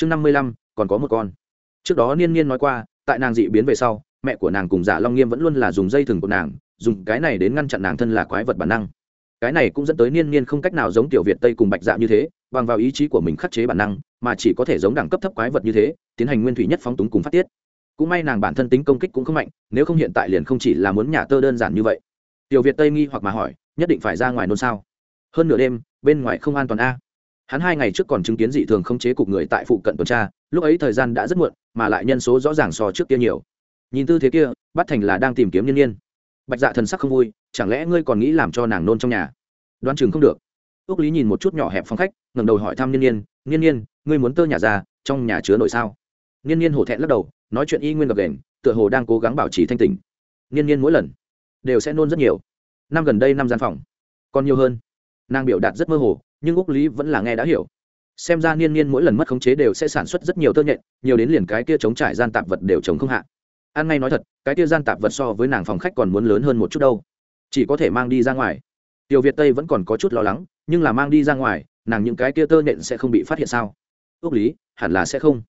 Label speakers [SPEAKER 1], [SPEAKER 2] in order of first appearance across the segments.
[SPEAKER 1] chương năm mươi lăm, còn có một con. Trước đó niên niên nói qua, tại nàng dị biến về sau, mẹ của nàng cùng giả long nghiêm vẫn luôn là dùng dây thừng của nàng, dùng cái này đến ngăn chặn nàng thân là quái vật bản năng. Cái này cũng dẫn tới niên niên không cách nào giống tiểu việt tây cùng bạch dạ như thế, bằng vào ý chí của mình khắc chế bản năng, mà chỉ có thể giống đẳng cấp thấp quái vật như thế, tiến hành nguyên thủy nhất phóng túng cùng phát tiết. Cũng may nàng bản thân tính công kích cũng không mạnh, nếu không hiện tại liền không chỉ là muốn nhà tơ đơn giản như vậy. Tiểu việt tây nghi hoặc mà hỏi, nhất định phải ra ngoài nôn sao? Hơn nửa đêm, bên ngoài không an toàn a hắn hai ngày trước còn chứng kiến dị thường không chế cục người tại phụ cận tuần tra, lúc ấy thời gian đã rất muộn, mà lại nhân số rõ ràng so trước kia nhiều. Nhìn tư thế kia bắt thành là đang tìm kiếm nhân nhiên bạch dạ thần sắc không vui, chẳng lẽ ngươi còn nghĩ làm cho nàng nôn trong nhà? Đoán chừng không được. Ước lý nhìn một chút nhỏ hẹp phong khách, ngẩng đầu hỏi thăm nhân nhiên nhân nhiên ngươi muốn tơ nhà ra, trong nhà chứa nội sao? Nhân nhiên hổ thẹn lắc đầu, nói chuyện y nguyên gập đền tựa hồ đang cố gắng bảo trì thanh tỉnh. Nhân nhiên mỗi lần đều sẽ nôn rất nhiều. Năm gần đây năm gian phòng còn nhiều hơn. Nàng biểu đạt rất mơ hồ nhưng úc lý vẫn là nghe đã hiểu. Xem ra niên niên mỗi lần mất khống chế đều sẽ sản xuất rất nhiều tơ nhện, nhiều đến liền cái kia chống trải gian tạp vật đều chống không hạ. An ngay nói thật, cái kia gian tạp vật so với nàng phòng khách còn muốn lớn hơn một chút đâu. Chỉ có thể mang đi ra ngoài. Tiểu việt tây vẫn còn có chút lo lắng, nhưng là mang đi ra ngoài, nàng những cái kia tơ nhện sẽ không bị phát hiện sao? Ước lý, hẳn là sẽ không.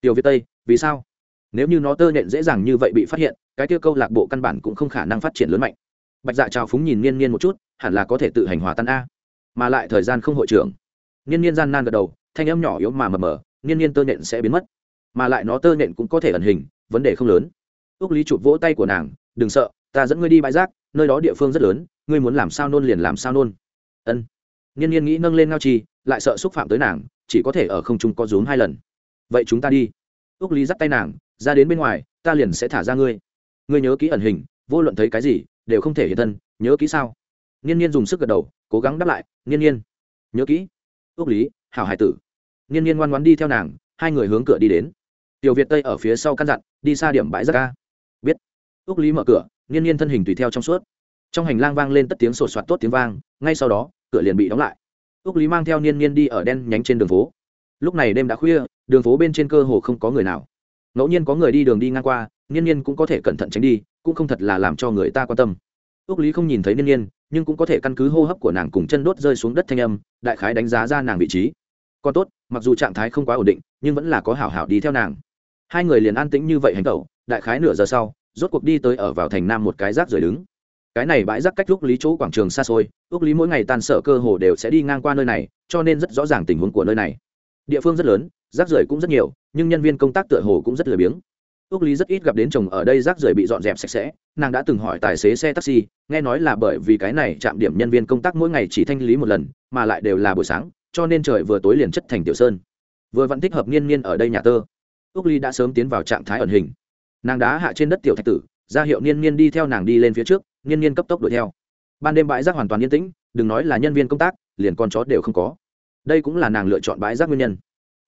[SPEAKER 1] Tiểu việt tây, vì sao? Nếu như nó tơ nhện dễ dàng như vậy bị phát hiện, cái kia câu lạc bộ căn bản cũng không khả năng phát triển lớn mạnh. Bạch dạ trào phúng nhìn niên niên một chút, hẳn là có thể tự hành hòa tan a mà lại thời gian không hội trưởng. Niên niên gian nan gật đầu, thanh âm nhỏ yếu mà mờ mờ, niên niên tơ nện sẽ biến mất. Mà lại nó tơ nện cũng có thể ẩn hình, vấn đề không lớn. Ước lý chụp vỗ tay của nàng, đừng sợ, ta dẫn ngươi đi bãi rác, nơi đó địa phương rất lớn, ngươi muốn làm sao nôn liền làm sao nôn. Ân. Niên niên nghĩ nâng lên ngao chi, lại sợ xúc phạm tới nàng, chỉ có thể ở không trung có rúm hai lần. Vậy chúng ta đi. Ước lý dắt tay nàng, ra đến bên ngoài, ta liền sẽ thả ra ngươi. Ngươi nhớ kỹ ẩn hình, vô luận thấy cái gì, đều không thể hiện thân, nhớ kỹ sao? Niên niên dùng sức gật đầu cố gắng đáp lại niên niên nhớ kỹ, ước lý, hảo hải tử. Niên niên ngoan ngoan đi theo nàng, hai người hướng cửa đi đến. Tiểu việt tây ở phía sau căn dặn, đi xa điểm bãi rác ca biết. Ước lý mở cửa niên niên thân hình tùy theo trong suốt. Trong hành lang vang lên tất tiếng sột soạt tốt tiếng vang, ngay sau đó, cửa liền bị đóng lại. Ước lý mang theo niên niên đi ở đen nhánh trên đường phố. Lúc này đêm đã khuya, đường phố bên trên cơ hồ không có người nào. Ngẫu nhiên có người đi đường đi ngang qua niên niên cũng có thể cẩn thận tránh đi, cũng không thật là làm cho người ta quan tâm ước lý không nhìn thấy niên niên, nhưng cũng có thể căn cứ hô hấp của nàng cùng chân đốt rơi xuống đất thanh âm, đại khái đánh giá ra nàng vị trí. Còn tốt, mặc dù trạng thái không quá ổn định, nhưng vẫn là có hảo hảo đi theo nàng. Hai người liền an tĩnh như vậy hành tẩu, đại khái nửa giờ sau, rốt cuộc đi tới ở vào thành nam một cái rác rời đứng. Cái này bãi rác cách lúc lý chỗ quảng trường xa xôi ước lý mỗi ngày tan sở cơ hồ đều sẽ đi ngang qua nơi này, cho nên rất rõ ràng tình huống của nơi này. Địa phương rất lớn, rác rưởi cũng rất nhiều, nhưng nhân viên công tác tựa hồ cũng rất lười biếng ước lý rất ít gặp đến chồng ở đây rác rưởi bị dọn dẹp sạch sẽ. Nàng đã từng hỏi tài xế xe taxi, nghe nói là bởi vì cái này chạm điểm nhân viên công tác mỗi ngày chỉ thanh lý một lần, mà lại đều là buổi sáng, cho nên trời vừa tối liền chất thành tiểu sơn. Vừa vẫn thích hợp niên niên ở đây nhà tơ. Ước ly đã sớm tiến vào trạng thái ẩn hình. Nàng đá hạ trên đất tiểu thạch tử, ra hiệu niên niên đi theo nàng đi lên phía trước niên niên cấp tốc đuổi theo. Ban đêm bãi rác hoàn toàn yên tĩnh, đừng nói là nhân viên công tác, liền con chó đều không có. Đây cũng là nàng lựa chọn bãi rác nguyên nhân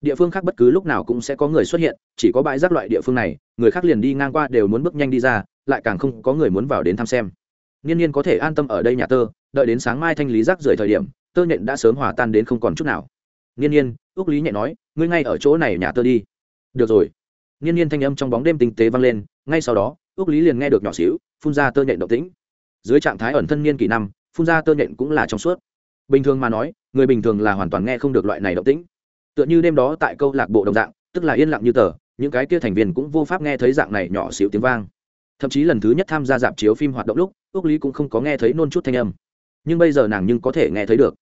[SPEAKER 1] địa phương khác bất cứ lúc nào cũng sẽ có người xuất hiện, chỉ có bãi rác loại địa phương này, người khác liền đi ngang qua đều muốn bước nhanh đi ra, lại càng không có người muốn vào đến thăm xem. Niên niên có thể an tâm ở đây nhà tơ, đợi đến sáng mai thanh lý rác rời thời điểm, tơ nhện đã sớm hòa tan đến không còn chút nào. Niên niên ước lý nhẹ nói, ngươi ngay ở chỗ này nhà tơ đi. Được rồi. Niên niên thanh âm trong bóng đêm tinh tế vang lên, ngay sau đó ước lý liền nghe được nhỏ xíu, phun ra tơ nhện động tĩnh. Dưới trạng thái ẩn thân niên kỷ năm, phun ra tơ nhện cũng là trong suốt. Bình thường mà nói, người bình thường là hoàn toàn nghe không được loại này động tĩnh tựa như đêm đó tại câu lạc bộ đồng dạng, tức là yên lặng như tờ, những cái kia thành viên cũng vô pháp nghe thấy dạng này nhỏ xíu tiếng vang. Thậm chí lần thứ nhất tham gia dạp chiếu phim hoạt động lúc ước lý cũng không có nghe thấy nôn chút thanh âm. Nhưng bây giờ nàng nhưng có thể nghe thấy được.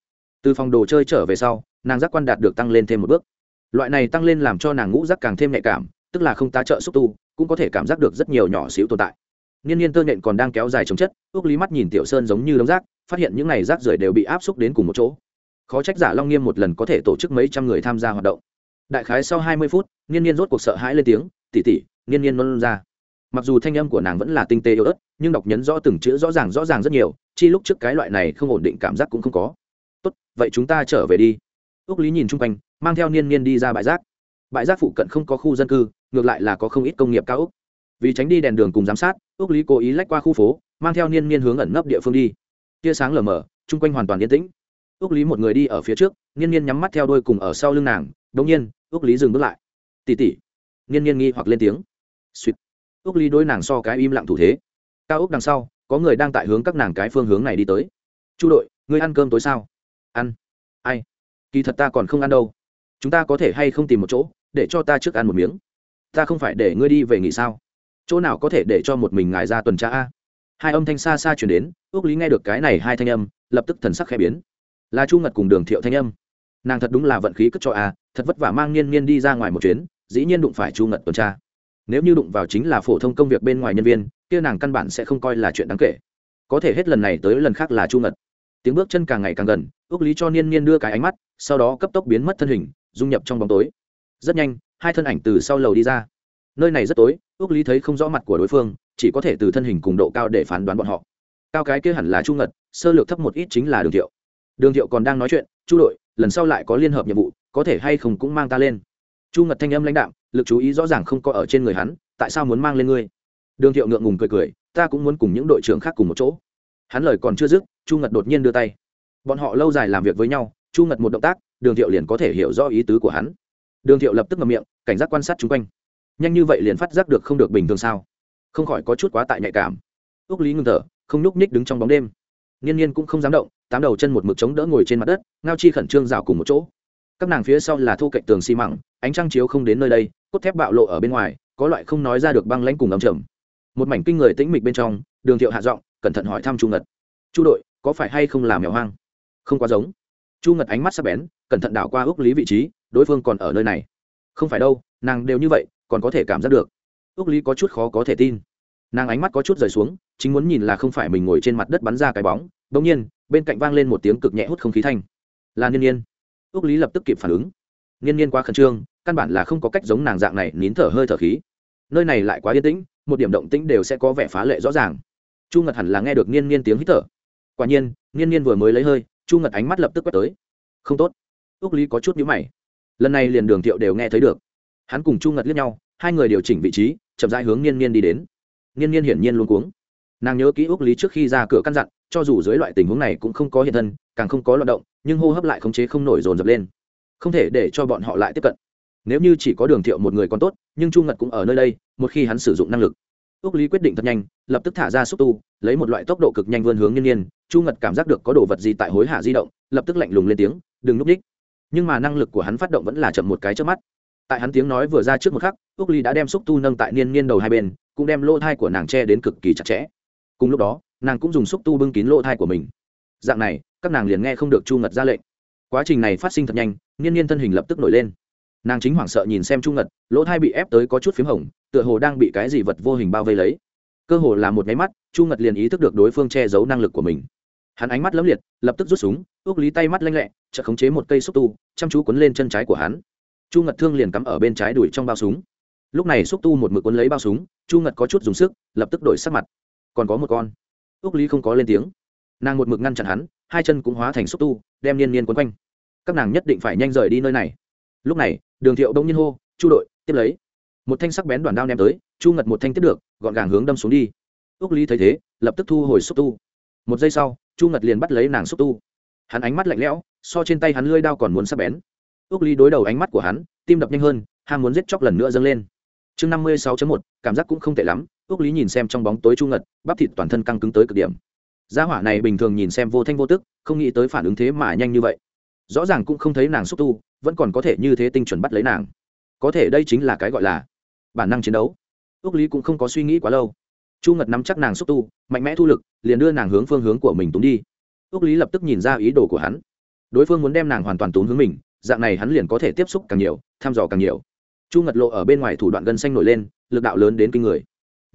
[SPEAKER 1] Từ phòng đồ chơi trở về sau, nàng giác quan đạt được tăng lên thêm một bước. Loại này tăng lên làm cho nàng ngũ giác càng thêm nhạy cảm, tức là không tá trợ xúc tu, cũng có thể cảm giác được rất nhiều nhỏ xíu tồn tại. Niên niên tơ nhện còn đang kéo dài chống chất ước lý mắt nhìn tiểu sơn giống như đống rác, phát hiện những này rác rưởi đều bị áp xúc đến cùng một chỗ khó trách giả long nghiêm một lần có thể tổ chức mấy trăm người tham gia hoạt động. Đại khái sau hai mươi phút, niên niên rốt cuộc sợ hãi lên tiếng tỉ tỉ niên niên nôn ra. Mặc dù thanh âm của nàng vẫn là tinh tế yếu ớt, nhưng đọc nhấn rõ từng chữ rõ ràng rõ ràng rất nhiều, chi lúc trước cái loại này không ổn định cảm giác cũng không có. Tốt, vậy chúng ta trở về đi. Ước lý nhìn chung quanh, mang theo niên niên đi ra bãi rác. Bãi rác phụ cận không có khu dân cư, ngược lại là có không ít công nghiệp cao úc vì tránh đi đèn đường cùng giám sát ước lý cố ý lách qua khu phố, mang theo niên niên hướng ẩn nấp địa phương đi. Tia sáng lờ mờ, chung quanh hoàn toàn yên tĩnh ước lý một người đi ở phía trước nghiên nhiên nhắm mắt theo đôi cùng ở sau lưng nàng, đống nhiên ước lý dừng bước lại. Tỉ tỉ nghiên nhiên nghi hoặc lên tiếng. Suýt. Ước lý đối nàng so cái im lặng thủ thế. Cao úc đằng sau, có người đang tại hướng các nàng cái phương hướng này đi tới. Chu đội, ngươi ăn cơm tối sao? Ăn. Ai? Kỳ thật ta còn không ăn đâu. Chúng ta có thể hay không tìm một chỗ, để cho ta trước ăn một miếng? Ta không phải để ngươi đi về nghỉ sao? Chỗ nào có thể để cho một mình ngài ra tuần tra a? Hai âm thanh xa xa chuyển đến ước lý nghe được cái này hai thanh âm, lập tức thần sắc khẽ biến là chu ngật cùng đường thiệu thanh âm. Nàng thật đúng là vận khí cất cho a, thật vất vả mang niên niên đi ra ngoài một chuyến, dĩ nhiên đụng phải chu ngật tuần tra. Nếu như đụng vào chính là phổ thông công việc bên ngoài nhân viên, kia nàng căn bản sẽ không coi là chuyện đáng kể. Có thể hết lần này tới lần khác là chu ngật. Tiếng bước chân càng ngày càng gần, ước lý cho niên niên đưa cái ánh mắt, sau đó cấp tốc biến mất thân hình, dung nhập trong bóng tối. Rất nhanh, hai thân ảnh từ sau lầu đi ra. Nơi này rất tối, ước lý thấy không rõ mặt của đối phương, chỉ có thể từ thân hình cùng độ cao để phán đoán bọn họ. Cao cái kia hẳn là chu ngật, sơ lược thấp một ít chính là đường thiệu đường thiệu còn đang nói chuyện, chu đội, lần sau lại có liên hợp nhiệm vụ, có thể hay không cũng mang ta lên. Chu ngật thanh âm lãnh đạo lực chú ý rõ ràng không có ở trên người hắn, tại sao muốn mang lên ngươi? Đường thiệu ngượng ngùng cười cười, ta cũng muốn cùng những đội trưởng khác cùng một chỗ. Hắn lời còn chưa dứt, chu ngật đột nhiên đưa tay. Bọn họ lâu dài làm việc với nhau, chu ngật một động tác, đường thiệu liền có thể hiểu rõ ý tứ của hắn. Đường thiệu lập tức ngậm miệng, cảnh giác quan sát chung quanh. Nhanh như vậy liền phát giác được không được bình thường sao? Không khỏi có chút quá tại nhạy cảm. Ước lý ngưng thở, không nhúc ních đứng trong bóng đêm niên niên cũng không dám động, tám đầu chân một mực chống đỡ ngồi trên mặt đất, ngao chi khẩn trương rào cùng một chỗ. Các nàng phía sau là thu cạnh tường xi măng, ánh trăng chiếu không đến nơi đây, cốt thép bạo lộ ở bên ngoài, có loại không nói ra được băng lãnh cùng ấm trầm. Một mảnh kinh người tĩnh mịch bên trong, đường thiệu hạ giọng, cẩn thận hỏi thăm chu ngật. Chu đội, có phải hay không làm mèo hoang? Không quá giống. Chu ngật ánh mắt sắp bén, cẩn thận đảo qua ước lý vị trí, đối phương còn ở nơi này. Không phải đâu, nàng đều như vậy, còn có thể cảm giác được. Ước lý có chút khó có thể tin. Nàng ánh mắt có chút rời xuống chính muốn nhìn là không phải mình ngồi trên mặt đất bắn ra cái bóng bỗng nhiên, bên cạnh vang lên một tiếng cực nhẹ hút không khí thanh. Là niên Niên. ước lý lập tức kịp phản ứng. Niên Niên quá khẩn trương, căn bản là không có cách giống nàng dạng này nín thở hơi thở khí. Nơi này lại quá yên tĩnh, một điểm động tĩnh đều sẽ có vẻ phá lệ rõ ràng. Chu ngật hẳn là nghe được niên Niên tiếng hít thở. Quả nhiên, niên Niên vừa mới lấy hơi, chu ngật ánh mắt lập tức quét tới. Không tốt. Ước lý có chút nhữ mày. Lần này liền đường thiệu đều nghe thấy được. Hắn cùng chu ngật liếc nhau, hai người điều chỉnh vị trí, chậm rãi hướng niên niên đi đến. Niên niên hiển nhiên luôn cuống nàng nhớ kỹ ước lý trước khi ra cửa căn dặn, cho dù dưới loại tình huống này cũng không có hiện thân, càng không có loạt động, nhưng hô hấp lại khống chế không nổi dồn dập lên. Không thể để cho bọn họ lại tiếp cận. Nếu như chỉ có đường thiệu một người còn tốt, nhưng chu ngật cũng ở nơi đây, một khi hắn sử dụng năng lực. Ước lý quyết định thật nhanh, lập tức thả ra xúc tu, lấy một loại tốc độ cực nhanh vươn hướng nhiên nhiên chu ngật cảm giác được có đồ vật gì tại hối hạ di động, lập tức lạnh lùng lên tiếng, đừng núp đích. Nhưng mà năng lực của hắn phát động vẫn là chậm một cái trước mắt. Tại hắn tiếng nói vừa ra trước một khắc ước ly đã đem xúc tu nâng tại niên niên đầu hai bên, cũng đem lỗ thai của nàng che đến cực kỳ chặt chẽ cùng lúc đó, nàng cũng dùng xúc tu bưng kín lỗ thai của mình. Dạng này, các nàng liền nghe không được chu ngật ra lệnh. Quá trình này phát sinh thật nhanh, nghiên nhiên thân hình lập tức nổi lên. Nàng chính hoảng sợ nhìn xem chu ngật, lỗ thai bị ép tới có chút p h í m hồng, tựa hồ đang bị cái gì vật vô hình bao vây lấy. Cơ hồ là một máy mắt, chu ngật liền ý thức được đối phương che giấu năng lực của mình. Hắn ánh mắt lấm liệt, lập tức rút súng, ước lý tay mắt lanh lẹ, chợt khống chế một cây xúc tu, chăm chú quấn lên chân trái của hắn. Chu ngật thương liền cắm ở bên trái đuổi trong bao súng. Lúc này xúc tu một mực quấn lấy bao súng, chu ngật có chút dùng sức, lập tức đổi sắc mặt còn có một con. Ước lý không có lên tiếng. Nàng một mực ngăn chặn hắn, hai chân cũng hóa thành xúc tu, đem niên niên quấn quanh. Các nàng nhất định phải nhanh rời đi nơi này. Lúc này, đường thiệu đông nhiên hô, chu đội, tiếp lấy. Một thanh sắc bén đoàn đao ném tới, chu ngật một thanh tiếp được, gọn gàng hướng đâm xuống đi. Ước lý thấy thế, lập tức thu hồi xúc tu. Một giây sau, chu ngật liền bắt lấy nàng xúc tu. Hắn ánh mắt lạnh lẽo, so trên tay hắn lưỡi đao còn muốn sắc bén. Ước lý đối đầu ánh mắt của hắn, tim đập nhanh hơn, ham muốn giết chóc lần nữa dâng lên. Chương năm mươi sáu một, cảm giác cũng không tệ lắm ước lý nhìn xem trong bóng tối chu ngật, bắp thịt toàn thân căng cứng tới cực điểm. Gia hỏa này bình thường nhìn xem vô thanh vô tức, không nghĩ tới phản ứng thế mà nhanh như vậy. Rõ ràng cũng không thấy nàng xúc tu, vẫn còn có thể như thế tinh chuẩn bắt lấy nàng. Có thể đây chính là cái gọi là bản năng chiến đấu. Ước lý cũng không có suy nghĩ quá lâu. Chu ngật nắm chắc nàng xúc tu, mạnh mẽ thu lực, liền đưa nàng hướng phương hướng của mình túng đi. Ước lý lập tức nhìn ra ý đồ của hắn. Đối phương muốn đem nàng hoàn toàn tốn hướng mình, dạng này hắn liền có thể tiếp xúc càng nhiều, thăm dò càng nhiều. Chu ngật lộ ở bên ngoài thủ đoạn gân xanh nổi lên, lực đạo lớn đến kinh người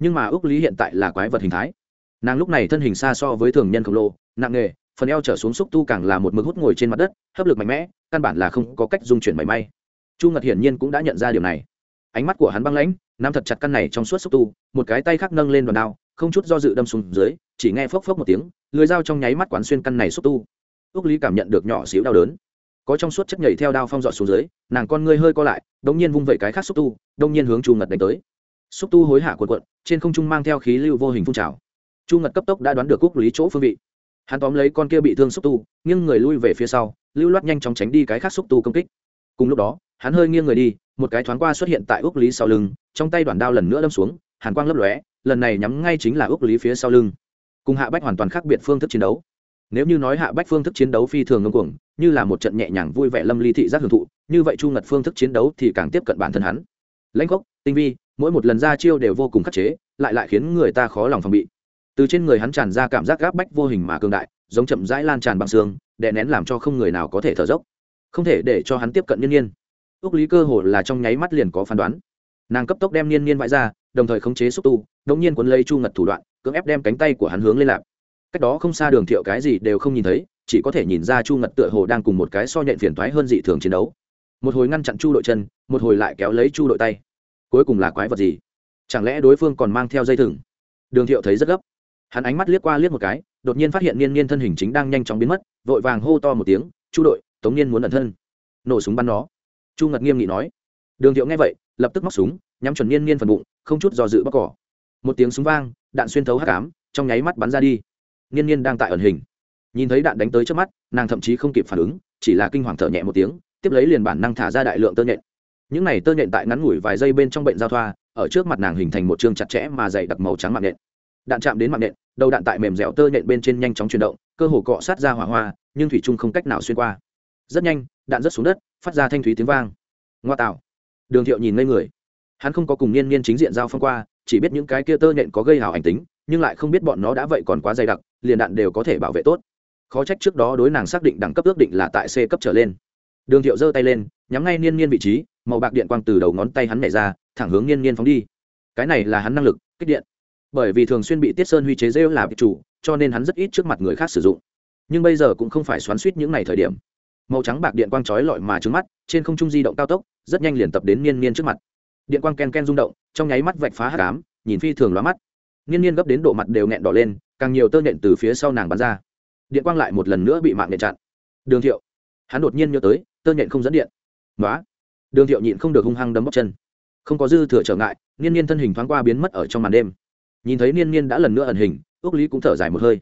[SPEAKER 1] nhưng mà ước lý hiện tại là quái vật hình thái. Nàng lúc này thân hình xa so với thường nhân khổng lồ, nặng nghề phần eo trở xuống xúc tu càng là một mực hút ngồi trên mặt đất, hấp lực mạnh mẽ, căn bản là không có cách dung chuyển mảy may. Chu ngật hiển nhiên cũng đã nhận ra điều này. Ánh mắt của hắn băng lãnh, nắm thật chặt căn này trong suốt xúc tu, một cái tay khác nâng lên đòn đao, không chút do dự đâm xuống dưới, chỉ nghe phốc phốc một tiếng lưới dao trong nháy mắt quán xuyên căn này xúc tu. Ước lý cảm nhận được nhỏ xíu đau đớn. Có trong suốt chất nhảy theo đao phong dọ xuống dưới, nàng con ngươi hơi co lại đông nhiên vung vẩy cái khác xúc tu đông nhiên hướng chu ngật đánh tới xúc tu hối hạ quần quận trên không trung mang theo khí lưu vô hình phun trào. Chu ngật cấp tốc đã đoán được cúc lý chỗ phương vị. Hắn tóm lấy con kia bị thương xúc tu, nghiêng người lui về phía sau, lưu loát nhanh chóng tránh đi cái khác xúc tu công kích. Cùng lúc đó, hắn hơi nghiêng người đi, một cái thoáng qua xuất hiện tại úc lý sau lưng, trong tay đoàn đao lần nữa đâm xuống, hàn quang lấp lóe, lần này nhắm ngay chính là úc lý phía sau lưng. Cùng hạ bách hoàn toàn khác biệt phương thức chiến đấu. Nếu như nói hạ bách phương thức chiến đấu phi thường ngâm cuồng, như là một trận nhẹ nhàng vui vẻ lâm ly thị giác hưởng thụ, như vậy chu ngật phương thức chiến đấu thì càng tiếp cận bản thân hắn. Lãnh gốc tinh vi, mỗi một lần ra chiêu đều vô cùng khắc chế, lại lại khiến người ta khó lòng phòng bị. Từ trên người hắn tràn ra cảm giác gáp bách vô hình mà cường đại, giống chậm rãi lan tràn bằng xương, đè nén làm cho không người nào có thể thở dốc. Không thể để cho hắn tiếp cận niên niên. Ước lý cơ hồ là trong nháy mắt liền có phán đoán. Nàng cấp tốc đem niên niên vãi ra, đồng thời khống chế xúc tu đống nhiên cuốn lấy chu ngật thủ đoạn, cưỡng ép đem cánh tay của hắn hướng lên lạp. Cách đó không xa đường thiệu cái gì đều không nhìn thấy, chỉ có thể nhìn ra chu ngật tựa hồ đang cùng một cái so nhện phiền thoái hơn dị thường chiến đấu. Một hồi ngăn chặn chu đội chân, một hồi lại kéo lấy chu đội tay cuối cùng là quái vật gì? Chẳng lẽ đối phương còn mang theo dây thừng? Đường thiệu thấy rất gấp. Hắn ánh mắt liếc qua liếc một cái, đột nhiên phát hiện niên niên thân hình chính đang nhanh chóng biến mất, vội vàng hô to một tiếng, chu đội, tống niên muốn ẩn thân. Nổ súng bắn nó. Chu ngật nghiêm nghị nói. Đường thiệu nghe vậy, lập tức móc súng, nhắm chuẩn niên niên phần bụng, không chút do dự bóc cỏ. Một tiếng súng vang, đạn xuyên thấu hắc ám, trong nháy mắt bắn ra đi. Niên niên đang tại ẩn hình. Nhìn thấy đạn đánh tới trước mắt, nàng thậm chí không kịp phản ứng, chỉ là kinh hoàng thở nhẹ một tiếng, tiếp lấy liền bản năng thả ra đại lượng tơ nhện những này tơ nhện tại ngắn ngủi vài giây bên trong bệnh giao thoa ở trước mặt nàng hình thành một chương chặt chẽ mà dày đặc màu trắng mạng nện đạn chạm đến mạng nện, đầu đạn tại mềm dẻo tơ nhện bên trên nhanh chóng chuyển động cơ hồ cọ sát ra hỏa hoa nhưng thủy trung không cách nào xuyên qua. Rất nhanh đạn rớt xuống đất phát ra thanh thúy tiếng vang. Ngoa tạo. Đường thiệu nhìn ngây người. Hắn không có cùng niên niên chính diện giao phong qua chỉ biết những cái kia tơ nhện có gây hào ảnh tính nhưng lại không biết bọn nó đã vậy còn quá dày đặc liền đạn đều có thể bảo vệ tốt. Khó trách trước đó đối nàng xác định đẳng cấp ước định là tại c cấp trở lên. Đường thiệu giơ tay lên nhắm ngay niên niên vị trí màu bạc điện quang từ đầu ngón tay hắn nhảy ra, thẳng hướng nghiên nghiên phóng đi. Cái này là hắn năng lực, kích điện. Bởi vì thường xuyên bị tiết sơn huy chế rêu là bị chủ, cho nên hắn rất ít trước mặt người khác sử dụng. Nhưng bây giờ cũng không phải xoắn suýt những ngày thời điểm. Màu trắng bạc điện quang trói lọi mà trứng mắt, trên không trung di động cao tốc, rất nhanh liền tập đến niên niên trước mặt. Điện quang ken ken rung động, trong nháy mắt vạch phá hắc cám nhìn phi thường lóa mắt. Niên niên gấp đến độ mặt đều nghẹn đỏ lên, càng nhiều tơ nện từ phía sau nàng bắn ra. Điện quang lại một lần nữa bị mạng nện chặn. Đường thiệu. Hắn đột nhiên nhớ tới, tơ nện không dẫn điện. Nói đường thiệu nhịn không được hung hăng đấm bóc chân. Không có dư thừa trở ngại niên niên thân hình thoáng qua biến mất ở trong màn đêm. Nhìn thấy niên niên đã lần nữa ẩn hình ước lý cũng thở dài một hơi.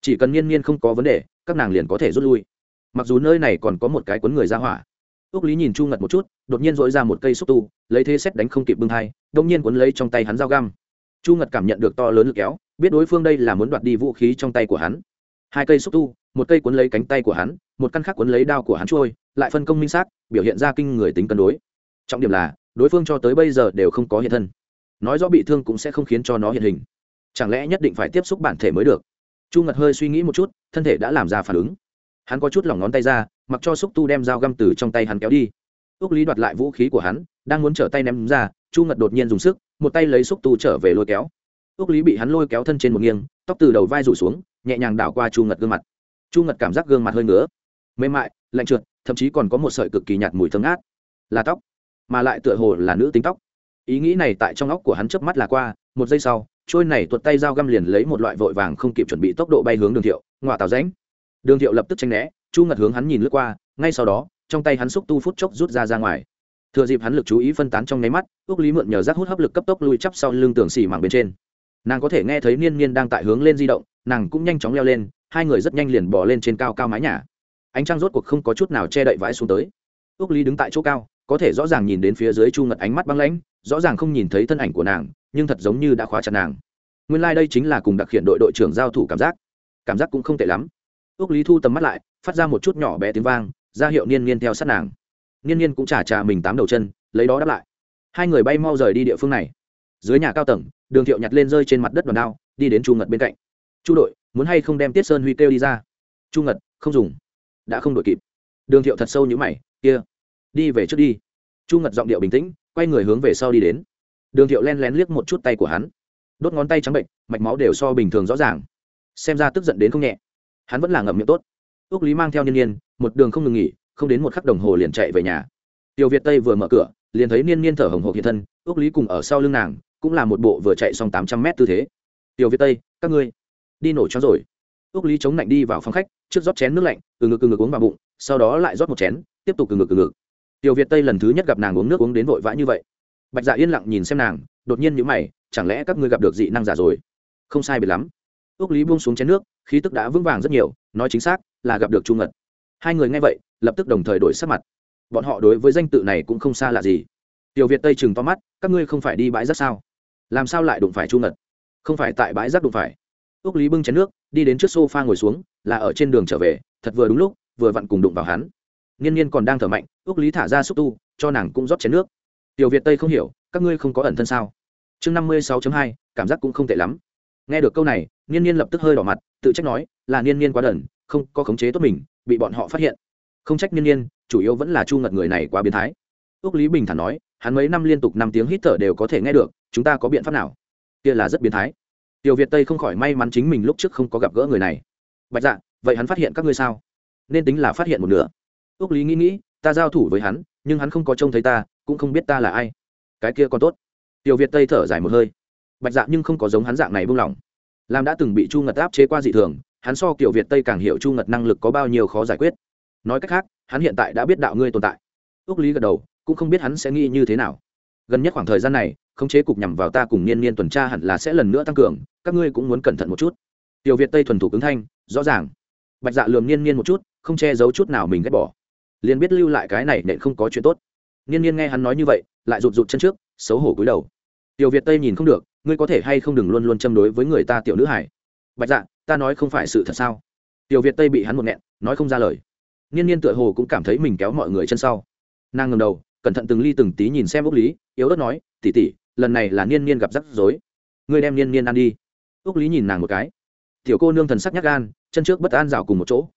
[SPEAKER 1] Chỉ cần niên niên không có vấn đề các nàng liền có thể rút lui. Mặc dù nơi này còn có một cái cuốn người ra hỏa. Ước lý nhìn chu ngật một chút đột nhiên dội ra một cây xúc tu lấy thế xét đánh không kịp bưng thai, đông nhiên cuốn lấy trong tay hắn dao găm. Chu ngật cảm nhận được to lớn lực kéo biết đối phương đây là muốn đoạt đi vũ khí trong tay của hắn hai cây xúc tu, một cây cuốn lấy cánh tay của hắn, một căn khác cuốn lấy đao của hắn trôi, lại phân công minh xác, biểu hiện ra kinh người tính cân đối. Trọng điểm là, đối phương cho tới bây giờ đều không có hiện thân. Nói rõ bị thương cũng sẽ không khiến cho nó hiện hình. Chẳng lẽ nhất định phải tiếp xúc bản thể mới được? Chu ngật hơi suy nghĩ một chút, thân thể đã làm ra phản ứng. Hắn có chút lỏng ngón tay ra, mặc cho xúc tu đem dao găm từ trong tay hắn kéo đi. Ước lý đoạt lại vũ khí của hắn, đang muốn trở tay ném ra, chu ngật đột nhiên dùng sức, một tay lấy xúc tu trở về lôi kéo. Ước lý bị hắn lôi kéo thân trên một nghiêng tóc từ đầu vai rủ xuống, nhẹ nhàng đảo qua chu ngật gương mặt. Chu ngật cảm giác gương mặt hơi ngứa, mềm mại, lạnh trượt, thậm chí còn có một sợi cực kỳ nhạt mùi thơm ngát. Là tóc, mà lại tựa hồ là nữ tính tóc. Ý nghĩ này tại trong óc của hắn chớp mắt là qua, một giây sau, trôi này tuột tay dao găm liền lấy một loại vội vàng không kịp chuẩn bị tốc độ bay hướng đường thiệu ngoại tào ránh đường thiệu lập tức tranh né, chu ngật hướng hắn nhìn lướt qua, ngay sau đó, trong tay hắn xúc tu phút chốc rút ra ra ngoài. Thừa dịp hắn lực chú ý phân tán trong nháy mắt ước lý mượn nhờ rác hút hấp lực cấp tốc lui chắp sau lưng tường xỉ mảng bên trên nàng có thể nghe thấy niên niên đang tại hướng lên di động, nàng cũng nhanh chóng leo lên, hai người rất nhanh liền bỏ lên trên cao cao mái nhà. Ánh trăng rốt cuộc không có chút nào che đậy vãi xuống tới. Ước lý đứng tại chỗ cao, có thể rõ ràng nhìn đến phía dưới chu ngật ánh mắt băng lãnh, rõ ràng không nhìn thấy thân ảnh của nàng, nhưng thật giống như đã khóa chặt nàng. Nguyên lai、like、đây chính là cùng đặc hiện đội đội trưởng giao thủ cảm giác. Cảm giác cũng không tệ lắm. Ước lý thu tầm mắt lại, phát ra một chút nhỏ bé tiếng vang, ra hiệu niên niên theo sát nàng. Niên niên cũng trả trà mình tám đầu chân, lấy đó đáp lại. Hai người bay mau rời đi địa phương này. Dưới nhà cao tầng đường thiệu nhặt lên rơi trên mặt đất đòn đao, đi đến chu ngật bên cạnh. Chu đội, muốn hay không đem tiết sơn huy kêu đi ra? Chu ngật, không dùng. Đã không đội kịp. Đường thiệu thật sâu như mày, kia, đi về trước đi. Chu ngật giọng điệu bình tĩnh, quay người hướng về sau đi đến. Đường thiệu len lén liếc một chút tay của hắn. Đốt ngón tay trắng bệnh, mạch máu đều so bình thường rõ ràng. Xem ra tức giận đến không nhẹ. Hắn vẫn là ngậm miệng tốt. Ước lý mang theo niên niên, một đường không ngừng nghỉ, không đến một khắc đồng hồ liền chạy về nhà. Tiểu việt tây vừa mở cửa, liền thấy niên niên thở hồng hộc hiện thân ước lý cùng ở sau lưng nàng cũng là một bộ vừa chạy xong tám trăm mét tư thế. Tiểu việt tây, các ngươi, đi nổ cho rồi. Ước lý chống lạnh đi vào phòng khách, trước rót chén nước lạnh, từ ngực từ ngực uống vào bụng, sau đó lại rót một chén, tiếp tục từ ngực từ ngực. Tiểu việt tây lần thứ nhất gặp nàng uống nước uống đến vội vã như vậy. Bạch dạ yên lặng nhìn xem nàng, đột nhiên nhữ mày, chẳng lẽ các ngươi gặp được dị năng giả rồi? Không sai biệt lắm. Ước lý buông xuống chén nước, khí tức đã vững vàng rất nhiều, nói chính xác là gặp được chu ngật. Hai người nghe vậy, lập tức đồng thời đổi sắc mặt. Bọn họ đối với danh tự này cũng không xa lạ gì. Tiểu việt tây chừng to mắt, các ngươi không phải đi bãi rác sao? Làm sao lại đụng phải chu ngật? Không phải tại bãi rác đụng phải. Ước lý bưng chén nước, đi đến trước s o f a ngồi xuống, là ở trên đường trở về, thật vừa đúng lúc, vừa vặn cùng đụng vào hắn. Niên niên còn đang thở mạnh ước lý thả ra xúc tu, cho nàng cũng rót chén nước. Tiểu việt tây không hiểu, các ngươi không có ẩn thân sao? Chương năm mươi sáu hai, cảm giác cũng không tệ lắm. Nghe được câu này niên niên lập tức hơi đỏ mặt, tự trách nói, là niên niên quá đần, không có khống chế tốt mình, bị bọn họ phát hiện. Không trách niên niên chủ yếu vẫn là chu ngật người này quá biến thái. Ước lý bình thản nói hắn mấy năm liên tục năm tiếng hít thở đều có thể nghe được, chúng ta có biện pháp nào? Kia là rất biến thái. Tiểu việt tây không khỏi may mắn chính mình lúc trước không có gặp gỡ người này. Bạch dạ vậy hắn phát hiện các ngươi sao? Nên tính là phát hiện một nửa. Ước lý nghĩ nghĩ, ta giao thủ với hắn, nhưng hắn không có trông thấy ta, cũng không biết ta là ai. Cái kia còn tốt. Tiểu việt tây thở dài một hơi. Bạch dạ nhưng không có giống hắn dạng này buông lỏng. Làm đã từng bị chu ngật áp chế qua dị thường, hắn so kiểu việt tây càng hiểu chu ngật năng lực có bao nhiêu khó giải quyết. Nói cách khác, hắn hiện tại đã biết đạo ngươi tồn tại. Ước lý gật đầu cũng không biết hắn sẽ nghĩ như thế nào. Gần nhất khoảng thời gian này, khống chế cục nhằm vào ta cùng niên niên tuần tra hẳn là sẽ lần nữa tăng cường, các ngươi cũng muốn cẩn thận một chút. Tiểu việt tây thuần thủ ứng thanh, rõ ràng. Bạch dạ lườm niên niên một chút, không che giấu chút nào mình ghét bỏ. Liền biết lưu lại cái này nện không có chuyện tốt. Niên niên nghe hắn nói như vậy, lại rụt rụt chân trước, xấu hổ cúi đầu. Tiểu việt tây nhìn không được, ngươi có thể hay không đừng luôn luôn châm đối với người ta tiểu nữ hải bạch dạ ta nói không phải sự thật sao? Tiểu việt tây bị hắn một nghẹn, nói không ra lời. Niên niên tựa hồ cũng cảm thấy mình kéo mọi người chân sau. Nàng ngầm đầu cẩn thận từng ly từng tí nhìn xem úc lý, yếu ớt nói tỉ tỉ lần này là niên niên gặp rắc rối. Ngươi đem niên niên ăn đi. Úc lý nhìn nàng một cái. Tiểu cô nương thần sắc nhắc gan, chân trước bất an rào cùng một chỗ.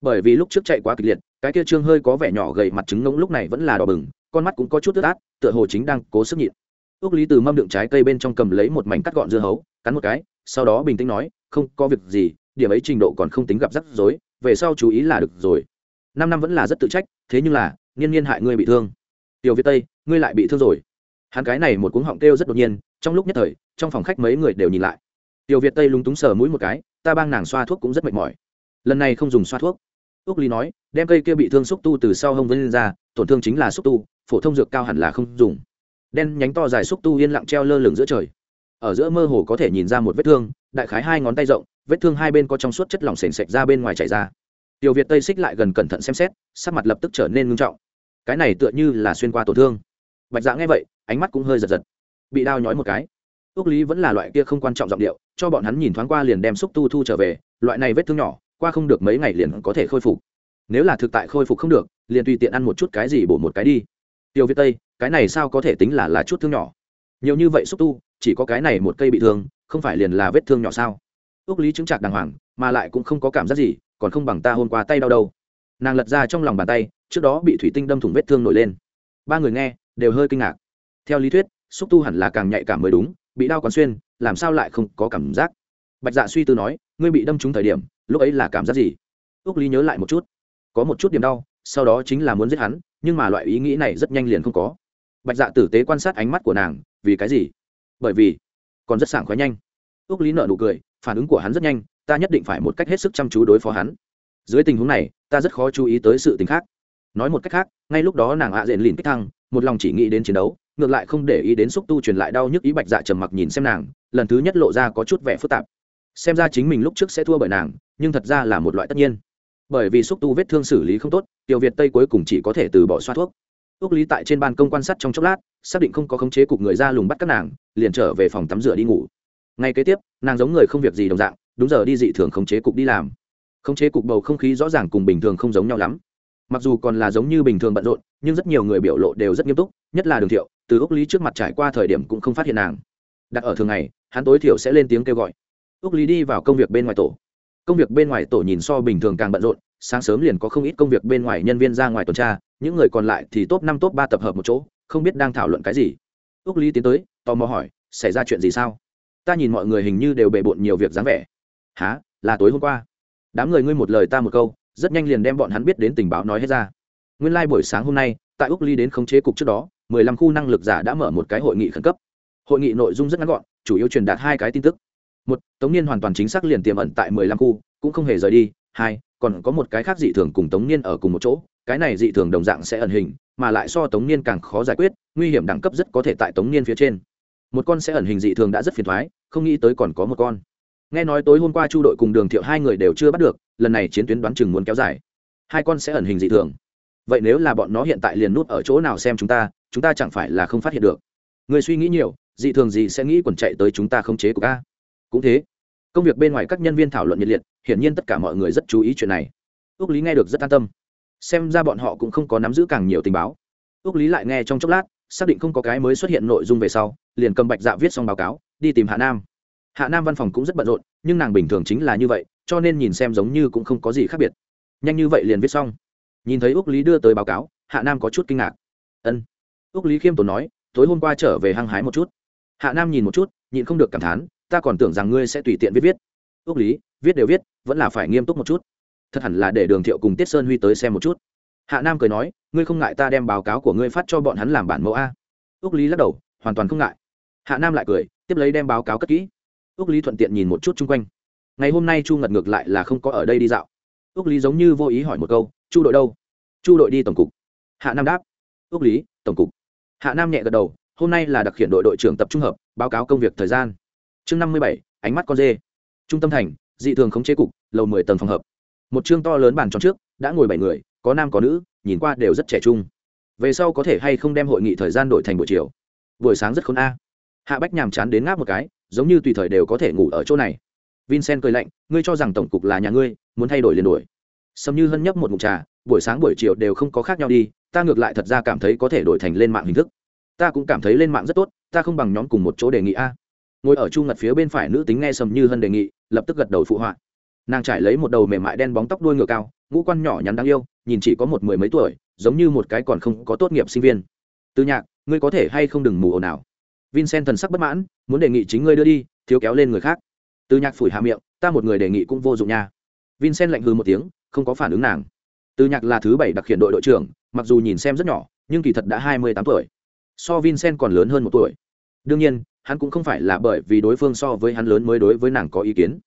[SPEAKER 1] Bởi vì lúc trước chạy quá kịch liệt, cái kia trương hơi có vẻ nhỏ gầy mặt trứng ngỗng lúc này vẫn là đỏ bừng, con mắt cũng có chút ướt át, tựa hồ chính đang cố sức nhịn. Ước lý từ mâm đựng trái cây bên trong cầm lấy một mảnh cắt gọn dưa hấu, cắn một cái, sau đó bình tĩnh nói, không, có việc gì, điểm ấy trình độ còn không tính gặp rắc rối, về sau chú ý là được rồi. Năm năm vẫn là rất tự trách, thế nhưng là, niên niên hại ngươi bị thương tiểu việt tây, ngươi lại bị thương rồi. Hắn cái này một cuống họng kêu rất đột nhiên, trong lúc nhất thời, trong phòng khách mấy người đều nhìn lại. Tiểu việt tây lúng túng sờ mũi một cái, ta bang nàng xoa thuốc cũng rất mệt mỏi. Lần này không dùng xoa thuốc. Ước lý nói, đem cây kia bị thương xúc tu từ sau hông vân lên ra, tổn thương chính là xúc tu, phổ thông dược cao hẳn là không dùng. Đen nhánh to dài xúc tu yên lặng treo lơ lửng giữa trời. Ở giữa mơ hồ có thể nhìn ra một vết thương, đại khái hai ngón tay rộng, vết thương hai bên có trong suốt chất lỏng sền sệt ra bên ngoài chảy ra. Tiểu việt tây xích lại gần cẩn thận xem xét, sắc mặt lập tức trở nên ngưng trọng cái này tựa như là xuyên qua tổn thương. Bạch dạ nghe vậy, ánh mắt cũng hơi giật giật. Bị đao nhói một cái. Ước lý vẫn là loại kia không quan trọng giọng điệu, cho bọn hắn nhìn thoáng qua liền đem xúc tu thu trở về, loại này vết thương nhỏ, qua không được mấy ngày liền có thể khôi phục. Nếu là thực tại khôi phục không được, liền tùy tiện ăn một chút cái gì bổ một cái đi. Tiêu viết tây, cái này sao có thể tính là là chút thương nhỏ? Nhiều như vậy xúc tu, chỉ có cái này một cây bị thương, không phải liền là vết thương nhỏ sao? Ước lý chứng chặt đàng hoàng, mà lại cũng không có cảm giác gì, còn không bằng ta hôm qua tay đau đâu nàng lật ra trong lòng bàn tay, trước đó bị thủy tinh đâm thủng vết thương nổi lên. Ba người nghe, đều hơi kinh ngạc. Theo lý thuyết, xúc tu hẳn là càng nhạy cảm mới đúng, bị đau còn xuyên, làm sao lại không có cảm giác? Bạch dạ suy tư nói, ngươi bị đâm trúng thời điểm, lúc ấy là cảm giác gì? Úc lý nhớ lại một chút. Có một chút điểm đau, sau đó chính là muốn giết hắn, nhưng mà loại ý nghĩ này rất nhanh liền không có. Bạch dạ tử tế quan sát ánh mắt của nàng, vì cái gì? Bởi vì, còn rất sảng khoái nhanh. Úc lý nợ nụ cười, phản ứng của hắn rất nhanh, ta nhất định phải một cách hết sức chăm chú đối phó hắn. Dưới tình huống này ta rất khó chú ý tới sự tình khác. Nói một cách khác, ngay lúc đó nàng ạ à diện lìn kích thăng, một lòng chỉ nghĩ đến chiến đấu, ngược lại không để ý đến xúc tu truyền lại đau nhức ý bạch dạ trầm mặc nhìn xem nàng, lần thứ nhất lộ ra có chút vẻ phức tạp. Xem ra chính mình lúc trước sẽ thua bởi nàng, nhưng thật ra là một loại tất nhiên. Bởi vì xúc tu vết thương xử lý không tốt, tiểu việt tây cuối cùng chỉ có thể từ bỏ xoa thuốc. Ước lý tại trên ban công quan sát trong chốc lát, xác định không có khống chế cục người ra lùng bắt các nàng, liền trở về phòng tắm rửa đi ngủ. Ngay kế tiếp, nàng giống người không việc gì đồng dạng, đúng giờ đi dị thường khống chế cục đi làm khống chế cục bầu không khí rõ ràng cùng bình thường không giống nhau lắm. Mặc dù còn là giống như bình thường bận rộn, nhưng rất nhiều người biểu lộ đều rất nghiêm túc, nhất là đường thiệu, từ úc lý trước mặt trải qua thời điểm cũng không phát hiện nàng. Đặt ở thường ngày, hắn tối thiểu sẽ lên tiếng kêu gọi. Úc lý đi vào công việc bên ngoài tổ. Công việc bên ngoài tổ nhìn so bình thường càng bận rộn, sáng sớm liền có không ít công việc bên ngoài nhân viên ra ngoài tuần tra, những người còn lại thì top năm, top ba tập hợp một chỗ, không biết đang thảo luận cái gì. Úc lý tiến tới, tò mò hỏi, xảy ra chuyện gì sao? Ta nhìn mọi người hình như đều bề bộn nhiều việc dáng vẻ. Há là tối hôm qua? Đám người ngươi một lời ta một câu, rất nhanh liền đem bọn hắn biết đến tình báo nói hết ra. Nguyên lai、like、buổi sáng hôm nay, tại úc ly đến khống chế cục trước đó, mười lăm khu năng lực giả đã mở một cái hội nghị khẩn cấp. Hội nghị nội dung rất ngắn gọn, chủ yếu truyền đạt hai cái tin tức. Một, tống niên hoàn toàn chính xác liền tiềm ẩn tại mười lăm khu, cũng không hề rời đi. Hai, còn có một cái khác dị thường cùng tống niên ở cùng một chỗ, cái này dị thường đồng dạng sẽ ẩn hình, mà lại so tống niên càng khó giải quyết, nguy hiểm đẳng cấp rất có thể tại tống niên phía trên. Một con sẽ ẩn hình dị thường đã rất phiền thoái, không nghĩ tới còn có một con nghe nói tối hôm qua chu đội cùng đường thiệu hai người đều chưa bắt được, lần này chiến tuyến đoán chừng muốn kéo dài. Hai con sẽ ẩn hình dị thường. Vậy nếu là bọn nó hiện tại liền nút ở chỗ nào xem chúng ta chúng ta chẳng phải là không phát hiện được. Người suy nghĩ nhiều, dị thường gì sẽ nghĩ quần chạy tới chúng ta không chế của ca. Cũng thế, công việc bên ngoài các nhân viên thảo luận nhiệt liệt, hiển nhiên tất cả mọi người rất chú ý chuyện này. Ước lý nghe được rất an tâm. Xem ra bọn họ cũng không có nắm giữ càng nhiều tình báo. Ước lý lại nghe trong chốc lát, xác định không có cái mới xuất hiện nội dung về sau, liền cầm bạch dạ viết xong báo cáo, đi tìm hạ nam hạ nam văn phòng cũng rất bận rộn, nhưng nàng bình thường chính là như vậy, cho nên nhìn xem giống như cũng không có gì khác biệt. Nhanh như vậy liền viết xong. Nhìn thấy úc lý đưa tới báo cáo, hạ nam có chút kinh ngạc. Ân. Úc lý khiêm tốn nói, tối hôm qua trở về hăng hái một chút. Hạ nam nhìn một chút, nhịn không được cảm thán, ta còn tưởng rằng ngươi sẽ tùy tiện viết viết. Úc lý, viết đều viết, vẫn là phải nghiêm túc một chút. Thật hẳn là để đường thiệu cùng tiết sơn huy tới xem một chút. Hạ nam cười nói, ngươi không ngại ta đem báo cáo của ngươi phát cho bọn hắn làm bản mẫu a? Úc lý lắc đầu, hoàn toàn không ngại. Hạ nam lại cười, tiếp lấy đem báo cáo cất kỹ ước lý thuận tiện nhìn một chút chung quanh. Ngày hôm nay chu ngật ngược lại là không có ở đây đi dạo. Ước lý giống như vô ý hỏi một câu, chu đội đâu? Chu đội đi tổng cục. Hạ nam đáp ước lý, tổng cục. Hạ nam nhẹ gật đầu, hôm nay là đặc khiển đội đội trưởng tập trung hợp, báo cáo công việc thời gian. Chương năm mươi bảy, ánh mắt con dê. Trung tâm thành, dị thường khống chế cục, lầu mười tầng phòng hợp. Một chương to lớn bàn tròn trước, đã ngồi bảy người, có nam có nữ, nhìn qua đều rất trẻ trung. Về sau có thể hay không đem hội nghị thời gian đổi thành buổi chiều? Buổi sáng rất khôn a. Hạ bách nhàm chán đến ngáp một cái giống như tùy thời đều có thể ngủ ở chỗ này. Vincent cười lạnh, ngươi cho rằng tổng cục là nhà ngươi, muốn thay đổi liền đổi. Sầm như hân nhấp một mục trà, buổi sáng buổi chiều đều không có khác nhau đi, ta ngược lại thật ra cảm thấy có thể đổi thành lên mạng hình thức. Ta cũng cảm thấy lên mạng rất tốt, ta không bằng nhóm cùng một chỗ đề nghị a. Ngồi ở chu ngật phía bên phải nữ tính nghe sầm như hân đề nghị, lập tức gật đầu phụ họa. Nàng trải lấy một đầu mềm mại đen bóng tóc đuôi ngựa cao, ngũ quan nhỏ nhắn đáng yêu, nhìn chỉ có một mười mấy tuổi, giống như một cái còn không có tốt nghiệp sinh viên. Từ nhạc, ngươi có thể hay không đừng mù ồn nào vincent thần sắc bất mãn, muốn đề nghị chính ngươi đưa đi, thiếu kéo lên người khác. Từ nhạc phủi hạ miệng, ta một người đề nghị cũng vô dụng nha. Vincent lạnh hư một tiếng, không có phản ứng nàng. Từ nhạc là thứ bảy đặc hiện đội đội trưởng, mặc dù nhìn xem rất nhỏ, nhưng kỳ thật đã hai mươi tám tuổi. So vincent còn lớn hơn một tuổi. Đương nhiên, hắn cũng không phải là bởi vì đối phương so với hắn lớn mới đối với nàng có ý kiến.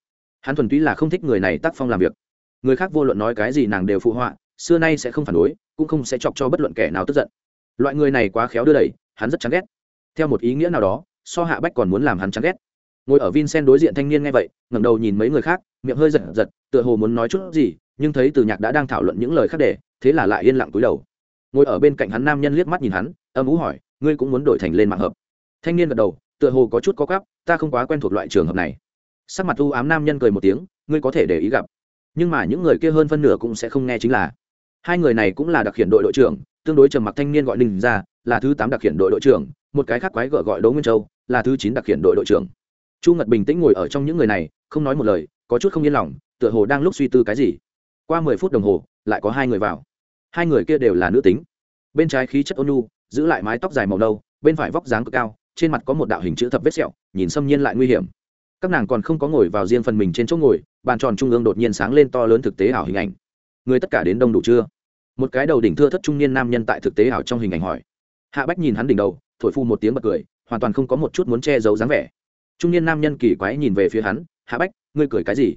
[SPEAKER 1] Hắn thuần túy là không thích người này tác phong làm việc. Người khác vô luận nói cái gì nàng đều phụ họa, xưa nay sẽ không phản đối, cũng không sẽ chọc cho bất luận kẻ nào tức giận. Loại người này quá khéo đưa đẩy, hắn rất chán ghét theo một ý nghĩa nào đó, so hạ bách còn muốn làm hắn chán ghét. Ngồi ở vincent đối diện thanh niên nghe vậy, ngẩng đầu nhìn mấy người khác, miệng hơi giật giật, tựa hồ muốn nói chút gì, nhưng thấy từ nhạc đã đang thảo luận những lời khác để, thế là lại yên lặng túi đầu. Ngồi ở bên cạnh hắn nam nhân liếc mắt nhìn hắn, âm ú hỏi, ngươi cũng muốn đổi thành lên mạng hợp? Thanh niên gật đầu, tựa hồ có chút có gắp ta không quá quen thuộc loại trường hợp này. Sắc mặt u ám nam nhân cười một tiếng, ngươi có thể để ý gặp. Nhưng mà những người kia hơn phân nửa cũng sẽ không nghe chính là, hai người này cũng là đặc hiện đội đội trưởng, tương đối trầm mặc thanh niên gọi đình ra, là thứ tám đặc hiện đội đội trưởng một cái khác quái gợ gọi đỗ nguyên châu, là thứ chín đặc hiện đội đội trưởng. Chu ngật bình tĩnh ngồi ở trong những người này, không nói một lời, có chút không yên lòng, tựa hồ đang lúc suy tư cái gì. Qua mười phút đồng hồ, lại có hai người vào. Hai người kia đều là nữ tính. Bên trái khí chất ônu giữ lại mái tóc dài màu nâu, bên phải vóc dáng cực cao, trên mặt có một đạo hình chữ thập vết sẹo, nhìn xâm nhiên lại nguy hiểm. Các nàng còn không có ngồi vào riêng phần mình trên chỗ ngồi, bàn tròn trung ương đột nhiên sáng lên to lớn thực tế ảo hình ảnh. Người tất cả đến đông đủ chưa? Một cái đầu đỉnh thưa thất trung niên nam nhân tại thực tế ảo trong hình ảnh hỏi. Hạ bách nhìn hắn đỉnh đầu thổi phu một tiếng bật cười, hoàn toàn không có một chút muốn che giấu dáng vẻ. Trung niên nam nhân kỳ quái nhìn về phía hắn, hạ bách, ngươi cười cái gì?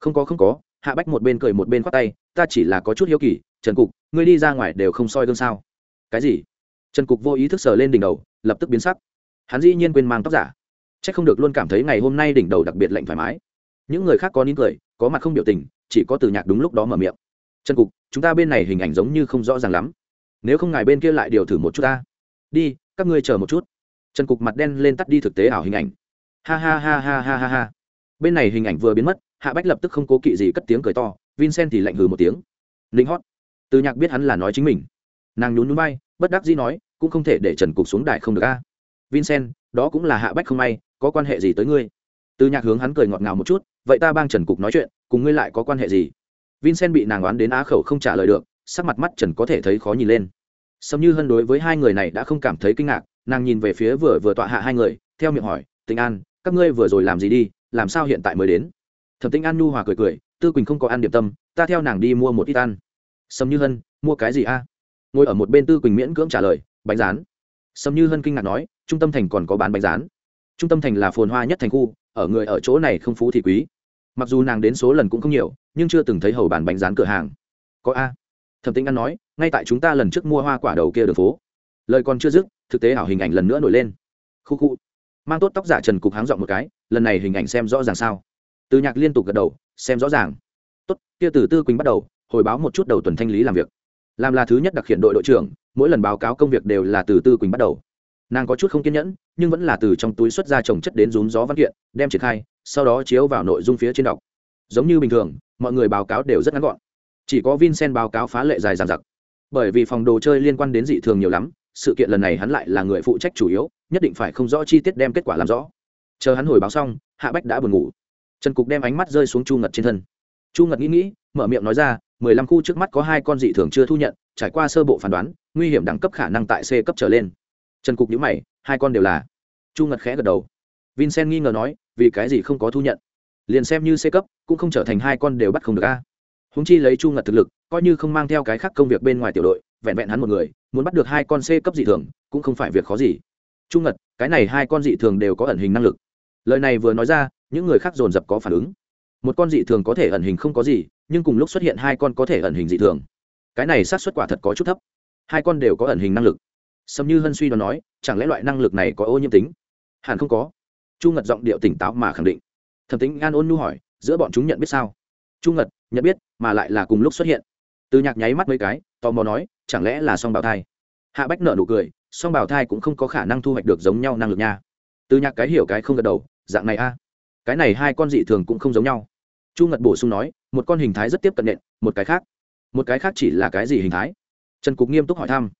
[SPEAKER 1] Không có không có. Hạ bách một bên cười một bên khoát tay, ta chỉ là có chút hiếu kỳ, trần cục, ngươi đi ra ngoài đều không soi gương sao? Cái gì? Trần cục vô ý thức sờ lên đỉnh đầu, lập tức biến sắc. Hắn dĩ nhiên quên mang tóc giả. C h ắ c không được luôn cảm thấy ngày hôm nay đỉnh đầu đặc biệt lạnh thoải mái. Những người khác có nín cười, có mặt không biểu tình, chỉ có từ nhạc đúng lúc đó mở miệng. Trần cục, chúng ta bên này hình ảnh giống như không rõ ràng lắm. Nếu không ngài bên kia lại điều thử một chút ta. Đi các ngươi chờ một chút. Trần cục mặt đen lên tắt đi thực tế ảo hình ảnh. Ha ha ha ha ha ha ha. Bên này hình ảnh vừa biến mất, hạ bách lập tức không cố kỵ gì cất tiếng cười to, vincent thì lạnh hừ một tiếng. Linh hót. Từ nhạc biết hắn là nói chính mình. Nàng nhún núi bay bất đắc dĩ nói, cũng không thể để trần cục xuống đài không được a. Vincent, đó cũng là hạ bách không may, có quan hệ gì tới ngươi? Từ nhạc hướng hắn cười ngọt ngào một chút, vậy ta bang trần cục nói chuyện, cùng ngươi lại có quan hệ gì? Vincent bị nàng oán đến á khẩu không trả lời được, sắc mặt mắt trần có thể thấy khó nhìn lên sâm như hân đối với hai người này đã không cảm thấy kinh ngạc, nàng nhìn về phía vừa vừa tọa hạ hai người, theo miệng hỏi tình an, các ngươi vừa rồi làm gì đi, làm sao hiện tại mới đến? Thẩm tinh an nhu hòa cười cười, tư quỳnh không có ăn điểm tâm, ta theo nàng đi mua một ít ăn. Sâm như hân, mua cái gì a? Ngồi ở một bên tư quỳnh miễn cưỡng trả lời, bánh rán. Sâm như hân kinh ngạc nói, trung tâm thành còn có bán bánh rán. Trung tâm thành là phồn hoa nhất thành khu, ở người ở chỗ này không phú thì quý. Mặc dù nàng đến số lần cũng không nhiều, nhưng chưa từng thấy hầu bàn bánh rán cửa hàng. Có a? Thẩm tĩnh ăn nói, ngay tại chúng ta lần trước mua hoa quả đầu kia đường phố. Lời còn chưa dứt, thực tế ảo hình ảnh lần nữa nổi lên. Khu khu. Mang tốt tóc giả trần cục háng dọn một cái, lần này hình ảnh xem rõ ràng sao? Từ nhạc liên tục gật đầu, xem rõ ràng. Tốt, kia từ tư quỳnh bắt đầu, hồi báo một chút đầu tuần thanh lý làm việc. Làm là thứ nhất đặc hiện đội đội trưởng, mỗi lần báo cáo công việc đều là từ tư quỳnh bắt đầu. Nàng có chút không kiên nhẫn, nhưng vẫn là từ trong túi xuất ra trồng chất đến rún gió văn kiện, đem triển khai, sau đó chiếu vào nội dung phía trên đọc. Giống như bình thường, mọi người báo cáo đều rất ngắn gọn chỉ có vincent báo cáo phá lệ dài dàn giặc bởi vì phòng đồ chơi liên quan đến dị thường nhiều lắm, sự kiện lần này hắn lại là người phụ trách chủ yếu, nhất định phải không rõ chi tiết đem kết quả làm rõ. Chờ hắn hồi báo xong, hạ bách đã buồn ngủ. Trần cục đem ánh mắt rơi xuống chu ngật trên thân. Chu ngật nghĩ nghĩ, mở miệng nói ra, mười lăm khu trước mắt có hai con dị thường chưa thu nhận, trải qua sơ bộ phán đoán, nguy hiểm đẳng cấp khả năng tại c cấp trở lên. Trần cục nhữ mày, hai con đều là. Chu ngật khẽ gật đầu. Vincent nghi ngờ nói, vì cái gì không có thu nhận? Liền xem như c cấp, cũng không trở thành hai con đều bắt không được a húng chi lấy chu ngật thực lực, coi như không mang theo cái khác công việc bên ngoài tiểu đội, vẹn vẹn hắn một người, muốn bắt được hai con c cấp dị thường, cũng không phải việc khó gì. Chu ngật, cái này hai con dị thường đều có ẩn hình năng lực. Lời này vừa nói ra, những người khác dồn dập có phản ứng. Một con dị thường có thể ẩn hình không có gì, nhưng cùng lúc xuất hiện hai con có thể ẩn hình dị thường. Cái này sát xuất quả thật có chút thấp. Hai con đều có ẩn hình năng lực. Sầm như hân suy đoán nói, chẳng lẽ loại năng lực này có ô nhiễm tính? Hẳn không có. Chu ngật giọng điệu tỉnh táo mà khẳng định. Thẩm tính an ôn nhu hỏi, giữa bọn chúng nhận biết sao? Chu ngật, nhận biết mà lại là cùng lúc xuất hiện. Từ nhạc nháy mắt mấy cái, tò mò nói, chẳng lẽ là song bào thai? Hạ bách nợ nụ cười, song bào thai cũng không có khả năng thu hoạch được giống nhau năng lực nha. Từ nhạc cái hiểu cái không gật đầu, dạng này a, cái này hai con dị thường cũng không giống nhau. Chu ngật bổ sung nói, một con hình thái rất tiếp cận nện, một cái khác. Một cái khác chỉ là cái gì hình thái? Trần cục nghiêm túc hỏi thăm.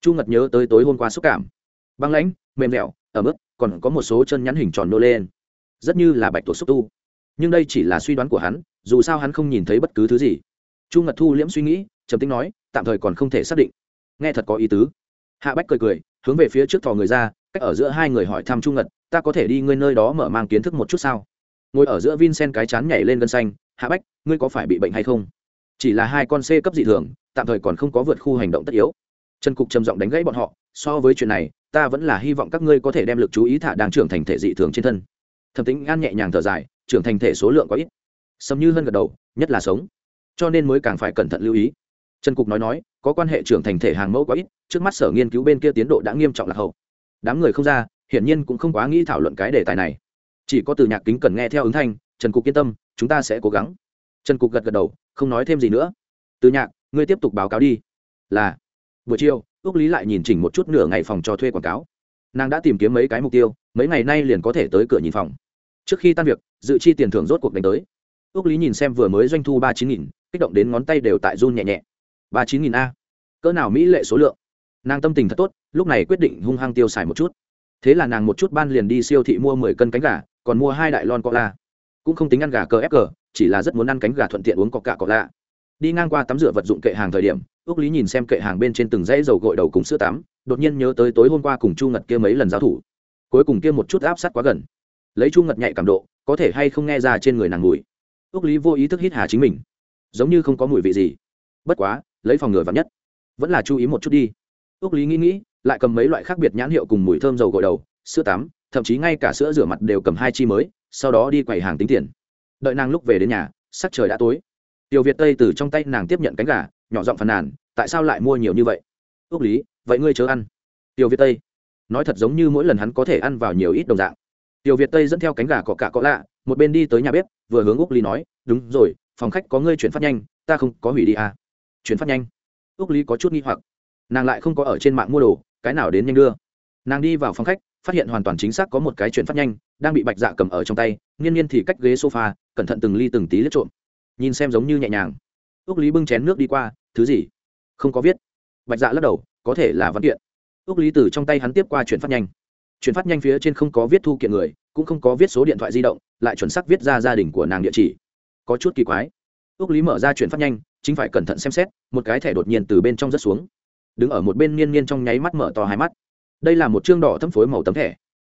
[SPEAKER 1] Chu ngật nhớ tới tối hôm qua xúc cảm. Băng lãnh, mềm dẻo ở mức còn có một số chân nhắn hình tròn nô lên. Rất như là bạch tuộc xúc tu. Nhưng đây chỉ là suy đoán của hắn dù sao hắn không nhìn thấy bất cứ thứ gì. Chu ngật thu liễm suy nghĩ, trầm tính nói, tạm thời còn không thể xác định. Nghe thật có ý tứ. Hạ bách cười cười, hướng về phía trước thò người ra, cách ở giữa hai người hỏi thăm chu ngật, ta có thể đi ngươi nơi đó mở mang kiến thức một chút sao? Ngồi ở giữa vincent cái chán nhảy lên gân xanh, hạ bách, ngươi có phải bị bệnh hay không? Chỉ là hai con c cấp dị thường, tạm thời còn không có vượt khu hành động tất yếu. Trần cục trầm giọng đánh gãy bọn họ, so với chuyện này, ta vẫn là hy vọng các ngươi có thể đem lực chú ý thả đang trưởng thành thể dị thường trên thân. Thẩm tính an nhẹ nhàng thở dài, trưởng thành thể số lượng có ít sầm như hơn gật đầu, nhất là sống. Cho nên mới càng phải cẩn thận lưu ý. Trần cục nói nói, có quan hệ trưởng thành thể hàng mẫu quá ít, trước mắt sở nghiên cứu bên kia tiến độ đã nghiêm trọng lạc hậu. Đám người không ra, hiển nhiên cũng không quá nghĩ thảo luận cái đề tài này. Chỉ có từ nhạc kính cần nghe theo ứng thanh, trần cục yên tâm, chúng ta sẽ cố gắng. Trần cục gật gật đầu, không nói thêm gì nữa. Từ nhạc, ngươi tiếp tục báo cáo đi. Là. Buổi chiều ước lý lại nhìn chỉnh một chút nửa ngày phòng cho thuê quảng cáo. Nàng đã tìm kiếm mấy cái mục tiêu, mấy ngày nay liền có thể tới cửa nhìn phòng. Trước khi tan việc, dự chi tiền thưởng rốt cuộc đánh tới ước lý nhìn xem vừa mới doanh thu ba chín nghìn, kích động đến ngón tay đều tại run nhẹ nhẹ. ba chín nghìn a, cỡ nào mỹ lệ số lượng. Nàng tâm tình thật tốt, lúc này quyết định hung hăng tiêu xài một chút. Thế là nàng một chút ban liền đi siêu thị mua mười cân cánh gà, còn mua hai đại lon cola. Cũng không tính ăn gà cờ ép cờ, chỉ là rất muốn ăn cánh gà thuận tiện uống coca cola. Đi ngang qua tắm rửa vật dụng kệ hàng thời điểm ước lý nhìn xem kệ hàng bên trên từng dãy dầu gội đầu cùng sữa tắm, đột nhiên nhớ tới tối hôm qua cùng chu ngật kia mấy lần giao thủ. Cuối cùng kia một chút áp sát quá gần. Lấy chu ngật nhạy cảm độ, có thể hay không nghe ra trên người nàng mùi ước lý vô ý thức hít hà chính mình. Giống như không có mùi vị gì. Bất quá, lấy phòng ngừa vắn nhất. Vẫn là chú ý một chút đi. Ước lý nghĩ nghĩ, lại cầm mấy loại khác biệt nhãn hiệu cùng mùi thơm dầu gội đầu, sữa tắm, thậm chí ngay cả sữa rửa mặt đều cầm hai chi mới, sau đó đi quầy hàng tính tiền. Đợi nàng lúc về đến nhà, sắc trời đã tối. Tiểu việt tây từ trong tay nàng tiếp nhận cánh gà, nhỏ giọng phàn nàn, tại sao lại mua nhiều như vậy? Ước lý, vậy ngươi chớ ăn. Tiểu việt tây nói thật giống như mỗi lần hắn có thể ăn vào nhiều ít đồng dạng. Tiểu việt tây dẫn theo cánh gà cọ cả cọ lạ một bên đi tới nhà bếp, vừa hướng úc lý nói, đúng rồi, phòng khách có ngươi chuyển phát nhanh, ta không có hủy đi à. chuyển phát nhanh? Úc lý có chút nghi hoặc. Nàng lại không có ở trên mạng mua đồ, cái nào đến nhanh đưa. Nàng đi vào phòng khách, phát hiện hoàn toàn chính xác có một cái chuyển phát nhanh, đang bị bạch dạ cầm ở trong tay nghiên nhiên thì cách ghế sofa, cẩn thận từng ly từng tí lướt trộm. Nhìn xem giống như nhẹ nhàng. Ước lý bưng chén nước đi qua, thứ gì? Không có viết. Bạch dạ lắc đầu, có thể là văn kiện. Ước lý từ trong tay hắn tiếp qua chuyển phát nhanh. Chuyển phát nhanh phía trên không có viết thu kiện người, cũng không có viết số điện thoại di động lại chuẩn xác viết ra gia đình của nàng địa chỉ. Có chút kỳ quái. Ước lý mở ra chuyển phát nhanh, chính phải cẩn thận xem xét, một cái thẻ đột nhiên từ bên trong rớt xuống. Đứng ở một bên niên niên trong nháy mắt mở to hai mắt. Đây là một chương đỏ thâm phối màu tấm thẻ.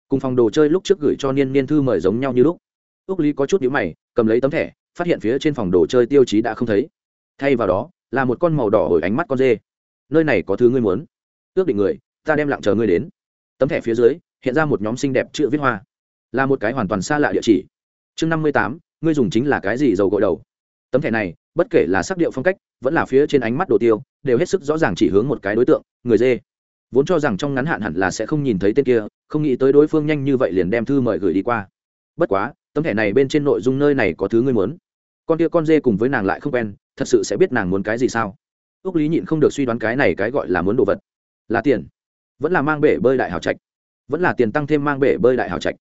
[SPEAKER 1] Cùng phòng đồ chơi lúc trước gửi cho niên niên thư mời giống nhau như lúc. Ước lý có chút nhữ mày, cầm lấy tấm thẻ, phát hiện phía trên phòng đồ chơi tiêu chí đã không thấy. Thay vào đó, là một con màu đỏ hồi ánh mắt con dê. Nơi này có thứ ngươi muốn. Ước định người, ta đem lặng chờ ngươi đến. Tấm thẻ phía dưới, hiện ra một nhóm xinh đẹp chữ viết hoa. Là một cái hoàn toàn xa lạ địa chỉ chương năm mươi tám, ngươi dùng chính là cái gì dầu gội đầu? Tấm thẻ này, bất kể là sắc điệu phong cách, vẫn là phía trên ánh mắt đồ tiêu, đều hết sức rõ ràng chỉ hướng một cái đối tượng, người dê. Vốn cho rằng trong ngắn hạn hẳn là sẽ không nhìn thấy tên kia, không nghĩ tới đối phương nhanh như vậy liền đem thư mời gửi đi qua. Bất quá, tấm thẻ này bên trên nội dung nơi này có thứ ngươi muốn. Con kia con dê cùng với nàng lại không quen, thật sự sẽ biết nàng muốn cái gì sao? Ước lý nhịn không được suy đoán cái này cái gọi là muốn đồ vật. Là tiền. Vẫn là mang bể bơi đại hào trạch. Vẫn là tiền tăng thêm mang bể bơi đại hào trạch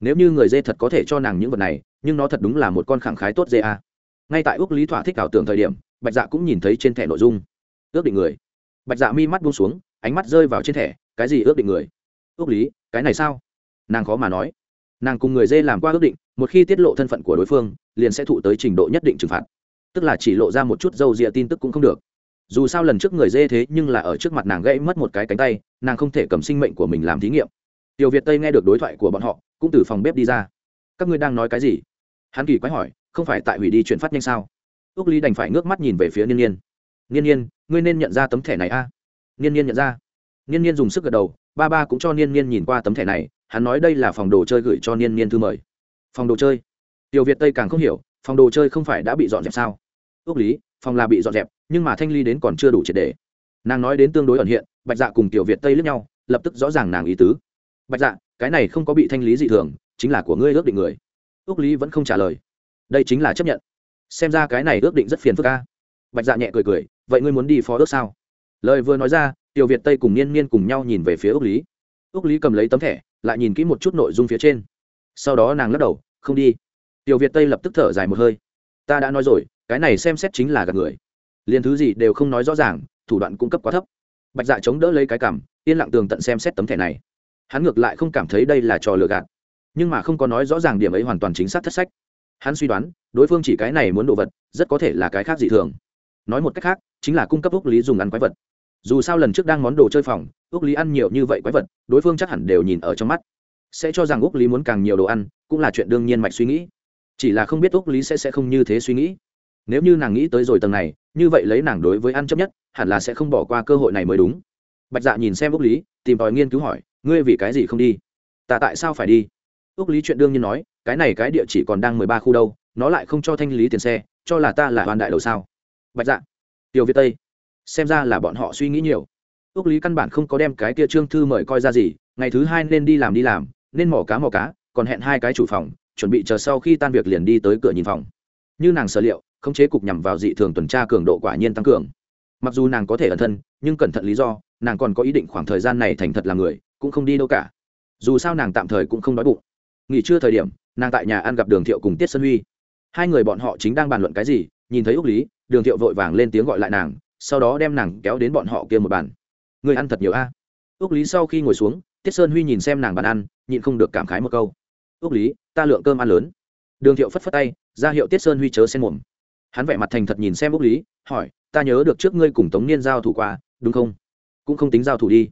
[SPEAKER 1] nếu như người dê thật có thể cho nàng những vật này, nhưng nó thật đúng là một con khẳng khái tốt dê a. Ngay tại ước lý thỏa thích ảo tưởng thời điểm, bạch dạ cũng nhìn thấy trên thẻ nội dung. Ước định người. Bạch dạ mi mắt buông xuống, ánh mắt rơi vào trên thẻ, cái gì ước định người? Ước lý, cái này sao? Nàng khó mà nói. Nàng cùng người dê làm qua ước định, một khi tiết lộ thân phận của đối phương, liền sẽ thụ tới trình độ nhất định trừng phạt. Tức là chỉ lộ ra một chút dâu rịa tin tức cũng không được. Dù sao lần trước người dê thế nhưng là ở trước mặt nàng gãy mất một cái cánh tay, nàng không thể cầm sinh mệnh của mình làm thí nghiệm tiểu việt tây nghe được đối thoại của bọn họ, cũng từ phòng bếp đi ra. Các ngươi đang nói cái gì? Hắn kỳ quái hỏi, không phải tại hủy đi chuyển phát nhanh sao? Ước lý đành phải ngước mắt nhìn về phía niên niên. Niên niên, ngươi nên nhận ra tấm thẻ này a. À? niên niên nhận ra. Niên niên dùng sức gật đầu, ba ba cũng cho niên niên nhìn qua tấm thẻ này, hắn nói đây là phòng đồ chơi gửi cho niên niên thư mời. Phòng đồ chơi? Tiểu việt tây càng không hiểu, phòng đồ chơi không phải đã bị dọn dẹp sao? Ước lý, phòng là bị dọn dẹp, nhưng mà thanh ly đến còn chưa đủ triệt đề nàng nói đến tương đối ẩn hiện, bạch dạ cùng tiểu việt tây lướt nhau, lập tức rõ ràng nàng ý tứ bạch dạ cái này không có bị thanh lý dị thường, chính là của ngươi ước định người. Ước lý vẫn không trả lời. Đây chính là chấp nhận. Xem ra cái này ước định rất phiền phức ca bạch dạ nhẹ cười cười, vậy ngươi muốn đi phó ước sao? Lời vừa nói ra, tiểu việt tây cùng niên niên cùng nhau nhìn về phía ước lý. Ước lý cầm lấy tấm thẻ, lại nhìn kỹ một chút nội dung phía trên. Sau đó nàng lắc đầu, không đi. Tiểu việt tây lập tức thở dài một hơi. Ta đã nói rồi, cái này xem xét chính là gạt người. Liền thứ gì đều không nói rõ ràng, thủ đoạn cung cấp quá thấp. Bạch dạ chống đỡ lấy cái cảm, yên lặng tường tận xem xét tấm thẻ này hắn ngược lại không cảm thấy đây là trò lừa gạt, nhưng mà không có nói rõ ràng điểm ấy hoàn toàn chính xác thất sách. Hắn suy đoán, đối phương chỉ cái này muốn đồ vật, rất có thể là cái khác dị thường. Nói một cách khác, chính là cung cấp úc lý dùng ăn quái vật. Dù sao lần trước đang món đồ chơi phòng úc lý ăn nhiều như vậy quái vật, đối phương chắc hẳn đều nhìn ở trong mắt. Sẽ cho rằng úc lý muốn càng nhiều đồ ăn, cũng là chuyện đương nhiên mạch suy nghĩ. Chỉ là không biết úc lý sẽ sẽ không như thế suy nghĩ. Nếu như nàng nghĩ tới rồi tầng này, như vậy lấy nàng đối với ăn chấp nhất, hẳn là sẽ không bỏ qua cơ hội này mới đúng. Bạch dạ nhìn xem úc lý, tìm tòi nghiên cứu hỏi ngươi vì cái gì không đi? Ta tại sao phải đi? Ước lý chuyện đương nhiên nói, cái này cái địa chỉ còn đang mười ba khu đâu, nó lại không cho thanh lý tiền xe, cho là ta là hoàn đại đầu sao? Bạch dạ tiểu việt tây, xem ra là bọn họ suy nghĩ nhiều. Ước lý căn bản không có đem cái kia trương thư mời coi ra gì, ngày thứ hai nên đi làm đi làm, nên mỏ cá mỏ cá, còn hẹn hai cái chủ phòng, chuẩn bị chờ sau khi tan việc liền đi tới cửa nhìn phòng. Như nàng sở liệu, khống chế cục nhằm vào dị thường tuần tra cường độ quả nhiên tăng cường. Mặc dù nàng có thể ẩn thân, nhưng cẩn thận lý do, nàng còn có ý định khoảng thời gian này thành thật là người cũng không đi đâu cả. Dù sao nàng tạm thời cũng không đói bụng. Nghỉ trưa thời điểm, nàng tại nhà ăn gặp đường thiệu cùng tiết sơn huy. Hai người bọn họ chính đang bàn luận cái gì, nhìn thấy úc lý, đường thiệu vội vàng lên tiếng gọi lại nàng, sau đó đem nàng kéo đến bọn họ kia một bàn. Người ăn thật nhiều a. Úc lý sau khi ngồi xuống, tiết sơn huy nhìn xem nàng bàn ăn, nhịn không được cảm khái một câu. Úc lý, ta lượng cơm ăn lớn. Đường thiệu phất phất tay, ra hiệu tiết sơn huy chớ xen mồm. Hắn vẻ mặt thành thật nhìn xem úc lý, hỏi, ta nhớ được trước ngươi cùng tống niên giao thủ qua, đúng không? Cũng không tính giao thủ đi.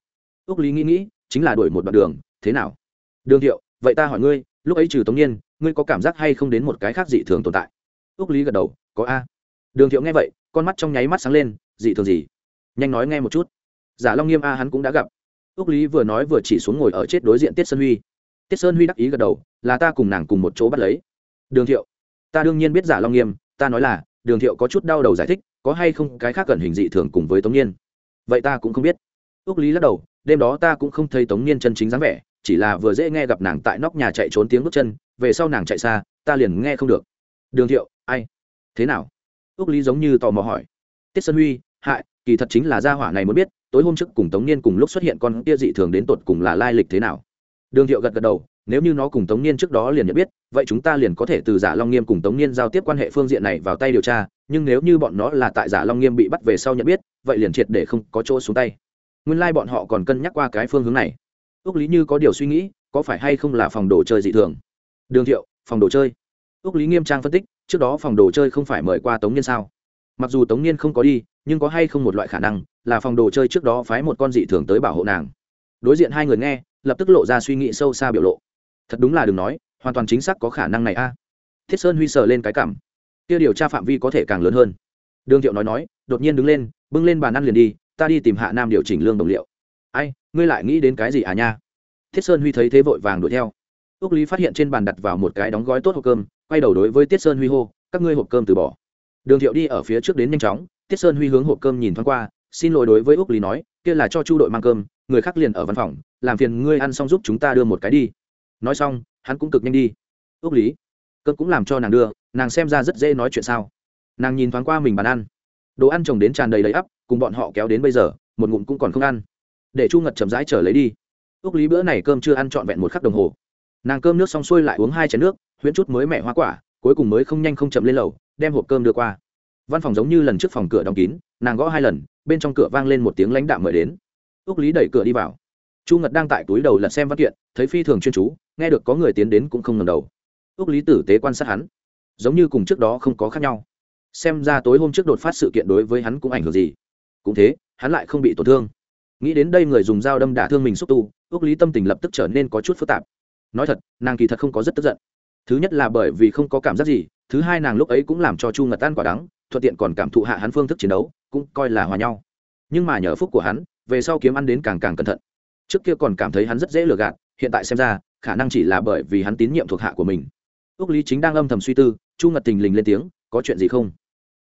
[SPEAKER 1] Úc lý nghĩ nghĩ chính là đuổi một đoạn đường thế nào? Đường thiệu vậy ta hỏi ngươi lúc ấy trừ tống Nhiên, ngươi có cảm giác hay không đến một cái khác dị thường tồn tại? Úc lý gật đầu có a. Đường thiệu nghe vậy con mắt trong nháy mắt sáng lên dị thường gì? Nhanh nói nghe một chút. Giả long nghiêm a hắn cũng đã gặp. Úc lý vừa nói vừa chỉ xuống ngồi ở chết đối diện tiết sơn huy. Tiết sơn huy đắc ý gật đầu là ta cùng nàng cùng một chỗ bắt lấy. Đường thiệu ta đương nhiên biết giả long nghiêm ta nói là đường thiệu có chút đau đầu giải thích có hay không cái khác cần hình dị thường cùng với tống Nhiên? vậy ta cũng không biết. Ước lý lắc đầu đêm đó ta cũng không thấy tống niên chân chính dáng vẻ, chỉ là vừa dễ nghe gặp nàng tại nóc nhà chạy trốn tiếng bước chân, về sau nàng chạy xa, ta liền nghe không được. Đường thiệu, ai? Thế nào? Ước lý giống như tò mò hỏi. Tiết sơn huy, hại, kỳ thật chính là gia hỏa này muốn biết, tối hôm trước cùng tống niên cùng lúc xuất hiện con kia dị thường đến tột cùng là lai lịch thế nào. Đường thiệu gật gật đầu, nếu như nó cùng tống niên trước đó liền nhận biết, vậy chúng ta liền có thể từ giả long nghiêm cùng tống niên giao tiếp quan hệ phương diện này vào tay điều tra, nhưng nếu như bọn nó là tại giả long nghiêm bị bắt về sau nhận biết, vậy liền triệt để không có chỗ xuống tay nguyên lai、like、bọn họ còn cân nhắc qua cái phương hướng này. Ước lý như có điều suy nghĩ, có phải hay không là phòng đồ chơi dị thường? Đường thiệu, phòng đồ chơi. Ước lý nghiêm trang phân tích, trước đó phòng đồ chơi không phải mời qua tống niên sao? Mặc dù tống niên không có đi, nhưng có hay không một loại khả năng là phòng đồ chơi trước đó phái một con dị thường tới bảo hộ nàng? Đối diện hai người nghe, lập tức lộ ra suy nghĩ sâu xa biểu lộ. Thật đúng là đừng nói, hoàn toàn chính xác có khả năng này a. Thiết sơn huy sờ lên cái cảm. Kia điều tra phạm vi có thể càng lớn hơn. Đường thiệu nói nói, đột nhiên đứng lên, bưng lên bàn ăn liền đi ta đi tìm hạ nam điều chỉnh lương đồng liệu. Ai, ngươi lại nghĩ đến cái gì à nha? Thiết sơn huy thấy thế vội vàng đuổi theo. Ước lý phát hiện trên bàn đặt vào một cái đóng gói tốt hộp cơm, quay đầu đối với tiết sơn huy hô, các ngươi hộp cơm từ bỏ. Đường thiệu đi ở phía trước đến nhanh chóng tiết sơn huy hướng hộp cơm nhìn thoáng qua, xin lỗi đối với ước lý nói, kia là cho chu đội mang cơm, người khác liền ở văn phòng, làm phiền ngươi ăn xong giúp chúng ta đưa một cái đi. Nói xong, hắn cũng cực nhanh đi. Ước lý, cơm cũng làm cho nàng đưa, nàng xem ra rất dễ nói chuyện sao. Nàng nhìn thoáng qua mình bàn ăn. Đồ ăn trồng đến tràn đầy đầy ắp cùng bọn họ kéo đến bây giờ, một ngụm cũng còn không ăn. Để chu ngật chậm rãi trở lấy đi. Ước lý bữa này cơm chưa ăn trọn vẹn một khắc đồng hồ. Nàng cơm nước xong xuôi lại uống hai chén nước, huyễn chút mới mẹ hoa quả, cuối cùng mới không nhanh không chậm lên lầu, đem hộp cơm đưa qua. Văn phòng giống như lần trước phòng cửa đóng kín, nàng gõ hai lần, bên trong cửa vang lên một tiếng lãnh đạm mời đến. Ước lý đẩy cửa đi vào. Chu ngật đang tại túi đầu lật xem văn kiện, thấy phi thường chuyên chú, nghe được có người tiến đến cũng không ngầm đầu. Ước lý tử tế quan sát hắn. Giống như cùng trước đó không có khác nhau. Xem ra tối hôm trước đột phát sự kiện đối với hắn cũng ảnh hưởng gì cũng thế, hắn lại không bị tổn thương. Nghĩ đến đây người dùng dao đâm đả thương mình xúc tu ước lý tâm tình lập tức trở nên có chút phức tạp. Nói thật, nàng kỳ thật không có rất tức giận. Thứ nhất là bởi vì không có cảm giác gì, thứ hai nàng lúc ấy cũng làm cho chu ngật tan quả đắng, thuận tiện còn cảm thụ hạ hắn phương thức chiến đấu, cũng coi là hòa nhau. Nhưng mà nhờ phúc của hắn, về sau kiếm ăn đến càng càng cẩn thận. Trước kia còn cảm thấy hắn rất dễ lừa gạt, hiện tại xem ra, khả năng chỉ là bởi vì hắn tín nhiệm thuộc hạ của mình. Ước lý chính đang âm thầm suy tư, chu ngật tình lình lên tiếng, có chuyện gì không?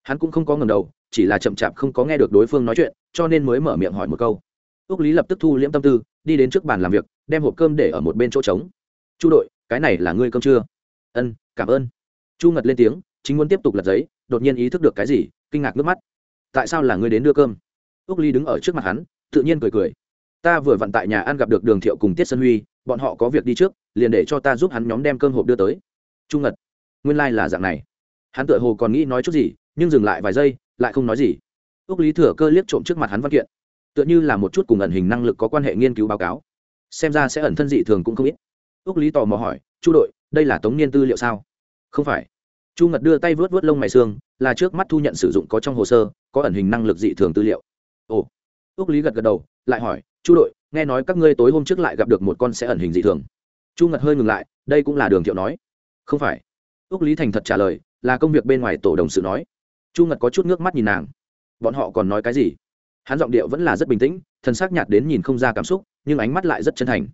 [SPEAKER 1] Hắn cũng không có ngầm đầu chỉ là chậm chạp không có nghe được đối phương nói chuyện, cho nên mới mở miệng hỏi một câu. Ước lý lập tức thu liễm tâm tư, đi đến trước bàn làm việc, đem hộp cơm để ở một bên chỗ trống. Chu đội, cái này là ngươi cơm chưa? Ân, cảm ơn. Chu ngật lên tiếng, chính muốn tiếp tục lật giấy, đột nhiên ý thức được cái gì, kinh ngạc nước mắt. Tại sao là ngươi đến đưa cơm? Ước ly đứng ở trước mặt hắn, tự nhiên cười cười. Ta vừa vặn tại nhà ăn gặp được đường thiệu cùng tiết sơn huy, bọn họ có việc đi trước, liền để cho ta giúp hắn nhóm đem cơm hộp đưa tới. Chu ngật, nguyên lai、like、là dạng này. Hắn tựa hồ còn nghĩ nói chút gì, nhưng dừng lại vài giây lại không nói gì. Ước lý thừa cơ liếc trộm trước mặt hắn văn kiện. Tựa như là một chút cùng ẩn hình năng lực có quan hệ nghiên cứu báo cáo. Xem ra sẽ ẩn thân dị thường cũng không ít. Ước lý tò mò hỏi, chu đội, đây là tống niên tư liệu sao? Không phải. Chu ngật đưa tay vớt vớt lông mày xương, là trước mắt thu nhận sử dụng có trong hồ sơ, có ẩn hình năng lực dị thường tư liệu. Ồ. Ước lý gật gật đầu, lại hỏi, chu đội, nghe nói các ngươi tối hôm trước lại gặp được một con sẽ ẩn hình dị thường. Chu ngật hơi ngừng lại, đây cũng là đường thiệu nói. Không phải. Ước lý thành thật trả lời, là công việc bên ngoài tổ đồng sự nói chu ngật có chút nước mắt nhìn nàng. Bọn họ còn nói cái gì? Hắn giọng điệu vẫn là rất bình tĩnh thân xác nhạt đến nhìn không ra cảm xúc, nhưng ánh mắt lại rất chân thành.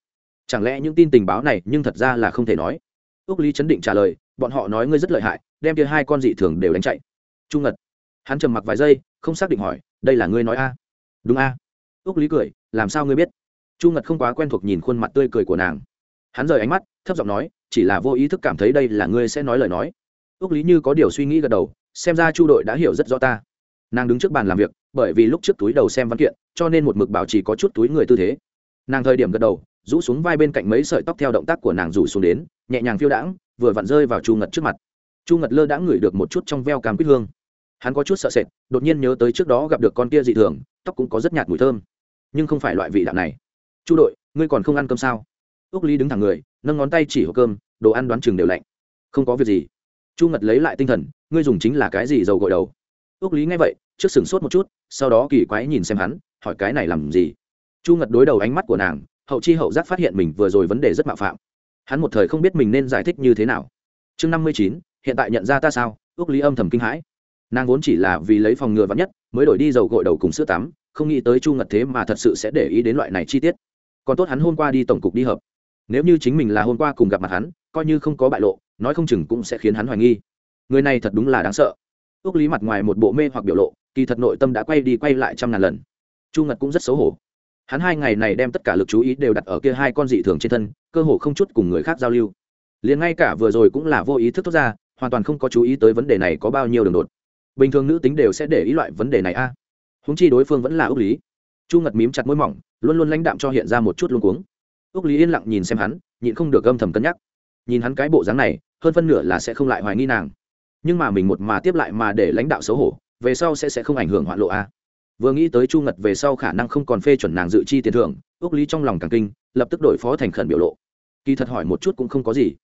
[SPEAKER 1] Chẳng lẽ những tin tình báo này nhưng thật ra là không thể nói? Ước lý chấn định trả lời, bọn họ nói ngươi rất lợi hại, đem kia hai con dị thường đều đánh chạy. Chu ngật, hắn trầm mặc vài giây, không xác định hỏi, đây là ngươi nói a? Đúng a. Ước lý cười, làm sao ngươi biết? Chu ngật không quá quen thuộc nhìn khuôn mặt tươi cười của nàng. Hắn rời ánh mắt, thấp giọng nói, chỉ là vô ý thức cảm thấy đây là ngươi sẽ nói lời nói. Ước lý như có điều suy nghĩ gật đầu xem ra chu đội đã hiểu rất rõ ta. Nàng đứng trước bàn làm việc, bởi vì lúc trước túi đầu xem văn kiện, cho nên một mực bảo trì có chút túi người tư thế. Nàng thời điểm gật đầu, rũ xuống vai bên cạnh mấy sợi tóc theo động tác của nàng rủ xuống đến, nhẹ nhàng phiêu đãng, vừa vặn rơi vào chu ngật trước mặt. Chu ngật lơ đã ngửi được một chút trong veo cam quýt hương. Hắn có chút sợ sệt, đột nhiên nhớ tới trước đó gặp được con kia dị thường, tóc cũng có rất nhạt mùi thơm. Nhưng không phải loại vị đạm này. Chu đội, ngươi còn không ăn cơm sao? Ước lý đứng thẳng người, nâng ngón tay chỉ hộp cơm, đồ ăn đoán chừng đều lạnh. Không có việc gì chu ngật lấy lại tinh thần, ngươi dùng chính là cái gì dầu gội đầu? Ước lý nghe vậy, trước sửng sốt một chút, sau đó kỳ quái nhìn xem hắn, hỏi cái này làm gì? Chu ngật đối đầu ánh mắt của nàng, hậu chi hậu giác phát hiện mình vừa rồi vấn đề rất mạo phạm. Hắn một thời không biết mình nên giải thích như thế nào. Chương năm mươi chín, hiện tại nhận ra ta sao? Ước lý âm thầm kinh hãi. Nàng vốn chỉ là vì lấy phòng ngừa vắn nhất, mới đổi đi dầu gội đầu cùng sữa tắm, không nghĩ tới chu ngật thế mà thật sự sẽ để ý đến loại này chi tiết. Còn tốt hắn hôm qua đi tổng cục đi hợp nếu như chính mình là hôm qua cùng gặp mặt hắn, coi như không có bại lộ nói không chừng cũng sẽ khiến hắn hoài nghi. Người này thật đúng là đáng sợ. Ước lý mặt ngoài một bộ mê hoặc biểu lộ, kỳ thật nội tâm đã quay đi quay lại trăm ngàn lần. Chu ngật cũng rất xấu hổ. Hắn hai ngày này đem tất cả lực chú ý đều đặt ở kia hai con dị thường trên thân, cơ hồ không chút cùng người khác giao lưu. Liền ngay cả vừa rồi cũng là vô ý thức thoát ra, hoàn toàn không có chú ý tới vấn đề này có bao nhiêu đường đột. Bình thường nữ tính đều sẽ để ý loại vấn đề này a. À. húng chi đối phương vẫn là ước lý. Chu ngật mím chặt môi mỏng, luôn luôn lãnh đạm cho hiện ra một chút luôn cuống. Ước lý yên lặng nhìn xem hắn, nhịn không được âm thầm cân nhắc nhìn hắn cái bộ dáng này, hơn phân nửa là sẽ không lại hoài nghi nàng. Nhưng mà mình một mà tiếp lại mà để lãnh đạo xấu hổ, về sau sẽ sẽ không ảnh hưởng hoạn lộ a. Vừa nghĩ tới chu ngật về sau khả năng không còn phê chuẩn nàng dự chi tiền thưởng ước lý trong lòng càng kinh, lập tức đổi phó thành khẩn biểu lộ. Kỳ thật hỏi một chút cũng không có gì.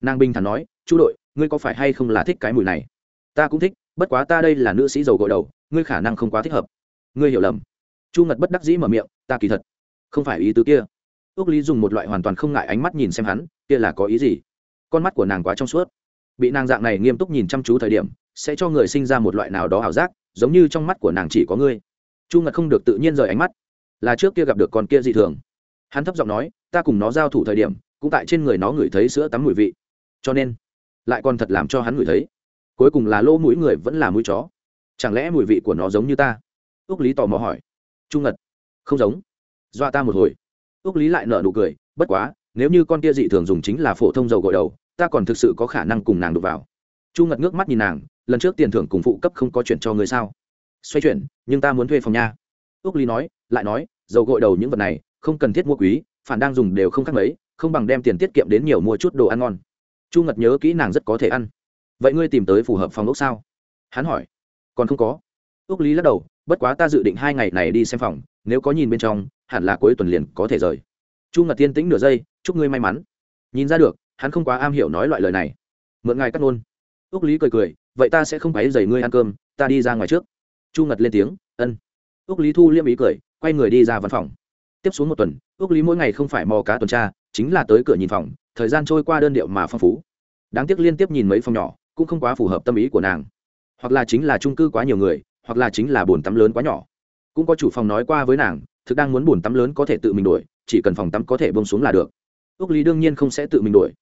[SPEAKER 1] Nàng bình thản nói, chu đội, ngươi có phải hay không là thích cái mùi này? Ta cũng thích, bất quá ta đây là nữ sĩ dầu gội đầu, ngươi khả năng không quá thích hợp. Ngươi hiểu lầm. Chu ngật bất đắc dĩ mở miệng, ta kỳ thật không phải ý tứ kia. Ước lý dùng một loại hoàn toàn không ngại ánh mắt nhìn xem hắn, kia là có ý gì? Con mắt của nàng quá trong suốt. Bị nàng dạng này nghiêm túc nhìn chăm chú thời điểm, sẽ cho người sinh ra một loại nào đó ảo giác, giống như trong mắt của nàng chỉ có ngươi. Chu ngật không được tự nhiên rời ánh mắt. Là trước kia gặp được con kia dị thường. Hắn thấp giọng nói, ta cùng nó giao thủ thời điểm, cũng tại trên người nó ngửi thấy sữa tắm mùi vị. Cho nên, lại còn thật làm cho hắn ngửi thấy. Cuối cùng là lỗ mũi người vẫn là mũi chó. Chẳng lẽ mùi vị của nó giống như ta? Ước lý tò mò hỏi. Chu ngật, không giống. Dọa ta một hồi. Ước lý lại nở nụ cười, bất quá nếu như con kia dị thường dùng chính là phổ thông dầu gội đầu, ta còn thực sự có khả năng cùng nàng đụng vào. Chu ngật ngước mắt nhìn nàng, lần trước tiền thưởng cùng phụ cấp không có chuyển cho người sao? Xoay chuyển, nhưng ta muốn thuê phòng nha. Ước lý nói, lại nói, dầu gội đầu những vật này, không cần thiết mua quý, phản đang dùng đều không khác mấy, không bằng đem tiền tiết kiệm đến nhiều mua chút đồ ăn ngon. Chu ngật nhớ kỹ nàng rất có thể ăn. Vậy ngươi tìm tới phù hợp phòng ốc sao? Hắn hỏi. Còn không có. Ước lý lắc đầu, bất quá ta dự định hai ngày này đi xem phòng, nếu có nhìn bên trong, hẳn là cuối tuần liền có thể rời. Chu ngật tiên tĩnh nửa giây chúc ngươi may mắn. Nhìn ra được, hắn không quá am hiểu nói loại lời này. Mượn ngài cắt nôn ước lý cười cười, vậy ta sẽ không phải dày ngươi ăn cơm, ta đi ra ngoài trước. Chu ngật lên tiếng, ân. Ước lý thu liêm ý cười, quay người đi ra văn phòng. Tiếp xuống một tuần ước lý mỗi ngày không phải mò cá tuần tra, chính là tới cửa nhìn phòng, thời gian trôi qua đơn điệu mà phong phú. Đáng tiếc liên tiếp nhìn mấy phòng nhỏ, cũng không quá phù hợp tâm ý của nàng. Hoặc là chính là trung cư quá nhiều người, hoặc là chính là bồn tắm lớn quá nhỏ. Cũng có chủ phòng nói qua với nàng, thực đang muốn bồn tắm lớn có thể tự mình đổi, chỉ cần phòng tắm có thể bông xuống là được ước lý đương nhiên không sẽ tự mình đổi.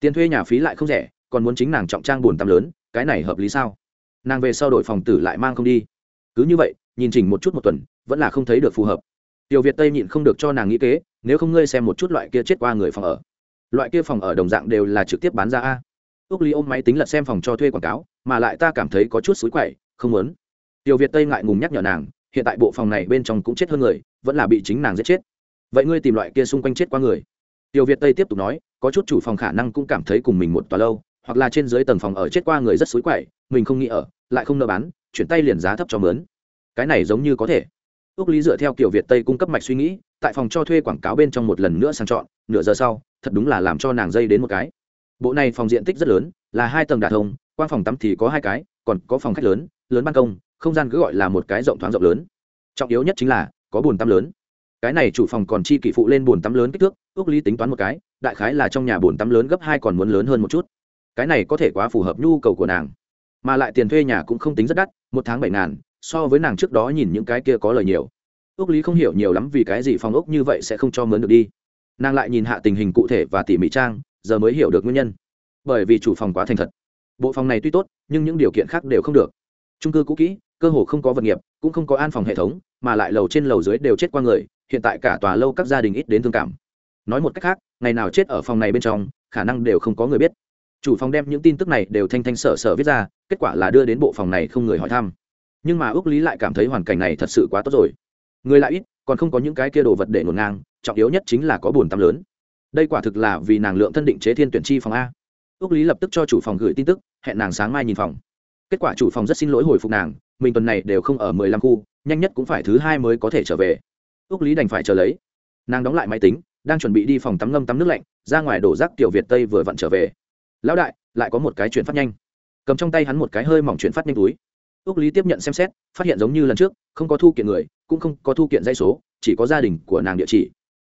[SPEAKER 1] Tiền thuê nhà phí lại không rẻ, còn muốn chính nàng trọng trang buồn tắm lớn, cái này hợp lý sao? Nàng về sau đổi phòng tử lại mang không đi. Cứ như vậy, nhìn chỉnh một chút một tuần, vẫn là không thấy được phù hợp. Tiểu việt tây nhịn không được cho nàng nghĩ kế, nếu không ngươi xem một chút loại kia chết qua người phòng ở. Loại kia phòng ở đồng dạng đều là trực tiếp bán ra a. Ước lý ôm máy tính lật xem phòng cho thuê quảng cáo, mà lại ta cảm thấy có chút xúi quậy, không muốn. Tiểu việt tây ngại ngùng nhắc nhở nàng, hiện tại bộ phòng này bên trong cũng chết hơn người, vẫn là bị chính nàng giết chết. Vậy ngươi tìm loại kia xung quanh chết qua người tiểu việt tây tiếp tục nói, có chút chủ phòng khả năng cũng cảm thấy cùng mình một tòa lâu, hoặc là trên dưới tầng phòng ở chết qua người rất xối quậy, mình không nghĩ ở, lại không nỡ bán, chuyển tay liền giá thấp cho mướn. Cái này giống như có thể. Úc lý dựa theo kiểu việt tây cung cấp mạch suy nghĩ, tại phòng cho thuê quảng cáo bên trong một lần nữa sang chọn, nửa giờ sau, thật đúng là làm cho nàng dây đến một cái. Bộ này phòng diện tích rất lớn, là hai tầng đà thông quang phòng tắm thì có hai cái, còn có phòng khách lớn lớn ban công, không gian cứ gọi là một cái rộng thoáng rộng lớn. Trọng yếu nhất chính là, có bồn tắm lớn cái này chủ phòng còn chi kỷ phụ lên bồn tắm lớn kích thước ước lý tính toán một cái, đại khái là trong nhà bồn tắm lớn gấp hai còn muốn lớn hơn một chút. Cái này có thể quá phù hợp nhu cầu của nàng. Mà lại tiền thuê nhà cũng không tính rất đắt, một tháng bảy ngàn, so với nàng trước đó nhìn những cái kia có lời nhiều. Ước lý không hiểu nhiều lắm vì cái gì phòng ốc như vậy sẽ không cho mướn được đi. Nàng lại nhìn hạ tình hình cụ thể và tỉ mỉ trang, giờ mới hiểu được nguyên nhân. Bởi vì chủ phòng quá thành thật. Bộ phòng này tuy tốt, nhưng những điều kiện khác đều không được. Trung cư cũ kỹ, cơ hồ không có vật nghiệp, cũng không có an phòng hệ thống, mà lại lầu trên lầu dưới đều chết qua người hiện tại cả tòa lâu các gia đình ít đến thương cảm. Nói một cách khác, ngày nào chết ở phòng này bên trong, khả năng đều không có người biết. Chủ phòng đem những tin tức này đều thanh thanh sở sở viết ra, kết quả là đưa đến bộ phòng này không người hỏi thăm. Nhưng mà ước lý lại cảm thấy hoàn cảnh này thật sự quá tốt rồi. Người lại ít, còn không có những cái kia đồ vật để ngổn ngang, trọng yếu nhất chính là có buồn tắm lớn. Đây quả thực là vì nàng lượng thân định chế thiên tuyển chi phòng a. Ước lý lập tức cho chủ phòng gửi tin tức, hẹn nàng sáng mai nhìn phòng. Kết quả chủ phòng rất xin lỗi hồi phục nàng, mình tuần này đều không ở mười lăm khu, nhanh nhất cũng phải thứ hai mới có thể trở về ước lý đành phải chờ lấy. Nàng đóng lại máy tính, đang chuẩn bị đi phòng tắm ngâm tắm nước lạnh, ra ngoài đổ rác tiểu việt tây vừa vặn trở về. Lão đại, lại có một cái chuyển phát nhanh. Cầm trong tay hắn một cái hơi mỏng chuyển phát nhanh túi. Ước lý tiếp nhận xem xét, phát hiện giống như lần trước, không có thu kiện người, cũng không có thu kiện dây số, chỉ có gia đình của nàng địa chỉ.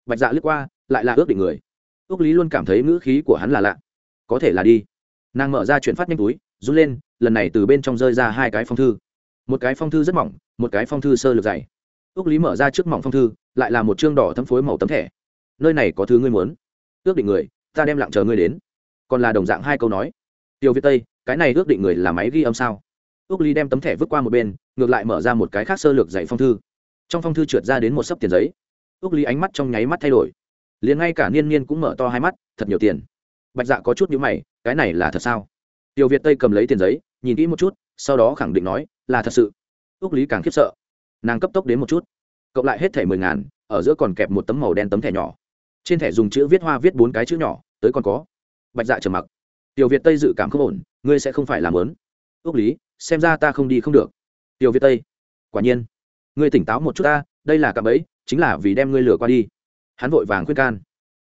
[SPEAKER 1] Bạch dạ lướt qua, lại là ước định người. Ước lý luôn cảm thấy ngữ khí của hắn là lạ. Có thể là đi. Nàng mở ra chuyển phát nhanh túi rút lên, lần này từ bên trong rơi ra hai cái phong thư. Một cái phong thư rất mỏng, một cái phong thư sơ lược dày ước lý mở ra trước mỏng phong thư, lại là một chương đỏ thấm phối màu tấm thẻ. Nơi này có thứ ngươi muốn. Ước định người, ta đem lặng chờ ngươi đến. Còn là đồng dạng hai câu nói. Tiêu viết tây, cái này ước định người là máy ghi âm sao? Ước lý đem tấm thẻ vứt qua một bên, ngược lại mở ra một cái khác sơ lược dạy phong thư. Trong phong thư trượt ra đến một sấp tiền giấy. Ước lý ánh mắt trong nháy mắt thay đổi. Liền ngay cả niên niên cũng mở to hai mắt, thật nhiều tiền. Bạch dạ có chút nhữ mày, cái này là thật sao? Tiêu việt tây cầm lấy tiền giấy, nhìn kỹ một chút, sau đó khẳng định nói, là thật sự. Ước lý càng khiếp sợ nàng cấp tốc đến một chút, cộng lại hết thẻ mười ngàn, ở giữa còn kẹp một tấm màu đen tấm thẻ nhỏ. Trên thẻ dùng chữ viết hoa viết bốn cái chữ nhỏ, tới còn có. Bạch dạ trầm mặc. Tiểu việt tây dự cảm không ổn, ngươi sẽ không phải làm lớn. Ước lý, xem ra ta không đi không được. Tiểu việt tây, quả nhiên. Ngươi tỉnh táo một chút ta, đây là cạm ấy chính là vì đem ngươi lừa qua đi. Hắn vội vàng khuyên can.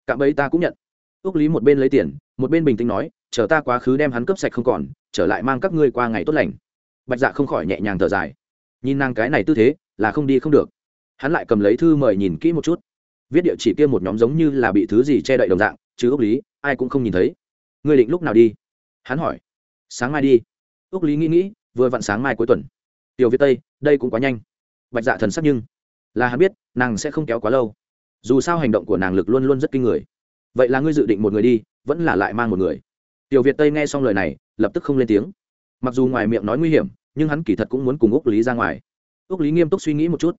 [SPEAKER 1] Cạm ấy ta cũng nhận. Ước lý một bên lấy tiền, một bên bình tĩnh nói, chờ ta quá khứ đem hắn cướp sạch không còn, trở lại mang các ngươi qua ngày tốt lành. Bạch dạ không khỏi nhẹ nhàng thở dài. Nhìn nàng cái này tư thế là không đi không được. Hắn lại cầm lấy thư mời nhìn kỹ một chút. Viết địa chỉ kia một nhóm giống như là bị thứ gì che đậy đồng dạng, chứ ước lý, ai cũng không nhìn thấy. Ngươi định lúc nào đi? Hắn hỏi. Sáng mai đi. Ước lý nghĩ nghĩ, vừa vặn sáng mai cuối tuần. Tiểu việt tây, đây cũng quá nhanh. Bạch dạ thần sắc nhưng là hắn biết, nàng sẽ không kéo quá lâu. Dù sao hành động của nàng lực luôn luôn rất kinh người. Vậy là ngươi dự định một người đi, vẫn là lại mang một người? Tiểu việt tây nghe xong lời này, lập tức không lên tiếng. Mặc dù ngoài miệng nói nguy hiểm, nhưng hắn kỳ thật cũng muốn cùng úc lý ra ngoài úc lý nghiêm túc suy nghĩ một chút.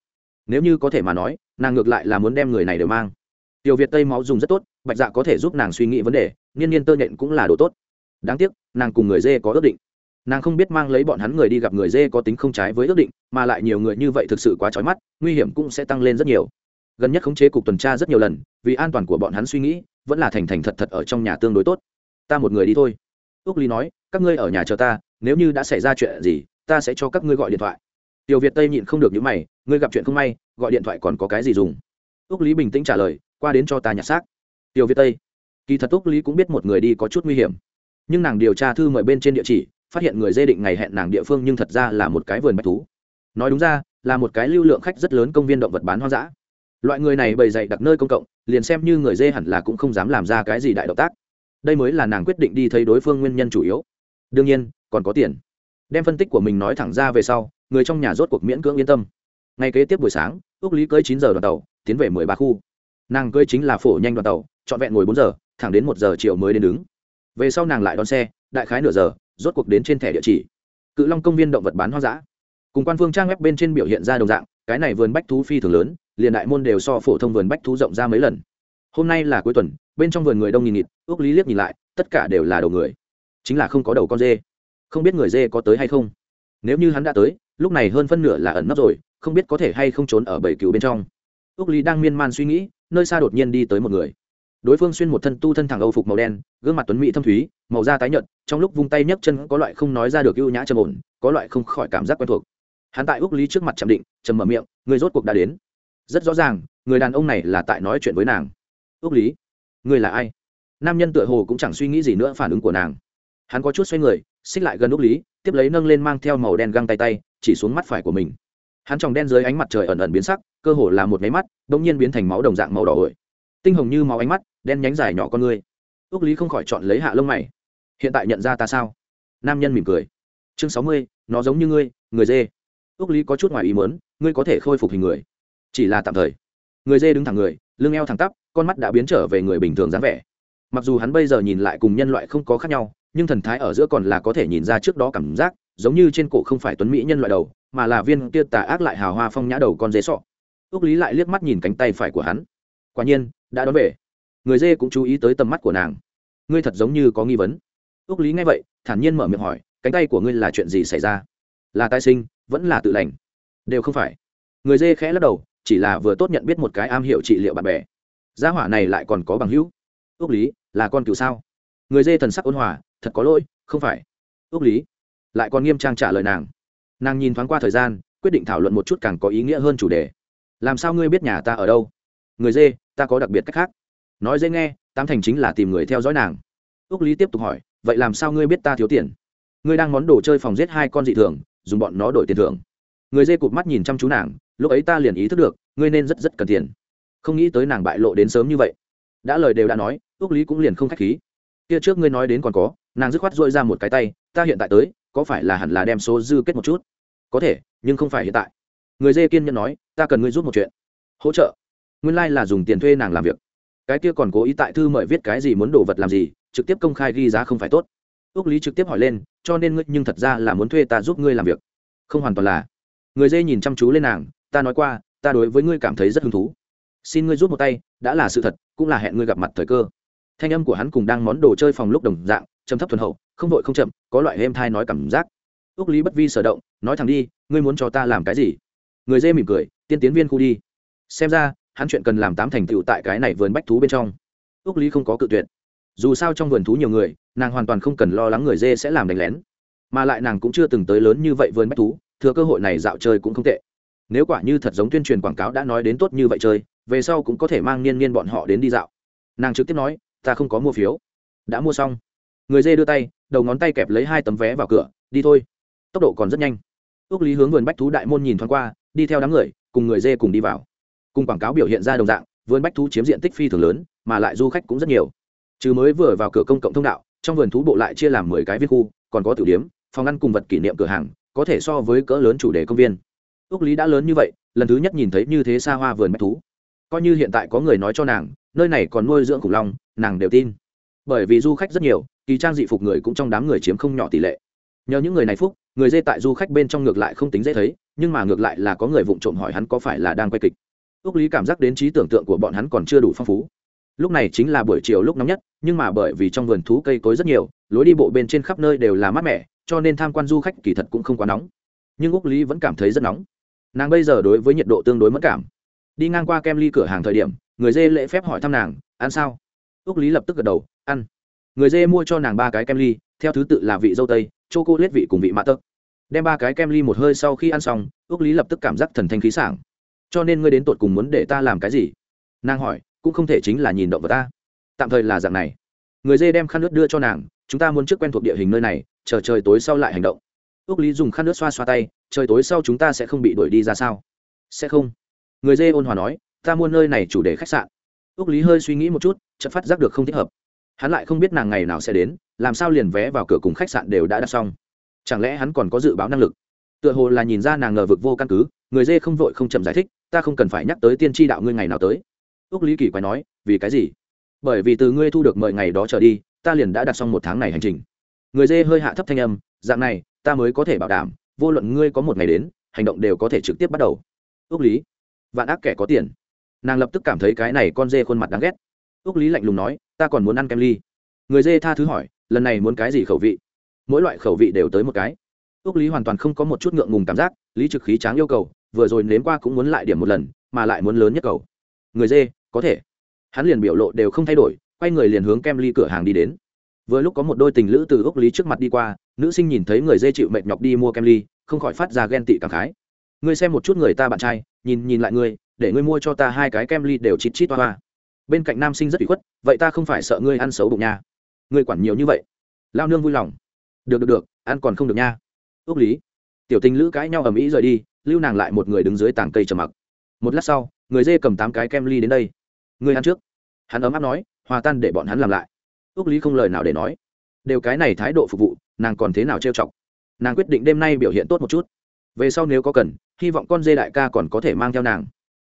[SPEAKER 1] Nếu như có thể mà nói, nàng ngược lại là muốn đem người này đều mang. Tiểu việt tây máu dùng rất tốt, bạch dạ có thể giúp nàng suy nghĩ vấn đề, niên niên tơ nhện cũng là đồ tốt. Đáng tiếc, nàng cùng người dê có ước định. Nàng không biết mang lấy bọn hắn người đi gặp người dê có tính không trái với ước định, mà lại nhiều người như vậy thực sự quá trói mắt, nguy hiểm cũng sẽ tăng lên rất nhiều. Gần nhất khống chế cục tuần tra rất nhiều lần, vì an toàn của bọn hắn suy nghĩ, vẫn là thành thành thật thật ở trong nhà tương đối tốt. Ta một người đi thôi. Ước lý nói, các ngươi ở nhà chờ ta, nếu như đã xảy ra chuyện gì, ta sẽ cho các ngươi gọi điện thoại tiểu việt tây nhịn không được những mày, ngươi gặp chuyện không may, gọi điện thoại còn có cái gì dùng? Túc lý bình tĩnh trả lời, qua đến cho ta nhặt xác. Tiểu việt tây, kỳ thật Túc lý cũng biết một người đi có chút nguy hiểm. Nhưng nàng điều tra thư mời bên trên địa chỉ, phát hiện người dê định ngày hẹn nàng địa phương nhưng thật ra là một cái vườn bách thú. Nói đúng ra, là một cái lưu lượng khách rất lớn công viên động vật bán hoang dã. Loại người này bày dậy đặt nơi công cộng, liền xem như người dê hẳn là cũng không dám làm ra cái gì đại động tác. Đây mới là nàng quyết định đi thấy đối phương nguyên nhân chủ yếu. Đương nhiên, còn có tiền. Đem phân tích của mình nói thẳng ra về sau người trong nhà rốt cuộc miễn cưỡng yên tâm. Ngay kế tiếp buổi sáng ước lý cưới chín giờ đoàn tàu, tiến về mười ba khu. Nàng cưới chính là phổ nhanh đoàn tàu, trọn vẹn ngồi bốn giờ, thẳng đến một giờ chiều mới đến đứng. Về sau nàng lại đón xe, đại khái nửa giờ, rốt cuộc đến trên thẻ địa chỉ. Cự long công viên động vật bán hoang dã. Cùng quan phương trang web bên trên biểu hiện ra đồng dạng, cái này vườn bách thú phi thường lớn, liền đại môn đều so phổ thông vườn bách thú rộng ra mấy lần. Hôm nay là cuối tuần, bên trong vườn người đông nghìn nghịt ước lý liếc nhìn lại, tất cả đều là đầu người. Chính là không có đầu con dê. Không biết người dê có tới hay không. Nếu như hắn đã tới lúc này hơn phân nửa là ẩn nấp rồi, không biết có thể hay không trốn ở bảy cựu bên trong. Ước lý đang miên man suy nghĩ, nơi xa đột nhiên đi tới một người. Đối phương xuyên một thân tu thân thẳng âu phục màu đen, gương mặt tuấn mỹ thâm thúy, màu da tái nhợt, trong lúc vung tay nhấc chân có loại không nói ra được ưu nhã trầm ổn, có loại không khỏi cảm giác quen thuộc. Hắn tại ước lý trước mặt chạm định, trầm mở miệng, người rốt cuộc đã đến. Rất rõ ràng, người đàn ông này là tại nói chuyện với nàng. Ước lý, người là ai? Nam nhân tựa hồ cũng chẳng suy nghĩ gì nữa phản ứng của nàng hắn có chút xoay người, xích lại gần ước lý, tiếp lấy nâng lên mang theo màu đen găng tay tay, chỉ xuống mắt phải của mình. Hắn tròng đen dưới ánh mặt trời ẩn ẩn biến sắc, cơ hồ là một máy mắt đ ỗ n g nhiên biến thành máu đồng dạng màu đỏ ổi tinh hồng như máu ánh mắt, đen nhánh dài nhỏ con người. ước lý không khỏi chọn lấy hạ lông mày. Hiện tại nhận ra ta sao? Nam nhân mỉm cười. Chương sáu mươi, nó giống như ngươi, người dê. Ước lý có chút ngoài ý mớn ngươi có thể khôi phục hình người. Chỉ là tạm thời. Người dê đứng thẳng người, lưng eo thẳng tắp, con mắt đã biến trở về người bình thường dáng vẻ. Mặc dù hắn bây giờ nhìn lại cùng nhân loại không có khác nhau nhưng thần thái ở giữa còn là có thể nhìn ra trước đó cảm giác, giống như trên cổ không phải tuấn mỹ nhân loại đầu, mà là viên kia tà ác lại hào hoa phong nhã đầu con dế sọ. Ước lý lại liếc mắt nhìn cánh tay phải của hắn. Quả nhiên, đã đón về. Người dê cũng chú ý tới tầm mắt của nàng. Ngươi thật giống như có nghi vấn. Ước lý nghe vậy, thản nhiên mở miệng hỏi, cánh tay của ngươi là chuyện gì xảy ra? Là tai sinh, vẫn là tự lành. Đều không phải. Người dê khẽ lắc đầu, chỉ là vừa tốt nhận biết một cái am hiểu trị liệu bạn bè. Gia hỏa này lại còn có bằng hữu. Ước lý, là con cựu sao? Người dê thần sắc ôn hòa thật có lỗi, không phải. Ước lý, lại còn nghiêm trang trả lời nàng. Nàng nhìn thoáng qua thời gian, quyết định thảo luận một chút càng có ý nghĩa hơn chủ đề. Làm sao ngươi biết nhà ta ở đâu? Người dê, ta có đặc biệt cách khác. Nói dễ nghe, tám thành chính là tìm người theo dõi nàng. Ước lý tiếp tục hỏi, vậy làm sao ngươi biết ta thiếu tiền? Ngươi đang món đồ chơi phòng giết hai con dị thường, dùng bọn nó đổi tiền thưởng. Người dê cụp mắt nhìn chăm chú nàng, lúc ấy ta liền ý thức được, ngươi nên rất rất cần tiền. Không nghĩ tới nàng bại lộ đến sớm như vậy. Đã lời đều đã nói ước lý cũng liền không k h á c h khí kia trước ngươi nói đến còn có, nàng dứt khoát dội ra một cái tay, ta hiện tại tới, có phải là hẳn là đem số dư kết một chút? Có thể, nhưng không phải hiện tại. Người dê kiên nhẫn nói, ta cần ngươi giúp một chuyện. Hỗ trợ? Nguyên lai、like、là dùng tiền thuê nàng làm việc. Cái kia còn cố ý tại thư mời viết cái gì muốn đồ vật làm gì, trực tiếp công khai ghi giá không phải tốt. Ước lý trực tiếp hỏi lên, cho nên ngươi nhưng thật ra là muốn thuê ta giúp ngươi làm việc? Không hoàn toàn là. Người dê nhìn chăm chú lên nàng, ta nói qua, ta đối với ngươi cảm thấy rất hứng thú. Xin ngươi rút một tay, đã là sự thật, cũng là hẹn ngươi gặp mặt thời cơ thanh âm của hắn cùng đang món đồ chơi phòng lúc đồng dạng, trầm thấp thuần hậu, không vội không chậm, có loại êm thai nói cảm giác. Ước lý bất vi sở động, nói thẳng đi, ngươi muốn cho ta làm cái gì? Người dê mỉm cười, tiên tiến viên khu đi. Xem ra, hắn chuyện cần làm tám thành tựu tại cái này vườn bách thú bên trong. Ước lý không có cự tuyệt. Dù sao trong vườn thú nhiều người, nàng hoàn toàn không cần lo lắng người dê sẽ làm đánh lén. Mà lại nàng cũng chưa từng tới lớn như vậy vườn bách thú, thừa cơ hội này dạo chơi cũng không tệ. Nếu quả như thật giống tuyên truyền quảng cáo đã nói đến tốt như vậy chơi, về sau cũng có thể mang niên niên bọn họ đến đi dạo. Nàng trực tiếp nói ta không có mua phiếu. Đã mua xong. Người dê đưa tay, đầu ngón tay kẹp lấy hai tấm vé vào cửa, đi thôi. Tốc độ còn rất nhanh. Ước lý hướng vườn bách thú đại môn nhìn thoáng qua, đi theo đám người, cùng người dê cùng đi vào. Cùng quảng cáo biểu hiện ra đồng dạng, vườn bách thú chiếm diện tích phi thường lớn, mà lại du khách cũng rất nhiều. Chứ mới vừa vào cửa công cộng thông đạo, trong vườn thú bộ lại chia làm mười cái viên khu, còn có tử điếm, phòng ăn cùng vật kỷ niệm cửa hàng, có thể so với cỡ lớn chủ đề công viên. Ước lý đã lớn như vậy, lần thứ nhất nhìn thấy như thế xa hoa vườn bách thú. Coi như hiện tại có người nói cho nàng nơi này còn nuôi dưỡng khủng long, nàng đều tin. Bởi vì du khách rất nhiều, kỳ trang dị phục người cũng trong đám người chiếm không nhỏ tỷ lệ. Nhờ những người này phúc, người dê tại du khách bên trong ngược lại không tính dễ thấy, nhưng mà ngược lại là có người vụng trộm hỏi hắn có phải là đang quay kịch. Ước lý cảm giác đến trí tưởng tượng của bọn hắn còn chưa đủ phong phú. Lúc này chính là buổi chiều lúc nóng nhất, nhưng mà bởi vì trong vườn thú cây cối rất nhiều, lối đi bộ bên trên khắp nơi đều là mát mẻ, cho nên tham quan du khách kỳ thật cũng không quá nóng. Nhưng úc lý vẫn cảm thấy rất nóng. Nàng bây giờ đối với nhiệt độ tương đối mất cảm đi ngang qua kem ly cửa hàng thời điểm, người dê lễ phép hỏi thăm nàng, ăn sao? Úc lý lập tức gật đầu, ăn. Người dê mua cho nàng ba cái kem ly, theo thứ tự là vị dâu tây chô cô lết vị cùng vị mã tơ. Đem ba cái kem ly một hơi sau khi ăn xong ước lý lập tức cảm giác thần thanh khí sảng. Cho nên ngươi đến tột cùng muốn để ta làm cái gì? Nàng hỏi, cũng không thể chính là nhìn động vật ta. Tạm thời là dạng này. Người dê đem khăn nước đưa cho nàng, chúng ta muốn trước quen thuộc địa hình nơi này, chờ trời tối sau lại hành động. Ước lý dùng khăn nước xoa xoa tay, trời tối sau chúng ta sẽ không bị đuổi đi ra sao? Sẽ không người dê ôn hòa nói, ta mua nơi này chủ đề khách sạn. Ước lý hơi suy nghĩ một chút, chợt phát giác được không thích hợp. Hắn lại không biết nàng ngày nào sẽ đến, làm sao liền vé vào cửa cùng khách sạn đều đã đặt xong. Chẳng lẽ hắn còn có dự báo năng lực? Tựa hồ là nhìn ra nàng ngờ vực vô căn cứ, người dê không vội không chậm giải thích, ta không cần phải nhắc tới tiên tri đạo ngươi ngày nào tới. Ước lý kỳ quái nói, vì cái gì? Bởi vì từ ngươi thu được mời ngày đó trở đi, ta liền đã đặt xong một tháng này hành trình. Người dê hơi hạ thấp thanh âm, dạng này, ta mới có thể bảo đảm, vô luận ngươi có một ngày đến, hành động đều có thể trực tiếp bắt đầu. Ước lý vạn ác kẻ có tiền. Nàng lập tức cảm thấy cái này con dê khuôn mặt đáng ghét. Ước lý lạnh lùng nói, ta còn muốn ăn kem ly. Người dê tha thứ hỏi, lần này muốn cái gì khẩu vị? Mỗi loại khẩu vị đều tới một cái. Ước lý hoàn toàn không có một chút ngượng ngùng cảm giác, lý trực khí tráng yêu cầu, vừa rồi nếm qua cũng muốn lại điểm một lần, mà lại muốn lớn nhất cầu. Người dê, có thể. Hắn liền biểu lộ đều không thay đổi, quay người liền hướng kem ly cửa hàng đi đến. Vừa lúc có một đôi tình lữ từ ước lý trước mặt đi qua, nữ sinh nhìn thấy người dê chịu mệt nhọc đi mua kem ly, không khỏi phát ra ghen tị cảm khái ngươi xem một chút người ta bạn trai, nhìn nhìn lại ngươi, để ngươi mua cho ta hai cái kem ly đều chít chít toa hoa. Bên cạnh nam sinh rất bị khuất, vậy ta không phải sợ ngươi ăn xấu bụng nha. Ngươi quản nhiều như vậy. Lao nương vui lòng. Được được được, ăn còn không được nha. Ước lý. Tiểu tình lữ cãi nhau ầm ĩ rời đi, lưu nàng lại một người đứng dưới tảng cây trầm mặc. Một lát sau, người dê cầm tám cái kem ly đến đây. Ngươi ăn trước. Hắn ấm áp nói, hòa tan để bọn hắn làm lại. Ước lý không lời nào để nói. Đều cái này thái độ phục vụ, nàng còn thế nào trêu chọc? Nàng quyết định đêm nay biểu hiện tốt một chút. Về sau nếu có cần hy vọng con dê đại ca còn có thể mang theo nàng.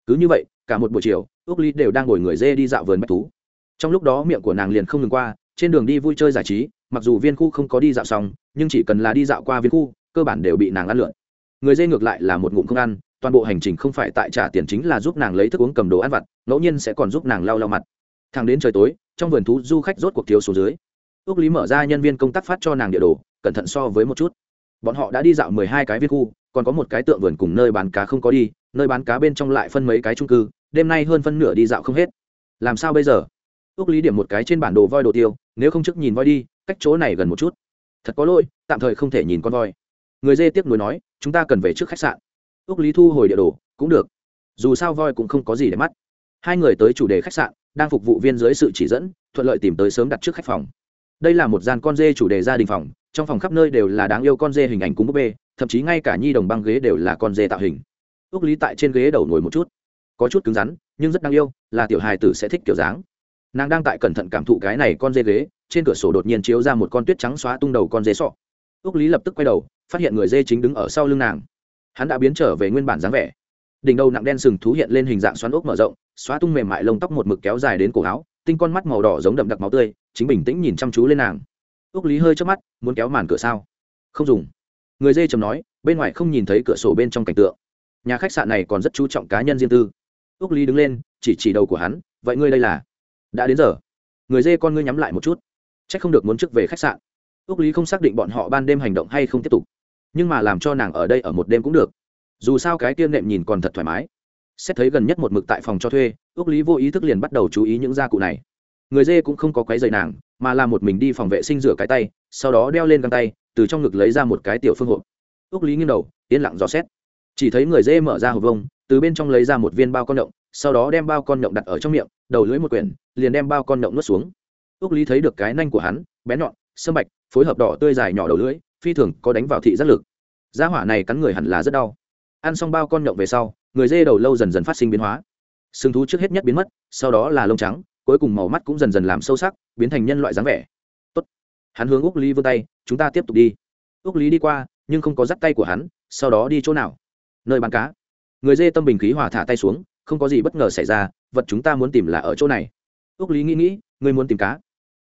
[SPEAKER 1] Cứ như vậy, cả một buổi chiều ước ly đều đang ngồi người dê đi dạo vườn bách thú. Trong lúc đó miệng của nàng liền không ngừng qua, trên đường đi vui chơi giải trí, mặc dù viên khu không có đi dạo xong, nhưng chỉ cần là đi dạo qua viên khu, cơ bản đều bị nàng ăn lượn. Người dê ngược lại là một ngụm không ăn, toàn bộ hành trình không phải tại trả tiền chính là giúp nàng lấy thức uống cầm đồ ăn vặt, ngẫu nhiên sẽ còn giúp nàng lau lau mặt. Thằng đến trời tối, trong vườn thú du khách rốt cuộc thiếu số dưới. Ước lý mở ra nhân viên công tác phát cho nàng địa đồ, cẩn thận so với một chút. Bọn họ đã đi dạo mười hai cái viên khu còn có một cái tượng vườn cùng nơi bán cá không có đi, nơi bán cá bên trong lại phân mấy cái trung cư, đêm nay hơn phân nửa đi dạo không hết. Làm sao bây giờ? Ước lý điểm một cái trên bản đồ voi đồ tiêu, nếu không trước nhìn voi đi, cách chỗ này gần một chút. Thật có lỗi, tạm thời không thể nhìn con voi. Người dê tiếp nối nói, chúng ta cần về trước khách sạn. Ước lý thu hồi địa đồ, cũng được. Dù sao voi cũng không có gì để mắt. Hai người tới chủ đề khách sạn, đang phục vụ viên dưới sự chỉ dẫn, thuận lợi tìm tới sớm đặt trước khách phòng. Đây là một gian con dê chủ đề gia đình phòng, trong phòng khắp nơi đều là đáng yêu con dê hình ảnh cúng búp bê thậm chí ngay cả nhi đồng băng ghế đều là con dê tạo hình. Ước lý tại trên ghế đầu ngồi một chút. Có chút cứng rắn, nhưng rất đáng yêu, là tiểu hài tử sẽ thích kiểu dáng. Nàng đang tại cẩn thận cảm thụ cái này con dê ghế, trên cửa sổ đột nhiên chiếu ra một con tuyết trắng xóa tung đầu con dê sọ. Ước lý lập tức quay đầu, phát hiện người dê chính đứng ở sau lưng nàng. Hắn đã biến trở về nguyên bản dáng vẻ. Đỉnh đầu nặng đen sừng thú hiện lên hình dạng xoắn ốc mở rộng, xóa tung mềm mại lông tóc một mực kéo dài đến cổ áo, tinh con mắt màu đỏ giống đậm đặc máu tươi, chính bình tĩnh nhìn chăm chú lên nàng. Ước lý hơi trước mắt, muốn kéo màn cửa sao? Không dùng người dê chầm nói, bên ngoài không nhìn thấy cửa sổ bên trong cảnh tượng. Nhà khách sạn này còn rất chú trọng cá nhân riêng tư. Úc lý đứng lên, chỉ chỉ đầu của hắn, vậy ngươi đây là? Đã đến giờ. Người dê con ngươi nhắm lại một chút. C h ắ c không được muốn trước về khách sạn. Úc lý không xác định bọn họ ban đêm hành động hay không tiếp tục, nhưng mà làm cho nàng ở đây ở một đêm cũng được. Dù sao cái tiêm nệm nhìn còn thật thoải mái. Xét thấy gần nhất một mực tại phòng cho thuê ước lý vô ý thức liền bắt đầu chú ý những gia cụ này. Người dê cũng không có quái dày nàng, mà là một mình đi phòng vệ sinh rửa cái tay, sau đó đeo lên găng tay từ trong ngực lấy ra một cái tiểu phương hộp. Ước lý nghiêng đầu yên lặng dò xét. Chỉ thấy người dê mở ra hộp vông từ bên trong lấy ra một viên bao con động, sau đó đem bao con động đặt ở trong miệng đầu lưỡi một quyển liền đem bao con động nuốt xuống. Ước lý thấy được cái nanh của hắn bé nhọn sâm bạch phối hợp đỏ tươi dài nhỏ đầu lưỡi phi thường có đánh vào thị giác lực. Gia hỏa này cắn người hẳn là rất đau. Ăn xong bao con nhộng về sau người dê đầu lâu dần dần phát sinh biến hóa. Sừng thú trước hết nhất biến mất sau đó là lông trắng cuối cùng màu mắt cũng dần dần làm sâu sắc biến thành nhân loại dáng vẻ. Tốt. hắn hướng úc lý vươn tay chúng ta tiếp tục đi. Ước lý đi qua, nhưng không có dắt tay của hắn, sau đó đi chỗ nào? Nơi bán cá. Người dê tâm bình khí hòa thả tay xuống, không có gì bất ngờ xảy ra, vật chúng ta muốn tìm là ở chỗ này. Ước lý nghĩ nghĩ, ngươi muốn tìm cá.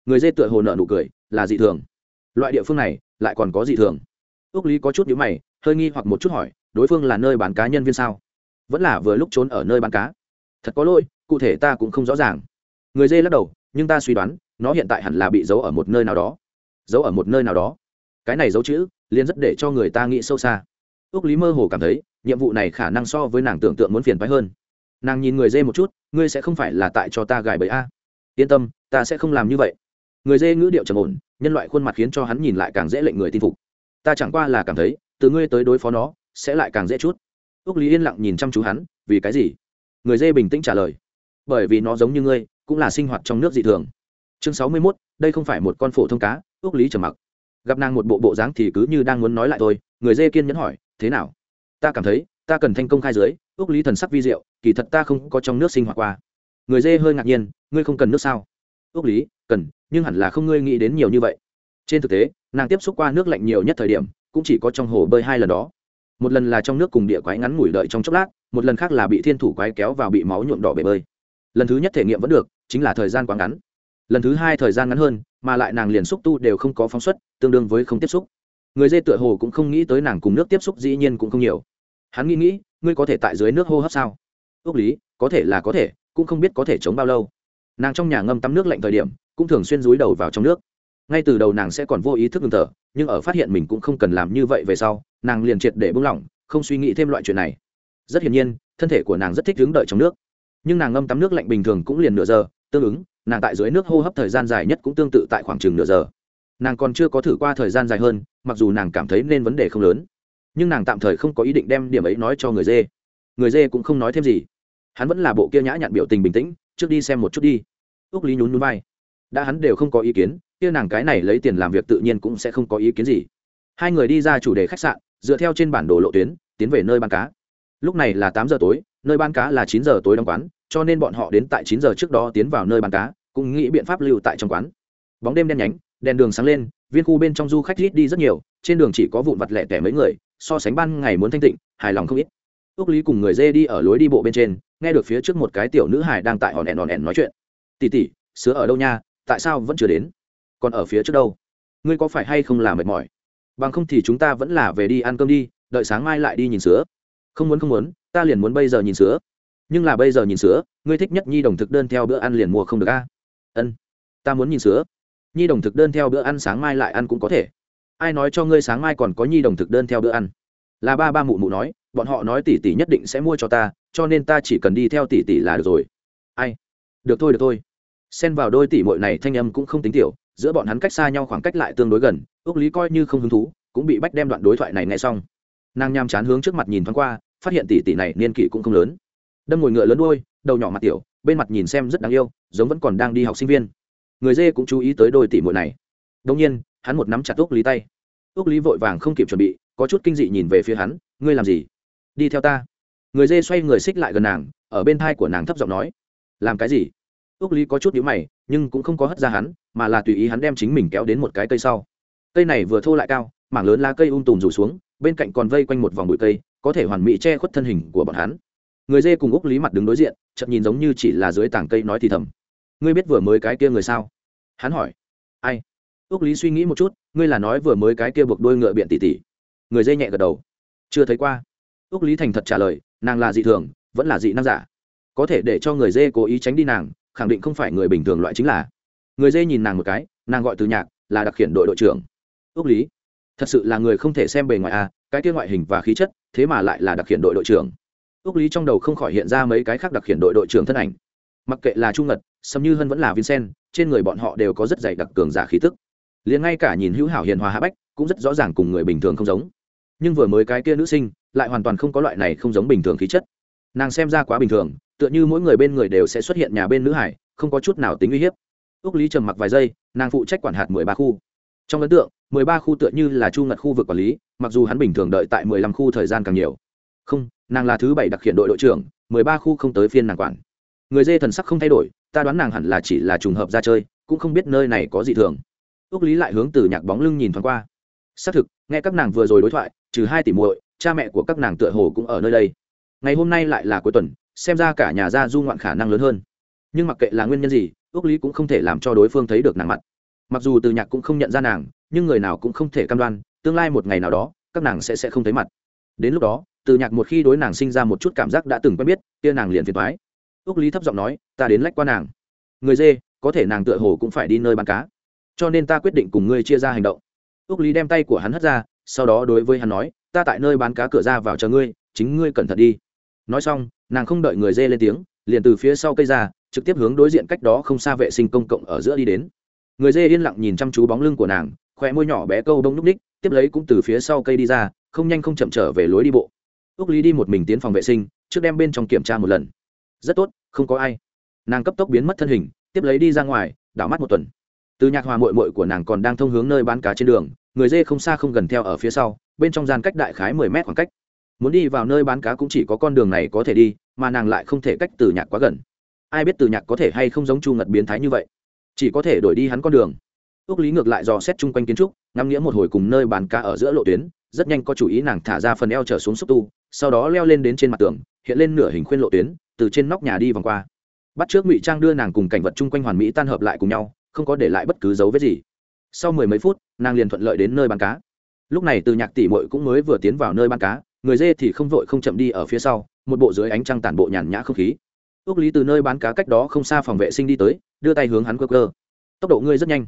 [SPEAKER 1] Người dê tựa hồ nợ nụ cười, là dị thường. Loại địa phương này, lại còn có dị thường. Ước lý có chút nhữ mày, hơi nghi hoặc một chút hỏi, đối phương là nơi bán cá nhân viên sao? Vẫn là vừa lúc trốn ở nơi bán cá. Thật có lỗi, cụ thể ta cũng không rõ ràng. Người dê lắc đầu, nhưng ta suy đoán, nó hiện tại hẳn là bị giấu ở một nơi nào đó giấu ở một nơi nào đó. Cái này giấu chữ liên rất để cho người ta nghĩ sâu xa. Ước lý mơ hồ cảm thấy, nhiệm vụ này khả năng so với nàng tưởng tượng muốn phiền phái hơn. Nàng nhìn người dê một chút, ngươi sẽ không phải là tại cho ta gài bẫy a? Yên tâm, ta sẽ không làm như vậy. Người dê ngữ điệu trầm ổn, nhân loại khuôn mặt khiến cho hắn nhìn lại càng dễ lệnh người tin phục. Ta chẳng qua là cảm thấy, từ ngươi tới đối phó nó, sẽ lại càng dễ chút. Ước lý yên lặng nhìn chăm chú hắn, vì cái gì? Người dê bình tĩnh trả lời. Bởi vì nó giống như ngươi, cũng là sinh hoạt trong nước dị thường. Chương sáu mươi mốt, đây không phải một con phổ thông cá ước lý trầm mặc. Gặp nàng một bộ bộ dáng thì cứ như đang muốn nói lại thôi, người dê kiên nhẫn hỏi, thế nào? Ta cảm thấy, ta cần thành công khai dưới ước lý thần sắc vi diệu, kỳ thật ta không có trong nước sinh hoạt qua. Người dê hơi ngạc nhiên, ngươi không cần nước sao? Ước lý, cần, nhưng hẳn là không ngươi nghĩ đến nhiều như vậy. Trên thực tế, nàng tiếp xúc qua nước lạnh nhiều nhất thời điểm, cũng chỉ có trong hồ bơi hai lần đó. Một lần là trong nước cùng địa quái ngắn ngủi đợi trong chốc lát, một lần khác là bị thiên thủ quái kéo vào bị máu nhuộm đỏ bể bơi. Lần thứ nhất thể nghiệm vẫn được, chính là thời gian quá ngắn lần thứ hai thời gian ngắn hơn, mà lại nàng liền xúc tu đều không có phóng xuất, tương đương với không tiếp xúc. Người dê tựa hồ cũng không nghĩ tới nàng cùng nước tiếp xúc dĩ nhiên cũng không nhiều. Hắn nghĩ nghĩ, ngươi có thể tại dưới nước hô hấp sao? Ước lý, có thể là có thể, cũng không biết có thể chống bao lâu. Nàng trong nhà ngâm tắm nước lạnh thời điểm, cũng thường xuyên rúi đầu vào trong nước. Ngay từ đầu nàng sẽ còn vô ý thức ngừng thở, nhưng ở phát hiện mình cũng không cần làm như vậy về sau, nàng liền triệt để buông lỏng, không suy nghĩ thêm loại chuyện này. Rất hiển nhiên, thân thể của nàng rất thích đứng đợi trong nước. Nhưng nàng ngâm tắm nước lạnh bình thường cũng liền nửa giờ, tương ứng nàng tại dưới nước hô hấp thời gian dài nhất cũng tương tự tại khoảng chừng nửa giờ. Nàng còn chưa có thử qua thời gian dài hơn, mặc dù nàng cảm thấy nên vấn đề không lớn, nhưng nàng tạm thời không có ý định đem điểm ấy nói cho người dê. Người dê cũng không nói thêm gì. Hắn vẫn là bộ kia nhã nhặn biểu tình bình tĩnh, trước đi xem một chút đi. Ước lý nhún núi vai. Đã hắn đều không có ý kiến, kia nàng cái này lấy tiền làm việc tự nhiên cũng sẽ không có ý kiến gì. Hai người đi ra chủ đề khách sạn, dựa theo trên bản đồ lộ tuyến, tiến về nơi bán cá lúc này là tám giờ tối, nơi bán cá là chín giờ tối đóng quán, cho nên bọn họ đến tại chín giờ trước đó tiến vào nơi bán cá, cũng nghĩ biện pháp lưu tại trong quán. Bóng đêm đen nhánh, đèn đường sáng lên, viên khu bên trong du khách ít đi rất nhiều, trên đường chỉ có vụn vặt lẻ tẻ mấy người, so sánh ban ngày muốn thanh tịnh, hài lòng không ít. Ước lý cùng người dê đi ở lối đi bộ bên trên, nghe được phía trước một cái tiểu nữ hải đang tại hòn đèn hòn đèn nói chuyện. Tỉ tỉ sữa ở đâu nha? Tại sao vẫn chưa đến? Còn ở phía trước đâu? Ngươi có phải hay không là mệt mỏi? Bằng không thì chúng ta vẫn là về đi ăn cơm đi, đợi sáng mai lại đi nhìn sữa không muốn không muốn, ta liền muốn bây giờ nhìn sữa. Nhưng là bây giờ nhìn sữa, ngươi thích nhất nhi đồng thực đơn theo bữa ăn liền mua không được a. Ân, ta muốn nhìn sữa. Nhi đồng thực đơn theo bữa ăn sáng mai lại ăn cũng có thể. Ai nói cho ngươi sáng mai còn có nhi đồng thực đơn theo bữa ăn? Là ba ba mụ mụ nói, bọn họ nói tỷ tỷ nhất định sẽ mua cho ta, cho nên ta chỉ cần đi theo tỷ tỷ là được rồi. Ai? Được thôi được thôi. Xen vào đôi tỷ mội này thanh âm cũng không tính tiểu, giữa bọn hắn cách xa nhau khoảng cách lại tương đối gần ước lý coi như không hứng thú, cũng bị bách đem đoạn đối thoại này nghe xong nàng nham chán hướng trước mặt nhìn thoáng qua, phát hiện tỷ tỷ này niên kỷ cũng không lớn. Đâm ngồi ngựa lớn đôi đầu nhỏ mặt tiểu, bên mặt nhìn xem rất đáng yêu, giống vẫn còn đang đi học sinh viên. Người dê cũng chú ý tới đôi tỷ muội này. Đông nhiên, hắn một nắm chặt úc lý tay. Úc lý vội vàng không kịp chuẩn bị, có chút kinh dị nhìn về phía hắn, ngươi làm gì? Đi theo ta. Người dê xoay người xích lại gần nàng, ở bên thai của nàng thấp giọng nói, làm cái gì? Úc lý có chút nhữ mày, nhưng cũng không có hất ra hắn, mà là tùy ý hắn đem chính mình kéo đến một cái cây sau. Cây này vừa thô lại cao, mảng lớn lá cây um tùm rủ xuống bên cạnh còn vây quanh một vòng bụi cây, có thể hoàn mỹ che khuất thân hình của bọn hắn. Người dê cùng úc lý mặt đứng đối diện chậm nhìn giống như chỉ là dưới tảng cây nói thì thầm. Ngươi biết vừa mới cái kia người sao? Hắn hỏi. Ai? Úc lý suy nghĩ một chút, ngươi là nói vừa mới cái kia buộc đôi ngựa biện tỉ tỉ người dê nhẹ gật đầu. Chưa thấy qua. Úc lý thành thật trả lời, nàng là dị thường, vẫn là dị năng giả. Có thể để cho người dê cố ý tránh đi nàng, khẳng định không phải người bình thường loại chính là. Người dê nhìn nàng một cái, nàng gọi từ nhạc, là đặc khiển đội đội trưởng. Úc lý thật sự là người không thể xem bề ngoài a à, cái kia ngoại hình và khí chất thế mà lại là đặc hiện đội đội trưởng. Ước lý trong đầu không khỏi hiện ra mấy cái khác đặc hiện đội đội trưởng thân ảnh. Mặc kệ là trung ngật sầm như hân vẫn là vincent trên người bọn họ đều có rất dày đặc cường giả khí tức. Liền ngay cả nhìn hữu hảo hiền hòa hạ bách cũng rất rõ ràng cùng người bình thường không giống. Nhưng vừa mới cái kia nữ sinh lại hoàn toàn không có loại này không giống bình thường khí chất. Nàng xem ra quá bình thường tựa như mỗi người bên người đều sẽ xuất hiện nhà bên nữ hải không có chút nào tính uy hiếp. Ước lý trầm mặc vài giây nàng phụ trách quản hạt mười ba khu trong ấn tượng, mười ba khu tựa như là chu ngật khu vực quản lý, mặc dù hắn bình thường đợi tại mười lăm khu thời gian càng nhiều. Không, nàng là thứ bảy đặc hiện đội đội trưởng, mười ba khu không tới phiên nàng quản. Người dê thần sắc không thay đổi, ta đoán nàng hẳn là chỉ là trùng hợp ra chơi, cũng không biết nơi này có gì thường. Ước lý lại hướng từ nhạc bóng lưng nhìn thoáng qua. Xác thực, nghe các nàng vừa rồi đối thoại, trừ hai tỷ muội, cha mẹ của các nàng tựa hồ cũng ở nơi đây. Ngày hôm nay lại là cuối tuần, xem ra cả nhà gia du ngoạn khả năng lớn hơn. Nhưng mặc kệ là nguyên nhân gì ước lý cũng không thể làm cho đối phương thấy được nàng mặt mặc dù từ nhạc cũng không nhận ra nàng, nhưng người nào cũng không thể cam đoan, tương lai một ngày nào đó, các nàng sẽ sẽ không thấy mặt. Đến lúc đó, từ nhạc một khi đối nàng sinh ra một chút cảm giác đã từng quen biết, kia nàng liền phiền thoái ước lý thấp giọng nói, ta đến lách qua nàng. Người dê, có thể nàng tựa hồ cũng phải đi nơi bán cá. Cho nên ta quyết định cùng ngươi chia ra hành động. Ước lý đem tay của hắn hất ra, sau đó đối với hắn nói, ta tại nơi bán cá cửa ra vào chờ ngươi, chính ngươi cẩn thận đi. Nói xong, nàng không đợi người dê lên tiếng, liền từ phía sau cây ra, trực tiếp hướng đối diện cách đó không xa vệ sinh công cộng ở giữa đi đến người dê yên lặng nhìn chăm chú bóng lưng của nàng khỏe môi nhỏ bé câu đông núp ních, tiếp lấy cũng từ phía sau cây đi ra, không nhanh không chậm trở về lối đi bộ. Ước lý đi một mình tiến phòng vệ sinh, trước đem bên trong kiểm tra một lần. Rất tốt, không có ai. Nàng cấp tốc biến mất thân hình, tiếp lấy đi ra ngoài, đảo mắt một tuần. Từ nhạc hòa mội mội của nàng còn đang thông hướng nơi bán cá trên đường, người dê không xa không gần theo ở phía sau, bên trong gian cách đại khái mười mét khoảng cách. Muốn đi vào nơi bán cá cũng chỉ có con đường này có thể đi, mà nàng lại không thể cách từ nhạc quá gần. Ai biết từ nhạc có thể hay không giống chu ngật biến thái như vậy chỉ có thể đổi đi hắn con đường. Ước lý ngược lại dò xét chung quanh kiến trúc, ngắm nghĩa một hồi cùng nơi bàn cá ở giữa lộ tuyến, rất nhanh có chủ ý nàng thả ra phần eo trở xuống xúc tu, sau đó leo lên đến trên mặt tường, hiện lên nửa hình khuyên lộ tuyến, từ trên nóc nhà đi vòng qua. Bắt trước ngụy trang đưa nàng cùng cảnh vật chung quanh hoàn mỹ tan hợp lại cùng nhau, không có để lại bất cứ dấu vết gì. Sau mười mấy phút, nàng liền thuận lợi đến nơi bán cá. Lúc này từ nhạc tỷ mội cũng mới vừa tiến vào nơi bán cá, người dê thì không vội không chậm đi ở phía sau, một bộ dưới ánh trăng tản bộ nhàn nhã không khí. Ước lý từ nơi bán cá cách đó không xa phòng vệ sinh đi tới đưa tay hướng hắn cơ cơ tốc độ ngươi rất nhanh.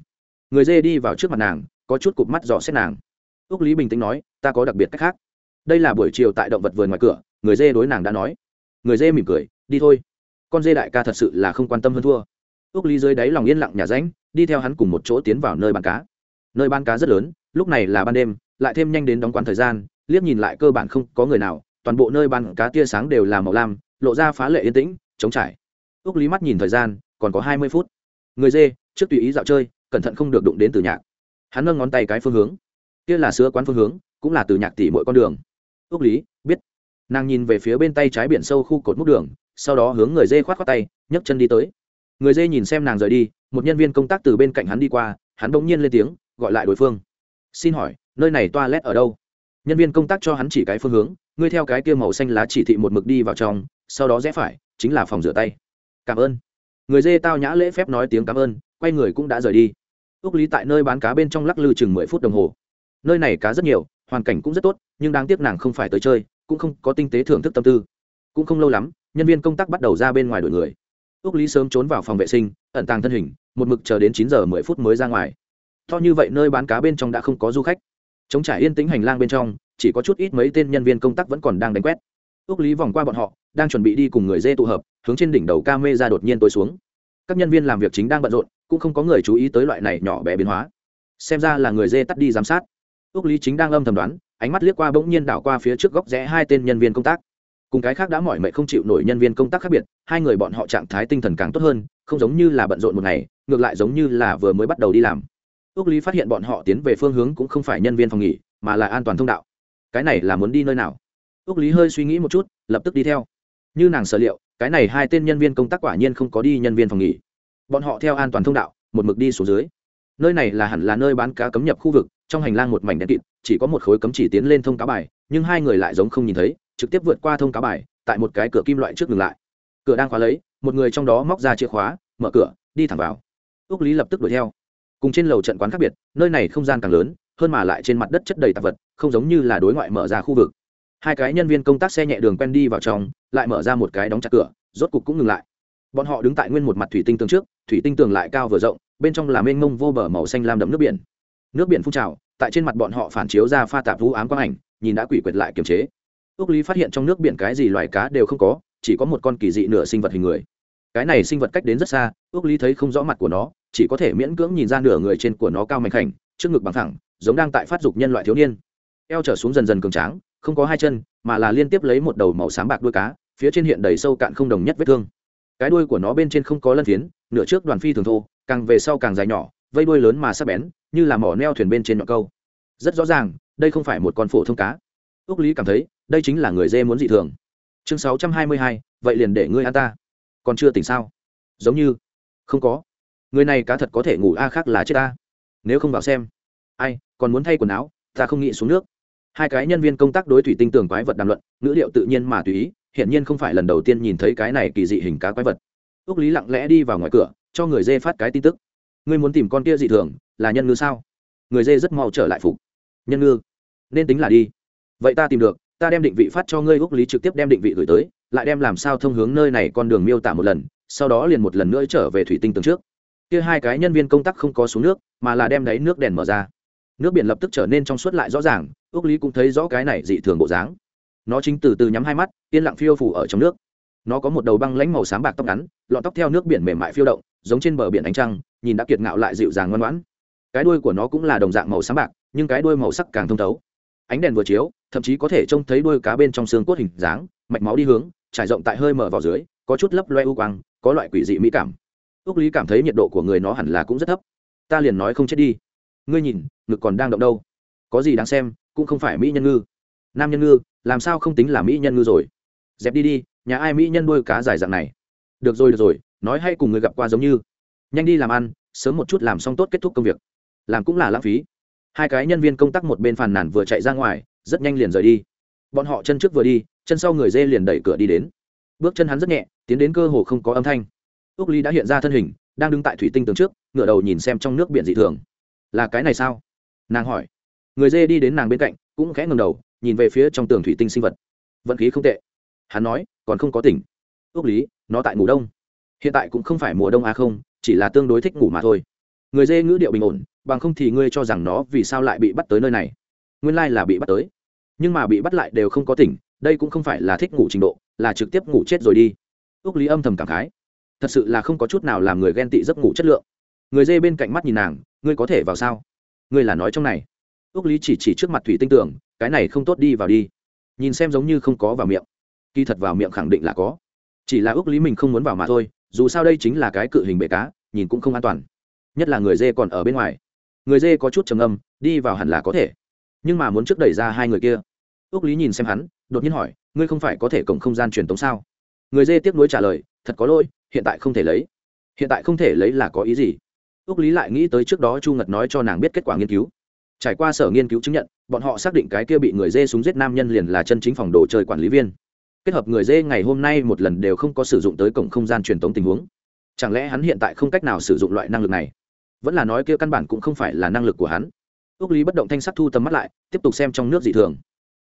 [SPEAKER 1] Người dê đi vào trước mặt nàng, có chút cụp mắt dò xét nàng. Ước lý bình tĩnh nói, ta có đặc biệt cách khác. Đây là buổi chiều tại động vật vườn ngoài cửa, người dê đối nàng đã nói. Người dê mỉm cười, đi thôi. Con dê đại ca thật sự là không quan tâm hơn thua. Ước lý dưới đáy lòng yên lặng nhà ránh, đi theo hắn cùng một chỗ tiến vào nơi bán cá. Nơi bán cá rất lớn, lúc này là ban đêm, lại thêm nhanh đến đóng quán thời gian, liếc nhìn lại cơ bản không có người nào, toàn bộ nơi bán cá tia sáng đều là màu lam, lộ ra phá lệ yên tĩnh chống trải. Ước lý mắt nhìn thời gian còn có hai mươi phút. Người dê, trước tùy ý dạo chơi, cẩn thận không được đụng đến từ nhạc. Hắn nâng ngón tay cái phương hướng. Kia là sữa quán phương hướng, cũng là từ nhạc tỷ mỗi con đường. Ước lý, biết. Nàng nhìn về phía bên tay trái biển sâu khu cột múc đường, sau đó hướng người dê khoát khoát tay, nhấc chân đi tới. Người dê nhìn xem nàng rời đi, một nhân viên công tác từ bên cạnh hắn đi qua, hắn bỗng nhiên lên tiếng, gọi lại đối phương. Xin hỏi, nơi này toilet ở đâu? Nhân viên công tác cho hắn chỉ cái phương hướng, ngươi theo cái kia màu xanh lá chỉ thị một mực đi vào trong, sau đó rẽ phải, chính là phòng rửa tay. Cảm ơn người dê tao nhã lễ phép nói tiếng cảm ơn, quay người cũng đã rời đi. Ước lý tại nơi bán cá bên trong lắc lư chừng mười phút đồng hồ. Nơi này cá rất nhiều, hoàn cảnh cũng rất tốt, nhưng đáng tiếc nàng không phải tới chơi, cũng không có tinh tế thưởng thức tâm tư. Cũng không lâu lắm, nhân viên công tác bắt đầu ra bên ngoài đổi người. Ước lý sớm trốn vào phòng vệ sinh, ẩn tàng thân hình, một mực chờ đến chín giờ mười phút mới ra ngoài. To như vậy nơi bán cá bên trong đã không có du khách. Chống trải yên tĩnh hành lang bên trong, chỉ có chút ít mấy tên nhân viên công tác vẫn còn đang đánh quét. Ước lý vòng qua bọn họ, đang chuẩn bị đi cùng người dê tụ hợp hướng trên đỉnh đầu ca mê ra đột nhiên tối xuống. Các nhân viên làm việc chính đang bận rộn, cũng không có người chú ý tới loại này nhỏ bé biến hóa. Xem ra là người dê tắt đi giám sát. Ước lý chính đang âm thầm đoán, ánh mắt liếc qua bỗng nhiên đảo qua phía trước góc rẽ hai tên nhân viên công tác. Cùng cái khác đã mỏi mệt không chịu nổi nhân viên công tác khác biệt, hai người bọn họ trạng thái tinh thần càng tốt hơn, không giống như là bận rộn một ngày, ngược lại giống như là vừa mới bắt đầu đi làm. Ước lý phát hiện bọn họ tiến về phương hướng cũng không phải nhân viên phòng nghỉ, mà là an toàn thông đạo. Cái này là muốn đi nơi nào? Ước lý hơi suy nghĩ một chút, lập tức đi theo. Như nàng sở liệu cái này hai tên nhân viên công tác quả nhiên không có đi nhân viên phòng nghỉ. Bọn họ theo an toàn thông đạo, một mực đi xuống dưới. Nơi này là hẳn là nơi bán cá cấm nhập khu vực, trong hành lang một mảnh đen kịt, chỉ có một khối cấm chỉ tiến lên thông cáo bài, nhưng hai người lại giống không nhìn thấy, trực tiếp vượt qua thông cáo bài, tại một cái cửa kim loại trước ngừng lại. Cửa đang khóa lấy, một người trong đó móc ra chìa khóa, mở cửa, đi thẳng vào. Ước lý lập tức đuổi theo. Cùng trên lầu trận quán khác biệt, nơi này không gian càng lớn, hơn mà lại trên mặt đất chất đầy tạp vật, không giống như là đối ngoại mở ra khu vực hai cái nhân viên công tác xe nhẹ đường quen đi vào trong, lại mở ra một cái đóng chặt cửa, rốt cục cũng ngừng lại. Bọn họ đứng tại nguyên một mặt thủy tinh tường trước, thủy tinh tường lại cao vừa rộng, bên trong là mênh mông vô bờ màu xanh lam đậm nước biển. Nước biển phun trào, tại trên mặt bọn họ phản chiếu ra pha tạp vũ ám quang ảnh, nhìn đã quỷ quyệt lại kiềm chế. Ước lý phát hiện trong nước biển cái gì loài cá đều không có, chỉ có một con kỳ dị nửa sinh vật hình người. Cái này sinh vật cách đến rất xa ước lý thấy không rõ mặt của nó, chỉ có thể miễn cưỡng nhìn ra nửa người trên của nó cao mạnh khảnh, trước ngực bằng thẳng, giống đang tại phát dục nhân loại thiếu niên. Eo trở xuống dần dần cường tráng không có hai chân, mà là liên tiếp lấy một đầu màu sáng bạc đuôi cá, phía trên hiện đầy sâu cạn không đồng nhất vết thương. Cái đuôi của nó bên trên không có lân phiến, nửa trước đoàn phi thường thô, càng về sau càng dài nhỏ, vây đuôi lớn mà sắc bén, như là mỏ neo thuyền bên trên nhọn câu. Rất rõ ràng, đây không phải một con phổ thông cá. Ước lý cảm thấy, đây chính là người dê muốn dị thường. Chương sáu trăm hai mươi hai, vậy liền để ngươi ăn ta. Còn chưa tỉnh sao? Giống như, không có. Người này cá thật có thể ngủ a khác là chết ta nếu không vào xem. Ai, còn muốn thay quần áo, ta không nghĩ xuống nước hai cái nhân viên công tác đối thủy tinh tường quái vật đàm luận, ngữ liệu tự nhiên mà tùy ý, hiển nhiên không phải lần đầu tiên nhìn thấy cái này kỳ dị hình cá quái vật. Ước lý lặng lẽ đi vào ngoài cửa, cho người dê phát cái tin tức. Ngươi muốn tìm con kia dị thường, là nhân ngư sao? Người dê rất mau trở lại phục. Nhân ngư? Nên tính là đi. Vậy ta tìm được, ta đem định vị phát cho ngươi ước lý trực tiếp đem định vị gửi tới, lại đem làm sao thông hướng nơi này con đường miêu tả một lần, sau đó liền một lần nữa trở về thủy tinh tường trước. Kia hai cái nhân viên công tác không có xuống nước, mà là đem đáy nước đèn mở ra. Nước biển lập tức trở nên trong suốt lại rõ ràng ước lý cũng thấy rõ cái này dị thường bộ dáng. Nó chính từ từ nhắm hai mắt, yên lặng phiêu phủ ở trong nước. Nó có một đầu băng lãnh màu xám bạc tóc ngắn, lọn tóc theo nước biển mềm mại phiêu động, giống trên bờ biển ánh trăng, nhìn đã kiệt ngạo lại dịu dàng ngoan ngoãn. Cái đuôi của nó cũng là đồng dạng màu xám bạc, nhưng cái đuôi màu sắc càng thông thấu. Ánh đèn vừa chiếu, thậm chí có thể trông thấy đuôi cá bên trong xương cốt hình dáng, mạch máu đi hướng, trải rộng tại hơi mở vào dưới, có chút lấp loe u quang, có loại quỷ dị mỹ cảm. Ước lý cảm thấy nhiệt độ của người nó hẳn là cũng rất thấp. Ta liền nói không chết đi. Ngươi nhìn, ngực còn đang động đâu? Có gì đáng xem? Cũng không phải mỹ nhân ngư. Nam nhân ngư, làm sao không tính là mỹ nhân ngư rồi? Dẹp đi đi, nhà ai mỹ nhân nuôi cá dài dạng này? Được rồi được rồi, nói hay cùng người gặp qua giống như. Nhanh đi làm ăn, sớm một chút làm xong tốt kết thúc công việc. Làm cũng là lãng phí. Hai cái nhân viên công tác một bên phàn nàn vừa chạy ra ngoài, rất nhanh liền rời đi. Bọn họ chân trước vừa đi, chân sau người dê liền đẩy cửa đi đến. Bước chân hắn rất nhẹ, tiến đến cơ hồ không có âm thanh. Úc ly đã hiện ra thân hình, đang đứng tại thủy tinh tường trước, ngửa đầu nhìn xem trong nước biển dị thường. Là cái này sao? Nàng hỏi người dê đi đến nàng bên cạnh, cũng khẽ ngầm đầu, nhìn về phía trong tường thủy tinh sinh vật. Vận khí không tệ. Hắn nói, còn không có tỉnh. Ước lý, nó tại ngủ đông. Hiện tại cũng không phải mùa đông à không, chỉ là tương đối thích ngủ mà thôi. Người dê ngữ điệu bình ổn, bằng không thì ngươi cho rằng nó vì sao lại bị bắt tới nơi này. Nguyên lai là bị bắt tới. Nhưng mà bị bắt lại đều không có tỉnh, đây cũng không phải là thích ngủ trình độ, là trực tiếp ngủ chết rồi đi. Ước lý âm thầm cảm khái. Thật sự là không có chút nào làm người ghen tị giấc ngủ chất lượng. Người dê bên cạnh mắt nhìn nàng, ngươi có thể vào sao? Ngươi là nói trong này ước lý chỉ chỉ trước mặt thủy tinh tưởng cái này không tốt đi vào đi. Nhìn xem giống như không có vào miệng. Kỳ thật vào miệng khẳng định là có. Chỉ là ước lý mình không muốn vào mà thôi, dù sao đây chính là cái cự hình bể cá, nhìn cũng không an toàn. Nhất là người dê còn ở bên ngoài. Người dê có chút trầm âm đi vào hẳn là có thể. Nhưng mà muốn trước đẩy ra hai người kia. Ước lý nhìn xem hắn, đột nhiên hỏi, ngươi không phải có thể cộng không gian truyền tống sao? Người dê tiếp nối trả lời, thật có lỗi, hiện tại không thể lấy. Hiện tại không thể lấy là có ý gì? Ước lý lại nghĩ tới trước đó chu ngật nói cho nàng biết kết quả nghiên cứu trải qua sở nghiên cứu chứng nhận, bọn họ xác định cái kia bị người dê súng giết nam nhân liền là chân chính phòng đồ chơi quản lý viên. Kết hợp người dê ngày hôm nay một lần đều không có sử dụng tới cổng không gian truyền tống tình huống. Chẳng lẽ hắn hiện tại không cách nào sử dụng loại năng lực này? Vẫn là nói kia căn bản cũng không phải là năng lực của hắn. Ước lý bất động thanh sắc thu tầm mắt lại, tiếp tục xem trong nước dị thường.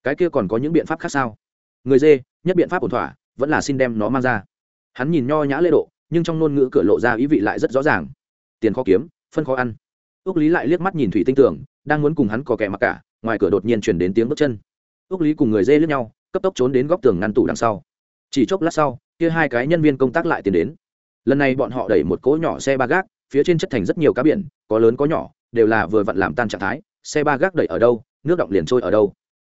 [SPEAKER 1] Cái kia còn có những biện pháp khác sao? Người dê, nhất biện pháp ổn thỏa, vẫn là xin đem nó mang ra. Hắn nhìn nho nhã lễ độ, nhưng trong ngôn ngữ cửa lộ ra ý vị lại rất rõ ràng. Tiền khó kiếm, phân khó ăn ước lý lại liếc mắt nhìn thủy tinh tưởng đang muốn cùng hắn có kẻ mặc cả, ngoài cửa đột nhiên chuyển đến tiếng bước chân. Ước lý cùng người dê lướt nhau, cấp tốc trốn đến góc tường ngăn tủ đằng sau. Chỉ chốc lát sau, kia hai cái nhân viên công tác lại tiến đến. Lần này bọn họ đẩy một cỗ nhỏ xe ba gác, phía trên chất thành rất nhiều cá biển, có lớn có nhỏ, đều là vừa vặn làm tan trạng thái, xe ba gác đẩy ở đâu, nước động liền trôi ở đâu.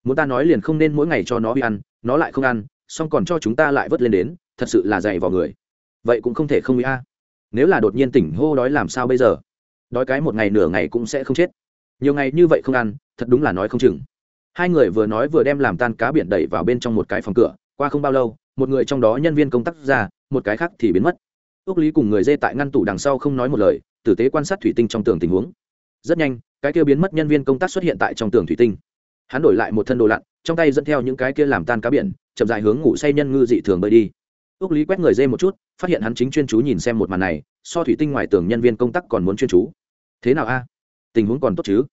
[SPEAKER 1] Muốn ta nói liền không nên mỗi ngày cho nó đi ăn, nó lại không ăn, xong còn cho chúng ta lại vớt lên đến, thật sự là dày vào người. Vậy cũng không thể không ý a. Nếu là đột nhiên tỉnh hô đói làm sao bây giờ? Đói cái một ngày nửa ngày cũng sẽ không chết. Nhiều ngày như vậy không ăn, thật đúng là nói không chừng. Hai người vừa nói vừa đem làm tan cá biển đẩy vào bên trong một cái phòng cửa, qua không bao lâu, một người trong đó nhân viên công tác ra, một cái khác thì biến mất. Ước lý cùng người dê tại ngăn tủ đằng sau không nói một lời, tử tế quan sát thủy tinh trong tường tình huống. Rất nhanh, cái kia biến mất nhân viên công tác xuất hiện tại trong tường thủy tinh. Hắn đổi lại một thân đồ lặn, trong tay dẫn theo những cái kia làm tan cá biển, chậm dài hướng ngủ say nhân ngư dị thường bơi đi. Ước lý quét người dê một chút, phát hiện hắn chính chuyên chú nhìn xem một màn này, so thủy tinh ngoài tường nhân viên công tác còn muốn chuyên chú thế nào a? Tình huống còn tốt chứ?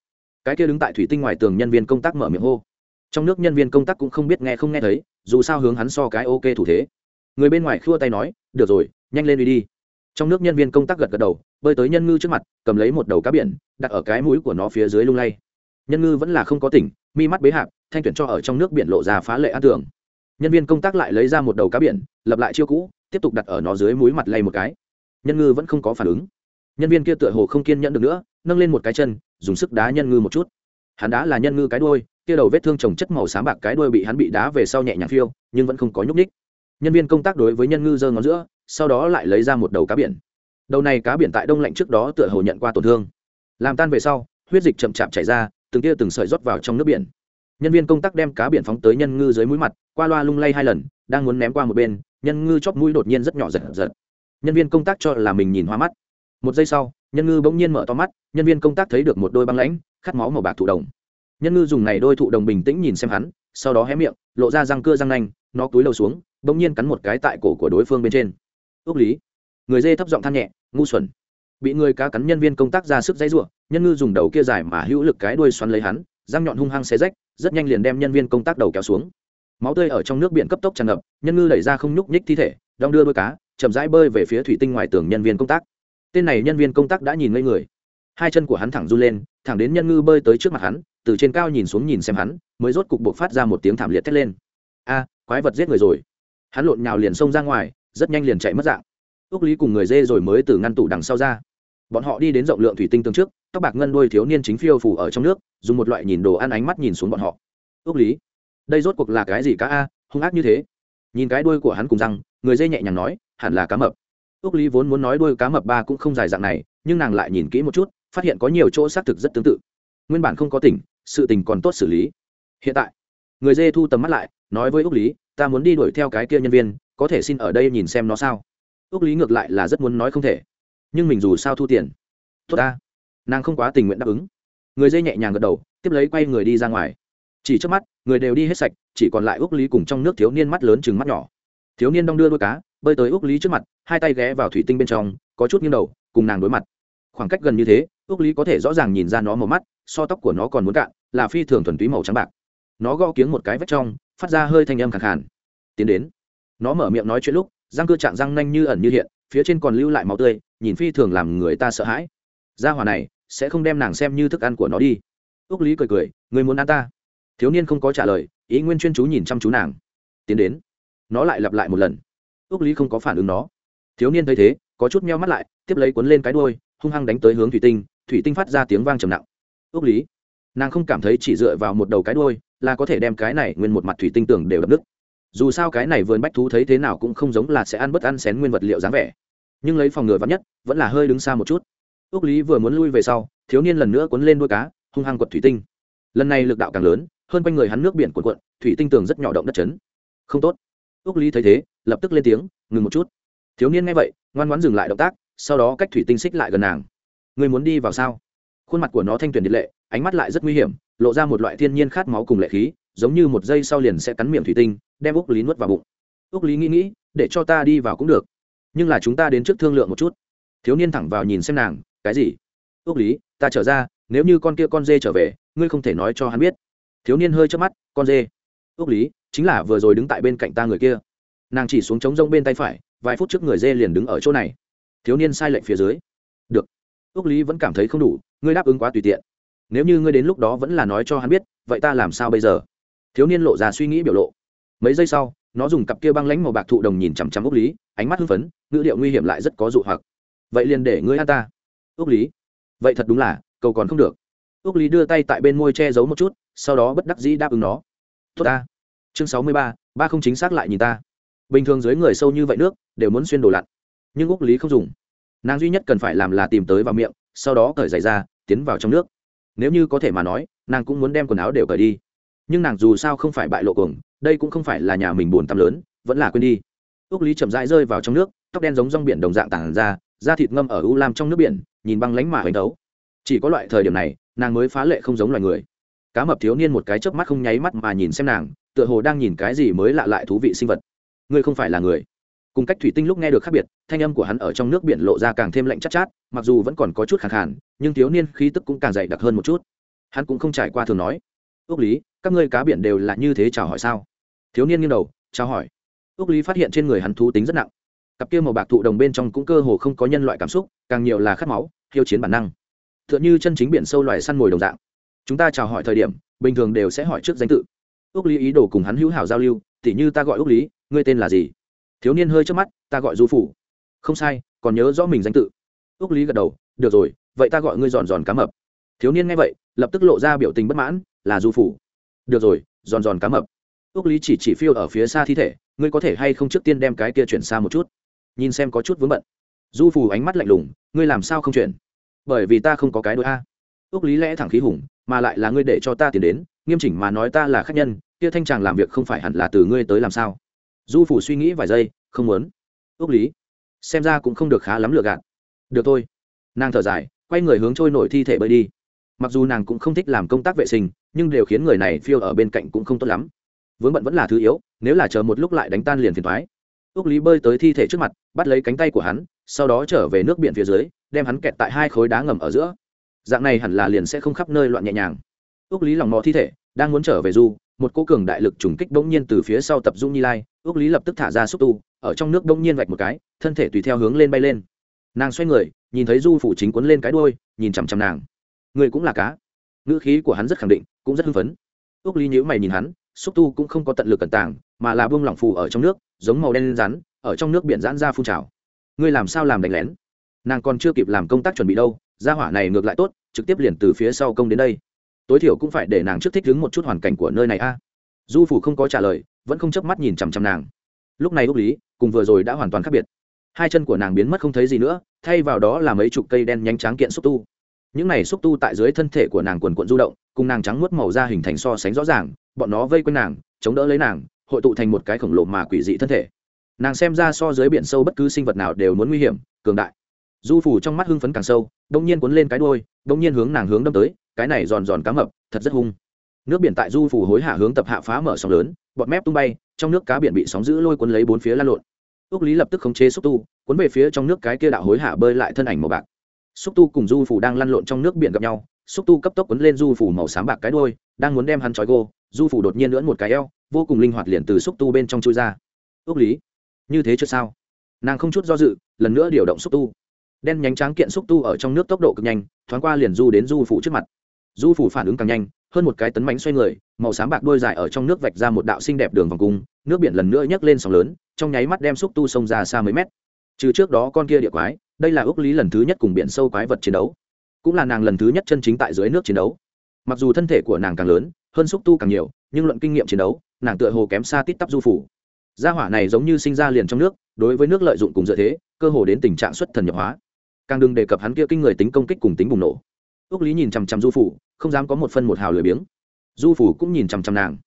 [SPEAKER 1] Cái kia đứng tại thủy tinh ngoài tường nhân viên công tác mở miệng hô. Trong nước nhân viên công tác cũng không biết nghe không nghe thấy, dù sao hướng hắn so cái ok thủ thế. Người bên ngoài khua tay nói, được rồi, nhanh lên đi đi. Trong nước nhân viên công tác gật gật đầu, bơi tới nhân ngư trước mặt, cầm lấy một đầu cá biển, đặt ở cái mũi của nó phía dưới lung lay. Nhân ngư vẫn là không có tỉnh, mi mắt bế hạp, thanh tuyển cho ở trong nước biển lộ ra phá lệ an tưởng nhân viên công tác lại lấy ra một đầu cá biển, lập lại chiêu cũ, tiếp tục đặt ở nó dưới mũi mặt lay một cái. Nhân ngư vẫn không có phản ứng nhân viên kia tựa hồ không kiên nhẫn được nữa, nâng lên một cái chân, dùng sức đá nhân ngư một chút. Hắn đá là nhân ngư cái đuôi, kia đầu vết thương trồng chất màu xám bạc cái đuôi bị hắn bị đá về sau nhẹ nhàng phiêu, nhưng vẫn không có nhúc ních nhân viên công tác đối với nhân ngư giơ ngón giữa, sau đó lại lấy ra một đầu cá biển. Đầu này cá biển tại đông lạnh trước đó tựa hồ nhận qua tổn thương. Làm tan về sau, huyết dịch chậm chạp chảy ra, từng tia từng sợi rót vào trong nước biển. Nhân viên công tác đem cá biển phóng tới nhân ngư dưới mũi mặt, qua loa lung lay hai lần, đang muốn ném qua một bên, nhân ngư chóp mũi đột nhiên rất nhỏ giật giật. Nhân viên công tác cho là mình nhìn hoa mắt một giây sau, nhân ngư bỗng nhiên mở to mắt, nhân viên công tác thấy được một đôi băng lãnh, khát máu màu bạc thụ đồng. Nhân ngư dùng này đôi thụ đồng bình tĩnh nhìn xem hắn, sau đó hé miệng, lộ ra răng cưa răng nanh, nó cúi đầu xuống, bỗng nhiên cắn một cái tại cổ của đối phương bên trên. Ước lý, người dê thấp giọng than nhẹ, ngu xuẩn. Bị người cá cắn nhân viên công tác ra sức dãy ruộng nhân ngư dùng đầu kia dài mà hữu lực cái đuôi xoắn lấy hắn, răng nhọn hung hăng xé rách, rất nhanh liền đem nhân viên công tác đầu kéo xuống. Máu tươi ở trong nước biển cấp tốc tràn ngập, nhân ngư đẩy ra không nhúc nhích thi thể, đong đưa đôi cá, chậm rãi bơi về phía thủy tinh ngoài tường nhân viên công tác tên này nhân viên công tác đã nhìn ngây người. Hai chân của hắn thẳng run lên, thẳng đến nhân ngư bơi tới trước mặt hắn, từ trên cao nhìn xuống nhìn xem hắn, mới rốt cục buộc phát ra một tiếng thảm liệt thét lên. A, quái vật giết người rồi. Hắn lộn nhào liền xông ra ngoài, rất nhanh liền chạy mất dạng. Ước lý cùng người dê rồi mới từ ngăn tủ đằng sau ra. Bọn họ đi đến rộng lượng thủy tinh tương trước, tóc bạc ngân đôi thiếu niên chính phiêu phủ ở trong nước, dùng một loại nhìn đồ ăn ánh mắt nhìn xuống bọn họ. Ước lý, đây rốt cuộc là cái gì cá a, hung ác như thế? Nhìn cái đuôi của hắn cùng răng, người dây nhẹ nhàng nói, hẳn là cá mập ước lý vốn muốn nói đuôi cá mập ba cũng không dài dạng này, nhưng nàng lại nhìn kỹ một chút, phát hiện có nhiều chỗ xác thực rất tương tự. Nguyên bản không có tỉnh, sự tình còn tốt xử lý. Hiện tại, người dê thu tầm mắt lại, nói với ước lý, ta muốn đi đuổi theo cái kia nhân viên, có thể xin ở đây nhìn xem nó sao? Ước lý ngược lại là rất muốn nói không thể. Nhưng mình dù sao thu tiền. Tốt ta. Nàng không quá tình nguyện đáp ứng. Người dê nhẹ nhàng gật đầu, tiếp lấy quay người đi ra ngoài. Chỉ trước mắt, người đều đi hết sạch, chỉ còn lại ước lý cùng trong nước thiếu niên mắt lớn chừng mắt nhỏ. Thiếu niên đong đưa đôi cá bơi tới ước lý trước mặt, hai tay ghé vào thủy tinh bên trong, có chút nghiêng đầu, cùng nàng đối mặt. Khoảng cách gần như thế ước lý có thể rõ ràng nhìn ra nó màu mắt, so tóc của nó còn muốn cạn, là phi thường thuần túy màu trắng bạc. Nó gõ kiếng một cái vách trong, phát ra hơi thanh âm khẳng khàn. Tiến đến. Nó mở miệng nói chuyện lúc, răng cơ trạng răng nanh như ẩn như hiện, phía trên còn lưu lại máu tươi, nhìn phi thường làm người ta sợ hãi. Gia hỏa này, sẽ không đem nàng xem như thức ăn của nó đi. Ước lý cười cười, người muốn ăn ta? Thiếu niên không có trả lời, ý nguyên chuyên chú nhìn chăm chú nàng. Tiến đến. Nó lại lặp lại một lần ước lý không có phản ứng nó. Thiếu niên thấy thế, có chút meo mắt lại, tiếp lấy cuốn lên cái đuôi, hung hăng đánh tới hướng thủy tinh thủy tinh phát ra tiếng vang trầm nặng. Ước lý, nàng không cảm thấy chỉ dựa vào một đầu cái đuôi là có thể đem cái này nguyên một mặt thủy tinh tưởng đều đập nứt. Dù sao cái này vườn bách thú thấy thế nào cũng không giống là sẽ ăn bất ăn xén nguyên vật liệu dáng vẻ. Nhưng lấy phòng ngừa vắn nhất, vẫn là hơi đứng xa một chút. Ước lý vừa muốn lui về sau, thiếu niên lần nữa cuốn lên đuôi cá, hung hăng quật thủy tinh. Lần này lực đạo càng lớn, hơn quanh người hắn nước biển cuộn cuộn, thủy tinh tường rất nhỏ động đất chấn. Không tốt. Ước lý thấy thế lập tức lên tiếng, ngừng một chút. Thiếu niên nghe vậy, ngoan ngoãn dừng lại động tác, sau đó cách thủy tinh xích lại gần nàng. Người muốn đi vào sao? Khuôn mặt của nó thanh tuyển điện lệ, ánh mắt lại rất nguy hiểm, lộ ra một loại thiên nhiên khát máu cùng lệ khí, giống như một giây sau liền sẽ cắn miệng thủy tinh, đem úc lý nuốt vào bụng. Úc lý nghĩ nghĩ, để cho ta đi vào cũng được, nhưng là chúng ta đến trước thương lượng một chút. Thiếu niên thẳng vào nhìn xem nàng, cái gì? Úc lý, ta trở ra, nếu như con kia con dê trở về, ngươi không thể nói cho hắn biết. Thiếu niên hơi chớp mắt, con dê? Úc lý, chính là vừa rồi đứng tại bên cạnh ta người kia nàng chỉ xuống trống rông bên tay phải, vài phút trước người dê liền đứng ở chỗ này. Thiếu niên sai lệnh phía dưới. Được. Ước lý vẫn cảm thấy không đủ, ngươi đáp ứng quá tùy tiện. Nếu như ngươi đến lúc đó vẫn là nói cho hắn biết, vậy ta làm sao bây giờ? Thiếu niên lộ ra suy nghĩ biểu lộ. Mấy giây sau, nó dùng cặp kia băng lánh màu bạc thụ đồng nhìn chằm chằm ước lý, ánh mắt hưng phấn, ngữ điệu nguy hiểm lại rất có dụ hoặc. Vậy liền để ngươi an ta. Ước lý. Vậy thật đúng là, cầu còn không được. Ước lý đưa tay tại bên môi che giấu một chút, sau đó bất đắc dĩ đáp ứng nó. Tốt ta. Chương sáu mươi ba ba không chính xác lại nhìn ta bình thường dưới người sâu như vậy nước, đều muốn xuyên đồ lặn. Nhưng úc lý không dùng. Nàng duy nhất cần phải làm là tìm tới vào miệng, sau đó cởi giày ra, tiến vào trong nước. Nếu như có thể mà nói, nàng cũng muốn đem quần áo đều cởi đi. Nhưng nàng dù sao không phải bại lộ cuồng, đây cũng không phải là nhà mình buồn tắm lớn, vẫn là quên đi. Ước lý chậm rãi rơi vào trong nước, tóc đen giống rong biển đồng dạng tản ra, da thịt ngâm ở u lam trong nước biển, nhìn băng lánh mà hoành đấu chỉ có loại thời điểm này, nàng mới phá lệ không giống loài người. Cá mập thiếu niên một cái chớp mắt không nháy mắt mà nhìn xem nàng, tựa hồ đang nhìn cái gì mới lạ lại thú vị sinh vật ngươi không phải là người. Cùng cách thủy tinh lúc nghe được khác biệt thanh âm của hắn ở trong nước biển lộ ra càng thêm lạnh chắc chát, chát mặc dù vẫn còn có chút khẳng khản nhưng thiếu niên khí tức cũng càng dày đặc hơn một chút. Hắn cũng không trải qua thường nói. Ước lý các ngươi cá biển đều là như thế chào hỏi sao? Thiếu niên nghiêng đầu chào hỏi. Ước lý phát hiện trên người hắn thú tính rất nặng. Cặp kia màu bạc thụ đồng bên trong cũng cơ hồ không có nhân loại cảm xúc càng nhiều là khát máu hiếu chiến bản năng. T h ư ợ n chân chính biển sâu loài săn mồi đồng dạng. Chúng ta chào hỏi thời điểm bình thường đều sẽ hỏi trước danh tự. Ước lý ý đồ cùng hắn hữu hảo giao lưu tỉ như ta gọi ước lý ngươi tên là gì? Thiếu niên hơi trước mắt, ta gọi du phủ. Không sai, còn nhớ rõ mình danh tự. Ước lý gật đầu, được rồi, vậy ta gọi ngươi giòn giòn cá mập. Thiếu niên nghe vậy, lập tức lộ ra biểu tình bất mãn, là du phủ. Được rồi, giòn giòn cá mập. Ước lý chỉ chỉ phiêu ở phía xa thi thể, ngươi có thể hay không trước tiên đem cái kia chuyển xa một chút? Nhìn xem có chút vướng bận. Du phủ ánh mắt lạnh lùng, ngươi làm sao không chuyển? Bởi vì ta không có cái đôi a. Ước lý lẽ thẳng khí hùng, mà lại là ngươi để cho ta tiền đến, nghiêm chỉnh mà nói ta là khách nhân, kia thanh tràng làm việc không phải hẳn là từ ngươi tới làm sao? Du phủ suy nghĩ vài giây, không muốn. Ước lý, xem ra cũng không được khá lắm lựa gạt. Được thôi. Nàng thở dài, quay người hướng trôi nổi thi thể bơi đi. Mặc dù nàng cũng không thích làm công tác vệ sinh, nhưng đều khiến người này phiêu ở bên cạnh cũng không tốt lắm. Vướng bận vẫn là thứ yếu, nếu là chờ một lúc lại đánh tan liền phiền thoái ước lý bơi tới thi thể trước mặt, bắt lấy cánh tay của hắn, sau đó trở về nước biển phía dưới, đem hắn kẹt tại hai khối đá ngầm ở giữa. Dạng này hẳn là liền sẽ không khắp nơi loạn nhẹ nhàng. Ước lý lòng mò thi thể, đang muốn trở về du, một cô cường đại lực trùng kích bỗng nhiên từ phía sau tập dung nhi lai ước lý lập tức thả ra xúc tu, ở trong nước đông nhiên vạch một cái, thân thể tùy theo hướng lên bay lên. Nàng xoay người, nhìn thấy du phủ chính quấn lên cái đôi nhìn chằm chằm nàng. Người cũng là cá. Ngữ khí của hắn rất khẳng định, cũng rất hưng phấn. Ước lý nhữ mày nhìn hắn, xúc tu cũng không có tận lực cẩn tàng, mà là buông lỏng phù ở trong nước, giống màu đen rắn, ở trong nước biển giãn ra phun trào. Ngươi làm sao làm đánh lén? Nàng còn chưa kịp làm công tác chuẩn bị đâu, gia hỏa này ngược lại tốt, trực tiếp liền từ phía sau công đến đây. Tối thiểu cũng phải để nàng trước thích ứng một chút hoàn cảnh của nơi này a. Du phủ không có trả lời vẫn không chớp mắt nhìn chằm chằm nàng. Lúc này úc lý cùng vừa rồi đã hoàn toàn khác biệt. Hai chân của nàng biến mất không thấy gì nữa, thay vào đó là mấy chục cây đen nhánh trắng kiện xúc tu. Những này xúc tu tại dưới thân thể của nàng quần quận du động, cùng nàng trắng muốt màu da hình thành so sánh rõ ràng, bọn nó vây quanh nàng, chống đỡ lấy nàng, hội tụ thành một cái khổng lồ mà quỷ dị thân thể. Nàng xem ra so dưới biển sâu bất cứ sinh vật nào đều muốn nguy hiểm, cường đại. Du phủ trong mắt hưng phấn càng sâu đông nhiên cuốn lên cái đôi đông nhiên hướng nàng hướng đâm tới, cái này giòn giòn cá mập, thật rất hung nước biển tại du phủ hối hạ hướng tập hạ phá mở sóng lớn bọt mép tung bay, trong nước cá biển bị sóng giữ lôi cuốn lấy bốn phía lan lộn. Ước lý lập tức khống chế xúc tu, cuốn về phía trong nước cái kia đạo hối hạ bơi lại thân ảnh màu bạc. Xúc tu cùng du phủ đang lăn lộn trong nước biển gặp nhau, xúc tu cấp tốc cuốn lên du phủ màu xám bạc cái đôi đang muốn đem hắn trói gô, du phủ đột nhiên lưỡn một cái eo, vô cùng linh hoạt liền từ xúc tu bên trong chui ra. Ước lý, như thế chưa sao? Nàng không chút do dự, lần nữa điều động xúc tu. Đen nhánh tráng kiện xúc tu ở trong nước tốc độ cực nhanh, thoáng qua liền du đến du phủ trước mặt. Du phủ phản ứng càng nhanh hơn một cái tấn bánh xoay người, màu xám bạc đôi dài ở trong nước vạch ra một đạo xinh đẹp đường vòng cung, nước biển lần nữa nhấc lên sóng lớn, trong nháy mắt đem xúc tu sông ra xa mấy mét. Trừ trước đó con kia địa quái, đây là ước lý lần thứ nhất cùng biển sâu quái vật chiến đấu. Cũng là nàng lần thứ nhất chân chính tại dưới nước chiến đấu. Mặc dù thân thể của nàng càng lớn, hơn xúc tu càng nhiều, nhưng luận kinh nghiệm chiến đấu, nàng tựa hồ kém xa tít tắp du phủ. Gia hỏa này giống như sinh ra liền trong nước, đối với nước lợi dụng cùng dựa thế, cơ hồ đến tình trạng xuất thần nhập hóa. Càng đừng đề cập hắn kia kinh người tính công kích cùng tính bùng nổ ước lý nhìn chằm chằm du phủ, không dám có một phân một hào lười biếng. Du phủ cũng nhìn chằm chằm nàng.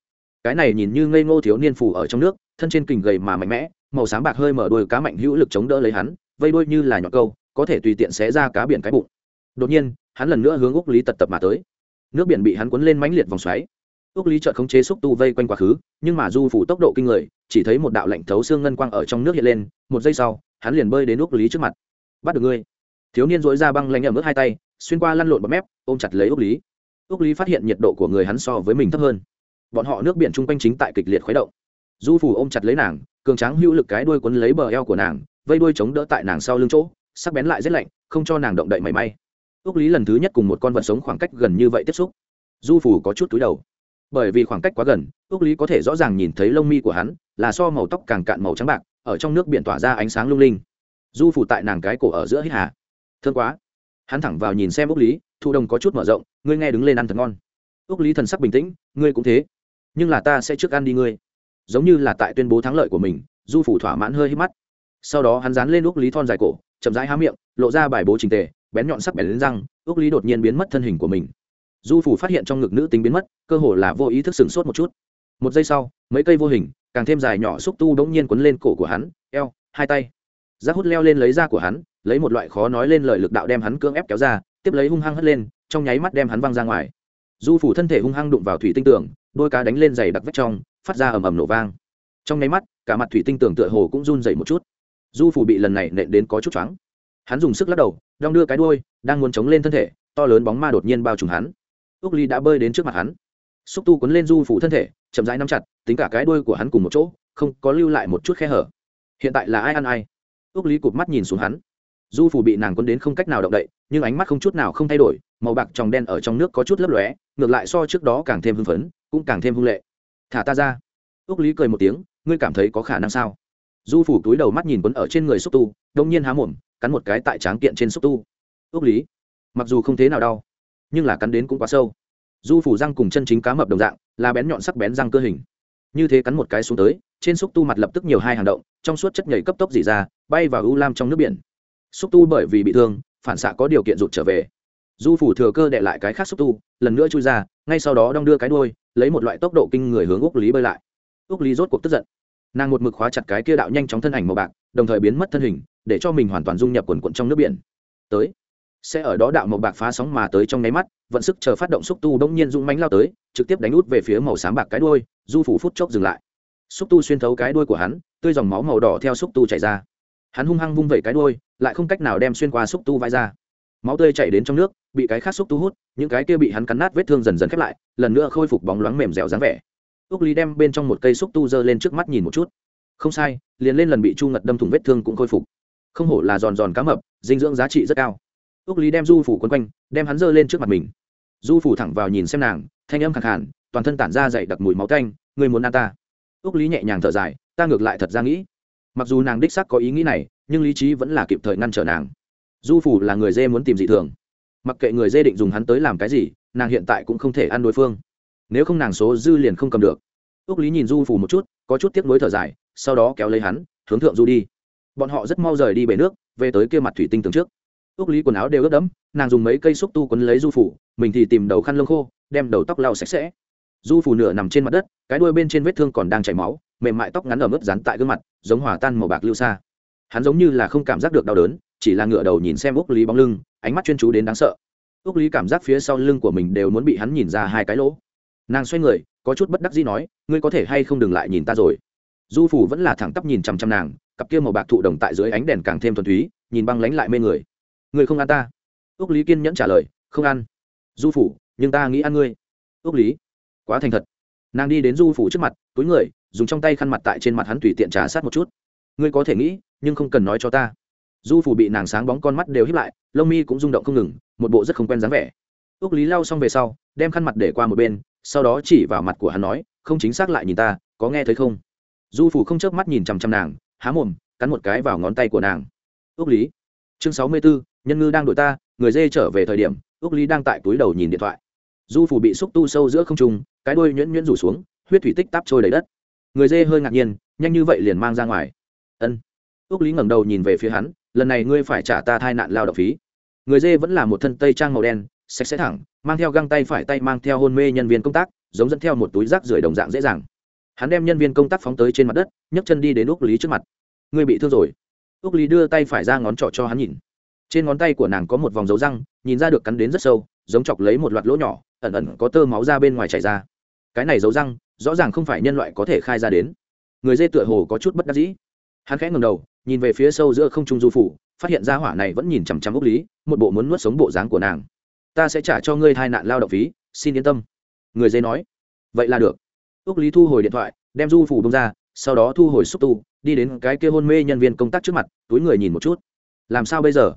[SPEAKER 1] Cái này nhìn như ngây ngô thiếu niên phủ ở trong nước, thân trên kình gầy mà mạnh mẽ, màu sáng bạc hơi mở đuôi cá mạnh hữu lực chống đỡ lấy hắn, vây đuôi như là nhọn câu, có thể tùy tiện xé ra cá biển cái bụng. Đột nhiên, hắn lần nữa hướng úc lý tật tập mà tới. Nước biển bị hắn cuốn lên mãnh liệt vòng xoáy. Úc lý chợt khống chế xúc tu vây quanh quá khứ, nhưng mà du phủ tốc độ kinh người, chỉ thấy một đạo lạnh thấu xương ngân quang ở trong nước hiện lên, một giây sau, hắn liền bơi đến úc lý trước mặt. Bắt được ngươi. Thiếu niên dối ra băng lanh ở mức hai tay xuyên qua lăn lộn bọt mép, ôm chặt lấy úc lý. Úc lý phát hiện nhiệt độ của người hắn so với mình thấp hơn. Bọn họ nước biển chung quanh chính tại kịch liệt khuấy động. Du phủ ôm chặt lấy nàng, cường tráng hữu lực cái đuôi quấn lấy bờ eo của nàng, vây đuôi chống đỡ tại nàng sau lưng chỗ, sắc bén lại rét lạnh, không cho nàng động đậy mảy may. Ước lý lần thứ nhất cùng một con vật sống khoảng cách gần như vậy tiếp xúc. Du phủ có chút túi đầu. Bởi vì khoảng cách quá gần ước lý có thể rõ ràng nhìn thấy lông mi của hắn, là so màu tóc càng cạn màu trắng bạc, ở trong nước biển tỏa ra ánh sáng lung linh. Du phủ tại nàng cái cổ ở giữa hít hà. Thương quá hắn thẳng vào nhìn xem úc lý, thụ đồng có chút mở rộng, ngươi nghe đứng lên ăn thật ngon. Úc lý thần sắc bình tĩnh, ngươi cũng thế. Nhưng là ta sẽ trước ăn đi ngươi. Giống như là tại tuyên bố thắng lợi của mình, du phủ thỏa mãn hơi hít mắt. Sau đó hắn dán lên úc lý thon dài cổ, chậm rãi há miệng, lộ ra bài bố trình tề, bén nhọn sắc bén lên răng, úc lý đột nhiên biến mất thân hình của mình. Du phủ phát hiện trong ngực nữ tính biến mất, cơ hồ là vô ý thức sửng sốt một chút. Một giây sau, mấy cây vô hình, càng thêm dài nhỏ xúc tu đống nhiên quấn lên cổ của hắn, eo, hai tay. Giác hút leo lên lấy da của hắn lấy một loại khó nói lên lời lực đạo đem hắn cưỡng ép kéo ra, tiếp lấy hung hăng hất lên, trong nháy mắt đem hắn văng ra ngoài. Du phủ thân thể hung hăng đụng vào thủy tinh tường, đôi cá đánh lên giày đặc vách trong, phát ra ầm ầm nổ vang. Trong nháy mắt, cả mặt thủy tinh tường tựa hồ cũng run dậy một chút. Du phủ bị lần này nện đến có chút choáng. Hắn dùng sức lắc đầu, đong đưa cái đuôi, đang muốn chống lên thân thể, to lớn bóng ma đột nhiên bao trùm hắn. Úc ly đã bơi đến trước mặt hắn. Xúc tu quấn lên du phủ thân thể, chậm rãi nắm chặt, tính cả cái đuôi của hắn cùng một chỗ, không có lưu lại một chút khe hở. Hiện tại là ai ăn ai? Úc lý cụp mắt nhìn xuống hắn du phủ bị nàng quấn đến không cách nào động đậy, nhưng ánh mắt không chút nào không thay đổi, màu bạc tròng đen ở trong nước có chút lấp lóe, ngược lại so trước đó càng thêm hưng phấn, cũng càng thêm hung lệ. Thả ta ra. Ước lý cười một tiếng, ngươi cảm thấy có khả năng sao? Du phủ túi đầu mắt nhìn quấn ở trên người xúc tu, đông nhiên há mồm, cắn một cái tại tráng kiện trên xúc tu. Ước lý, mặc dù không thế nào đau, nhưng là cắn đến cũng quá sâu. Du phủ răng cùng chân chính cá mập đồng dạng, là bén nhọn sắc bén răng cơ hình. Như thế cắn một cái xuống tới, trên xúc tu mặt lập tức nhiều hai hàng động, trong suốt chất nhảy cấp tốc dỉ ra, bay vào u lam trong nước biển xúc tu bởi vì bị thương, phản xạ có điều kiện rụt trở về. Du phủ thừa cơ đệ lại cái khác xúc tu, lần nữa chui ra, ngay sau đó đong đưa cái đuôi, lấy một loại tốc độ kinh người hướng úc lý bơi lại. Úc lý rốt cuộc tức giận. Nàng một mực khóa chặt cái kia đạo nhanh chóng thân ảnh màu bạc, đồng thời biến mất thân hình, để cho mình hoàn toàn dung nhập quần quận trong nước biển. Tới. Sẽ ở đó đạo màu bạc phá sóng mà tới trong nháy mắt, vận sức chờ phát động xúc tu đông nhiên rung mánh lao tới, trực tiếp đánh út về phía màu xám bạc cái đuôi du phủ phút chốc dừng lại. Xúc tu xuyên thấu cái đuôi của hắn, tươi dòng máu màu đỏ theo xúc tu chảy ra hắn hung hăng vung vẩy cái đuôi, lại không cách nào đem xuyên qua xúc tu vai ra. Máu tươi chảy đến trong nước, bị cái khác xúc tu hút, những cái kia bị hắn cắn nát vết thương dần dần khép lại, lần nữa khôi phục bóng loáng mềm dẻo dáng vẻ. Úc lý đem bên trong một cây xúc tu giơ lên trước mắt nhìn một chút. Không sai, liền lên lần bị chu ngật đâm thủng vết thương cũng khôi phục. Không hổ là giòn giòn cá mập, dinh dưỡng giá trị rất cao. Úc lý đem du phủ quấn quanh, đem hắn giơ lên trước mặt mình. Du phủ thẳng vào nhìn xem nàng, thanh âm khẳng hẳn toàn thân tản ra dậy đặc mùi máu canh người muốn ăn ta? Úc lý nhẹ nhàng thở dài, ta ngược lại thật ra nghĩ mặc dù nàng đích sắc có ý nghĩ này, nhưng lý trí vẫn là kịp thời ngăn trở nàng. Du phủ là người dê muốn tìm dị thường. Mặc kệ người dê định dùng hắn tới làm cái gì, nàng hiện tại cũng không thể ăn đối phương. Nếu không nàng số dư liền không cầm được. Ước lý nhìn du phủ một chút, có chút tiếc nuối thở dài, sau đó kéo lấy hắn, hướng thượng du đi. Bọn họ rất mau rời đi bể nước, về tới kia mặt thủy tinh tường trước. Ước lý quần áo đều ướt đẫm, nàng dùng mấy cây xúc tu quấn lấy du phủ, mình thì tìm đầu khăn lông khô, đem đầu tóc lau sạch sẽ. Du phủ nửa nằm trên mặt đất, cái đuôi bên trên vết thương còn đang chảy máu mềm mại tóc ngắn ở mức dán tại gương mặt, giống hòa tan màu bạc lưu xa hắn giống như là không cảm giác được đau đớn, chỉ là ngựa đầu nhìn xem úc lý bóng lưng, ánh mắt chuyên chú đến đáng sợ. Úc lý cảm giác phía sau lưng của mình đều muốn bị hắn nhìn ra hai cái lỗ. Nàng xoay người, có chút bất đắc dĩ nói, ngươi có thể hay không đừng lại nhìn ta rồi? Du phủ vẫn là thẳng tắp nhìn chằm chằm nàng, cặp kia màu bạc thụ đồng tại dưới ánh đèn càng thêm thuần túy, nhìn băng lánh lại mê người. Ngươi không ăn ta? Úc lý kiên nhẫn trả lời, không ăn. Du phủ, nhưng ta nghĩ ăn ngươi. Úc lý, quá thành thật. Nàng đi đến du phủ trước mặt, túi người dùng trong tay khăn mặt tại trên mặt hắn tùy tiện trà sát một chút. Ngươi có thể nghĩ, nhưng không cần nói cho ta. Du phủ bị nàng sáng bóng con mắt đều hiếp lại, lông mi cũng rung động không ngừng, một bộ rất không quen dáng vẻ. Ước lý lau xong về sau, đem khăn mặt để qua một bên, sau đó chỉ vào mặt của hắn nói, không chính xác lại nhìn ta, có nghe thấy không? Du phủ không chớp mắt nhìn chằm chằm nàng, há mồm, cắn một cái vào ngón tay của nàng. Ước lý, chương sáu mươi bốn nhân ngư đang đội ta, người dê trở về thời điểm ước lý đang tại túi đầu nhìn điện thoại. Du phủ bị xúc tu sâu giữa không trung, cái đuôi nhuyễn nhuyễn rủ xuống, huyết thủy tích táp trôi đầy đất người dê hơi ngạc nhiên, nhanh như vậy liền mang ra ngoài. Ân. Ước lý ngẩng đầu nhìn về phía hắn, lần này ngươi phải trả ta thai nạn lao động phí. Người dê vẫn là một thân tây trang màu đen, sạch sẽ thẳng, mang theo găng tay phải tay mang theo hôn mê nhân viên công tác, giống dẫn theo một túi rác rưởi đồng dạng dễ dàng. Hắn đem nhân viên công tác phóng tới trên mặt đất, nhấc chân đi đến úc lý trước mặt. Ngươi bị thương rồi. Úc lý đưa tay phải ra ngón trỏ cho hắn nhìn. Trên ngón tay của nàng có một vòng dấu răng, nhìn ra được cắn đến rất sâu, giống chọc lấy một loạt lỗ nhỏ, ẩn ẩn có tơ máu ra bên ngoài chảy ra. Cái này dấu răng rõ ràng không phải nhân loại có thể khai ra đến. Người dê tựa hồ có chút bất đắc dĩ. Hắn khẽ ngầm đầu, nhìn về phía sâu giữa không trung du phủ, phát hiện ra hỏa này vẫn nhìn chằm chằm úc lý, một bộ muốn nuốt sống bộ dáng của nàng. Ta sẽ trả cho ngươi thai nạn lao động phí, xin yên tâm. Người dê nói. Vậy là được. Úc lý thu hồi điện thoại, đem du phủ bông ra, sau đó thu hồi xúc tu, đi đến cái kia hôn mê nhân viên công tác trước mặt, túi người nhìn một chút. Làm sao bây giờ?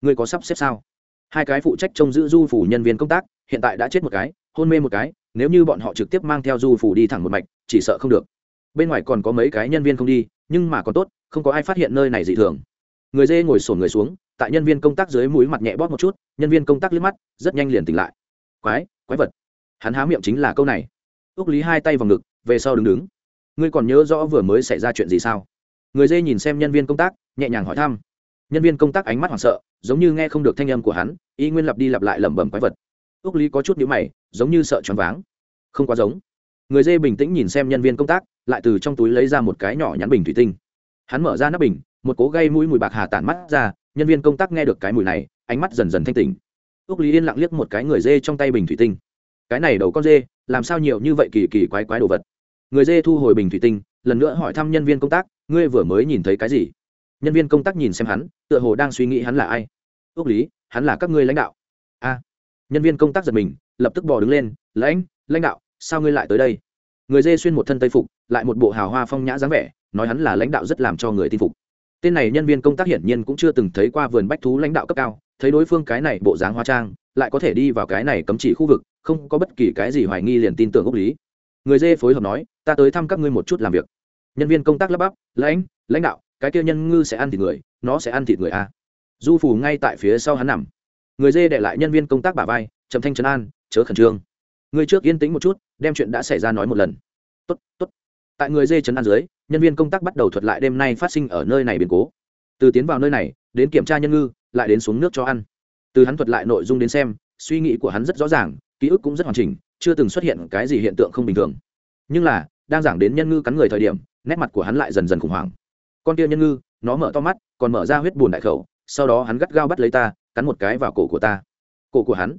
[SPEAKER 1] Ngươi có sắp xếp sao? Hai cái phụ trách trông giữ du phủ nhân viên công tác, hiện tại đã chết một cái, hôn mê một cái nếu như bọn họ trực tiếp mang theo du phủ đi thẳng một mạch, chỉ sợ không được. Bên ngoài còn có mấy cái nhân viên không đi, nhưng mà còn tốt, không có ai phát hiện nơi này dị thường. Người dê ngồi sổn người xuống, tại nhân viên công tác dưới mũi mặt nhẹ bóp một chút, nhân viên công tác liếc mắt, rất nhanh liền tỉnh lại. Quái quái vật. Hắn há miệng chính là câu này. Ước lý hai tay vào ngực, về sau đứng đứng. Ngươi còn nhớ rõ vừa mới xảy ra chuyện gì sao? Người dê nhìn xem nhân viên công tác, nhẹ nhàng hỏi thăm. Nhân viên công tác ánh mắt hoảng sợ, giống như nghe không được thanh âm của hắn, y nguyên lặp đi lặp lại lẩm bẩm quái vật ước lý có chút nhữ mày, giống như sợ choáng váng. Không quá giống. Người dê bình tĩnh nhìn xem nhân viên công tác, lại từ trong túi lấy ra một cái nhỏ nhắn bình thủy tinh. Hắn mở ra nắp bình, một cố gây mũi mùi bạc hà tản mắt ra, nhân viên công tác nghe được cái mùi này, ánh mắt dần dần thanh tỉnh. Ước lý yên lặng liếc một cái người dê trong tay bình thủy tinh. Cái này đầu con dê, làm sao nhiều như vậy kỳ kỳ quái quái đồ vật? Người dê thu hồi bình thủy tinh, lần nữa hỏi thăm nhân viên công tác, ngươi vừa mới nhìn thấy cái gì? Nhân viên công tác nhìn xem hắn, tựa hồ đang suy nghĩ hắn là ai. Ước lý, hắn là các ngươi lãnh đạo. A nhân viên công tác giật mình, lập tức bỏ đứng lên, lãnh lãnh đạo, sao ngươi lại tới đây? Người dê xuyên một thân tây phục, lại một bộ hào hoa phong nhã dáng vẻ, nói hắn là lãnh đạo rất làm cho người tin phục. Tên này nhân viên công tác hiển nhiên cũng chưa từng thấy qua vườn bách thú lãnh đạo cấp cao, thấy đối phương cái này bộ dáng hoa trang, lại có thể đi vào cái này cấm chỉ khu vực, không có bất kỳ cái gì hoài nghi liền tin tưởng gốc lý. Người dê phối hợp nói, ta tới thăm các ngươi một chút làm việc. Nhân viên công tác lắp bắp, lãnh lãnh đạo, cái kia nhân ngư sẽ ăn thịt người, nó sẽ ăn thịt người a à. du phù ngay tại phía sau hắn nằm người dê để lại nhân viên công tác bả vai, trầm thanh trấn an, chớ khẩn trương. Người trước yên tĩnh một chút, đem chuyện đã xảy ra nói một lần. Tốt tốt. Tại người dê trấn an dưới, nhân viên công tác bắt đầu thuật lại đêm nay phát sinh ở nơi này biến cố. Từ tiến vào nơi này, đến kiểm tra nhân ngư, lại đến xuống nước cho ăn. Từ hắn thuật lại nội dung đến xem, suy nghĩ của hắn rất rõ ràng, ký ức cũng rất hoàn chỉnh, chưa từng xuất hiện cái gì hiện tượng không bình thường. Nhưng là, đang giảng đến nhân ngư cắn người thời điểm, nét mặt của hắn lại dần dần khủng hoảng. Con kia nhân ngư, nó mở to mắt, còn mở ra huyết bùn đại khẩu, sau đó hắn gắt gao bắt lấy ta cắn một cái vào cổ của ta. Cổ của hắn.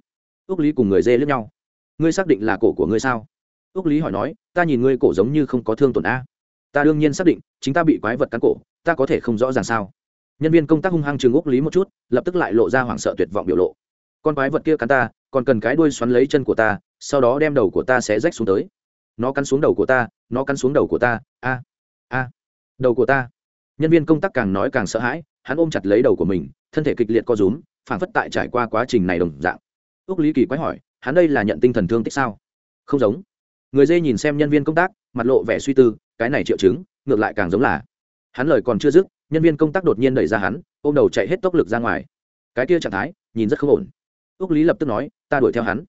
[SPEAKER 1] Ước lý cùng người dê lướt nhau. Ngươi xác định là cổ của ngươi sao? Ước lý hỏi nói, ta nhìn ngươi cổ giống như không có thương tổn a. Ta đương nhiên xác định, chính ta bị quái vật cắn cổ, ta có thể không rõ ràng sao? Nhân viên công tác hung hăng chừng ước lý một chút, lập tức lại lộ ra hoảng sợ tuyệt vọng biểu lộ. Con quái vật kia cắn ta, còn cần cái đuôi xoắn lấy chân của ta, sau đó đem đầu của ta sẽ rách xuống tới. Nó cắn xuống đầu của ta, nó cắn xuống đầu của ta, a a, đầu của ta. Nhân viên công tác càng nói càng sợ hãi, hắn ôm chặt lấy đầu của mình, thân thể kịch liệt co rúm phản phất tại trải qua quá trình này đồng dạng. Ước lý kỳ quái hỏi, hắn đây là nhận tinh thần thương tích sao? Không giống. Người dê nhìn xem nhân viên công tác, mặt lộ vẻ suy tư, cái này triệu chứng, ngược lại càng giống là. Hắn lời còn chưa dứt, nhân viên công tác đột nhiên đẩy ra hắn, ôm đầu chạy hết tốc lực ra ngoài. Cái kia trạng thái, nhìn rất không ổn. Ước lý lập tức nói, ta đuổi theo hắn.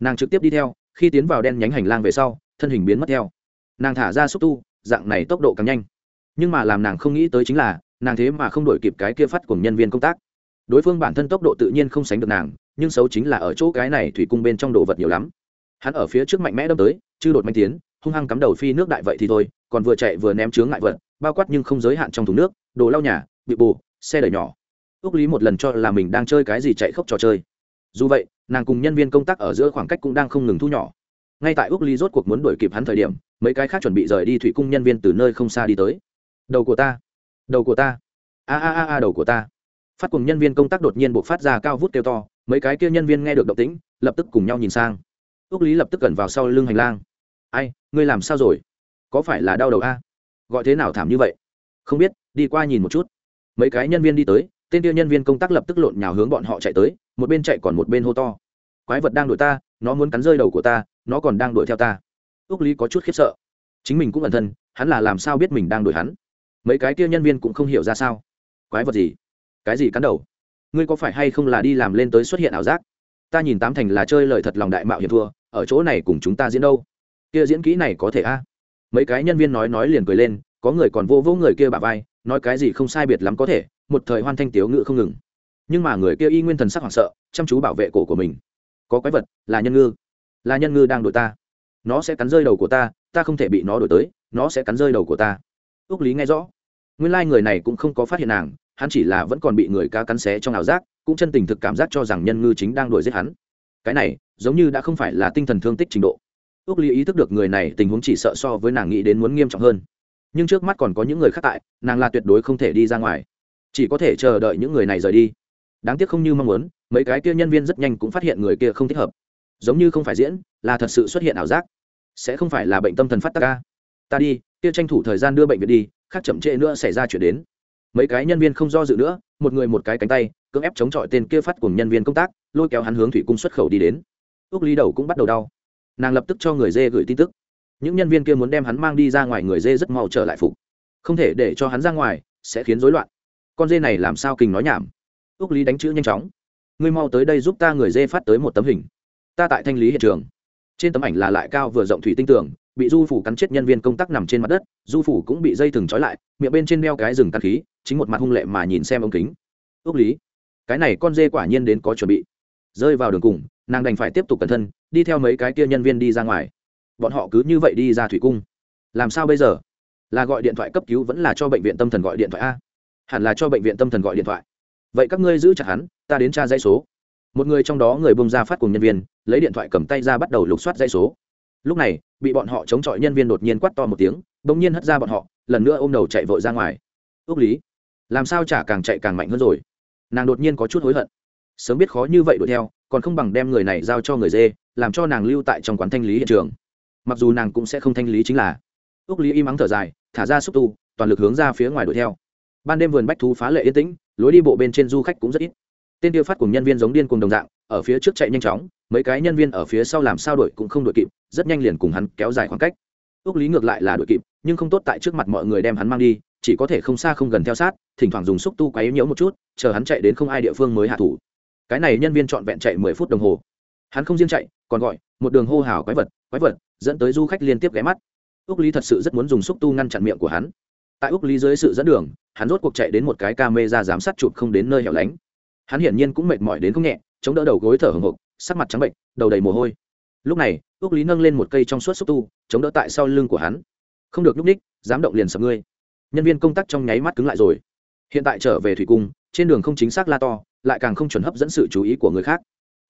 [SPEAKER 1] Nàng trực tiếp đi theo, khi tiến vào đen nhánh hành lang về sau, thân hình biến mất theo. Nàng thả ra xúc tu, dạng này tốc độ càng nhanh. Nhưng mà làm nàng không nghĩ tới chính là, nàng thế mà không đổi kịp cái kia phát cùng nhân viên công tác đối phương bản thân tốc độ tự nhiên không sánh được nàng, nhưng xấu chính là ở chỗ cái này thủy cung bên trong đồ vật nhiều lắm. Hắn ở phía trước mạnh mẽ đâm tới, chư đột manh tiến, hung hăng cắm đầu phi nước đại vậy thì thôi, còn vừa chạy vừa ném chướng ngại vật, bao quát nhưng không giới hạn trong thùng nước, đồ lau nhà, bị bù, xe đẩy nhỏ. Ước lý một lần cho là mình đang chơi cái gì chạy khốc trò chơi. Dù vậy, nàng cùng nhân viên công tác ở giữa khoảng cách cũng đang không ngừng thu nhỏ. Ngay tại ước lý rốt cuộc muốn đuổi kịp hắn thời điểm, mấy cái khác chuẩn bị rời đi thủy cung nhân viên từ nơi không xa đi tới. Đầu của ta, đầu của ta, a a a a, đầu của ta phát cùng nhân viên công tác đột nhiên buộc phát ra cao vút kêu to, mấy cái kia nhân viên nghe được động tĩnh, lập tức cùng nhau nhìn sang. Ước lý lập tức gần vào sau lưng hành lang. Ai, ngươi làm sao rồi? Có phải là đau đầu a? Gọi thế nào thảm như vậy? Không biết, đi qua nhìn một chút. Mấy cái nhân viên đi tới, tên kia nhân viên công tác lập tức lộn nhào hướng bọn họ chạy tới, một bên chạy còn một bên hô to. Quái vật đang đuổi ta, nó muốn cắn rơi đầu của ta, nó còn đang đuổi theo ta. Ước lý có chút khiếp sợ. Chính mình cũng ẩn thân, hắn là làm sao biết mình đang đuổi hắn? Mấy cái kia nhân viên cũng không hiểu ra sao. Quái vật gì? Cái gì cắn đầu? Ngươi có phải hay không là đi làm lên tới xuất hiện ảo giác? Ta nhìn tám thành là chơi lời thật lòng đại mạo hiểm thua, ở chỗ này cùng chúng ta diễn đâu? Kia diễn kỹ này có thể a? Mấy cái nhân viên nói nói liền cười lên, có người còn vô vô người kia bà vai, nói cái gì không sai biệt lắm có thể, một thời hoan thanh tiếu ngự không ngừng. Nhưng mà người kia y nguyên thần sắc hoảng sợ, chăm chú bảo vệ cổ của mình. Có quái vật, là nhân ngư. Là nhân ngư đang đuổi ta. Nó sẽ cắn rơi đầu của ta ta không thể bị nó đuổi tới, nó sẽ cắn rơi đầu của ta. Ước lý nghe rõ. Nguyên lai、like、người này cũng không có phát hiện nàng hắn chỉ là vẫn còn bị người ca cắn xé trong ảo giác, cũng chân tình thực cảm giác cho rằng nhân ngư chính đang đuổi giết hắn. Cái này, giống như đã không phải là tinh thần thương tích trình độ. Ước ly ý thức được người này tình huống chỉ sợ so với nàng nghĩ đến muốn nghiêm trọng hơn. Nhưng trước mắt còn có những người khác tại, nàng là tuyệt đối không thể đi ra ngoài. Chỉ có thể chờ đợi những người này rời đi. Đáng tiếc không như mong muốn, mấy cái kia nhân viên rất nhanh cũng phát hiện người kia không thích hợp. Giống như không phải diễn, là thật sự xuất hiện ảo giác. Sẽ không phải là bệnh tâm thần phát tác ca. Ta đi, kia tranh thủ thời gian đưa bệnh viện đi, khác chậm trễ nữa xảy ra chuyện đến mấy cái nhân viên không do dự nữa, một người một cái cánh tay, cưỡng ép chống chọi tên kia phát cùng nhân viên công tác, lôi kéo hắn hướng thủy cung xuất khẩu đi đến. Ước ly đầu cũng bắt đầu đau. Nàng lập tức cho người dê gửi tin tức. Những nhân viên kia muốn đem hắn mang đi ra ngoài người dê rất mau trở lại phục. Không thể để cho hắn ra ngoài, sẽ khiến rối loạn. Con dê này làm sao kình nói nhảm. Ước lý đánh chữ nhanh chóng. Ngươi mau tới đây giúp ta người dê phát tới một tấm hình. Ta tại thanh lý hiện trường. Trên tấm ảnh là lại cao vừa rộng thủy tinh tường, bị du phủ cắn chết nhân viên công tác nằm trên mặt đất, du phủ cũng bị dây thừng trói lại, miệng bên trên đeo cái rừng căn khí chính một mặt hung lệ mà nhìn xem ống kính. Ước lý, cái này con dê quả nhiên đến có chuẩn bị. Rơi vào đường cùng, nàng đành phải tiếp tục cẩn thân, đi theo mấy cái kia nhân viên đi ra ngoài. Bọn họ cứ như vậy đi ra thủy cung. Làm sao bây giờ? Là gọi điện thoại cấp cứu vẫn là cho bệnh viện tâm thần gọi điện thoại a? Hẳn là cho bệnh viện tâm thần gọi điện thoại. Vậy các ngươi giữ chặt hắn, ta đến tra dây số. Một người trong đó người bông ra phát cùng nhân viên, lấy điện thoại cầm tay ra bắt đầu lục soát dây số. Lúc này, bị bọn họ chống chọi nhân viên đột nhiên quắt to một tiếng, bỗng nhiên hất ra bọn họ, lần nữa ôm đầu chạy vội ra ngoài. Ước lý làm sao chả càng chạy càng mạnh hơn rồi? Nàng đột nhiên có chút hối hận. Sớm biết khó như vậy đuổi theo, còn không bằng đem người này giao cho người dê, làm cho nàng lưu tại trong quán thanh lý hiện trường. Mặc dù nàng cũng sẽ không thanh lý chính là. Ước lý im ắng thở dài, thả ra xúc tu, toàn lực hướng ra phía ngoài đuổi theo. Ban đêm vườn bách thú phá lệ yên tĩnh, lối đi bộ bên trên du khách cũng rất ít. Tên tiêu phát cùng nhân viên giống điên cùng đồng dạng, ở phía trước chạy nhanh chóng, mấy cái nhân viên ở phía sau làm sao đuổi cũng không đuổi kịp, rất nhanh liền cùng hắn kéo dài khoảng cách. Ước lý ngược lại là đuổi kịp, nhưng không tốt tại trước mặt mọi người đem hắn mang đi chỉ có thể không xa không gần theo sát, thỉnh thoảng dùng xúc tu quấy nhiễu một chút, chờ hắn chạy đến không ai địa phương mới hạ thủ. Cái này nhân viên trọn vẹn chạy mười phút đồng hồ. Hắn không riêng chạy, còn gọi một đường hô hào quái vật quái vật, dẫn tới du khách liên tiếp ghé mắt. Úc lý thật sự rất muốn dùng xúc tu ngăn chặn miệng của hắn. Tại úc lý dưới sự dẫn đường, hắn rốt cuộc chạy đến một cái ca mê ra giám sát chụp không đến nơi hẻo lánh. Hắn hiển nhiên cũng mệt mỏi đến không nhẹ, chống đỡ đầu gối thở hồng hộc, sắc mặt trắng bệnh, đầu đầy mồ hôi. Lúc này, úc lý nâng lên một cây trong suốt xúc tu, chống đỡ tại sau lưng của hắn. Không được nhúc ních dám động liền sập ngươi nhân viên công tác trong nháy mắt cứng lại rồi. Hiện tại trở về thủy cung, trên đường không chính xác la to, lại càng không chuẩn hấp dẫn sự chú ý của người khác.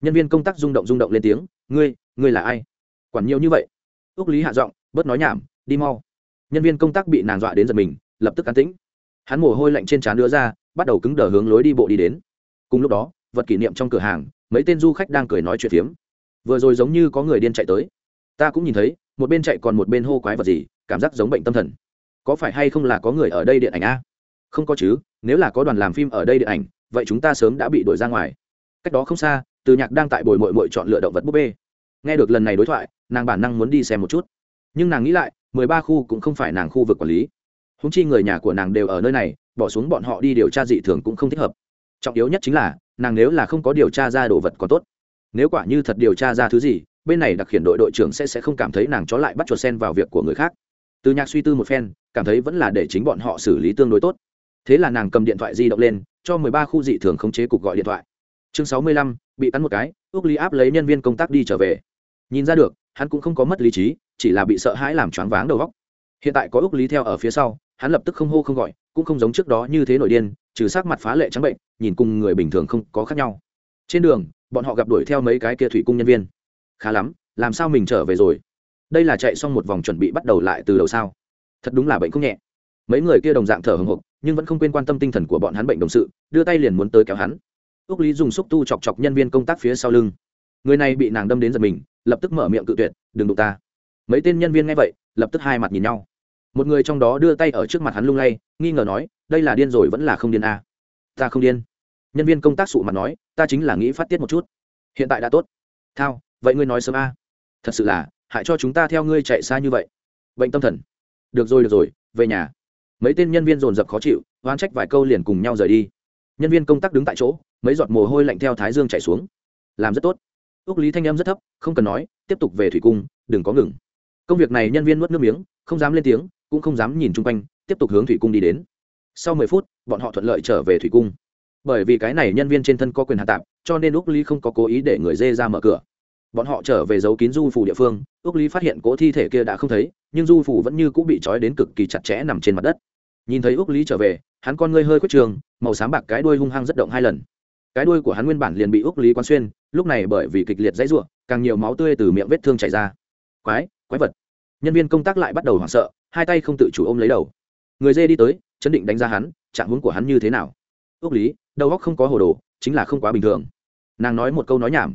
[SPEAKER 1] Nhân viên công tác rung động rung động lên tiếng, ngươi ngươi là ai? Quản nhiều như vậy. Ước lý hạ giọng, bớt nói nhảm, đi mau. Nhân viên công tác bị nàng dọa đến giật mình, lập tức cán tĩnh. Hắn mồ hôi lạnh trên trán đưa ra, bắt đầu cứng đờ hướng lối đi bộ đi đến. Cùng lúc đó, vật kỷ niệm trong cửa hàng, mấy tên du khách đang cười nói chuyện phiếm. Vừa rồi giống như có người điên chạy tới. Ta cũng nhìn thấy, một bên chạy còn một bên hô quái vật gì, cảm giác giống bệnh tâm thần có phải hay không là có người ở đây điện ảnh a? Không có chứ, nếu là có đoàn làm phim ở đây điện ảnh, vậy chúng ta sớm đã bị đuổi ra ngoài. Cách đó không xa, từ nhạc đang tại bồi mội mội chọn lựa động vật búp bê. Nghe được lần này đối thoại, nàng bản năng muốn đi xem một chút. Nhưng nàng nghĩ lại, mười ba khu cũng không phải nàng khu vực quản lý. Húng chi người nhà của nàng đều ở nơi này, bỏ xuống bọn họ đi điều tra dị thường cũng không thích hợp. Trọng yếu nhất chính là, nàng nếu là không có điều tra ra đồ vật còn tốt. Nếu quả như thật điều tra ra thứ gì, bên này đặc khiển đội đội trưởng sẽ sẽ không cảm thấy nàng chó lại bắt chuột sen vào việc của người khác. Từ nhạc suy tư một phen cảm thấy vẫn là để chính bọn họ xử lý tương đối tốt. Thế là nàng cầm điện thoại di động lên, cho mười ba khu dị thường khống chế cục gọi điện thoại. Chương sáu mươi lăm, bị cắn một cái ước lý áp lấy nhân viên công tác đi trở về. Nhìn ra được, hắn cũng không có mất lý trí, chỉ là bị sợ hãi làm choáng váng đầu góc hiện tại có ước lý theo ở phía sau, hắn lập tức không hô không gọi, cũng không giống trước đó như thế nổi điên, trừ sắc mặt phá lệ trắng bệnh, nhìn cùng người bình thường không có khác nhau. Trên đường, bọn họ gặp đuổi theo mấy cái kia thủy cung nhân viên. Khá lắm, làm sao mình trở về rồi? Đây là chạy xong một vòng chuẩn bị bắt đầu lại từ đầu sao? Thật đúng là bệnh không nhẹ. Mấy người kia đồng dạng thở hồng hộc, nhưng vẫn không quên quan tâm tinh thần của bọn hắn bệnh đồng sự, đưa tay liền muốn tới kéo hắn. Ước lý dùng xúc tu chọc chọc nhân viên công tác phía sau lưng. Người này bị nàng đâm đến giật mình, lập tức mở miệng cự tuyệt, đừng đụng ta. Mấy tên nhân viên nghe vậy, lập tức hai mặt nhìn nhau. Một người trong đó đưa tay ở trước mặt hắn lung lay, nghi ngờ nói, đây là điên rồi vẫn là không điên à. ta không điên. Nhân viên công tác sụ mặt nói, ta chính là nghĩ phát tiết một chút. Hiện tại đã tốt. Thao, vậy ngươi nói sớm a. À. thật sự là, hại cho chúng ta theo ngươi chạy xa như vậy. Bệnh tâm thần được rồi được rồi, về nhà. Mấy tên nhân viên dồn dập khó chịu oan trách vài câu liền cùng nhau rời đi. Nhân viên công tác đứng tại chỗ, mấy giọt mồ hôi lạnh theo thái dương chảy xuống. Làm rất tốt. Ước lý thanh em rất thấp, không cần nói, tiếp tục về thủy cung, đừng có ngừng. Công việc này nhân viên nuốt nước miếng, không dám lên tiếng, cũng không dám nhìn chung quanh, tiếp tục hướng thủy cung đi đến. Sau mười phút, bọn họ thuận lợi trở về thủy cung. Bởi vì cái này nhân viên trên thân có quyền hạ tạp, cho nên úc lý không có cố ý để người dê ra mở cửa bọn họ trở về giấu kín du phủ địa phương, úc lý phát hiện cỗ thi thể kia đã không thấy, nhưng du phủ vẫn như cũng bị trói đến cực kỳ chặt chẽ nằm trên mặt đất. Nhìn thấy úc lý trở về, hắn con ngươi hơi khuất trường, màu xám bạc cái đuôi hung hăng rất động hai lần. Cái đuôi của hắn nguyên bản liền bị úc lý quán xuyên, lúc này bởi vì kịch liệt dãy ruộng, càng nhiều máu tươi từ miệng vết thương chảy ra. Quái quái vật. Nhân viên công tác lại bắt đầu hoảng sợ, hai tay không tự chủ ôm lấy đầu. Người dê đi tới, chấn định đánh giá hắn, trạng huống của hắn như thế nào. Ước lý, đầu óc không có hồ đồ, chính là không quá bình thường. Nàng nói một câu nói nhảm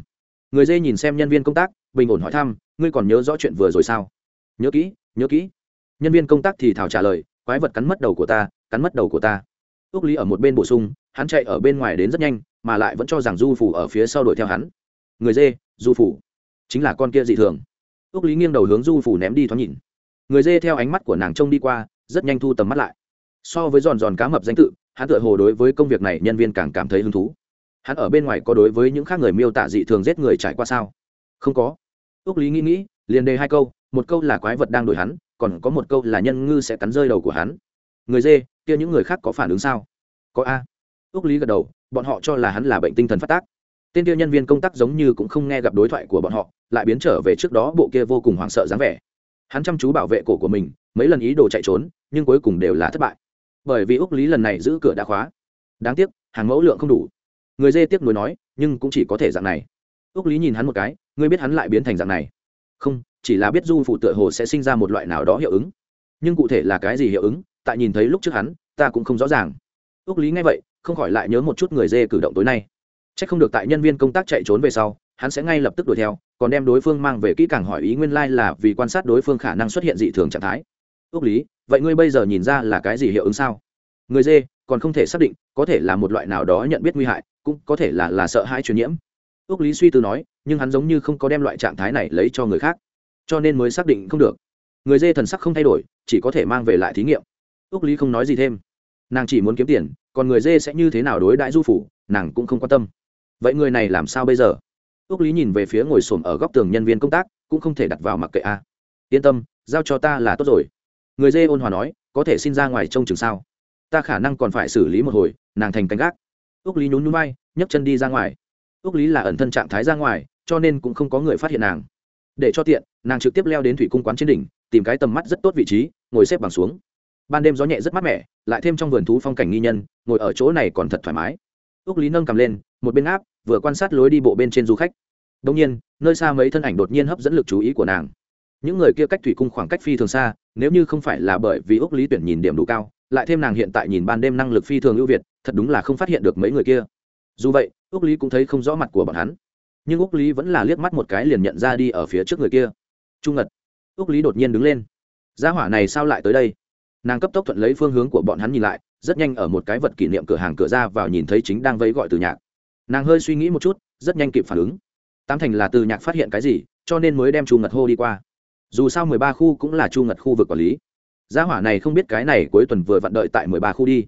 [SPEAKER 1] người dê nhìn xem nhân viên công tác, bình ổn hỏi thăm, ngươi còn nhớ rõ chuyện vừa rồi sao? Nhớ kỹ nhớ kỹ. Nhân viên công tác thì thảo trả lời, quái vật cắn mất đầu của ta, cắn mất đầu của ta. Ước lý ở một bên bổ sung, hắn chạy ở bên ngoài đến rất nhanh, mà lại vẫn cho rằng du phủ ở phía sau đuổi theo hắn. Người dê, du phủ, chính là con kia dị thường. Ước lý nghiêng đầu hướng du phủ ném đi thoáng nhìn. Người dê theo ánh mắt của nàng trông đi qua, rất nhanh thu tầm mắt lại. So với giòn giòn cá mập danh tự, hắn tựa hồ đối với công việc này nhân viên càng cảm thấy hứng thú hắn ở bên ngoài có đối với những khác người miêu tả dị thường giết người trải qua sao? Không có. Ước lý nghĩ nghĩ, liền đề hai câu, một câu là quái vật đang đuổi hắn, còn có một câu là nhân ngư sẽ cắn rơi đầu của hắn. Người dê, kia những người khác có phản ứng sao? Có a. Ước lý gật đầu, bọn họ cho là hắn là bệnh tinh thần phát tác. Tên kia nhân viên công tác giống như cũng không nghe gặp đối thoại của bọn họ, lại biến trở về trước đó bộ kia vô cùng hoảng sợ dáng vẻ. Hắn chăm chú bảo vệ cổ của mình, mấy lần ý đồ chạy trốn, nhưng cuối cùng đều là thất bại. Bởi vì úc lý lần này giữ cửa đã khóa. Đáng tiếc, hàng mẫu lượng không đủ người dê tiếc nuối nói, nhưng cũng chỉ có thể dạng này. Ước lý nhìn hắn một cái, ngươi biết hắn lại biến thành dạng này. Không, chỉ là biết du phụ tựa hồ sẽ sinh ra một loại nào đó hiệu ứng. Nhưng cụ thể là cái gì hiệu ứng, tại nhìn thấy lúc trước hắn, ta cũng không rõ ràng. Ước lý nghe vậy, không khỏi lại nhớ một chút người dê cử động tối nay. C h ắ c không được tại nhân viên công tác chạy trốn về sau, hắn sẽ ngay lập tức đuổi theo, còn đem đối phương mang về kỹ càng hỏi ý nguyên lai、like、là vì quan sát đối phương khả năng xuất hiện dị thường trạng thái. Ước lý, vậy ngươi bây giờ nhìn ra là cái gì hiệu ứng sao? Người dê, còn không thể xác định, có thể là một loại nào đó nhận biết nguy hại cũng có thể là là sợ hãi truyền nhiễm. Ước lý suy tư nói, nhưng hắn giống như không có đem loại trạng thái này lấy cho người khác, cho nên mới xác định không được. Người dê thần sắc không thay đổi, chỉ có thể mang về lại thí nghiệm. Ước lý không nói gì thêm. Nàng chỉ muốn kiếm tiền, còn người dê sẽ như thế nào đối đãi du phủ, nàng cũng không quan tâm. Vậy người này làm sao bây giờ? Ước lý nhìn về phía ngồi xổm ở góc tường nhân viên công tác, cũng không thể đặt vào mặc kệ a. Yên tâm, giao cho ta là tốt rồi. Người dê ôn hòa nói, có thể xin ra ngoài trông chừng sao? Ta khả năng còn phải xử lý một hồi, nàng thành canh gác ước lý nhún nhún bay nhấc chân đi ra ngoài. Ước lý là ẩn thân trạng thái ra ngoài, cho nên cũng không có người phát hiện nàng. Để cho tiện, nàng trực tiếp leo đến thủy cung quán trên đỉnh, tìm cái tầm mắt rất tốt vị trí, ngồi xếp bằng xuống. Ban đêm gió nhẹ rất mát mẻ, lại thêm trong vườn thú phong cảnh nghi nhân, ngồi ở chỗ này còn thật thoải mái. Ước lý nâng cầm lên, một bên áp, vừa quan sát lối đi bộ bên trên du khách. Đông nhiên, nơi xa mấy thân ảnh đột nhiên hấp dẫn lực chú ý của nàng. Những người kia cách thủy cung khoảng cách phi thường xa, nếu như không phải là bởi vì ước lý tuyển nhìn điểm đủ cao, lại thêm nàng hiện tại nhìn ban đêm năng lực phi thường ưu việt thật đúng là không phát hiện được mấy người kia. Dù vậy ước lý cũng thấy không rõ mặt của bọn hắn. Nhưng ước lý vẫn là liếc mắt một cái liền nhận ra đi ở phía trước người kia. Trung ngật. Ước lý đột nhiên đứng lên. Gia hỏa này sao lại tới đây? Nàng cấp tốc thuận lấy phương hướng của bọn hắn nhìn lại, rất nhanh ở một cái vật kỷ niệm cửa hàng cửa ra vào nhìn thấy chính đang vẫy gọi từ nhạc. Nàng hơi suy nghĩ một chút, rất nhanh kịp phản ứng. Tám thành là từ nhạc phát hiện cái gì, cho nên mới đem chu ngật hô đi qua. Dù sao mười ba khu cũng là chu ngật khu vực quản lý. Gia hỏa này không biết cái này cuối tuần vừa vặn đợi tại mười ba khu đi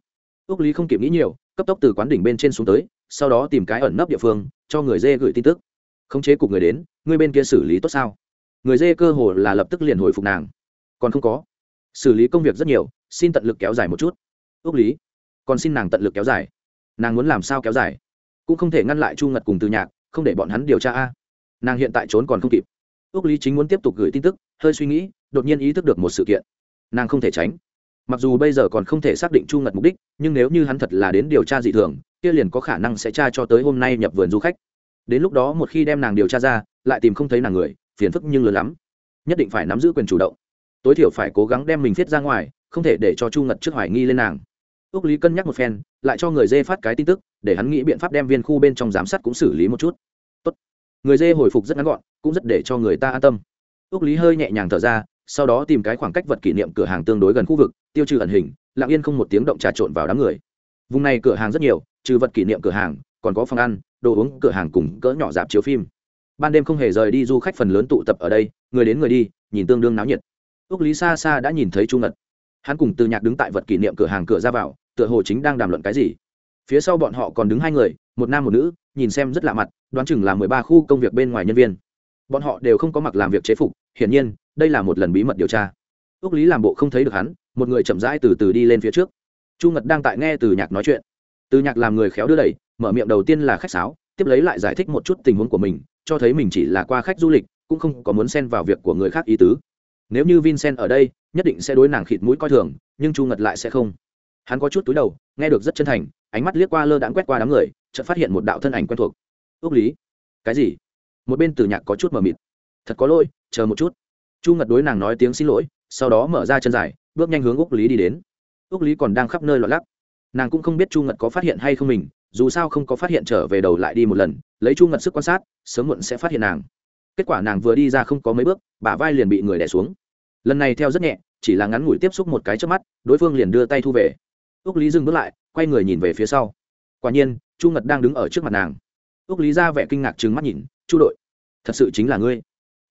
[SPEAKER 1] ước lý không kịp nghĩ nhiều, cấp tốc từ quán đỉnh bên trên xuống tới, sau đó tìm cái ẩn nấp địa phương, cho người dê gửi tin tức. Khống chế cục người đến, người bên kia xử lý tốt sao? Người dê cơ hồ là lập tức liền hồi phục nàng. Còn không có. Xử lý công việc rất nhiều, xin tận lực kéo dài một chút. Ước lý, còn xin nàng tận lực kéo dài. Nàng muốn làm sao kéo dài? Cũng không thể ngăn lại chu ngật cùng từ nhạc, không để bọn hắn điều tra a. Nàng hiện tại trốn còn không kịp. Ước lý chính muốn tiếp tục gửi tin tức, hơi suy nghĩ, đột nhiên ý thức được một sự kiện. Nàng không thể tránh mặc dù bây giờ còn không thể xác định chu ngật mục đích, nhưng nếu như hắn thật là đến điều tra dị thường, kia liền có khả năng sẽ tra cho tới hôm nay nhập vườn du khách. Đến lúc đó một khi đem nàng điều tra ra, lại tìm không thấy nàng người, phiền phức nhưng lớn lắm. Nhất định phải nắm giữ quyền chủ động. Tối thiểu phải cố gắng đem mình thiết ra ngoài, không thể để cho chu ngật trước hoài nghi lên nàng. Ước lý cân nhắc một phen, lại cho người dê phát cái tin tức, để hắn nghĩ biện pháp đem viên khu bên trong giám sát cũng xử lý một chút. Tốt. người dê hồi phục rất ngắn gọn, cũng rất để cho người ta an tâm. Ước lý hơi nhẹ nhàng thở ra, sau đó tìm cái khoảng cách vật kỷ niệm cửa hàng tương đối gần khu vực tiêu trừ ẩn hình, lặng yên không một tiếng động trà trộn vào đám người. Vùng này cửa hàng rất nhiều, trừ vật kỷ niệm cửa hàng, còn có phòng ăn, đồ uống, cửa hàng cùng cỡ nhỏ dạp chiếu phim. Ban đêm không hề rời đi du khách phần lớn tụ tập ở đây, người đến người đi, nhìn tương đương náo nhiệt. Ước lý xa xa đã nhìn thấy chu ngật. Hắn cùng từ nhạc đứng tại vật kỷ niệm cửa hàng cửa ra vào, tựa hồ chính đang đàm luận cái gì. Phía sau bọn họ còn đứng hai người, một nam một nữ, nhìn xem rất lạ mặt, đoán chừng là mười ba khu công việc bên ngoài nhân viên. Bọn họ đều không có mặc làm việc chế phục, hiển nhiên, đây là một lần bí mật điều tra. Ước lý làm bộ không thấy được hắn một người chậm rãi từ từ đi lên phía trước. Chu ngật đang tại nghe từ nhạc nói chuyện. Từ nhạc làm người khéo đưa đẩy, mở miệng đầu tiên là khách sáo, tiếp lấy lại giải thích một chút tình huống của mình, cho thấy mình chỉ là qua khách du lịch, cũng không có muốn xen vào việc của người khác ý tứ. Nếu như vincent ở đây, nhất định sẽ đối nàng khịt mũi coi thường, nhưng chu ngật lại sẽ không. Hắn có chút túi đầu, nghe được rất chân thành, ánh mắt liếc qua lơ đãng quét qua đám người, chợt phát hiện một đạo thân ảnh quen thuộc. Ước lý. Cái gì? Một bên từ nhạc có chút mờ mịt. Thật có lỗi, chờ một chút. Chu ngật đối nàng nói tiếng xin lỗi, sau đó mở ra chân dài bước nhanh hướng úc lý đi đến. Úc lý còn đang khắp nơi lọt lắc. Nàng cũng không biết chu ngật có phát hiện hay không mình, dù sao không có phát hiện trở về đầu lại đi một lần, lấy chu ngật sức quan sát, sớm muộn sẽ phát hiện nàng. Kết quả nàng vừa đi ra không có mấy bước, bả vai liền bị người đẻ xuống. Lần này theo rất nhẹ, chỉ là ngắn ngủi tiếp xúc một cái trước mắt, đối phương liền đưa tay thu về. Ước lý dừng bước lại, quay người nhìn về phía sau. Quả nhiên, chu ngật đang đứng ở trước mặt nàng. Ước lý ra vẻ kinh ngạc trừng mắt nhìn, chu đội, thật sự chính là ngươi?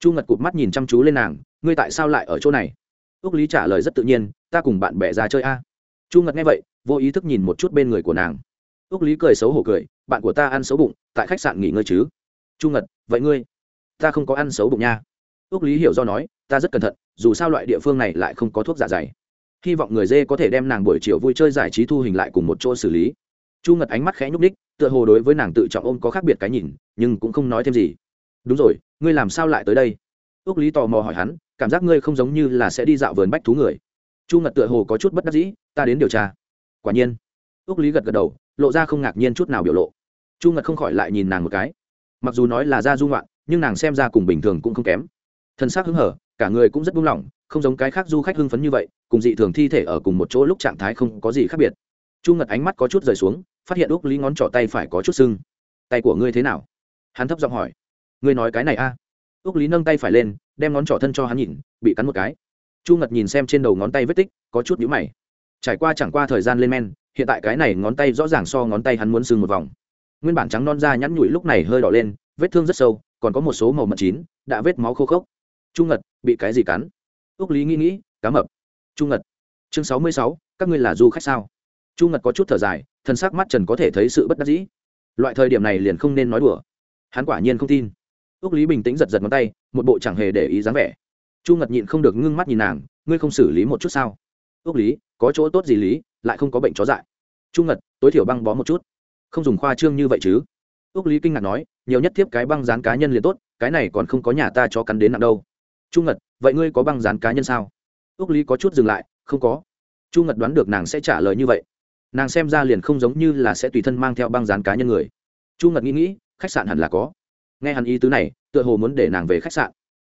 [SPEAKER 1] Chu ngật cụp mắt nhìn chăm chú lên nàng, ngươi tại sao lại ở chỗ này? Ước lý trả lời rất tự nhiên, ta cùng bạn bè ra chơi a. Chu ngật nghe vậy, vô ý thức nhìn một chút bên người của nàng. Ước lý cười xấu hổ cười, bạn của ta ăn xấu bụng, tại khách sạn nghỉ ngơi chứ? Chu ngật, vậy ngươi, ta không có ăn xấu bụng nha. Ước lý hiểu do nói, ta rất cẩn thận, dù sao loại địa phương này lại không có thuốc giả dày. Hy vọng người dê có thể đem nàng buổi chiều vui chơi giải trí thu hình lại cùng một chỗ xử lý. Chu ngật ánh mắt khẽ nhúc ních tựa hồ đối với nàng tự trọng ôm có khác biệt cái nhìn, nhưng cũng không nói thêm gì. Đúng rồi, ngươi làm sao lại tới đây? Ước lý tò mò hỏi hắn cảm giác ngươi không giống như là sẽ đi dạo vườn bách thú người. Chu ngật tựa hồ có chút bất đắc dĩ, ta đến điều tra. Quả nhiên ước lý gật gật đầu, lộ ra không ngạc nhiên chút nào biểu lộ. Chu ngật không khỏi lại nhìn nàng một cái. Mặc dù nói là da dung loạn nhưng nàng xem ra cùng bình thường cũng không kém. Thân xác hứng hở, cả người cũng rất buông lỏng, không giống cái khác du khách hưng phấn như vậy, cùng dị thường thi thể ở cùng một chỗ lúc trạng thái không có gì khác biệt. Chu ngật ánh mắt có chút rời xuống, phát hiện úc lý ngón trỏ tay phải có chút sưng. Tay của ngươi thế nào? Hắn thấp giọng hỏi. Ngươi nói cái này a. À? úc lý nâng tay phải lên đem ngón trỏ thân cho hắn nhìn, bị cắn một cái. Chu ngật nhìn xem trên đầu ngón tay vết tích, có chút nhũ mày. Trải qua chẳng qua thời gian lên men, hiện tại cái này ngón tay rõ ràng so ngón tay hắn muốn sưng một vòng. Nguyên bản trắng non da nhắn nhủi lúc này hơi đỏ lên, vết thương rất sâu, còn có một số màu mật chín, đã vết máu khô khốc. Chu ngật, bị cái gì cắn? Ước lý nghĩ nghĩ, cá mập. Chu ngật, chương sáu mươi sáu, các ngươi là du khách sao? Chu ngật có chút thở dài thân xác mắt trần có thể thấy sự bất đắc dĩ. Loại thời điểm này liền không nên nói đùa. Hắn quả nhiên không tin ước lý bình tĩnh giật giật ngón tay, một bộ chẳng hề để ý dáng vẻ. Chu ngật nhịn không được ngưng mắt nhìn nàng, ngươi không xử lý một chút sao? Ước lý, có chỗ tốt gì lý, lại không có bệnh chó dại. Chu ngật, tối thiểu băng bó một chút. Không dùng khoa trương như vậy chứ? Ước lý kinh ngạc nói, nhiều nhất tiếp cái băng dán cá nhân liền tốt, cái này còn không có nhà ta cho cắn đến nặng đâu. Chu ngật, vậy ngươi có băng dán cá nhân sao? Ước lý có chút dừng lại, không có. Chu ngật đoán được nàng sẽ trả lời như vậy. Nàng xem ra liền không giống như là sẽ tùy thân mang theo băng dán cá nhân người. Chu ngật nghĩ nghĩ, khách sạn hẳn là có nghe hắn ý tứ này, tựa hồ muốn để nàng về khách sạn.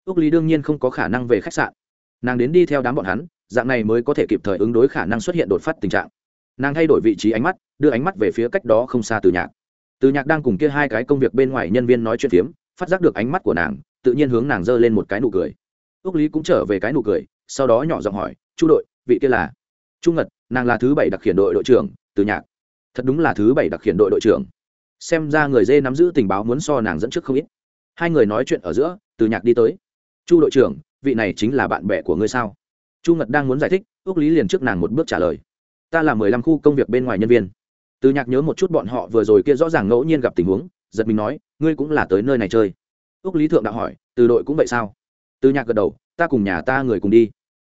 [SPEAKER 1] Ước lý đương nhiên không có khả năng về khách sạn. Nàng đến đi theo đám bọn hắn, dạng này mới có thể kịp thời ứng đối khả năng xuất hiện đột phát tình trạng. Nàng thay đổi vị trí ánh mắt, đưa ánh mắt về phía cách đó không xa từ nhạc. Từ nhạc đang cùng kia hai cái công việc bên ngoài nhân viên nói chuyện phiếm, phát giác được ánh mắt của nàng, tự nhiên hướng nàng giơ lên một cái nụ cười. Ước lý cũng trở về cái nụ cười, sau đó nhỏ giọng hỏi, chu đội, vị kia là? Chu ngật, nàng là thứ bảy đặc khiển đội đội trưởng, từ nhạc. Thật đúng là thứ bảy đặc khiển đội đội trưởng xem ra người dê nắm giữ tình báo muốn so nàng dẫn trước không ít. Hai người nói chuyện ở giữa, từ nhạc đi tới. Chu đội trưởng, vị này chính là bạn bè của ngươi sao? Chu ngật đang muốn giải thích ước lý liền trước nàng một bước trả lời. Ta là mười lăm khu công việc bên ngoài nhân viên. Từ nhạc nhớ một chút bọn họ vừa rồi kia rõ ràng ngẫu nhiên gặp tình huống, giật mình nói, ngươi cũng là tới nơi này chơi. Ước lý thượng đạo hỏi, từ đội cũng vậy sao? Từ nhạc gật đầu, ta cùng nhà ta người cùng đi.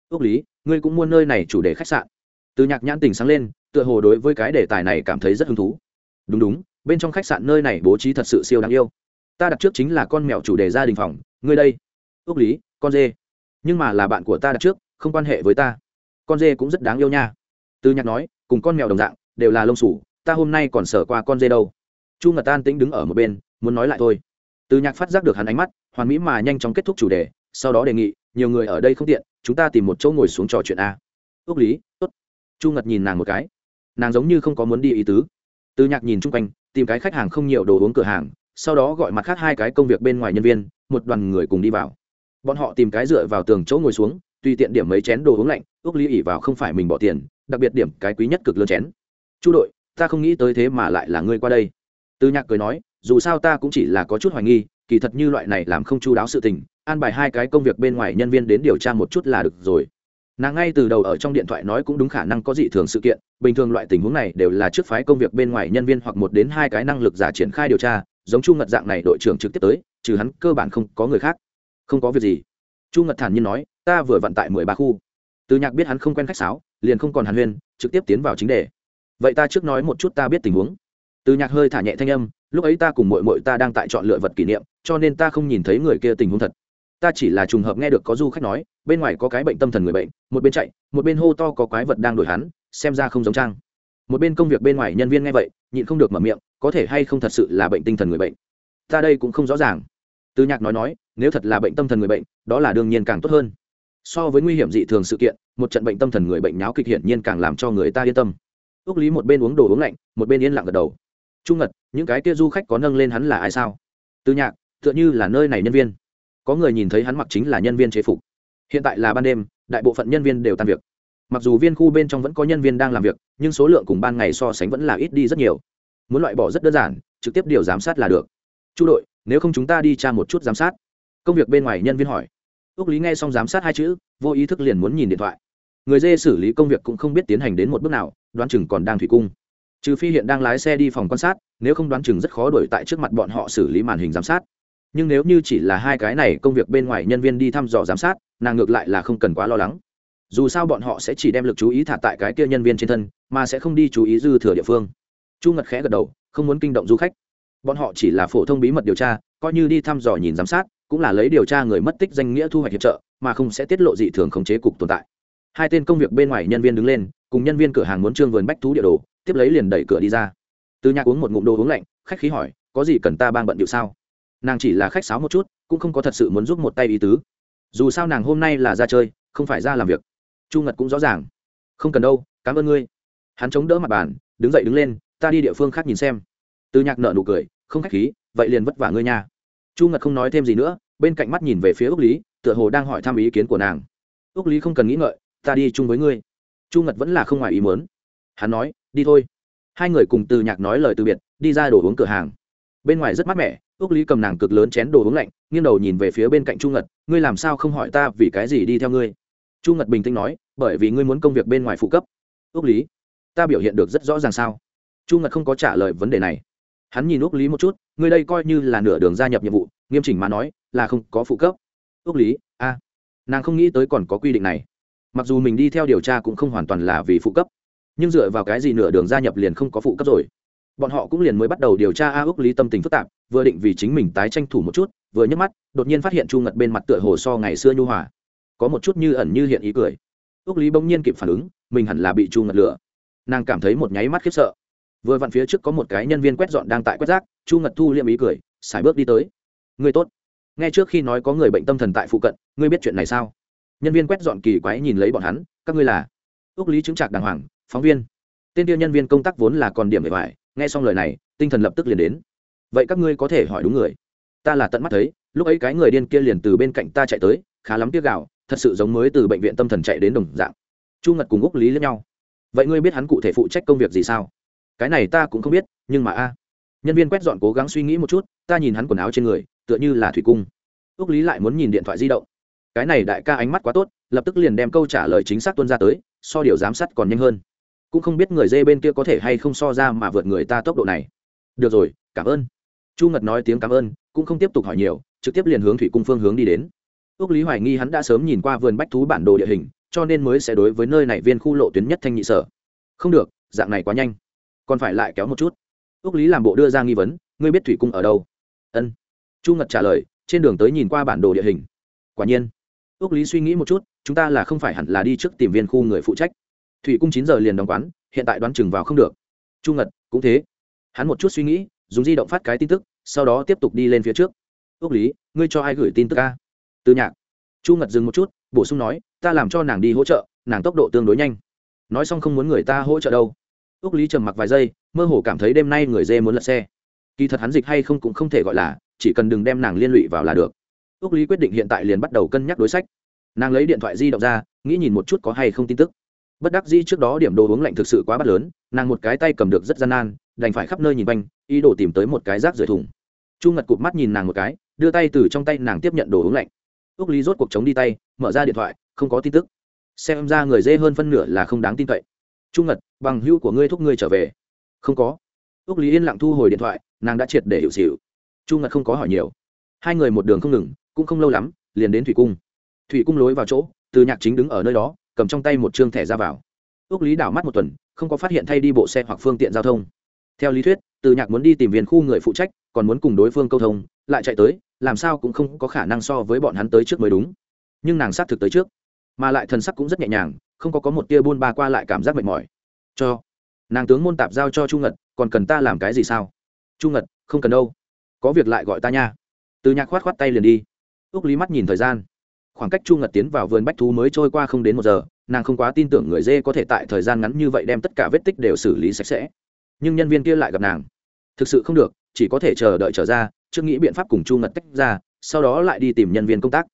[SPEAKER 1] Ước lý, ngươi cũng mua nơi này chủ đề khách sạn. Từ nhạc nhãn tình sáng lên, tựa hồ đối với cái đề tài này cảm thấy rất hứng thú. Đúng đúng bên trong khách sạn nơi này bố trí thật sự siêu đáng yêu. Ta đặt trước chính là con mèo chủ đề gia đình phòng, ngươi đây. Ước lý, con dê. Nhưng mà là bạn của ta đặt trước, không quan hệ với ta. Con dê cũng rất đáng yêu nha. Từ nhạc nói, cùng con mèo đồng dạng, đều là lông sủ, ta hôm nay còn sở qua con dê đâu. Chu ngật tan tĩnh đứng ở một bên, muốn nói lại thôi. Từ nhạc phát giác được hắn ánh mắt, hoàn mỹ mà nhanh chóng kết thúc chủ đề, sau đó đề nghị, nhiều người ở đây không tiện, chúng ta tìm một chỗ ngồi xuống trò chuyện a. Ước lý, tốt. Chu ngật nhìn nàng một cái. Nàng giống như không có muốn đi ý tứ từ nhạc nhìn chung quanh, tìm cái khách hàng không nhiều đồ uống cửa hàng, sau đó gọi mặt khác hai cái công việc bên ngoài nhân viên, một đoàn người cùng đi vào. Bọn họ tìm cái dựa vào tường chỗ ngồi xuống, tùy tiện điểm mấy chén đồ uống lạnh ước lý ỉ vào không phải mình bỏ tiền, đặc biệt điểm cái quý nhất cực lớn chén. Chu đội, ta không nghĩ tới thế mà lại là ngươi qua đây. Từ nhạc cười nói, dù sao ta cũng chỉ là có chút hoài nghi, kỳ thật như loại này làm không chu đáo sự tình, an bài hai cái công việc bên ngoài nhân viên đến điều tra một chút là được rồi nàng ngay từ đầu ở trong điện thoại nói cũng đúng khả năng có dị thường sự kiện, bình thường loại tình huống này đều là trước phái công việc bên ngoài nhân viên hoặc một đến hai cái năng lực giả triển khai điều tra, giống chu ngật dạng này đội trưởng trực tiếp tới, trừ hắn cơ bản không có người khác. Không có việc gì. Chu ngật thản nhiên nói, ta vừa vận tại mười ba khu. Từ nhạc biết hắn không quen khách sáo, liền không còn hàn huyên, trực tiếp tiến vào chính đề. Vậy ta trước nói một chút ta biết tình huống. Từ nhạc hơi thả nhẹ thanh âm, lúc ấy ta cùng mội mội ta đang tại chọn lựa vật kỷ niệm, cho nên ta không nhìn thấy người kia tình huống thật ta chỉ là trùng hợp nghe được có du khách nói, bên ngoài có cái bệnh tâm thần người bệnh, một bên chạy, một bên hô to có quái vật đang đổi hắn, xem ra không giống trang một bên công việc bên ngoài nhân viên nghe vậy, nhịn không được mở miệng, có thể hay không thật sự là bệnh tinh thần người bệnh? Ta đây cũng không rõ ràng. Từ nhạc nói nói, nếu thật là bệnh tâm thần người bệnh, đó là đương nhiên càng tốt hơn. So với nguy hiểm dị thường sự kiện, một trận bệnh tâm thần người bệnh nháo kịch hiển nhiên càng làm cho người ta yên tâm. Ước lý một bên uống đồ uống lạnh, một bên yên lặng gật đầu. Trung ngật những cái kia du khách có nâng lên hắn là ai sao? Từ nhạc, tựa như là nơi này nhân viên có người nhìn thấy hắn mặc chính là nhân viên chế phục. Hiện tại là ban đêm, đại bộ phận nhân viên đều tan việc. Mặc dù viên khu bên trong vẫn có nhân viên đang làm việc, nhưng số lượng cùng ban ngày so sánh vẫn là ít đi rất nhiều. Muốn loại bỏ rất đơn giản, trực tiếp điều giám sát là được. Chu đội, nếu không chúng ta đi tra một chút giám sát. Công việc bên ngoài nhân viên hỏi. Ước lý nghe xong giám sát hai chữ, vô ý thức liền muốn nhìn điện thoại. Người dê xử lý công việc cũng không biết tiến hành đến một bước nào, đoán chừng còn đang thủy cung. Trừ phi hiện đang lái xe đi phòng quan sát, nếu không đoán chừng rất khó đổi tại trước mặt bọn họ xử lý màn hình giám sát nhưng nếu như chỉ là hai cái này công việc bên ngoài nhân viên đi thăm dò giám sát, nàng ngược lại là không cần quá lo lắng. Dù sao bọn họ sẽ chỉ đem lực chú ý thả tại cái kia nhân viên trên thân, mà sẽ không đi chú ý dư thừa địa phương. Chu ngật khẽ gật đầu, không muốn kinh động du khách. Bọn họ chỉ là phổ thông bí mật điều tra, coi như đi thăm dò nhìn giám sát, cũng là lấy điều tra người mất tích danh nghĩa thu hoạch hiệp trợ, mà không sẽ tiết lộ dị thường khống chế cục tồn tại. Hai tên công việc bên ngoài nhân viên đứng lên, cùng nhân viên cửa hàng muốn trương vườn bách thú địa đồ, tiếp lấy liền đẩy cửa đi ra. Từ nhà uống một ngụm đồ uống lạnh, khách khí hỏi, có gì cần ta bang bận điệu sao? Nàng chỉ là khách sáo một chút, cũng không có thật sự muốn giúp một tay ý tứ. Dù sao nàng hôm nay là ra chơi, không phải ra làm việc. Chu ngật cũng rõ ràng. Không cần đâu, cảm ơn ngươi. Hắn chống đỡ mặt bàn, đứng dậy đứng lên, ta đi địa phương khác nhìn xem. Từ nhạc nợ nụ cười, không khách khí, vậy liền vất vả ngươi nha. Chu ngật không nói thêm gì nữa, bên cạnh mắt nhìn về phía úc lý, tựa hồ đang hỏi thăm ý kiến của nàng. Úc lý không cần nghĩ ngợi, ta đi chung với ngươi. Chu ngật vẫn là không ngoài ý mớn hắn nói, đi thôi. Hai người cùng từ nhạc nói lời từ biệt, đi ra đồ uống cửa hàng. Bên ngoài rất mát mẻ ước lý cầm nàng cực lớn chén đồ uống lạnh, nghiêng đầu nhìn về phía bên cạnh chu ngật, ngươi làm sao không hỏi ta vì cái gì đi theo ngươi? Chu ngật bình tĩnh nói, bởi vì ngươi muốn công việc bên ngoài phụ cấp. Ước lý, ta biểu hiện được rất rõ ràng sao? Chu ngật không có trả lời vấn đề này. Hắn nhìn ước lý một chút, ngươi đây coi như là nửa đường gia nhập nhiệm vụ, nghiêm chỉnh mà nói, là không có phụ cấp. Ước lý, a, nàng không nghĩ tới còn có quy định này. Mặc dù mình đi theo điều tra cũng không hoàn toàn là vì phụ cấp, nhưng dựa vào cái gì nửa đường gia nhập liền không có phụ cấp rồi? Bọn họ cũng liền mới bắt đầu điều tra a ước lý tâm tình phức tạp, vừa định vì chính mình tái tranh thủ một chút, vừa nhấc mắt, đột nhiên phát hiện chu ngật bên mặt tựa hồ so ngày xưa nhu hòa. Có một chút như ẩn như hiện ý cười. Ước lý bỗng nhiên kịp phản ứng, mình hẳn là bị chu ngật lửa nàng cảm thấy một nháy mắt khiếp sợ. Vừa vặn phía trước có một cái nhân viên quét dọn đang tại quét rác, chu ngật thu liệm ý cười, sải bước đi tới. Người tốt. Ngay trước khi nói có người bệnh tâm thần tại phụ cận, ngươi biết chuyện này sao? Nhân viên quét dọn kỳ quái nhìn lấy bọn hắn, các ngươi là? Ước lý chứng trạc đàng hoàng, phóng viên. Tên tiêu nhân viên công tác vốn là còn điểm để ngoài nghe xong lời này, tinh thần lập tức liền đến. Vậy các ngươi có thể hỏi đúng người. Ta là tận mắt thấy, lúc ấy cái người điên kia liền từ bên cạnh ta chạy tới, khá lắm tiếc gạo, thật sự giống mới từ bệnh viện tâm thần chạy đến đồng dạng. Chu ngật cùng úc lý lẫn nhau. Vậy ngươi biết hắn cụ thể phụ trách công việc gì sao? Cái này ta cũng không biết, nhưng mà a. Nhân viên quét dọn cố gắng suy nghĩ một chút, ta nhìn hắn quần áo trên người, tựa như là thủy cung. Úc lý lại muốn nhìn điện thoại di động. Cái này đại ca ánh mắt quá tốt, lập tức liền đem câu trả lời chính xác tuân ra tới, so điều giám sát còn nhanh hơn cũng không biết người dê bên kia có thể hay không so ra mà vượt người ta tốc độ này. Được rồi, cảm ơn. Chu ngật nói tiếng cảm ơn, cũng không tiếp tục hỏi nhiều, trực tiếp liền hướng thủy cung phương hướng đi đến. Ước lý hoài nghi hắn đã sớm nhìn qua vườn bách thú bản đồ địa hình, cho nên mới sẽ đối với nơi này viên khu lộ tuyến nhất thanh nhị sở. Không được, dạng này quá nhanh. Còn phải lại kéo một chút. Ước lý làm bộ đưa ra nghi vấn, ngươi biết thủy cung ở đâu? Ân. Chu ngật trả lời, trên đường tới nhìn qua bản đồ địa hình. Quả nhiên. Ước lý suy nghĩ một chút, chúng ta là không phải hẳn là đi trước tìm viên khu người phụ trách thủy cung chín giờ liền đóng quán, hiện tại đoán chừng vào không được. Chu ngật, cũng thế. Hắn một chút suy nghĩ, dùng di động phát cái tin tức, sau đó tiếp tục đi lên phía trước. Ước lý, ngươi cho ai gửi tin tức ca từ nhạc. Chu ngật dừng một chút, bổ sung nói, ta làm cho nàng đi hỗ trợ, nàng tốc độ tương đối nhanh. Nói xong không muốn người ta hỗ trợ đâu. Ước lý trầm mặc vài giây, mơ hồ cảm thấy đêm nay người dê muốn lật xe. Kỳ thật hắn dịch hay không cũng không thể gọi là, chỉ cần đừng đem nàng liên lụy vào là được. Ước lý quyết định hiện tại liền bắt đầu cân nhắc đối sách. Nàng lấy điện thoại di động ra, nghĩ nhìn một chút có hay không tin tức bất đắc dĩ trước đó điểm đồ uống lạnh thực sự quá bắt lớn, nàng một cái tay cầm được rất gian nan, đành phải khắp nơi nhìn quanh, ý đồ tìm tới một cái rác rưởi thùng. Chu ngật cụp mắt nhìn nàng một cái, đưa tay từ trong tay nàng tiếp nhận đồ uống lạnh. Ước lý rốt cuộc chống đi tay, mở ra điện thoại, không có tin tức. Xem ra người dê hơn phân nửa là không đáng tin cậy. Chu ngật, bằng hữu của ngươi thúc ngươi trở về. Không có. Ước lý yên lặng thu hồi điện thoại, nàng đã triệt để hiệu xịu chu ngật không có hỏi nhiều. Hai người một đường không ngừng, cũng không lâu lắm, liền đến thủy cung. Thủy cung lối vào chỗ, từ nhạc chính đứng ở nơi đó cầm trong tay một chương thẻ ra vào. Ước lý đảo mắt một tuần, không có phát hiện thay đi bộ xe hoặc phương tiện giao thông. Theo lý thuyết, từ nhạc muốn đi tìm viên khu người phụ trách, còn muốn cùng đối phương câu thông, lại chạy tới, làm sao cũng không có khả năng so với bọn hắn tới trước mới đúng. Nhưng nàng xác thực tới trước, mà lại thần sắc cũng rất nhẹ nhàng, không có có một tia buôn ba qua lại cảm giác mệt mỏi. Cho, nàng tướng môn tạp giao cho chu ngật, còn cần ta làm cái gì sao? Chu ngật, không cần đâu, có việc lại gọi ta nha. Từ nhạc khoát khoát tay liền đi. Ước lý mắt nhìn thời gian khoảng cách chu ngật tiến vào vườn bách thú mới trôi qua không đến một giờ, nàng không quá tin tưởng người dê có thể tại thời gian ngắn như vậy đem tất cả vết tích đều xử lý sạch sẽ. Nhưng nhân viên kia lại gặp nàng. Thực sự không được, chỉ có thể chờ đợi trở ra, trước nghĩ biện pháp cùng chu ngật tách ra, sau đó lại đi tìm nhân viên công tác.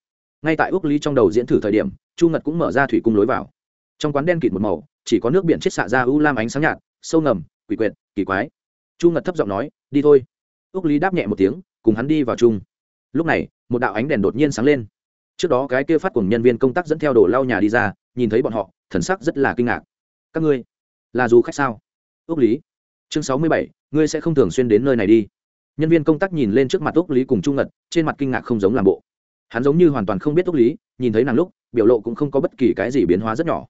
[SPEAKER 1] Ngay tại úc lý trong đầu diễn thử thời điểm, chu ngật cũng mở ra thủy cung lối vào. Trong quán đen kịt một màu, chỉ có nước biển chết xạ ra u lam ánh sáng nhạt, sâu ngầm, quỷ quyệt, kỳ quái. Chu ngật thấp giọng nói, đi thôi. Úc lý đáp nhẹ một tiếng, cùng hắn đi vào chung. Lúc này, một đạo ánh đèn đột nhiên sáng lên trước đó cái kia phát cùng nhân viên công tác dẫn theo đồ lau nhà đi ra, nhìn thấy bọn họ, thần sắc rất là kinh ngạc. Các ngươi, là du khách sao? Ước lý, chương sáu mươi bảy, ngươi sẽ không thường xuyên đến nơi này đi. Nhân viên công tác nhìn lên trước mặt ước lý cùng trung ngật, trên mặt kinh ngạc không giống làm bộ. Hắn giống như hoàn toàn không biết ước lý, nhìn thấy nàng lúc, biểu lộ cũng không có bất kỳ cái gì biến hóa rất nhỏ.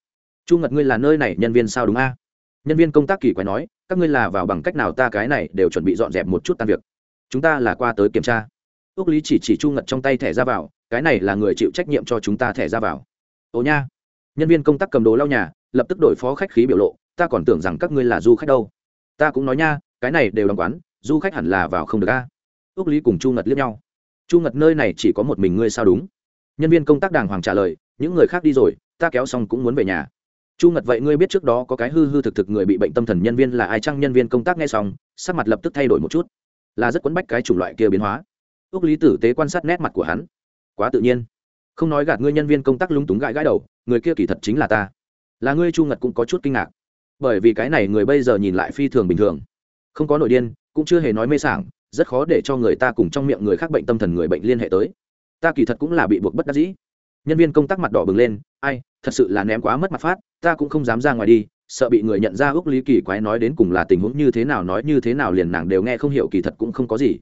[SPEAKER 1] Trung ngật, ngươi là nơi này nhân viên sao đúng a? Nhân viên công tác kỳ quái nói, các ngươi là vào bằng cách nào ta cái này đều chuẩn bị dọn dẹp một chút tan việc. Chúng ta là qua tới kiểm tra ước lý chỉ chỉ Chu ngật trong tay thẻ ra vào, cái này là người chịu trách nhiệm cho chúng ta thẻ ra vào. Ồ nha. Nhân viên công tác cầm đồ lau nhà, lập tức đổi phó khách khí biểu lộ, ta còn tưởng rằng các ngươi là du khách đâu. Ta cũng nói nha, cái này đều đ quán, du khách hẳn là vào không được a. Ước lý cùng chu ngật liếc nhau. Chu ngật nơi này chỉ có một mình ngươi sao đúng? Nhân viên công tác đàng hoàng trả lời, những người khác đi rồi, ta kéo xong cũng muốn về nhà. Chu ngật vậy ngươi biết trước đó có cái hư hư thực thực người bị bệnh tâm thần nhân viên là ai chăng? Nhân viên công tác nghe xong, sắc mặt lập tức thay đổi một chút. Là rất quấn bách cái chủng loại kia biến hóa ước lý tử tế quan sát nét mặt của hắn. Quá tự nhiên. Không nói gạt ngươi nhân viên công tác lung túng gãi gãi đầu, người kia kỳ thật chính là ta. Là ngươi chu ngật cũng có chút kinh ngạc. Bởi vì cái này người bây giờ nhìn lại phi thường bình thường. Không có nội điên, cũng chưa hề nói mê sảng, rất khó để cho người ta cùng trong miệng người khác bệnh tâm thần người bệnh liên hệ tới. Ta kỳ thật cũng là bị buộc bất đắc dĩ. Nhân viên công tác mặt đỏ bừng lên, ai, thật sự là ném quá mất mặt phát, ta cũng không dám ra ngoài đi, sợ bị người nhận ra ước lý kỳ quái nói đến cùng là tình huống như thế nào, nói như thế nào liền nàng đều nghe không hiểu, kỳ thật cũng không có gì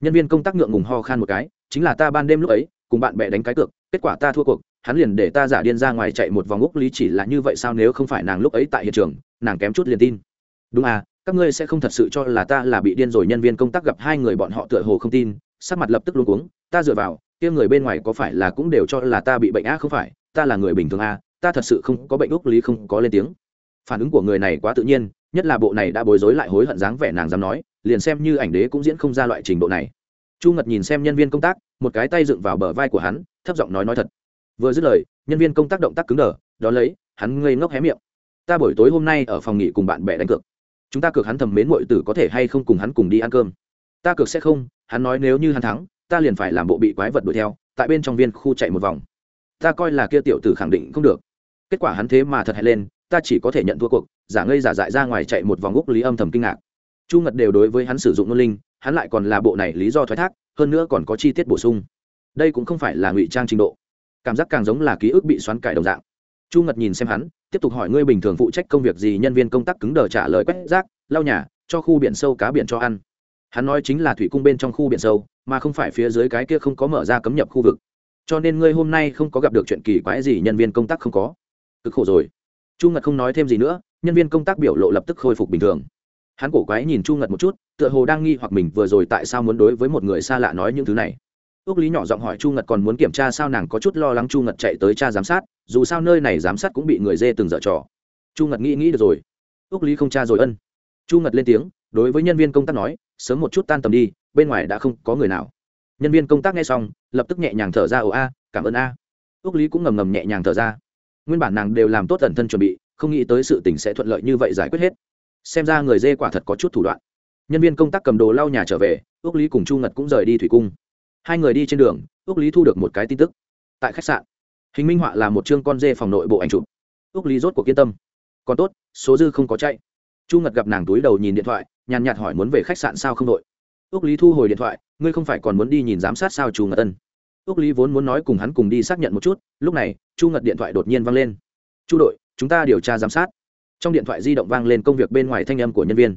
[SPEAKER 1] nhân viên công tác ngượng ngùng ho khan một cái, chính là ta ban đêm lúc ấy, cùng bạn bè đánh cái cược, kết quả ta thua cuộc, hắn liền để ta giả điên ra ngoài chạy một vòng úc lý chỉ là như vậy sao nếu không phải nàng lúc ấy tại hiện trường, nàng kém chút liền tin. Đúng à các ngươi sẽ không thật sự cho là ta là bị điên rồi. Nhân viên công tác gặp hai người bọn họ tựa hồ không tin, sắc mặt lập tức luôn cuống, ta dựa vào, kia người bên ngoài có phải là cũng đều cho là ta bị bệnh á không phải? Ta là người bình thường à ta thật sự không có bệnh úc lý không có lên tiếng. Phản ứng của người này quá tự nhiên, nhất là bộ này đã bối rối lại hối hận dáng vẻ nàng dám nói liền xem như ảnh đế cũng diễn không ra loại trình độ này. Chu ngật nhìn xem nhân viên công tác, một cái tay dựng vào bờ vai của hắn, thấp giọng nói nói thật. Vừa dứt lời, nhân viên công tác động tác cứng đờ, đó lấy, hắn ngây ngốc hé miệng. Ta buổi tối hôm nay ở phòng nghỉ cùng bạn bè đánh cược. Chúng ta cược hắn thầm mến mọi tử có thể hay không cùng hắn cùng đi ăn cơm. Ta cược sẽ không, hắn nói nếu như hắn thắng, ta liền phải làm bộ bị quái vật đuổi theo, tại bên trong viên khu chạy một vòng. Ta coi là kia tiểu tử khẳng định không được. Kết quả hắn thế mà thật hay lên, ta chỉ có thể nhận thua cuộc, giả ngây giả dại ra ngoài chạy một vòng úc lý âm thầm kinh ngạc chu ngật đều đối với hắn sử dụng ngôn linh, hắn lại còn là bộ này lý do thoái thác, hơn nữa còn có chi tiết bổ sung. Đây cũng không phải là ngụy trang trình độ. Cảm giác càng giống là ký ức bị xoắn cải đồng dạng. Chu ngật nhìn xem hắn, tiếp tục hỏi ngươi bình thường phụ trách công việc gì, nhân viên công tác cứng đờ trả lời quét rác, lau nhà, cho khu biển sâu cá biển cho ăn. Hắn nói chính là thủy cung bên trong khu biển sâu, mà không phải phía dưới cái kia không có mở ra cấm nhập khu vực. Cho nên ngươi hôm nay không có gặp được chuyện kỳ quái gì, nhân viên công tác không có. Cực khổ rồi. Chu ngật không nói thêm gì nữa, nhân viên công tác biểu lộ lập tức khôi phục bình thường hắn cổ quái nhìn chu ngật một chút, tựa hồ đang nghi hoặc mình vừa rồi tại sao muốn đối với một người xa lạ nói những thứ này. Ước lý nhỏ giọng hỏi chu ngật còn muốn kiểm tra sao nàng có chút lo lắng chu ngật chạy tới cha giám sát, dù sao nơi này giám sát cũng bị người dê từng dở trò. Chu ngật nghĩ nghĩ được rồi. Ước lý không cha rồi ân. Chu ngật lên tiếng, đối với nhân viên công tác nói, sớm một chút tan tầm đi, bên ngoài đã không có người nào. Nhân viên công tác nghe xong, lập tức nhẹ nhàng thở ra, ồ a, cảm ơn a. Ước lý cũng ngầm ngầm nhẹ nhàng thở ra. Nguyên bản nàng đều làm tốt ẩn thân chuẩn bị, không nghĩ tới sự tình sẽ thuận lợi như vậy giải quyết hết xem ra người dê quả thật có chút thủ đoạn. Nhân viên công tác cầm đồ lau nhà trở về, ước lý cùng chu ngật cũng rời đi thủy cung. Hai người đi trên đường, ước lý thu được một cái tin tức. Tại khách sạn, hình minh họa là một chương con dê phòng nội bộ ảnh chụp. Ước lý rốt cuộc yên tâm. Còn tốt, số dư không có chạy. Chu ngật gặp nàng túi đầu nhìn điện thoại, nhàn nhạt hỏi muốn về khách sạn sao không đội. Ước lý thu hồi điện thoại, ngươi không phải còn muốn đi nhìn giám sát sao chu ngật tân ước lý vốn muốn nói cùng hắn cùng đi xác nhận một chút, lúc này, chu ngật điện thoại đột nhiên vang lên. Chu đội, chúng ta điều tra giám sát trong điện thoại di động vang lên công việc bên ngoài thanh âm của nhân viên.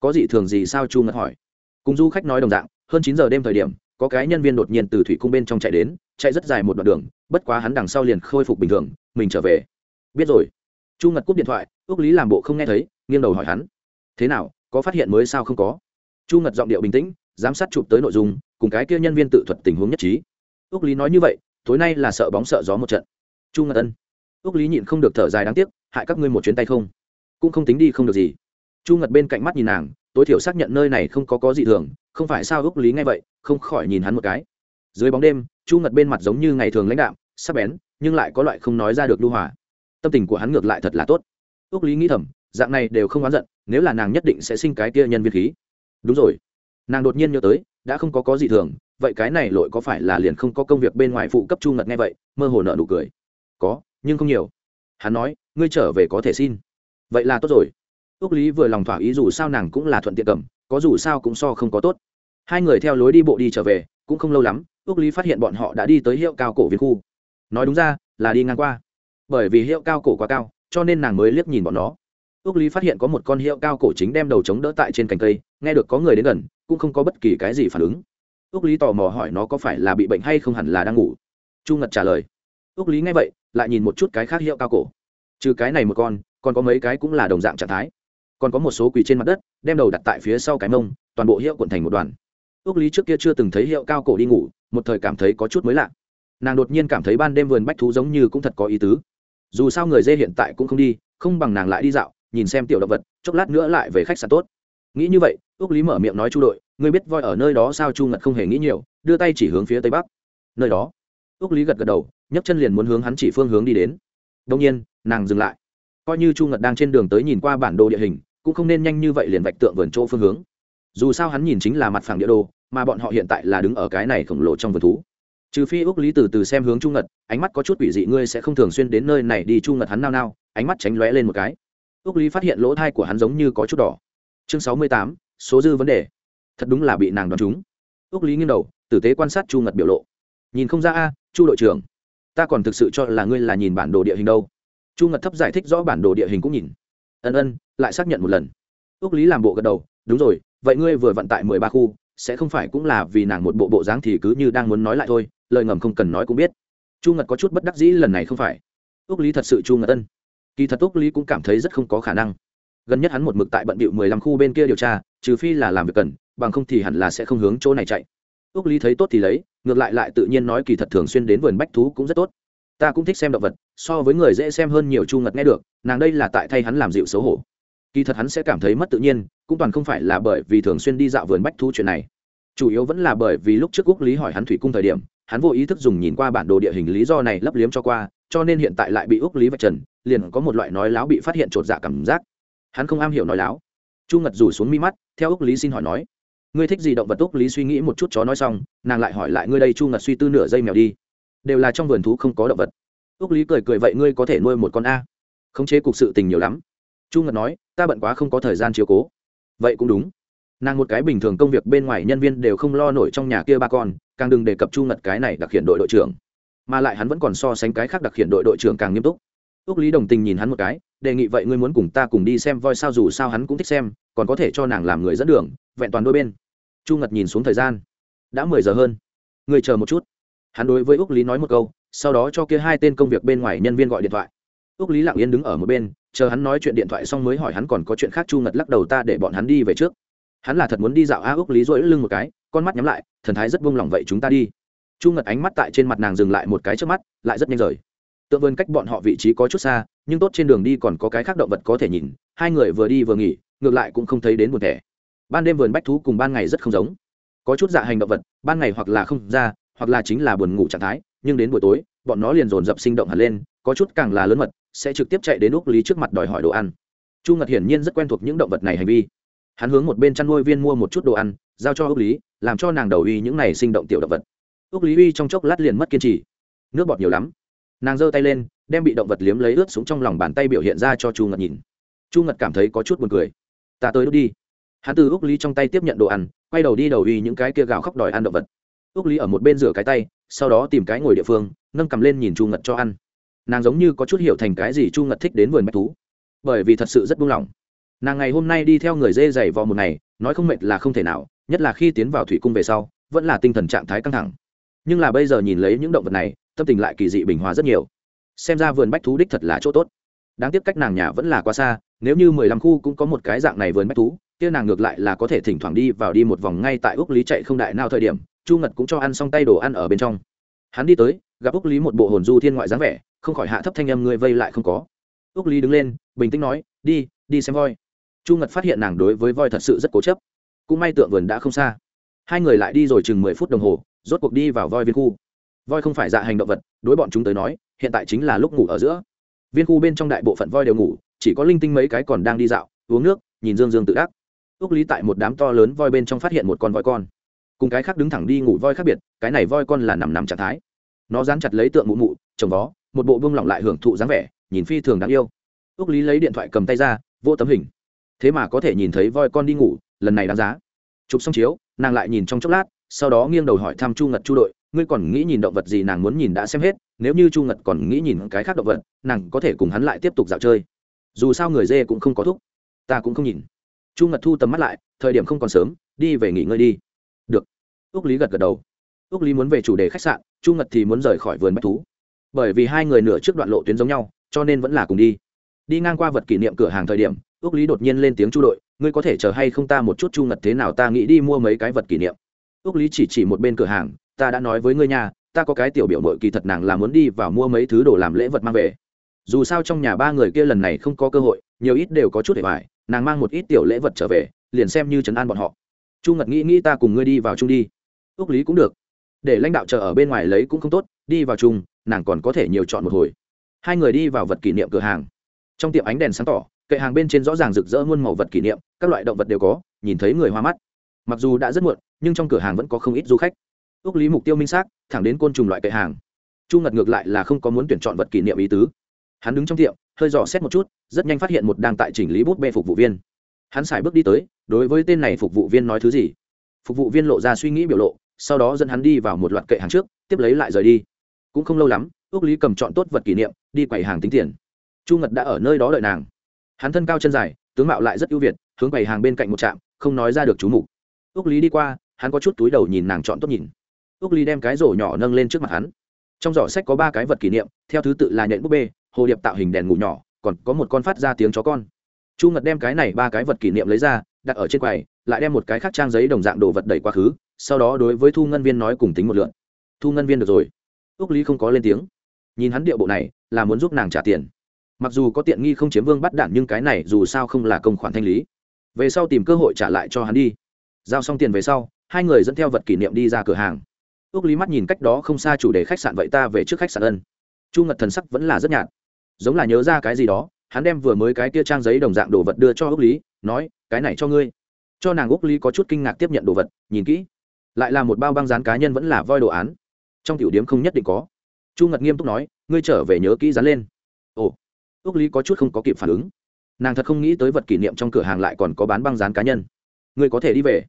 [SPEAKER 1] Có gì thường gì sao chu ngật hỏi. Cùng du khách nói đồng dạng, hơn chín giờ đêm thời điểm, có cái nhân viên đột nhiên từ thủy cung bên trong chạy đến, chạy rất dài một đoạn đường, bất quá hắn đằng sau liền khôi phục bình thường, mình trở về. Biết rồi. Chu ngật cúp điện thoại ước lý làm bộ không nghe thấy, nghiêng đầu hỏi hắn. Thế nào, có phát hiện mới sao không có? Chu ngật giọng điệu bình tĩnh, giám sát chụp tới nội dung, cùng cái kia nhân viên tự thuật tình huống nhất trí. Ước lý nói như vậy, tối nay là sợ bóng sợ gió một trận. Chu ngật ân. Ước lý nhịn không được thở dài đáng tiếc, hại các ngươi một chuyến tay không? Cũng không tính đi không được gì. Chu ngật bên cạnh mắt nhìn nàng, tối thiểu xác nhận nơi này không có có gì thường, không phải sao ước lý ngay vậy, không khỏi nhìn hắn một cái. Dưới bóng đêm, chu ngật bên mặt giống như ngày thường lãnh đạm, sắc bén, nhưng lại có loại không nói ra được lưu hòa. Tâm tình của hắn ngược lại thật là tốt. Ước lý nghĩ thầm, dạng này đều không oán giận, nếu là nàng nhất định sẽ sinh cái kia nhân viên khí. Đúng rồi. Nàng đột nhiên nhớ tới, đã không có có gì thường, vậy cái này lội có phải là liền không có công việc bên ngoài phụ cấp chu ngật nghe vậy, mơ hồ nợ nụ cười. Có, nhưng không nhiều. Hắn nói, ngươi trở về có thể xin vậy là tốt rồi. Ước lý vừa lòng thỏa ý dù sao nàng cũng là thuận tiện cầm, có dù sao cũng so không có tốt. Hai người theo lối đi bộ đi trở về, cũng không lâu lắm ước lý phát hiện bọn họ đã đi tới hiệu cao cổ việt khu. Nói đúng ra, là đi ngang qua. Bởi vì hiệu cao cổ quá cao, cho nên nàng mới liếc nhìn bọn nó. Ước lý phát hiện có một con hiệu cao cổ chính đem đầu chống đỡ tại trên cành cây, nghe được có người đến gần, cũng không có bất kỳ cái gì phản ứng. Ước lý tò mò hỏi nó có phải là bị bệnh hay không hẳn là đang ngủ. Chu ngật trả lời. Ước lý nghe vậy, lại nhìn một chút cái khác hiệu cao cổ. Trừ cái này một con còn có mấy cái cũng là đồng dạng trạng thái. Còn có một số quỳ trên mặt đất, đem đầu đặt tại phía sau cái mông, toàn bộ hiệu cuộn thành một đoàn. Ước lý trước kia chưa từng thấy hiệu cao cổ đi ngủ, một thời cảm thấy có chút mới lạ. Nàng đột nhiên cảm thấy ban đêm vườn bách thú giống như cũng thật có ý tứ. Dù sao người dê hiện tại cũng không đi, không bằng nàng lại đi dạo, nhìn xem tiểu động vật, chốc lát nữa lại về khách sạn tốt. Nghĩ như vậy ước lý mở miệng nói chu đội, ngươi biết voi ở nơi đó sao? Chu ngật không hề nghĩ nhiều, đưa tay chỉ hướng phía tây bắc. Nơi đó? Ước lý gật gật đầu, nhấc chân liền muốn hướng hắn chỉ phương hướng đi đến. Đông nhiên, nàng dừng lại coi như chu ngật đang trên đường tới nhìn qua bản đồ địa hình, cũng không nên nhanh như vậy liền vạch tượng vườn chỗ phương hướng. Dù sao hắn nhìn chính là mặt phẳng địa đồ, mà bọn họ hiện tại là đứng ở cái này khổng lồ trong vườn thú. Trừ phi ước lý từ từ xem hướng chu ngật, ánh mắt có chút quỷ dị, ngươi sẽ không thường xuyên đến nơi này đi, chu ngật hắn nao nao, ánh mắt tránh lóe lên một cái. Ước lý phát hiện lỗ thai của hắn giống như có chút đỏ. Chương sáu mươi tám, số dư vấn đề. Thật đúng là bị nàng đoán trúng. Ước lý nghiêng đầu, tử tế quan sát chu ngật biểu lộ. Nhìn không ra a, chu đội trưởng, ta còn thực sự cho là ngươi là nhìn bản đồ địa hình đâu chu ngật thấp giải thích rõ bản đồ địa hình cũng nhìn. Ân ân, lại xác nhận một lần. Ước lý làm bộ gật đầu, đúng rồi, vậy ngươi vừa vận tại mười ba khu, sẽ không phải cũng là vì nàng một bộ bộ dáng thì cứ như đang muốn nói lại thôi, lời ngầm không cần nói cũng biết. Chu ngật có chút bất đắc dĩ, lần này không phải. Ước lý thật sự chu ngật ân. Kỳ thật ước lý cũng cảm thấy rất không có khả năng. Gần nhất hắn một mực tại bận bịu mười lăm khu bên kia điều tra, trừ phi là làm việc cần, bằng không thì hẳn là sẽ không hướng chỗ này chạy. Ước lý thấy tốt thì lấy, ngược lại lại tự nhiên nói kỳ thật thường xuyên đến vườn bách thú cũng rất tốt ta cũng thích xem động vật, so với người dễ xem hơn nhiều chu ngật nghe được, nàng đây là tại thay hắn làm dịu xấu hổ. Kỳ thật hắn sẽ cảm thấy mất tự nhiên, cũng toàn không phải là bởi vì thường xuyên đi dạo vườn bách thú chuyện này. Chủ yếu vẫn là bởi vì lúc trước quốc lý hỏi hắn thủy cung thời điểm, hắn vô ý thức dùng nhìn qua bản đồ địa hình lý do này lấp liếm cho qua, cho nên hiện tại lại bị úc lý vạch trần, liền có một loại nói láo bị phát hiện chột dạ cảm giác. Hắn không am hiểu nói láo. Chu ngật rủ xuống mi mắt, theo úc lý xin hỏi nói, ngươi thích gì động vật? Úc lý suy nghĩ một chút, chó nói xong, nàng lại hỏi lại, ngươi đây chu ngật suy tư nửa giây mèo đi đều là trong vườn thú không có động vật. Úc lý cười cười, vậy ngươi có thể nuôi một con a? Khống chế cục sự tình nhiều lắm. Chu ngật nói, ta bận quá không có thời gian chiếu cố. Vậy cũng đúng. Nàng một cái bình thường công việc bên ngoài nhân viên đều không lo nổi trong nhà kia ba con, càng đừng đề cập chu ngật cái này đặc hiện đội đội trưởng. Mà lại hắn vẫn còn so sánh cái khác đặc hiện đội đội trưởng càng nghiêm túc. Ước lý đồng tình nhìn hắn một cái, đề nghị, vậy ngươi muốn cùng ta cùng đi xem voi sao? Dù sao hắn cũng thích xem, còn có thể cho nàng làm người dẫn đường, vẹn toàn đôi bên. Chu ngật nhìn xuống thời gian, đã mười giờ hơn người chờ một chút hắn đối với úc lý nói một câu, sau đó cho kia hai tên công việc bên ngoài nhân viên gọi điện thoại. Úc lý lặng yên đứng ở một bên, chờ hắn nói chuyện điện thoại xong mới hỏi hắn còn có chuyện khác chu ngật lắc đầu ta để bọn hắn đi về trước. Hắn là thật muốn đi dạo a, úc lý rỗi lưng một cái, con mắt nhắm lại, thần thái rất buông lỏng vậy chúng ta đi. Chu ngật ánh mắt tại trên mặt nàng dừng lại một cái trước mắt, lại rất nhanh rời. Tượng vườn cách bọn họ vị trí có chút xa, nhưng tốt trên đường đi còn có cái khác động vật có thể nhìn, hai người vừa đi vừa nghỉ, ngược lại cũng không thấy đến một thẻ. Ban đêm vườn bách thú cùng ban ngày rất không giống. Có chút dạ hành động vật, ban ngày hoặc là không ra hoặc là chính là buồn ngủ trạng thái, nhưng đến buổi tối, bọn nó liền dồn dập sinh động hẳn lên, có chút càng là lớn mật, sẽ trực tiếp chạy đến úc lý trước mặt đòi hỏi đồ ăn. Chu ngật hiển nhiên rất quen thuộc những động vật này hành vi. Hắn hướng một bên chăn nuôi viên mua một chút đồ ăn, giao cho úc lý, làm cho nàng đầu uy những này sinh động tiểu động vật. Úc lý uy trong chốc lát liền mất kiên trì. Nước bọt nhiều lắm. Nàng giơ tay lên, đem bị động vật liếm lấy ướt xuống trong lòng bàn tay biểu hiện ra cho chu ngật nhìn. Chu ngật cảm thấy có chút buồn cười. Ta tới đốt đi. Hắn từ úc lý trong tay tiếp nhận đồ ăn, quay đầu đi đầu uy những cái kia gào khóc đòi ăn động vật úc lý ở một bên rửa cái tay, sau đó tìm cái ngồi địa phương, nâng cầm lên nhìn chu ngật cho ăn. Nàng giống như có chút hiểu thành cái gì chu ngật thích đến vườn bách thú. Bởi vì thật sự rất buông lỏng. Nàng ngày hôm nay đi theo người dê dày vò một ngày, nói không mệt là không thể nào, nhất là khi tiến vào thủy cung về sau, vẫn là tinh thần trạng thái căng thẳng. Nhưng là bây giờ nhìn lấy những động vật này, tâm tình lại kỳ dị bình hòa rất nhiều. Xem ra vườn bách thú đích thật là chỗ tốt. Đáng tiếc cách nàng nhà vẫn là quá xa, nếu như mười lăm khu cũng có một cái dạng này vườn bách thú kia nàng ngược lại là có thể thỉnh thoảng đi vào đi một vòng ngay tại úc lý chạy không đại nào thời điểm, chu ngật cũng cho ăn xong tay đồ ăn ở bên trong. Hắn đi tới, gặp úc lý một bộ hồn du thiên ngoại dáng vẻ, không khỏi hạ thấp thanh âm người vây lại không có. Úc lý đứng lên, bình tĩnh nói, đi đi xem voi. Chu ngật phát hiện nàng đối với voi thật sự rất cố chấp. Cũng may tượng vườn đã không xa. Hai người lại đi rồi chừng mười phút đồng hồ, rốt cuộc đi vào voi viên khu. Voi không phải dạ hành động vật, đối bọn chúng tới nói, hiện tại chính là lúc ngủ ở giữa. Viên khu bên trong đại bộ phận voi đều ngủ, chỉ có linh tinh mấy cái còn đang đi dạo, uống nước, nhìn dương dương tự đắc ước lý tại một đám to lớn voi bên trong phát hiện một con voi con. Cùng cái khác đứng thẳng đi ngủ voi khác biệt, cái này voi con là nằm nằm trạng thái. Nó dán chặt lấy tượng mụ mụ chồng vó, một bộ bông lỏng lại hưởng thụ dáng vẻ, nhìn phi thường đáng yêu. Ước lý lấy điện thoại cầm tay ra, vô tấm hình. Thế mà có thể nhìn thấy voi con đi ngủ, lần này đáng giá. Chụp xong chiếu, nàng lại nhìn trong chốc lát, sau đó nghiêng đầu hỏi thăm chu ngật chu đội, ngươi còn nghĩ nhìn động vật gì nàng muốn nhìn đã xem hết, nếu như chu ngật còn nghĩ nhìn cái khác động vật, nàng có thể cùng hắn lại tiếp tục dạo chơi. Dù sao người dê cũng không có thúc, ta cũng không nhìn chu ngật thu tầm mắt lại, thời điểm không còn sớm, đi về nghỉ ngơi đi. Được. Ước lý gật gật đầu. Ước lý muốn về chủ đề khách sạn, chu ngật thì muốn rời khỏi vườn bách thú. Bởi vì hai người nửa trước đoạn lộ tuyến giống nhau, cho nên vẫn là cùng đi. Đi ngang qua vật kỷ niệm cửa hàng thời điểm ước lý đột nhiên lên tiếng chu đội, ngươi có thể chờ hay không ta một chút chu ngật, thế nào ta nghĩ đi mua mấy cái vật kỷ niệm. Ước lý chỉ chỉ một bên cửa hàng, ta đã nói với ngươi nhà ta có cái tiểu biểu mội kỳ thật nàng là muốn đi vào mua mấy thứ đồ làm lễ vật mang về. Dù sao trong nhà ba người kia lần này không có cơ hội, nhiều ít đều có chút để bài nàng mang một ít tiểu lễ vật trở về, liền xem như trấn an bọn họ. Chu ngật nghĩ nghĩ ta cùng ngươi đi vào chung đi. Ước lý cũng được. Để lãnh đạo chờ ở bên ngoài lấy cũng không tốt, đi vào chung, nàng còn có thể nhiều chọn một hồi. Hai người đi vào vật kỷ niệm cửa hàng. Trong tiệm ánh đèn sáng tỏ, kệ hàng bên trên rõ ràng rực rỡ muôn màu vật kỷ niệm, các loại động vật đều có, nhìn thấy người hoa mắt. Mặc dù đã rất muộn, nhưng trong cửa hàng vẫn có không ít du khách. Ước lý mục tiêu minh xác, thẳng đến côn trùng loại kệ hàng. Chu ngật ngược lại là không có muốn tuyển chọn vật kỷ niệm ý tứ hắn đứng trong tiệm, hơi dò xét một chút, rất nhanh phát hiện một đang tại chỉnh lý bút bê phục vụ viên. Hắn xài bước đi tới, đối với tên này phục vụ viên nói thứ gì. Phục vụ viên lộ ra suy nghĩ biểu lộ, sau đó dẫn hắn đi vào một loạt kệ hàng trước, tiếp lấy lại rời đi. Cũng không lâu lắm ước lý cầm chọn tốt vật kỷ niệm, đi quầy hàng tính tiền. Chu ngật đã ở nơi đó đợi nàng. Hắn thân cao chân dài, tướng mạo lại rất ưu việt, hướng quầy hàng bên cạnh một trạm, không nói ra được chú mục. Ước lý đi qua, hắn có chút túi đầu nhìn nàng chọn tốt nhìn. Ước lý đem cái rổ nhỏ nâng lên trước mặt hắn. Trong giỏ sách có ba cái vật kỷ niệm, theo thứ tự là nhện búp bê hồ điệp tạo hình đèn ngủ nhỏ, còn có một con phát ra tiếng chó con. Chu ngật đem cái này ba cái vật kỷ niệm lấy ra, đặt ở trên quầy, lại đem một cái khác trang giấy đồng dạng đồ vật đẩy quá khứ, sau đó đối với thu ngân viên nói cùng tính một lượn. Thu ngân viên được rồi. Ước lý không có lên tiếng. Nhìn hắn điệu bộ này, là muốn giúp nàng trả tiền. Mặc dù có tiện nghi không chiếm vương bắt đạn nhưng cái này dù sao không là công khoản thanh lý. Về sau tìm cơ hội trả lại cho hắn đi. Giao xong tiền về sau, hai người dẫn theo vật kỷ niệm đi ra cửa hàng. Ước lý mắt nhìn cách đó không xa chủ đề khách sạn vậy ta về trước khách sạn ân. Chu ngật thần sắc vẫn là rất nhạt giống là nhớ ra cái gì đó, hắn đem vừa mới cái kia trang giấy đồng dạng đồ vật đưa cho ước lý, nói, cái này cho ngươi. Cho nàng ước lý có chút kinh ngạc tiếp nhận đồ vật, nhìn kỹ. Lại là một bao băng dán cá nhân vẫn là voi đồ án. Trong tiểu điếm không nhất định có. Chu ngật nghiêm túc nói, ngươi trở về nhớ kỹ dán lên. Ồ ước lý có chút không có kịp phản ứng. Nàng thật không nghĩ tới vật kỷ niệm trong cửa hàng lại còn có bán băng dán cá nhân. Ngươi có thể đi về.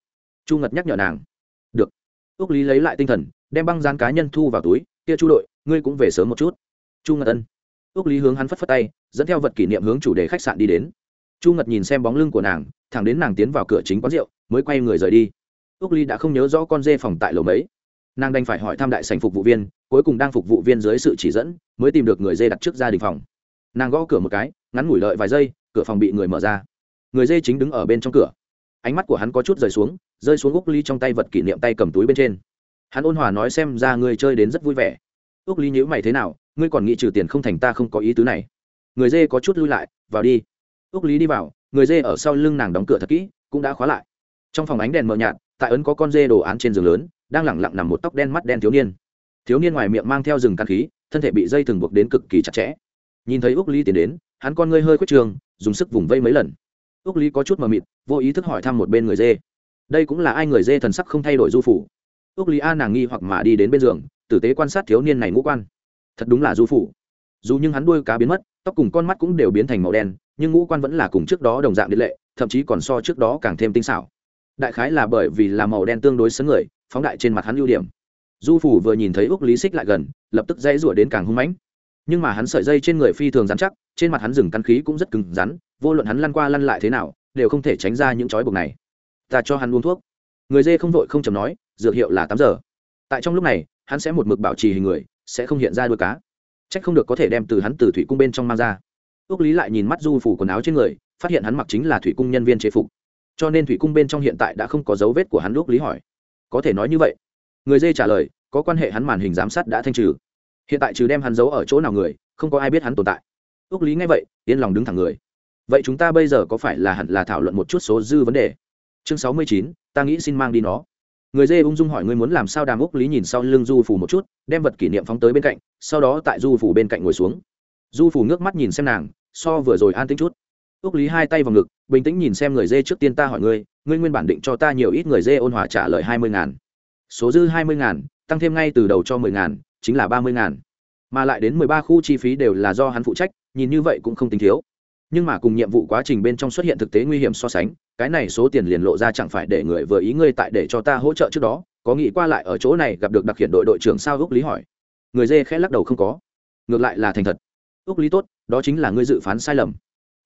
[SPEAKER 1] Chu ngật nhắc nhở nàng. Được. Ước lý lấy lại tinh thần, đem băng dán cá nhân thu vào túi. Kia chu đội, ngươi cũng về sớm một chút. Chu ngật ân ước lý hướng hắn phất phất tay, dẫn theo vật kỷ niệm hướng chủ đề khách sạn đi đến. Chu ngật nhìn xem bóng lưng của nàng, thẳng đến nàng tiến vào cửa chính quán rượu, mới quay người rời đi. Úc ly đã không nhớ rõ con dê phòng tại lầu mấy. Nàng đành phải hỏi thăm đại sành phục vụ viên, cuối cùng đang phục vụ viên dưới sự chỉ dẫn, mới tìm được người dê đặt trước gia đình phòng. Nàng gõ cửa một cái, ngắn ngủi lợi vài giây, cửa phòng bị người mở ra. Người dê chính đứng ở bên trong cửa. Ánh mắt của hắn có chút rời xuống, rơi xuống úc ly trong tay vật kỷ niệm tay cầm túi bên trên. Hắn ôn hòa nói xem ra người chơi đến rất vui vẻ. Úc ly nhữ mày thế nào ngươi còn nghĩ trừ tiền không thành ta không có ý tứ này. Người dê có chút lui lại, vào đi. Úc lý đi vào, người dê ở sau lưng nàng đóng cửa thật kỹ, cũng đã khóa lại. Trong phòng ánh đèn mờ nhạt, tại ấn có con dê đồ án trên giường lớn, đang lẳng lặng nằm một tóc đen mắt đen thiếu niên. Thiếu niên ngoài miệng mang theo rừng căn khí, thân thể bị dây thừng buộc đến cực kỳ chặt chẽ. Nhìn thấy úc lý tiến đến, hắn con ngươi hơi khuất trường, dùng sức vùng vây mấy lần. Úc lý có chút mờ mịt, vô ý thức hỏi thăm một bên người dê. Đây cũng là ai người dê thần sắc không thay đổi du phủ? Úc lý a nàng nghi hoặc mà đi đến bên giường, tử tế quan sát thiếu niên này ngũ quan thật đúng là du phủ. Dù nhưng hắn đuôi cá biến mất, tóc cùng con mắt cũng đều biến thành màu đen, nhưng ngũ quan vẫn là cùng trước đó đồng dạng điện lệ, thậm chí còn so trước đó càng thêm tinh xảo. Đại khái là bởi vì là màu đen tương đối sấn người, phóng đại trên mặt hắn ưu điểm. Du phủ vừa nhìn thấy úc lý xích lại gần, lập tức dãy rủa đến càng hung mãnh. Nhưng mà hắn sợi dây trên người phi thường rắn chắc, trên mặt hắn rừng căn khí cũng rất cứng rắn, vô luận hắn lăn qua lăn lại thế nào, đều không thể tránh ra những chói buộc này. Ta cho hắn uống thuốc. Người dê không vội không chầm nói, dược hiệu là tám giờ. Tại trong lúc này, hắn sẽ một mực bảo trì hình người sẽ không hiện ra đuôi cá. Trách không được có thể đem từ hắn từ thủy cung bên trong mang ra. Ước lý lại nhìn mắt du phủ quần áo trên người, phát hiện hắn mặc chính là thủy cung nhân viên chế phục. Cho nên thủy cung bên trong hiện tại đã không có dấu vết của hắn ước lý hỏi. Có thể nói như vậy. Người dê trả lời, có quan hệ hắn màn hình giám sát đã thanh trừ. Hiện tại trừ đem hắn giấu ở chỗ nào người, không có ai biết hắn tồn tại. Ước lý nghe vậy, yên lòng đứng thẳng người. Vậy chúng ta bây giờ có phải là hẳn là thảo luận một chút số dư vấn đề? Chương sáu mươi chín, ta nghĩ xin mang đi nó người dê ung dung hỏi ngươi muốn làm sao đàm úc lý nhìn sau lưng du phủ một chút, đem vật kỷ niệm phóng tới bên cạnh, sau đó tại du phủ bên cạnh ngồi xuống. Du phủ nước mắt nhìn xem nàng, so vừa rồi an tính chút. Úc lý hai tay vào ngực, bình tĩnh nhìn xem người dê trước tiên ta hỏi ngươi ngươi nguyên bản định cho ta nhiều ít người dê ôn hòa trả lời hai mươi ngàn. Số dư hai mươi ngàn, tăng thêm ngay từ đầu cho mười ngàn, chính là ba mươi ngàn. Mà lại đến mười ba khu chi phí đều là do hắn phụ trách, nhìn như vậy cũng không tính thiếu nhưng mà cùng nhiệm vụ quá trình bên trong xuất hiện thực tế nguy hiểm so sánh, cái này số tiền liền lộ ra chẳng phải để người vừa ý ngươi tại để cho ta hỗ trợ trước đó, có nghĩ qua lại ở chỗ này gặp được đặc hiện đội đội trưởng sao ước lý hỏi. Người dê khẽ lắc đầu không có. Ngược lại là thành thật. Ước lý tốt, đó chính là ngươi dự phán sai lầm.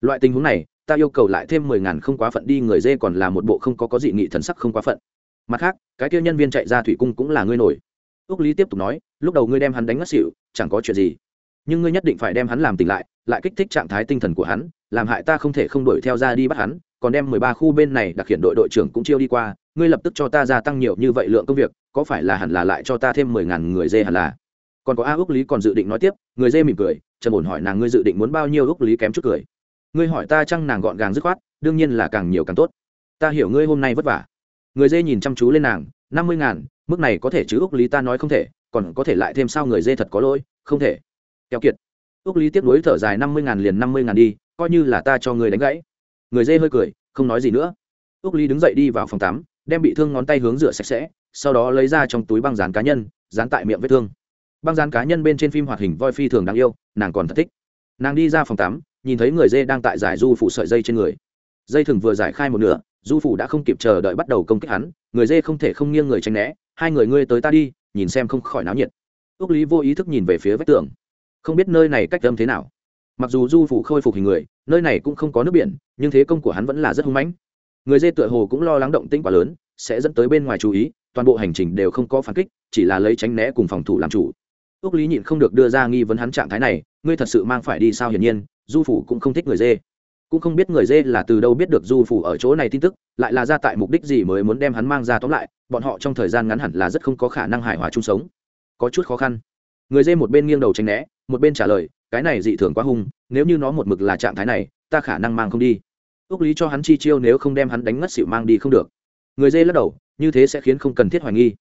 [SPEAKER 1] Loại tình huống này, ta yêu cầu lại thêm mười ngàn không quá phận đi, người dê còn là một bộ không có có dị nghị thần sắc không quá phận. Mặt khác, cái kia nhân viên chạy ra thủy cung cũng là ngươi nổi. Ước lý tiếp tục nói, lúc đầu ngươi đem hắn đánh ngất xỉu, chẳng có chuyện gì. Nhưng ngươi nhất định phải đem hắn làm tỉnh lại lại kích thích trạng thái tinh thần của hắn làm hại ta không thể không đuổi theo ra đi bắt hắn, còn đem mười ba khu bên này đặc hiện đội đội trưởng cũng chiêu đi qua, ngươi lập tức cho ta gia tăng nhiều như vậy lượng công việc, có phải là hẳn là lại cho ta thêm mười ngàn người dê hẳn là? Còn có a ước lý còn dự định nói tiếp, người dê mỉm cười trần ổn hỏi nàng ngươi dự định muốn bao nhiêu ước lý kém chút cười. Ngươi hỏi ta chăng nàng gọn gàng dứt khoát, đương nhiên là càng nhiều càng tốt. Ta hiểu ngươi hôm nay vất vả. Người dê nhìn chăm chú lên nàng, năm mươi ngàn, mức này có thể chứ ước lý ta nói không thể, còn có thể lại thêm sao người dê thật có lỗi, không thể. Keo kiệt. Ước lý tiếp nối thở dài năm mươi ngàn liền năm mươi ngàn đi coi như là ta cho người đánh gãy. Người dê hơi cười, không nói gì nữa. Ước lý đứng dậy đi vào phòng tắm, đem bị thương ngón tay hướng rửa sạch sẽ, sau đó lấy ra trong túi băng dán cá nhân, dán tại miệng vết thương. Băng dán cá nhân bên trên phim hoạt hình voi phi thường đáng yêu, nàng còn thật thích. Nàng đi ra phòng tắm, nhìn thấy người dê đang tại giải du phụ sợi dây trên người. Dây thừng vừa giải khai một nửa, du phụ đã không kịp chờ đợi bắt đầu công kích hắn, người dê không thể không nghiêng người tránh né, hai người ngươi tới ta đi, nhìn xem không khỏi náo nhiệt. Ước lý vô ý thức nhìn về phía vách tường. Không biết nơi này cách âm thế nào mặc dù du phủ khôi phục hình người, nơi này cũng không có nước biển, nhưng thế công của hắn vẫn là rất hung mãnh. Người dê tựa hồ cũng lo lắng động tĩnh quá lớn, sẽ dẫn tới bên ngoài chú ý, toàn bộ hành trình đều không có phản kích, chỉ là lấy tránh né cùng phòng thủ làm chủ. Ước lý nhịn không được đưa ra nghi vấn hắn trạng thái này, ngươi thật sự mang phải đi sao hiển nhiên, du phủ cũng không thích người dê. Cũng không biết người dê là từ đâu biết được du phủ ở chỗ này tin tức, lại là ra tại mục đích gì mới muốn đem hắn mang ra tóm lại, bọn họ trong thời gian ngắn hẳn là rất không có khả năng hài hòa chung sống. Có chút khó khăn. Người dê một bên nghiêng đầu tránh né, một bên trả lời cái này dị thường quá hung, nếu như nó một mực là trạng thái này, ta khả năng mang không đi. Ước lý cho hắn chi chiêu nếu không đem hắn đánh ngất xỉu mang đi không được. Người dê lắc đầu, như thế sẽ khiến không cần thiết hoài nghi.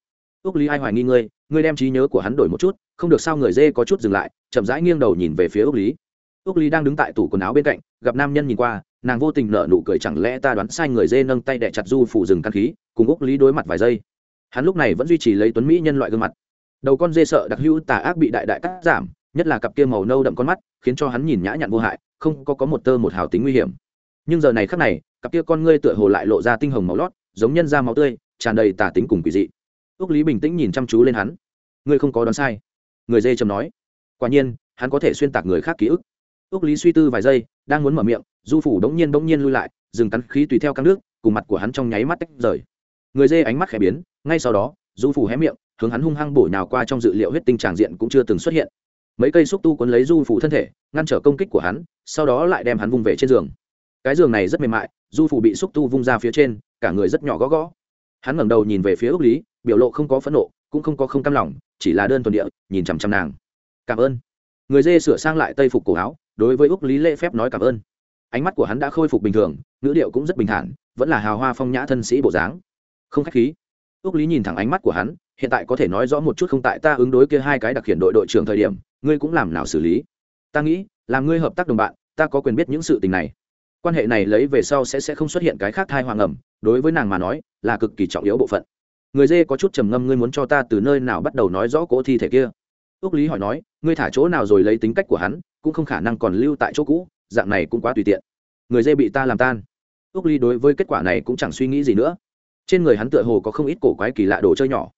[SPEAKER 1] Ước lý ai hoài nghi ngươi ngươi đem trí nhớ của hắn đổi một chút, không được sao người dê có chút dừng lại, chậm rãi nghiêng đầu nhìn về phía ước lý. Ước lý đang đứng tại tủ quần áo bên cạnh, gặp nam nhân nhìn qua, nàng vô tình nở nụ cười chẳng lẽ ta đoán sai người dê nâng tay đẻ chặt du phủ rừng căn khí, cùng ước lý đối mặt vài giây. Hắn lúc này vẫn duy trì lấy tuấn mỹ nhân loại gương mặt. Đầu con dê sợ đặc hữu tà ác bị đại đại cắt giảm nhất là cặp kia màu nâu đậm con mắt, khiến cho hắn nhìn nhã nhặn vô hại, không có có một tơ một hào tính nguy hiểm. Nhưng giờ này khắc này, cặp kia con ngươi tựa hồ lại lộ ra tinh hồng máu lót, giống nhân da máu tươi, tràn đầy tả tính cùng quỷ dị. Ước lý bình tĩnh nhìn chăm chú lên hắn. Ngươi không có đoán sai. Người dê trầm nói. Quả nhiên, hắn có thể xuyên tạc người khác ký ức. Ước lý suy tư vài giây, đang muốn mở miệng, du phủ đống nhiên đống nhiên lui lại, dừng cắn khí tùy theo các nước, cùng mặt của hắn trong nháy mắt tách rời. Người dê ánh mắt khẽ biến, ngay sau đó, du phủ hé miệng, hướng hắn hung hăng bổ nhào qua trong dự liệu huyết tinh tràng diện cũng chưa từng xuất hiện mấy cây xúc tu cuốn lấy du phủ thân thể, ngăn trở công kích của hắn, sau đó lại đem hắn vung về trên giường. Cái giường này rất mềm mại, du phủ bị xúc tu vung ra phía trên, cả người rất nhỏ gõ gõ. Hắn ngẩng đầu nhìn về phía ước lý, biểu lộ không có phẫn nộ, cũng không có không cam lòng, chỉ là đơn thuần địa, nhìn chằm chằm nàng. Cảm ơn. Người dê sửa sang lại tây phục cổ áo, đối với ước lý lễ phép nói cảm ơn. Ánh mắt của hắn đã khôi phục bình thường, ngữ điệu cũng rất bình thản, vẫn là hào hoa phong nhã thân sĩ bộ dáng. Không khách khí. Ước lý nhìn thẳng ánh mắt của hắn, hiện tại có thể nói rõ một chút không tại ta ứng đối kia hai cái đặc hiện đội đội trưởng thời điểm ngươi cũng làm nào xử lý? Ta nghĩ làm ngươi hợp tác đồng bạn, ta có quyền biết những sự tình này. Quan hệ này lấy về sau sẽ sẽ không xuất hiện cái khác thai hoàng ẩm, đối với nàng mà nói, là cực kỳ trọng yếu bộ phận. Người dê có chút trầm ngâm ngươi muốn cho ta từ nơi nào bắt đầu nói rõ cỗ thi thể kia? Ước lý hỏi nói, ngươi thả chỗ nào rồi lấy tính cách của hắn, cũng không khả năng còn lưu tại chỗ cũ, dạng này cũng quá tùy tiện. Người dê bị ta làm tan. Ước lý đối với kết quả này cũng chẳng suy nghĩ gì nữa. Trên người hắn tựa hồ có không ít cổ quái kỳ lạ đồ chơi nhỏ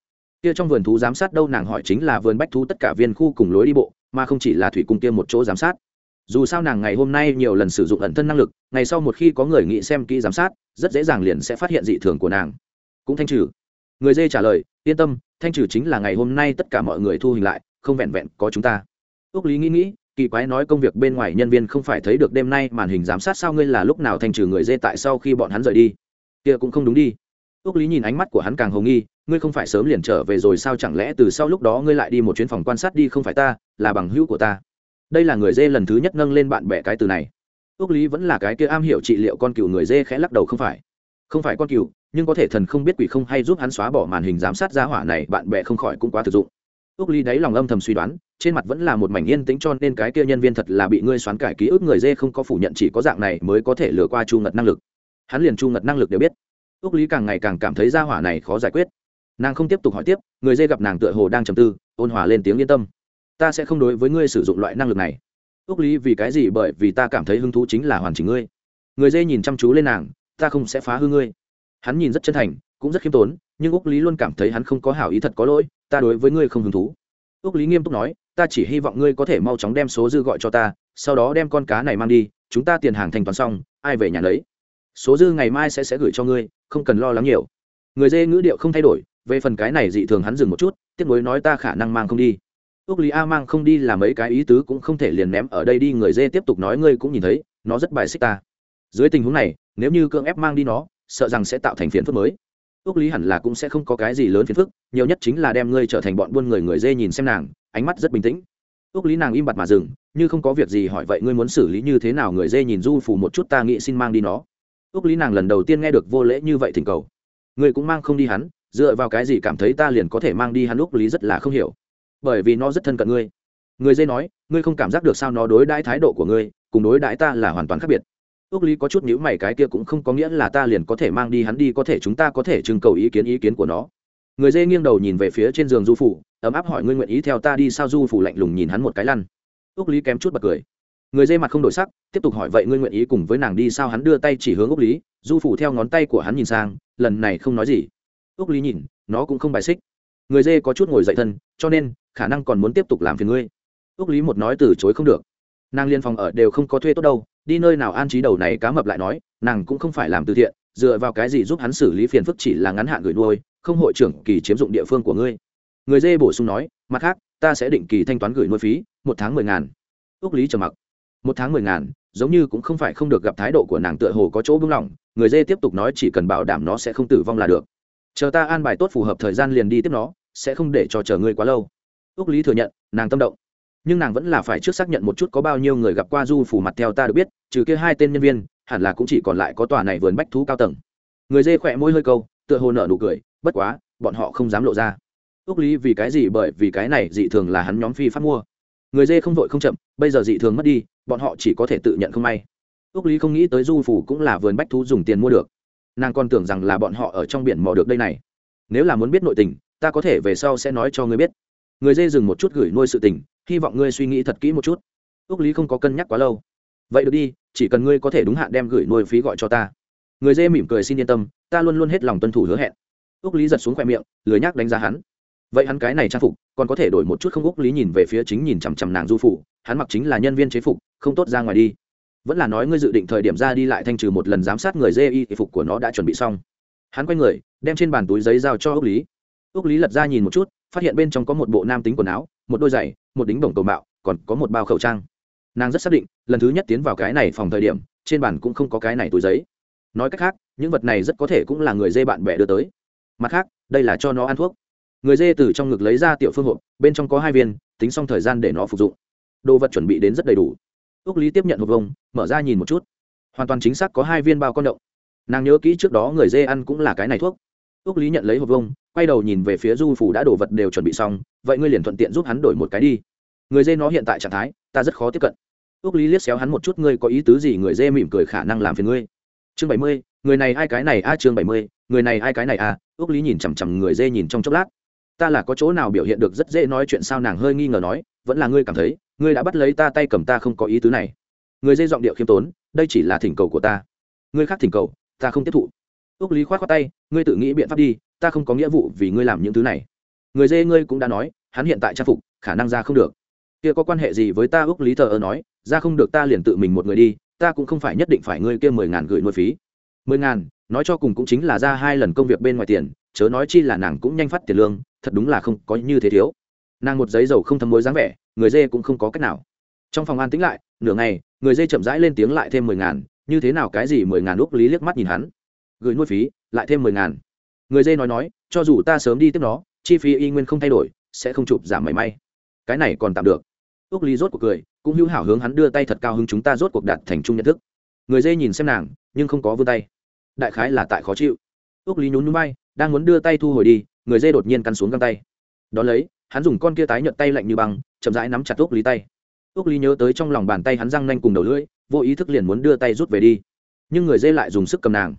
[SPEAKER 1] kia trong vườn thú giám sát đâu nàng hỏi chính là vườn bách thú tất cả viên khu cùng lối đi bộ, mà không chỉ là thủy cung kia một chỗ giám sát. Dù sao nàng ngày hôm nay nhiều lần sử dụng ẩn thân năng lực, ngày sau một khi có người nghĩ xem kỹ giám sát, rất dễ dàng liền sẽ phát hiện dị thường của nàng. Cũng thanh trừ. Người dê trả lời, yên tâm, thanh trừ chính là ngày hôm nay tất cả mọi người thu hình lại, không vẹn vẹn có chúng ta. Ước lý nghĩ nghĩ, kỳ quái nói công việc bên ngoài nhân viên không phải thấy được đêm nay màn hình giám sát sao ngươi là lúc nào thanh trừ người dê tại sau khi bọn hắn rời đi? Kia cũng không đúng đi. Ước lý nhìn ánh mắt của hắn càng hồng nghi ngươi không phải sớm liền trở về rồi sao? Chẳng lẽ từ sau lúc đó ngươi lại đi một chuyến phòng quan sát đi, không phải ta, là bằng hữu của ta. Đây là người dê lần thứ nhất nâng lên bạn bè cái từ này. Ước lý vẫn là cái kia am hiểu trị liệu con cừu người dê khẽ lắc đầu, không phải. Không phải con cừu, nhưng có thể thần không biết quỷ không hay giúp hắn xóa bỏ màn hình giám sát giá hỏa này, bạn bè không khỏi cũng quá thực dụng. Ước lý đáy lòng âm thầm suy đoán, trên mặt vẫn là một mảnh yên tĩnh, cho nên cái kia nhân viên thật là bị ngươi xoán cải ký ức người dê không có phủ nhận, chỉ có dạng này mới có thể lừa qua chu ngật năng lực. Hắn liền chu ngật năng lực đều biết. Ước lý càng ngày càng cảm thấy gia hỏa này khó giải quyết nàng không tiếp tục hỏi tiếp, người dê gặp nàng tựa hồ đang trầm tư, ôn hòa lên tiếng yên tâm. Ta sẽ không đối với ngươi sử dụng loại năng lực này. Ước lý, vì cái gì? Bởi vì ta cảm thấy hứng thú chính là hoàn chỉnh ngươi. Người dê nhìn chăm chú lên nàng, ta không sẽ phá hư ngươi. Hắn nhìn rất chân thành, cũng rất khiêm tốn, nhưng ước lý luôn cảm thấy hắn không có hảo ý thật có lỗi, ta đối với ngươi không hứng thú. Ước lý nghiêm túc nói, ta chỉ hy vọng ngươi có thể mau chóng đem số dư gọi cho ta, sau đó đem con cá này mang đi, chúng ta tiền hàng thanh toán xong, ai về nhà lấy. Số dư ngày mai sẽ sẽ gửi cho ngươi, không cần lo lắng nhiều. Người dê ngữ điệu không thay đổi về phần cái này dị thường hắn dừng một chút, tiếc nuối nói ta khả năng mang không đi. Ước lý a mang không đi là mấy cái ý tứ cũng không thể liền ném ở đây đi, người dê tiếp tục nói ngươi cũng nhìn thấy, nó rất bài xích ta. Dưới tình huống này, nếu như cưỡng ép mang đi nó, sợ rằng sẽ tạo thành phiền phức mới. Ước lý hẳn là cũng sẽ không có cái gì lớn phiền phức, nhiều nhất chính là đem ngươi trở thành bọn buôn người người dê nhìn xem nàng, ánh mắt rất bình tĩnh. Ước lý nàng im bặt mà dừng, như không có việc gì hỏi vậy ngươi muốn xử lý như thế nào người dê nhìn du phủ một chút ta nghĩ xin mang đi nó. Ước lý nàng lần đầu tiên nghe được vô lễ như vậy thỉnh cầu. Ngươi cũng mang không đi hắn dựa vào cái gì cảm thấy ta liền có thể mang đi hắn lúc lý rất là không hiểu. Bởi vì nó rất thân cận ngươi. Người dây nói, ngươi không cảm giác được sao nó đối đãi thái độ của ngươi, cùng đối đãi ta là hoàn toàn khác biệt. Ước lý có chút nhữ mày, cái kia cũng không có nghĩa là ta liền có thể mang đi hắn đi, có thể chúng ta có thể trưng cầu ý kiến ý kiến của nó. Người dê nghiêng đầu nhìn về phía trên giường du phủ, ấm áp hỏi ngươi nguyện ý theo ta đi sao? Du phủ lạnh lùng nhìn hắn một cái lăn. Ước lý kém chút bật cười. Người dê mặt không đổi sắc, tiếp tục hỏi vậy ngươi nguyện ý cùng với nàng đi sao? Hắn đưa tay chỉ hướng ước lý. Du phủ theo ngón tay của hắn nhìn sang, lần này không nói gì ước lý nhìn, nó cũng không bài xích. Người dê có chút ngồi dậy thân, cho nên, khả năng còn muốn tiếp tục làm phiền ngươi. Ước lý một nói từ chối không được. Nàng liên phòng ở đều không có thuê tốt đâu, đi nơi nào an trí đầu này cá mập lại nói, nàng cũng không phải làm từ thiện, dựa vào cái gì giúp hắn xử lý phiền phức chỉ là ngắn hạn gửi nuôi, không hội trưởng kỳ chiếm dụng địa phương của ngươi. Người dê bổ sung nói, mặt khác, ta sẽ định kỳ thanh toán gửi nuôi phí, một tháng mười ngàn. Ước lý trầm mặc. Một tháng mười ngàn, giống như cũng không phải không được gặp thái độ của nàng tựa hồ có chỗ buông lỏng, người dê tiếp tục nói chỉ cần bảo đảm nó sẽ không tử vong là được chờ ta an bài tốt phù hợp thời gian liền đi tiếp nó, sẽ không để cho chờ ngươi quá lâu. Ước lý thừa nhận, nàng tâm động. Nhưng nàng vẫn là phải trước xác nhận một chút có bao nhiêu người gặp qua du phủ mặt theo ta được biết, trừ kia hai tên nhân viên, hẳn là cũng chỉ còn lại có tòa này vườn bách thú cao tầng. Người dê khỏe môi hơi câu, tựa hồ nở nụ cười, bất quá, bọn họ không dám lộ ra. Ước lý vì cái gì? Bởi vì cái này dị thường là hắn nhóm phi pháp mua. Người dê không vội không chậm, bây giờ dị thường mất đi, bọn họ chỉ có thể tự nhận không may. Ước lý không nghĩ tới du phủ cũng là vườn bách thú dùng tiền mua được nàng còn tưởng rằng là bọn họ ở trong biển mò được đây này. Nếu là muốn biết nội tình, ta có thể về sau sẽ nói cho ngươi biết. Người dê dừng một chút gửi nuôi sự tình, hy vọng ngươi suy nghĩ thật kỹ một chút. Ước lý không có cân nhắc quá lâu. Vậy được đi, chỉ cần ngươi có thể đúng hạn đem gửi nuôi phí gọi cho ta. Người dê mỉm cười xin yên tâm, ta luôn luôn hết lòng tuân thủ hứa hẹn. Ước lý giật xuống khoe miệng, lười nhác đánh giá hắn. Vậy hắn cái này trang phục, còn có thể đổi một chút không? Ước lý nhìn về phía chính nhìn chằm chằm nàng du phụ, hắn mặc chính là nhân viên chế phục, không tốt ra ngoài đi vẫn là nói ngươi dự định thời điểm ra đi lại thanh trừ một lần giám sát người dê y phục của nó đã chuẩn bị xong. Hắn quay người, đem trên bàn túi giấy giao cho ước lý. Ước lý lật ra nhìn một chút, phát hiện bên trong có một bộ nam tính quần áo, một đôi giày, một đính bổng cầu mạo, còn có một bao khẩu trang. Nàng rất xác định, lần thứ nhất tiến vào cái này phòng thời điểm, trên bàn cũng không có cái này túi giấy. Nói cách khác, những vật này rất có thể cũng là người dê bạn bè đưa tới. Mặt khác, đây là cho nó ăn thuốc. Người dê từ trong ngực lấy ra tiểu phương hộp, bên trong có hai viên, tính xong thời gian để nó phục dụng. Đồ vật chuẩn bị đến rất đầy đủ ước lý tiếp nhận hộp vông, mở ra nhìn một chút. Hoàn toàn chính xác có hai viên bao con động. Nàng nhớ kỹ trước đó người dê ăn cũng là cái này thuốc. Ước lý nhận lấy hộp vông, quay đầu nhìn về phía du phủ đã đổ vật đều chuẩn bị xong, vậy ngươi liền thuận tiện giúp hắn đổi một cái đi. Người dê nó hiện tại trạng thái, ta rất khó tiếp cận. Ước lý liếc xéo hắn một chút, ngươi có ý tứ gì? Người dê mỉm cười, khả năng làm phiền ngươi. Chương bảy mươi, người này ai cái này a? Chương bảy mươi, người này ai cái này a? Ước lý nhìn chằm chằm người dê nhìn trong chốc lát. Ta là có chỗ nào biểu hiện được rất dễ nói chuyện sao? Nàng hơi nghi ngờ nói vẫn là ngươi cảm thấy, ngươi đã bắt lấy ta tay cầm ta không có ý tứ này. Người dây giọng điệu khiêm tốn, đây chỉ là thỉnh cầu của ta. Ngươi khác thỉnh cầu, ta không tiếp thụ. Ước lý khoát khoát tay, ngươi tự nghĩ biện pháp đi, ta không có nghĩa vụ vì ngươi làm những thứ này. Người dê ngươi cũng đã nói, hắn hiện tại trang phục, khả năng ra không được. Kia có quan hệ gì với ta? Ước lý thờ ơ nói, ra không được ta liền tự mình một người đi, ta cũng không phải nhất định phải ngươi kia mười ngàn gửi nuôi phí. Mười ngàn, nói cho cùng cũng chính là ra hai lần công việc bên ngoài tiền, chớ nói chi là nàng cũng nhanh phát tiền lương, thật đúng là không có như thế thiếu nàng một giấy dầu không thấm mối dáng vẻ, người dê cũng không có cách nào. Trong phòng an tĩnh lại, nửa ngày, người dê chậm rãi lên tiếng lại thêm mười ngàn, như thế nào cái gì mười ngàn úc lý liếc mắt nhìn hắn. Gửi nuôi phí, lại thêm mười ngàn. Người dê nói nói, cho dù ta sớm đi tiếp nó, chi phí y nguyên không thay đổi, sẽ không chụp giảm mảy may. Cái này còn tạm được. Úc lý rốt cuộc cười, cũng hữu hảo hướng hắn đưa tay thật cao hứng chúng ta rốt cuộc đạt thành chung nhận thức. Người dê nhìn xem nàng, nhưng không có vươn tay. Đại khái là tại khó chịu. Úc lý nhún núi bay, đang muốn đưa tay thu hồi đi, người dê đột nhiên cắn xuống găng tay. Đón lấy hắn dùng con kia tái nhợt tay lạnh như băng, chậm rãi nắm chặt úc lý tay. Úc lý nhớ tới trong lòng bàn tay hắn răng nanh cùng đầu lưỡi, vô ý thức liền muốn đưa tay rút về đi. Nhưng người dê lại dùng sức cầm nàng.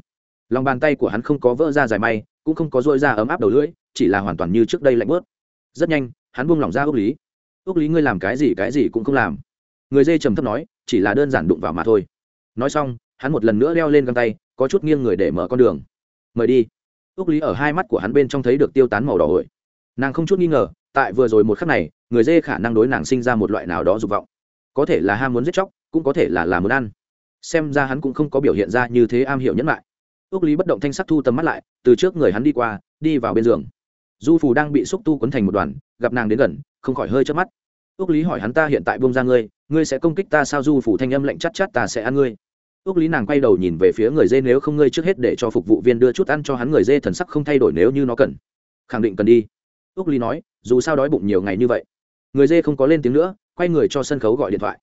[SPEAKER 1] Lòng bàn tay của hắn không có vỡ ra dài may, cũng không có dôi ra ấm áp đầu lưỡi, chỉ là hoàn toàn như trước đây lạnh bớt. Rất nhanh, hắn buông lỏng ra úc lý. Úc lý ngươi làm cái gì cái gì cũng không làm. Người dê trầm thấp nói, chỉ là đơn giản đụng vào mà thôi. Nói xong, hắn một lần nữa leo lên găng tay, có chút nghiêng người để mở con đường. Mời đi. Úc lý ở hai mắt của hắn bên trong thấy được tiêu tán màu đỏ hổi. Nàng không chút nghi ngờ tại vừa rồi một khắc này, người dê khả năng đối nàng sinh ra một loại nào đó dục vọng. Có thể là ham muốn giết chóc, cũng có thể là làm muốn ăn. Xem ra hắn cũng không có biểu hiện ra như thế am hiểu nhẫn lại ước lý bất động thanh sắc thu tầm mắt lại, từ trước người hắn đi qua, đi vào bên giường. Du phù đang bị xúc tu quấn thành một đoàn, gặp nàng đến gần, không khỏi hơi chớp mắt. Ước lý hỏi hắn ta hiện tại bông ra ngươi ngươi sẽ công kích ta sao? Du phủ thanh âm lạnh chắc chắc ta sẽ ăn ngươi. Ước lý nàng quay đầu nhìn về phía người dê nếu không ngươi trước hết để cho phục vụ viên đưa chút ăn cho hắn, người dê thần sắc không thay đổi nếu như nó cần. Khẳng định cần đi ước Ly nói, dù sao đói bụng nhiều ngày như vậy. Người dê không có lên tiếng nữa, quay người cho sân khấu gọi điện thoại.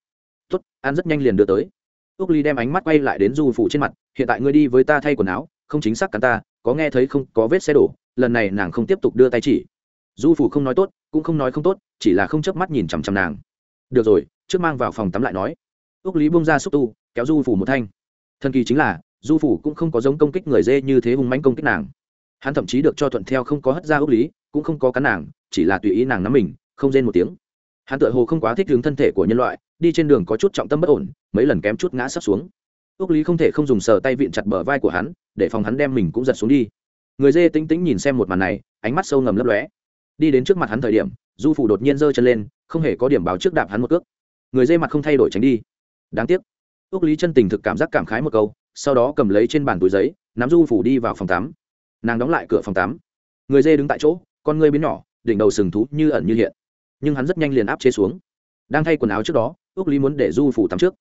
[SPEAKER 1] Tốt, ăn rất nhanh liền đưa tới. Ước ly đem ánh mắt quay lại đến du phủ trên mặt, hiện tại ngươi đi với ta thay quần áo, không chính xác cắn ta, có nghe thấy không, có vết xe đổ, lần này nàng không tiếp tục đưa tay chỉ. Du phủ không nói tốt, cũng không nói không tốt, chỉ là không chớp mắt nhìn chằm chằm nàng. Được rồi, trước mang vào phòng tắm lại nói. Ước lý bông ra xúc tu, kéo du phủ một thanh. Thần kỳ chính là, du phủ cũng không có giống công kích người dê như thế hùng manh công kích nàng. Hắn thậm chí được cho thuận theo không có hất ra ước lý cũng không có cắn nàng, chỉ là tùy ý nàng nắm mình, không rên một tiếng. Hắn tự hồ không quá thích hướng thân thể của nhân loại, đi trên đường có chút trọng tâm bất ổn, mấy lần kém chút ngã sắp xuống. Ước lý không thể không dùng sờ tay vịn chặt bờ vai của hắn, để phòng hắn đem mình cũng giật xuống đi. Người dê tính tính nhìn xem một màn này, ánh mắt sâu ngầm lấp lóe. Đi đến trước mặt hắn thời điểm, du phủ đột nhiên giơ chân lên, không hề có điểm báo trước đạp hắn một cước. Người dê mặt không thay đổi tránh đi. Đáng tiếc. Ước lý chân tình thực cảm giác cảm khái một câu, sau đó cầm lấy trên bàn túi giấy, nắm du phủ đi vào phòng tắm. Nàng đóng lại cửa phòng tắm. Người dê đứng tại chỗ con ngươi biến nhỏ, đỉnh đầu sừng thú như ẩn như hiện. Nhưng hắn rất nhanh liền áp chế xuống. Đang thay quần áo trước đó ước lý muốn để du phủ tắm trước.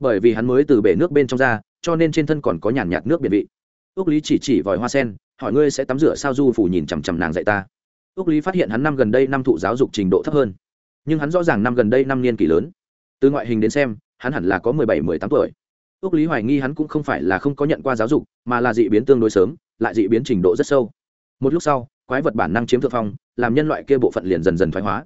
[SPEAKER 1] Bởi vì hắn mới từ bể nước bên trong ra, cho nên trên thân còn có nhàn nhạt nước biển vị. Ước lý chỉ chỉ vòi hoa sen, hỏi ngươi sẽ tắm rửa sao du phủ nhìn chằm chằm nàng dạy ta. Ước lý phát hiện hắn năm gần đây năm thụ giáo dục trình độ thấp hơn. Nhưng hắn rõ ràng năm gần đây năm niên kỷ lớn. Từ ngoại hình đến xem, hắn hẳn là có mười bảy, mười tám tuổi. Ước lý hoài nghi hắn cũng không phải là không có nhận qua giáo dục, mà là dị biến tương đối sớm, lại dị biến trình độ rất sâu. Một lúc sau quái vật bản năng chiếm thượng phong, làm nhân loại kia bộ phận liền dần dần thoái hóa.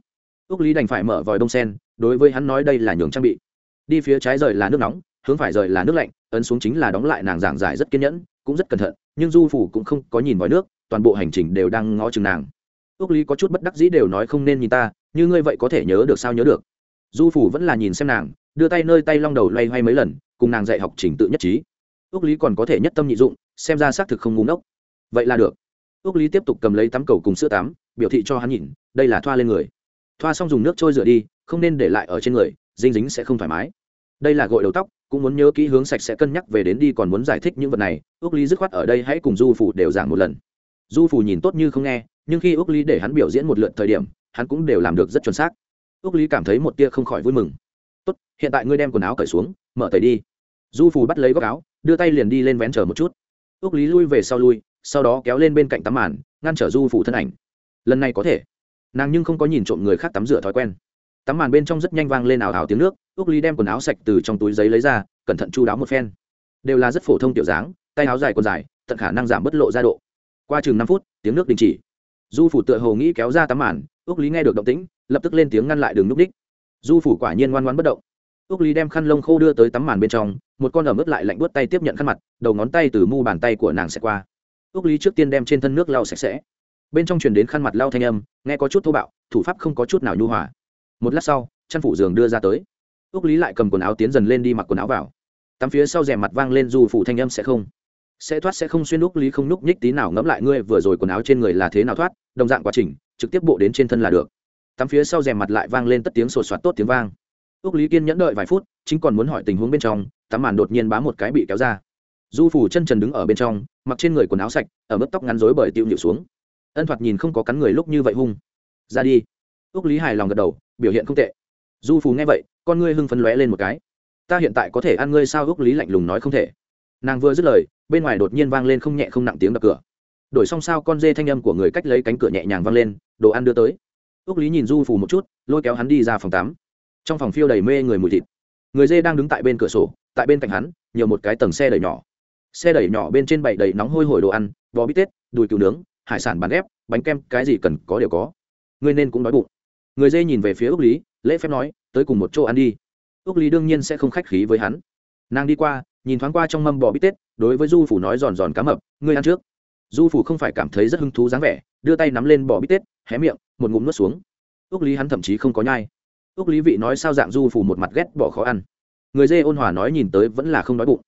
[SPEAKER 1] Ước lý đành phải mở vòi đông sen, đối với hắn nói đây là nhường trang bị. Đi phía trái rời là nước nóng, hướng phải rời là nước lạnh, ấn xuống chính là đóng lại nàng giảng giải rất kiên nhẫn, cũng rất cẩn thận, nhưng du phủ cũng không có nhìn vòi nước, toàn bộ hành trình đều đang ngó chừng nàng. Ước lý có chút bất đắc dĩ đều nói không nên nhìn ta, như ngươi vậy có thể nhớ được sao nhớ được. Du phủ vẫn là nhìn xem nàng, đưa tay nơi tay long đầu loay hoay mấy lần, cùng nàng dạy học trình tự nhất trí. Ước lý còn có thể nhất tâm nhị dụng, xem ra xác thực không ngu ngốc. Vậy là được ước lý tiếp tục cầm lấy tắm cầu cùng sữa tắm, biểu thị cho hắn nhìn, đây là thoa lên người. Thoa xong dùng nước trôi rửa đi, không nên để lại ở trên người dinh dính sẽ không thoải mái. Đây là gội đầu tóc, cũng muốn nhớ kỹ hướng sạch sẽ cân nhắc về đến đi còn muốn giải thích những vật này ước lý dứt khoát ở đây hãy cùng du phủ đều giảng một lần. Du phủ nhìn tốt như không nghe, nhưng khi ước lý để hắn biểu diễn một lượt thời điểm, hắn cũng đều làm được rất chuẩn xác. Ước lý cảm thấy một tia không khỏi vui mừng. Tốt, hiện tại ngươi đem quần áo cởi xuống, mở tẩy đi. Du phủ bắt lấy góc áo, đưa tay liền đi lên vén chờ một chút. Ước lý lui về sau lui sau đó kéo lên bên cạnh tắm màn, ngăn trở du phủ thân ảnh. Lần này có thể. Nàng nhưng không có nhìn trộm người khác tắm rửa thói quen. Tắm màn bên trong rất nhanh vang lên ảo ảo tiếng nước ước Ly đem quần áo sạch từ trong túi giấy lấy ra, cẩn thận chu đáo một phen. Đều là rất phổ thông tiểu dáng, tay áo dài còn dài, tận khả năng giảm bất lộ ra độ. Qua chừng năm phút, tiếng nước đình chỉ. Du phủ tựa hồ nghĩ kéo ra tắm màn ước lý nghe được động tĩnh, lập tức lên tiếng ngăn lại đường núp đích. Du phủ quả nhiên ngoan ngoan bất động. Ước lý đem khăn lông khô đưa tới tắm màn bên trong, một con ẩm ướt lại lạnh bớt tay tiếp nhận khăn mặt, đầu ngón tay từ mu bàn tay của nàng sẽ qua ước lý trước tiên đem trên thân nước lau sạch sẽ. Bên trong truyền đến khăn mặt lau thanh âm, nghe có chút thô bạo, thủ pháp không có chút nào nhu hòa. Một lát sau, chăn phủ giường đưa ra tới. Ước lý lại cầm quần áo tiến dần lên đi mặc quần áo vào. Tắm phía sau rèm mặt vang lên dù phủ thanh âm sẽ không. Sẽ thoát sẽ không xuyên úc lý không núc nhích tí nào ngẫm lại ngươi vừa rồi quần áo trên người là thế nào thoát, đồng dạng quá trình, trực tiếp bộ đến trên thân là được. Tắm phía sau rèm mặt lại vang lên tất tiếng sột soạt tốt tiếng vang. Úc lý kiên nhẫn đợi vài phút, chính còn muốn hỏi tình huống bên trong, tắm màn đột nhiên bám một cái bị kéo ra du phủ chân trần đứng ở bên trong, mặc trên người quần áo sạch, ở mức tóc ngắn rối bởi tiêu nhịu xuống. Ân thoạt nhìn không có cắn người lúc như vậy hung. Ra đi. Ước lý hài lòng gật đầu, biểu hiện không tệ. Du phù nghe vậy, con ngươi hưng phấn lóe lên một cái. Ta hiện tại có thể ăn ngươi sao? Ước lý lạnh lùng nói không thể. Nàng vừa dứt lời, bên ngoài đột nhiên vang lên không nhẹ không nặng tiếng đập cửa. Đổi xong sao con dê thanh âm của người cách lấy cánh cửa nhẹ nhàng vang lên, đồ ăn đưa tới. Ước lý nhìn du phù một chút, lôi kéo hắn đi ra phòng tắm. Trong phòng phiêu đầy mê người mùi thịt. Người dê đang đứng tại bên cửa sổ, tại bên cạnh hắn, nhiều một cái tầng xe đẩy nhỏ xe đẩy nhỏ bên trên bảy đầy nóng hôi hổi đồ ăn, bò bít tết, đùi cừu nướng, hải sản bán ghép, bánh kem, cái gì cần có đều có. Ngươi nên cũng đói bụng. Người dê nhìn về phía úc lý, lễ phép nói, tới cùng một chỗ ăn đi. Úc lý đương nhiên sẽ không khách khí với hắn. Nàng đi qua, nhìn thoáng qua trong mâm bò bít tết, đối với du phủ nói giòn giòn cá mập, ngươi ăn trước. Du phủ không phải cảm thấy rất hứng thú dáng vẻ, đưa tay nắm lên bò bít tết, hé miệng, một ngụm nuốt xuống. Úc lý hắn thậm chí không có nhai. Úc lý vị nói sao dạng du phủ một mặt ghét bỏ khó ăn. Người dê ôn hòa nói nhìn tới vẫn là không đói bụng.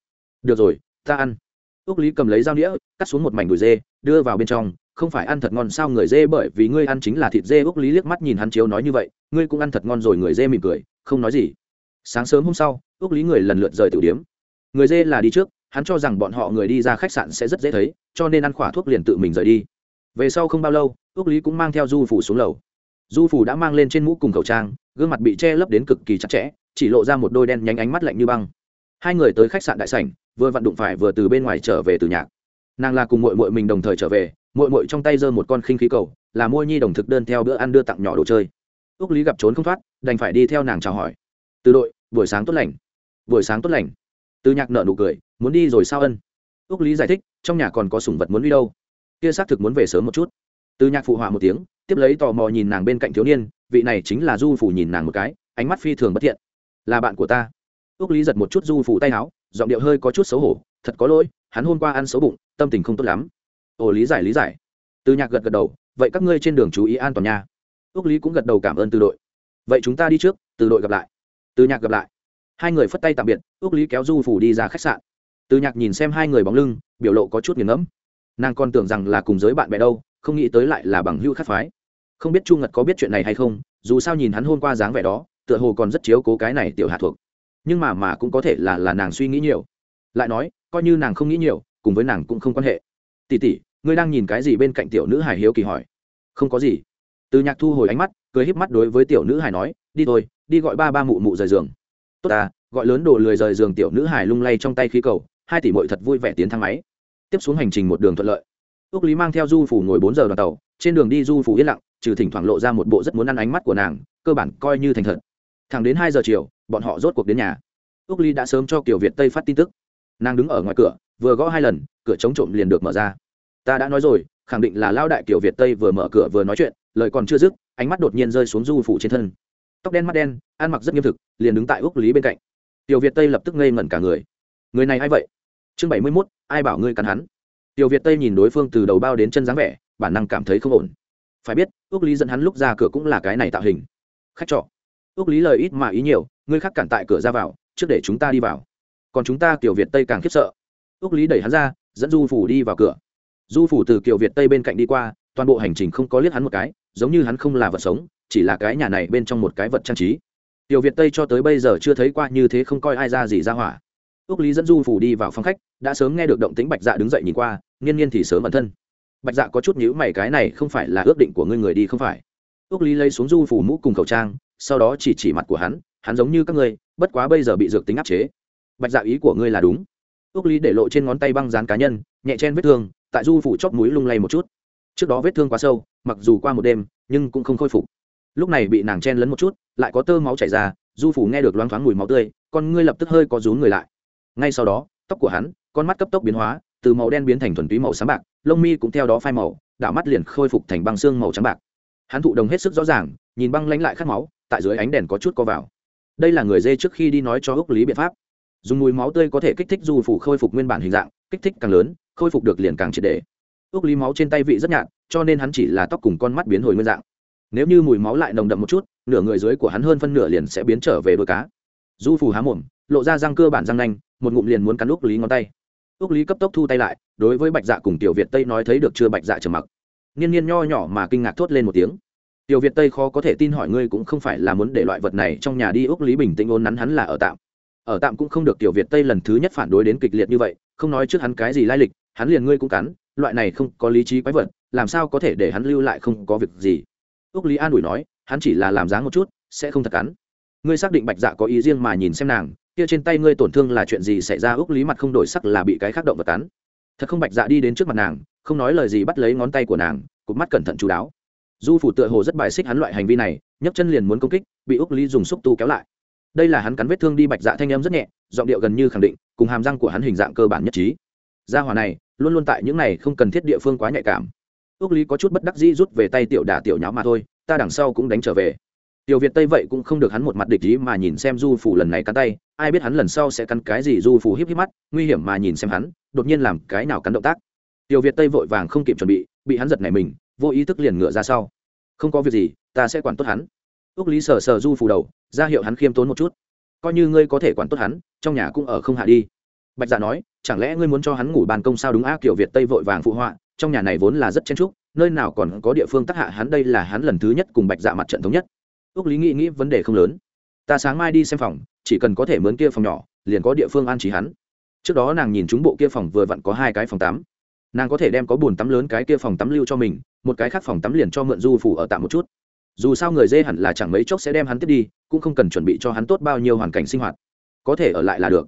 [SPEAKER 1] Được rồi ta ăn. Ước lý cầm lấy dao đĩa, cắt xuống một mảnh đùi dê, đưa vào bên trong. Không phải ăn thật ngon sao người dê bởi vì ngươi ăn chính là thịt dê. Ước lý liếc mắt nhìn hắn chiếu nói như vậy, ngươi cũng ăn thật ngon rồi người dê mỉm cười, không nói gì. Sáng sớm hôm sau ước lý người lần lượt rời tử điếm. Người dê là đi trước, hắn cho rằng bọn họ người đi ra khách sạn sẽ rất dễ thấy, cho nên ăn khỏa thuốc liền tự mình rời đi. Về sau không bao lâu ước lý cũng mang theo du phủ xuống lầu. Du phủ đã mang lên trên mũ cùng khẩu trang, gương mặt bị che lấp đến cực kỳ chặt chẽ, chỉ lộ ra một đôi đen nhánh ánh mắt lạnh như băng. Hai người tới khách sạn đại sảnh vừa vặn đụng phải vừa từ bên ngoài trở về từ nhạc. Nàng là cùng mội mội mình đồng thời trở về mội mội trong tay giơ một con khinh khí cầu, là môi nhi đồng thực đơn theo bữa ăn đưa tặng nhỏ đồ chơi. Ước lý gặp trốn không thoát, đành phải đi theo nàng chào hỏi. Từ đội, buổi sáng tốt lành. Buổi sáng tốt lành. Từ nhạc nợ nụ cười, muốn đi rồi sao ân? Ước lý giải thích, trong nhà còn có sủng vật muốn đi đâu? Kia xác thực muốn về sớm một chút. Từ nhạc phụ họa một tiếng, tiếp lấy tò mò nhìn nàng bên cạnh thiếu niên, vị này chính là du phủ nhìn nàng một cái, ánh mắt phi thường bất thiện. Là bạn của ta. Ước lý giật một chút du phủ tay áo giọng điệu hơi có chút xấu hổ, thật có lỗi, hắn hôm qua ăn xấu bụng, tâm tình không tốt lắm. Ồ, lý giải lý giải. Từ nhạc gật gật đầu, vậy các ngươi trên đường chú ý an toàn nha. Ước lý cũng gật đầu cảm ơn từ đội. Vậy chúng ta đi trước, từ đội gặp lại. Từ nhạc gặp lại. Hai người phất tay tạm biệt ước lý kéo du phủ đi ra khách sạn. Từ nhạc nhìn xem hai người bóng lưng, biểu lộ có chút nghiền ngẫm. Nàng còn tưởng rằng là cùng giới bạn bè đâu, không nghĩ tới lại là bằng hưu khắc phái. Không biết chu ngật có biết chuyện này hay không, dù sao nhìn hắn hôm qua dáng vẻ đó, tựa hồ còn rất chiếu cố cái này tiểu hạ thuộc nhưng mà mà cũng có thể là là nàng suy nghĩ nhiều. Lại nói, coi như nàng không nghĩ nhiều, cùng với nàng cũng không quan hệ. Tỉ tỉ ngươi đang nhìn cái gì bên cạnh tiểu nữ hải hiếu kỳ hỏi? Không có gì. Từ nhạc thu hồi ánh mắt, cười híp mắt đối với tiểu nữ hải nói, đi thôi, đi gọi ba ba mụ mụ rời giường. Tốt à gọi lớn đồ lười rời giường tiểu nữ hải lung lay trong tay khí cầu, hai tỷ mội thật vui vẻ tiến thang máy. Tiếp xuống hành trình một đường thuận lợi. Ước lý mang theo du phủ ngồi bốn giờ đoàn tàu, trên đường đi du phủ yên lặng, trừ thỉnh thoảng lộ ra một bộ rất muốn ăn ánh mắt của nàng, cơ bản coi như thành thật. Thẳng đến hai giờ chiều bọn họ rốt cuộc đến nhà. Úc ly đã sớm cho kiều việt tây phát tin tức. Nàng đứng ở ngoài cửa, vừa gõ hai lần, cửa chống trộm liền được mở ra. Ta đã nói rồi, khẳng định là lao đại kiều việt tây vừa mở cửa vừa nói chuyện, lời còn chưa dứt, ánh mắt đột nhiên rơi xuống du phủ trên thân. Tóc đen mắt đen, ăn mặc rất nghiêm thực, liền đứng tại úc lý bên cạnh. Tiểu việt tây lập tức ngây ngẩn cả người. Người này a i vậy? Chương bảy mươi mốt, ai bảo ngươi cắn hắn? Tiểu việt tây nhìn đối phương từ đầu bao đến chân dáng vẻ, bản năng cảm thấy không ổn. Phải biết ước lý dẫn hắn lúc ra cửa cũng là cái này tạo hình. Khách trọ. Ước lý lời ít mà ý nhiều ngươi khác cản tại cửa ra vào, trước để chúng ta đi vào. Còn chúng ta kiểu việt tây càng khiếp sợ. Ước lý đẩy hắn ra, dẫn du phủ đi vào cửa. Du phủ từ kiểu việt tây bên cạnh đi qua, toàn bộ hành trình không có liếc hắn một cái, giống như hắn không là vật sống, chỉ là cái nhà này bên trong một cái vật trang trí. Tiểu việt tây cho tới bây giờ chưa thấy qua như thế không coi ai ra gì ra hỏa. Ước lý dẫn du phủ đi vào phòng khách, đã sớm nghe được động tính bạch dạ đứng dậy nhìn qua nghiên nhiên thì sớm ẩn thân. Bạch dạ có chút nhữ mày, cái này không phải là ước định của ngươi người đi không phải. Ước lý lấy xuống du phủ mũ cùng khẩu trang, sau đó chỉ chỉ mặt của hắn hắn giống như các ngươi, bất quá bây giờ bị dược tính áp chế. Bạch dạ ý của ngươi là đúng. Ước lý để lộ trên ngón tay băng dán cá nhân, nhẹ chen vết thương, tại du phủ chóp mũi lung lay một chút. Trước đó vết thương quá sâu, mặc dù qua một đêm, nhưng cũng không khôi phục. Lúc này bị nàng chen lấn một chút, lại có tơ máu chảy ra, du phủ nghe được loáng thoáng mùi máu tươi, con ngươi lập tức hơi có rún người lại. Ngay sau đó, tóc của hắn, con mắt cấp tốc biến hóa, từ màu đen biến thành thuần túy màu sáng bạc, lông mi cũng theo đó phai màu, đảo mắt liền khôi phục thành băng xương màu trắng bạc. Hắn thụ đồng hết sức rõ ràng, nhìn băng lánh lại khát máu, tại dưới ánh đèn có chút co vào đây là người dê trước khi đi nói cho ước lý biện pháp. Dùng mùi máu tươi có thể kích thích du phủ khôi phục nguyên bản hình dạng, kích thích càng lớn, khôi phục được liền càng triệt đề ước lý máu trên tay vị rất nhạt, cho nên hắn chỉ là tóc cùng con mắt biến hồi nguyên dạng. Nếu như mùi máu lại nồng đậm một chút, nửa người dưới của hắn hơn phân nửa liền sẽ biến trở về đôi cá. Du phủ há mồm, lộ ra răng cơ bản răng nanh, một ngụm liền muốn cắn úc lý ngón tay. Úc lý cấp tốc thu tay lại, đối với bạch dạ cùng tiểu việt tây nói thấy được chưa bạch dạ trầm mặc. Niên niên nho nhỏ mà kinh ngạc thốt lên một tiếng tiểu việt tây khó có thể tin hỏi ngươi cũng không phải là muốn để loại vật này trong nhà đi úc lý bình tĩnh ôn nắn hắn là ở tạm. Ở tạm cũng không được tiểu việt tây lần thứ nhất phản đối đến kịch liệt như vậy, không nói trước hắn cái gì lai lịch, hắn liền ngươi cũng cắn, loại này không có lý trí quái vật, làm sao có thể để hắn lưu lại không có việc gì. Úc lý an ủi nói, hắn chỉ là làm dáng một chút, sẽ không thật cắn. Ngươi xác định bạch dạ có ý riêng mà nhìn xem nàng, kia trên tay ngươi tổn thương là chuyện gì xảy ra úc lý mặt không đổi sắc là bị cái khác động vật cắn. Thật không bạch dạ đi đến trước mặt nàng, không nói lời gì bắt lấy ngón tay của nàng, cụp mắt cẩn thận chú đáo du phủ tựa hồ rất bài xích hắn loại hành vi này, nhấc chân liền muốn công kích, bị úc lý dùng xúc tu kéo lại. Đây là hắn cắn vết thương đi bạch dạ thanh em rất nhẹ, giọng điệu gần như khẳng định, cùng hàm răng của hắn hình dạng cơ bản nhất trí. Gia hòa này, luôn luôn tại những này không cần thiết địa phương quá nhạy cảm. Ước lý có chút bất đắc dĩ rút về tay tiểu đả tiểu nháo mà thôi, ta đằng sau cũng đánh trở về. Tiểu việt tây vậy cũng không được hắn một mặt địch ý mà nhìn xem du phủ lần này cắn tay, ai biết hắn lần sau sẽ cắn cái gì du phủ híp híp mắt, nguy hiểm mà nhìn xem hắn, đột nhiên làm cái nào cắn động tác. Tiểu việt tây vội vàng không kịp chuẩn bị bị hắn giật này mình vô ý thức liền ngựa ra sau. Không có việc gì, ta sẽ quản tốt hắn. Ước lý sờ sờ du phù đầu, ra hiệu hắn khiêm tốn một chút. Coi như ngươi có thể quản tốt hắn, trong nhà cũng ở không hạ đi. Bạch dạ nói, chẳng lẽ ngươi muốn cho hắn ngủ bàn công sao đúng a kiểu việt tây vội vàng phụ họa, trong nhà này vốn là rất chen trúc nơi nào còn có địa phương tác hạ hắn, đây là hắn lần thứ nhất cùng bạch dạ mặt trận thống nhất. Ước lý nghĩ nghĩ, vấn đề không lớn. Ta sáng mai đi xem phòng, chỉ cần có thể mướn kia phòng nhỏ, liền có địa phương an trí hắn. Trước đó nàng nhìn chúng bộ kia phòng vừa vặn có hai cái phòng tắm. Nàng có thể đem có bồn tắm lớn cái kia phòng tắm lưu cho mình một cái khác phòng tắm liền cho mượn du phủ ở tạm một chút. Dù sao người dê hẳn là chẳng mấy chốc sẽ đem hắn tiếp đi, cũng không cần chuẩn bị cho hắn tốt bao nhiêu hoàn cảnh sinh hoạt. Có thể ở lại là được.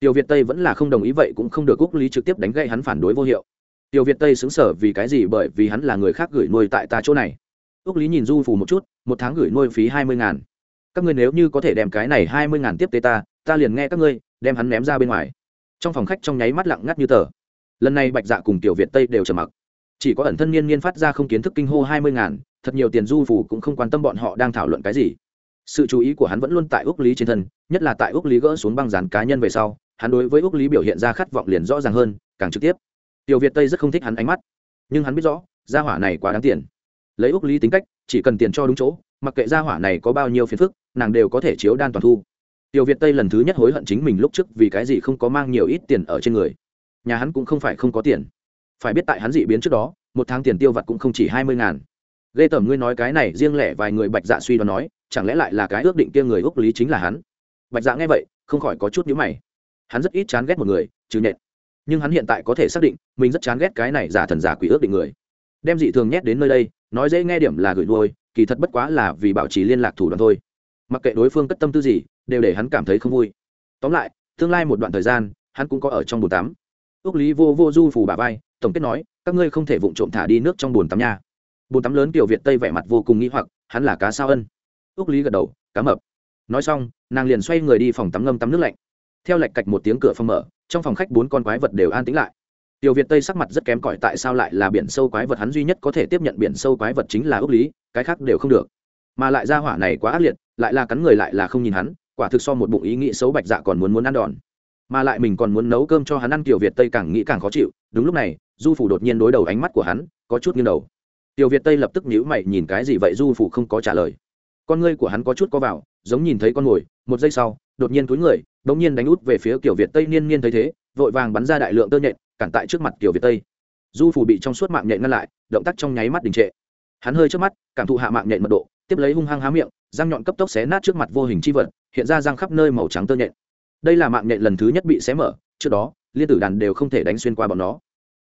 [SPEAKER 1] Tiểu việt tây vẫn là không đồng ý vậy cũng không được Quốc lý trực tiếp đánh gậy hắn phản đối vô hiệu. Tiểu việt tây xứng sở vì cái gì bởi vì hắn là người khác gửi nuôi tại ta chỗ này. Quốc lý nhìn du phủ một chút, một tháng gửi nuôi phí hai mươi ngàn. Các ngươi nếu như có thể đem cái này hai mươi ngàn tiếp tế ta ta liền nghe các ngươi, đem hắn ném ra bên ngoài. Trong phòng khách trong nháy mắt lặng ngắt như tờ. Lần này bạch dạ cùng tiểu việt tây đều trầm mặc chỉ có ẩn thân niên niên phát ra không kiến thức kinh hô hai mươi ngàn, thật nhiều tiền du phủ cũng không quan tâm bọn họ đang thảo luận cái gì. Sự chú ý của hắn vẫn luôn tại úc lý trên thân, nhất là tại úc lý gỡ xuống băng dàn cá nhân về sau, hắn đối với úc lý biểu hiện ra khát vọng liền rõ ràng hơn, càng trực tiếp. Tiểu việt tây rất không thích hắn ánh mắt, nhưng hắn biết rõ, gia hỏa này quá đáng tiền. Lấy úc lý tính cách, chỉ cần tiền cho đúng chỗ, mặc kệ gia hỏa này có bao nhiêu phiền phức, nàng đều có thể chiếu đan toàn thu. Tiểu việt tây lần thứ nhất hối hận chính mình lúc trước vì cái gì không có mang nhiều ít tiền ở trên người. Nhà hắn cũng không phải không có tiền phải biết tại hắn dị biến trước đó, một tháng tiền tiêu vặt cũng không chỉ hai mươi ngàn. Ghê tởm ngươi nói cái này riêng lẻ vài người bạch dạ suy đoán nói, chẳng lẽ lại là cái ước định kia người ước lý chính là hắn? Bạch dạ nghe vậy, không khỏi có chút nhíu mày. Hắn rất ít chán ghét một người, trừ nhện. Nhưng hắn hiện tại có thể xác định, mình rất chán ghét cái này giả thần giả quỷ ước định người. Đem dị thường nhét đến nơi đây, nói dễ nghe điểm là gửi đuôi, kỳ thật bất quá là vì bảo trì liên lạc thủ đoạn thôi. Mặc kệ đối phương cất tâm tư gì, đều để hắn cảm thấy không vui. Tóm lại, tương lai một đoạn thời gian, hắn cũng có ở trong bồn tắm. Ước lý vô vô du phủ bà vai tổng kết nói, các ngươi không thể vụng trộm thả đi nước trong bồn tắm nha. Bồn tắm lớn kiểu việt tây vẻ mặt vô cùng nghĩ hoặc, hắn là cá sao ân. Ước lý gật đầu, cá mập. Nói xong, nàng liền xoay người đi phòng tắm ngâm tắm nước lạnh. Theo lạch cạch một tiếng cửa phòng mở, trong phòng khách bốn con quái vật đều an tĩnh lại. Tiểu việt tây sắc mặt rất kém cỏi tại sao lại là biển sâu quái vật hắn duy nhất có thể tiếp nhận biển sâu quái vật chính là ước lý, cái khác đều không được. Mà lại ra hỏa này quá ác liệt, lại là cắn người lại là không nhìn hắn, quả thực so một bụng ý nghĩ xấu bạch dạ còn muốn muốn ăn đòn. Mà lại mình còn muốn nấu cơm cho hắn ăn, tiểu việt tây càng nghĩ càng khó chịu, đúng lúc này du phủ đột nhiên đối đầu ánh mắt của hắn, có chút nghiêng đầu. Tiểu việt tây lập tức nhíu mày nhìn cái gì vậy du phủ không có trả lời. Con ngươi của hắn có chút có vào, giống nhìn thấy con mồi, một giây sau, đột nhiên túi người đột nhiên đánh út về phía kiểu việt tây niên niên thấy thế, vội vàng bắn ra đại lượng tơ nhện, cản tại trước mặt kiểu việt tây. Du phủ bị trong suốt mạng nhện ngăn lại, động tác trong nháy mắt đình trệ. Hắn hơi trước mắt, cảm thụ hạ mạng nhện mật độ, tiếp lấy hung hăng há miệng, răng nhọn cấp tốc xé nát trước mặt vô hình chi vật, hiện ra răng khắp nơi màu trắng tơ nhện. Đây là mạng nhện lần thứ nhất bị xé mở, trước đó, liên tử đàn đều không thể đánh xuyên qua bọn nó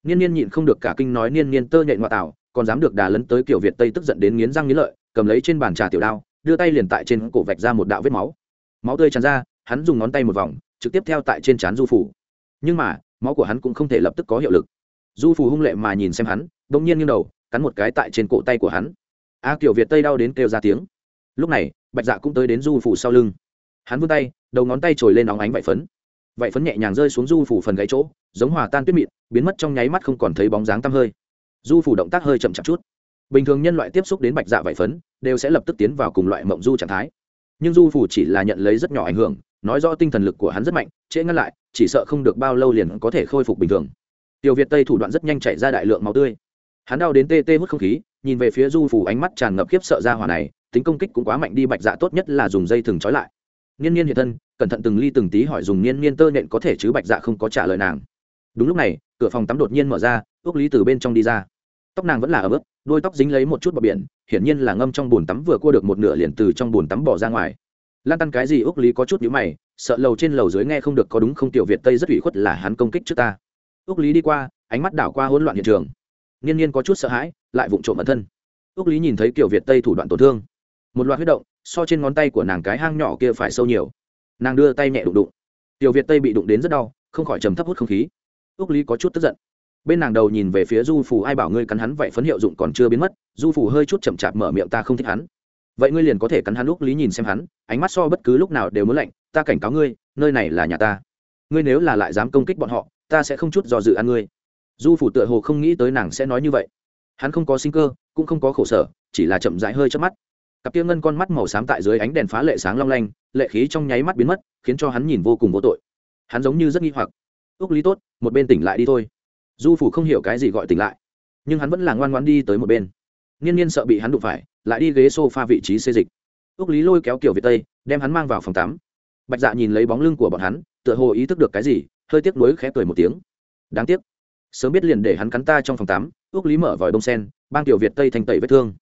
[SPEAKER 1] niên niên nhịn không được cả kinh nói niên niên tơ nhện ngoại tảo, còn dám được đà lấn tới kiểu việt tây tức giận đến nghiến răng nghiến lợi, cầm lấy trên bàn trà tiểu đao, đưa tay liền tại trên cổ vạch ra một đạo vết máu. Máu tươi tràn ra, hắn dùng ngón tay một vòng, trực tiếp theo tại trên trán du phủ nhưng mà, máu của hắn cũng không thể lập tức có hiệu lực. Du phủ hung lệ mà nhìn xem hắn đ ỗ n g nhiên nghiêng đầu, cắn một cái tại trên cổ tay của hắn. A, kiểu việt tây đau đến kêu ra tiếng. Lúc này, bạch dạ cũng tới đến du phủ sau lưng. Hắn vươn tay, đầu ngón tay trồi lên óng ánh vải phấn vậy phấn nhẹ nhàng rơi xuống du phủ phần gáy chỗ, giống hòa tan tuyết mịn, biến mất trong nháy mắt không còn thấy bóng dáng tăm hơi. Du phủ động tác hơi chậm chạp chút. Bình thường nhân loại tiếp xúc đến bạch dạ vải phấn, đều sẽ lập tức tiến vào cùng loại mộng du trạng thái. Nhưng du phủ chỉ là nhận lấy rất nhỏ ảnh hưởng, nói rõ tinh thần lực của hắn rất mạnh, trễ ngăn lại, chỉ sợ không được bao lâu liền có thể khôi phục bình thường. Tiểu việt tây thủ đoạn rất nhanh chạy ra đại lượng máu tươi. Hắn đau đến tê tê hút không khí, nhìn về phía du phủ ánh mắt tràn ngập khiếp sợ ra hỏa này, tính công kích cũng quá mạnh đi, bạch dạ tốt nhất là dùng dây thừng trói lại niên niên hiện thân, cẩn thận từng ly từng tí hỏi dùng niên niên tơ nện có thể chứ? Bạch dạ không có trả lời nàng. Đúng lúc này, cửa phòng tắm đột nhiên mở ra ước lý từ bên trong đi ra. Tóc nàng vẫn là ở bước đôi tóc dính lấy một chút bọt biển, hiển nhiên là ngâm trong bồn tắm vừa cua được một nửa liền từ trong bồn tắm bỏ ra ngoài. Lan tăn cái gì? Ước lý có chút nhữ mày, sợ lầu trên lầu dưới nghe không được có đúng không? Tiểu việt tây rất ủy khuất là hắn công kích trước ta. Ước lý đi qua, ánh mắt đảo qua hỗn loạn hiện trường. Niên niên có chút sợ hãi, lại vụng trộm bản thân. Ước lý nhìn thấy kiểu việt tây thủ đoạn tổn thương. Một loạt huyết động so trên ngón tay của nàng cái hang nhỏ kia phải sâu nhiều. Nàng đưa tay nhẹ đụng đụng. Tiểu việt tây bị đụng đến rất đau, không khỏi trầm thấp hút không khí. Ước lý có chút tức giận. Bên nàng đầu nhìn về phía du phủ ai bảo ngươi cắn hắn vậy phấn hiệu dụng còn chưa biến mất, du phủ hơi chút chậm chạp mở miệng, ta không thích hắn. Vậy ngươi liền có thể cắn hắn lúc lý nhìn xem hắn, ánh mắt so bất cứ lúc nào đều muốn lạnh, ta cảnh cáo ngươi, nơi này là nhà ta. Ngươi nếu là lại dám công kích bọn họ, ta sẽ không chút dò dự ăn ngươi. Du phủ tựa hồ không nghĩ tới nàng sẽ nói như vậy. Hắn không có sinh cơ, cũng không có khổ sở, chỉ là chậm rãi hơi chớp mắt cặp kia ngân con mắt màu xám tại dưới ánh đèn phá lệ sáng long lanh, lệ khí trong nháy mắt biến mất, khiến cho hắn nhìn vô cùng vô tội. Hắn giống như rất nghi hoặc. Ước lý tốt, một bên tỉnh lại đi thôi. Du phủ không hiểu cái gì gọi tỉnh lại, nhưng hắn vẫn là ngoan ngoan đi tới một bên. Nghiên nhiên sợ bị hắn đụng phải, lại đi ghế s o f a vị trí xê dịch. Ước lý lôi kéo kiểu việt tây, đem hắn mang vào phòng tắm. Bạch dạ nhìn lấy bóng lưng của bọn hắn, tựa hồ ý thức được cái gì, hơi tiếc nuối khẽ cười một tiếng. Đáng tiếc. Sớm biết liền để hắn cắn ta trong phòng tắm. Ước lý mở vòi đông sen, bang tiểu việt tây thành tẩy vết thương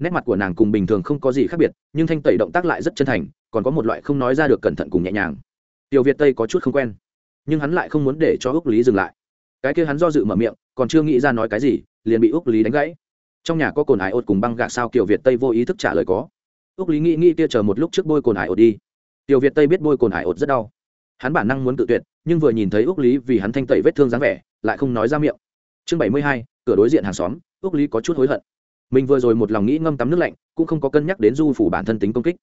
[SPEAKER 1] nét mặt của nàng cùng bình thường không có gì khác biệt, nhưng thanh tẩy động tác lại rất chân thành, còn có một loại không nói ra được cẩn thận cùng nhẹ nhàng. Tiểu việt tây có chút không quen, nhưng hắn lại không muốn để cho ước lý dừng lại. Cái kia hắn do dự mở miệng, còn chưa nghĩ ra nói cái gì, liền bị ước lý đánh gãy. Trong nhà có cồn ải ột cùng băng gạc sao kiểu việt tây vô ý thức trả lời có. Ước lý nghĩ nghĩ kia chờ một lúc trước bôi cồn ải ột đi. Tiểu việt tây biết bôi cồn ải ột rất đau. Hắn bản năng muốn tự tuyệt, nhưng vừa nhìn thấy ước lý vì hắn thanh tẩy vết thương dáng vẻ, lại không nói ra miệng. Chương bảy mươi hai, cửa đối diện hàng xóm ước lý có chút hối hận mình vừa rồi một lòng nghĩ ngâm tắm nước lạnh, cũng không có cân nhắc đến du phủ bản thân tính công kích.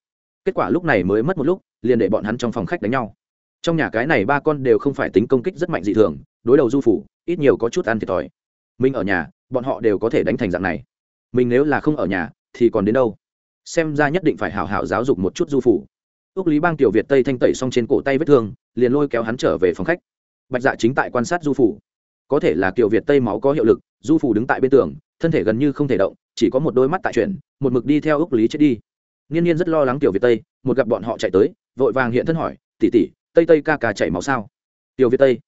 [SPEAKER 1] Kết quả lúc này mới mất một lúc, liền để bọn hắn trong phòng khách đánh nhau. Trong nhà cái này ba con đều không phải tính công kích rất mạnh dị thường, đối đầu du phủ, ít nhiều có chút ăn thiệt thòi. Mình ở nhà, bọn họ đều có thể đánh thành dạng này. Mình nếu là không ở nhà, thì còn đến đâu? Xem ra nhất định phải hảo hảo giáo dục một chút du phủ. Ước lý bang tiểu việt tây thanh tẩy xong trên cổ tay vết thương, liền lôi kéo hắn trở về phòng khách. Bạch dạ chính tại quan sát du phủ. Có thể là tiểu việt tây máu có hiệu lực, du phủ đứng tại bên tường thân thể gần như không thể động, chỉ có một đôi mắt tại chuyển, một mực đi theo ước lý chết đi. Nghiên nhiên rất lo lắng tiểu việt tây, một gặp bọn họ chạy tới, vội vàng hiện thân hỏi tỉ tỉ tây tây ca ca chảy máu sao? Tiểu việt tây,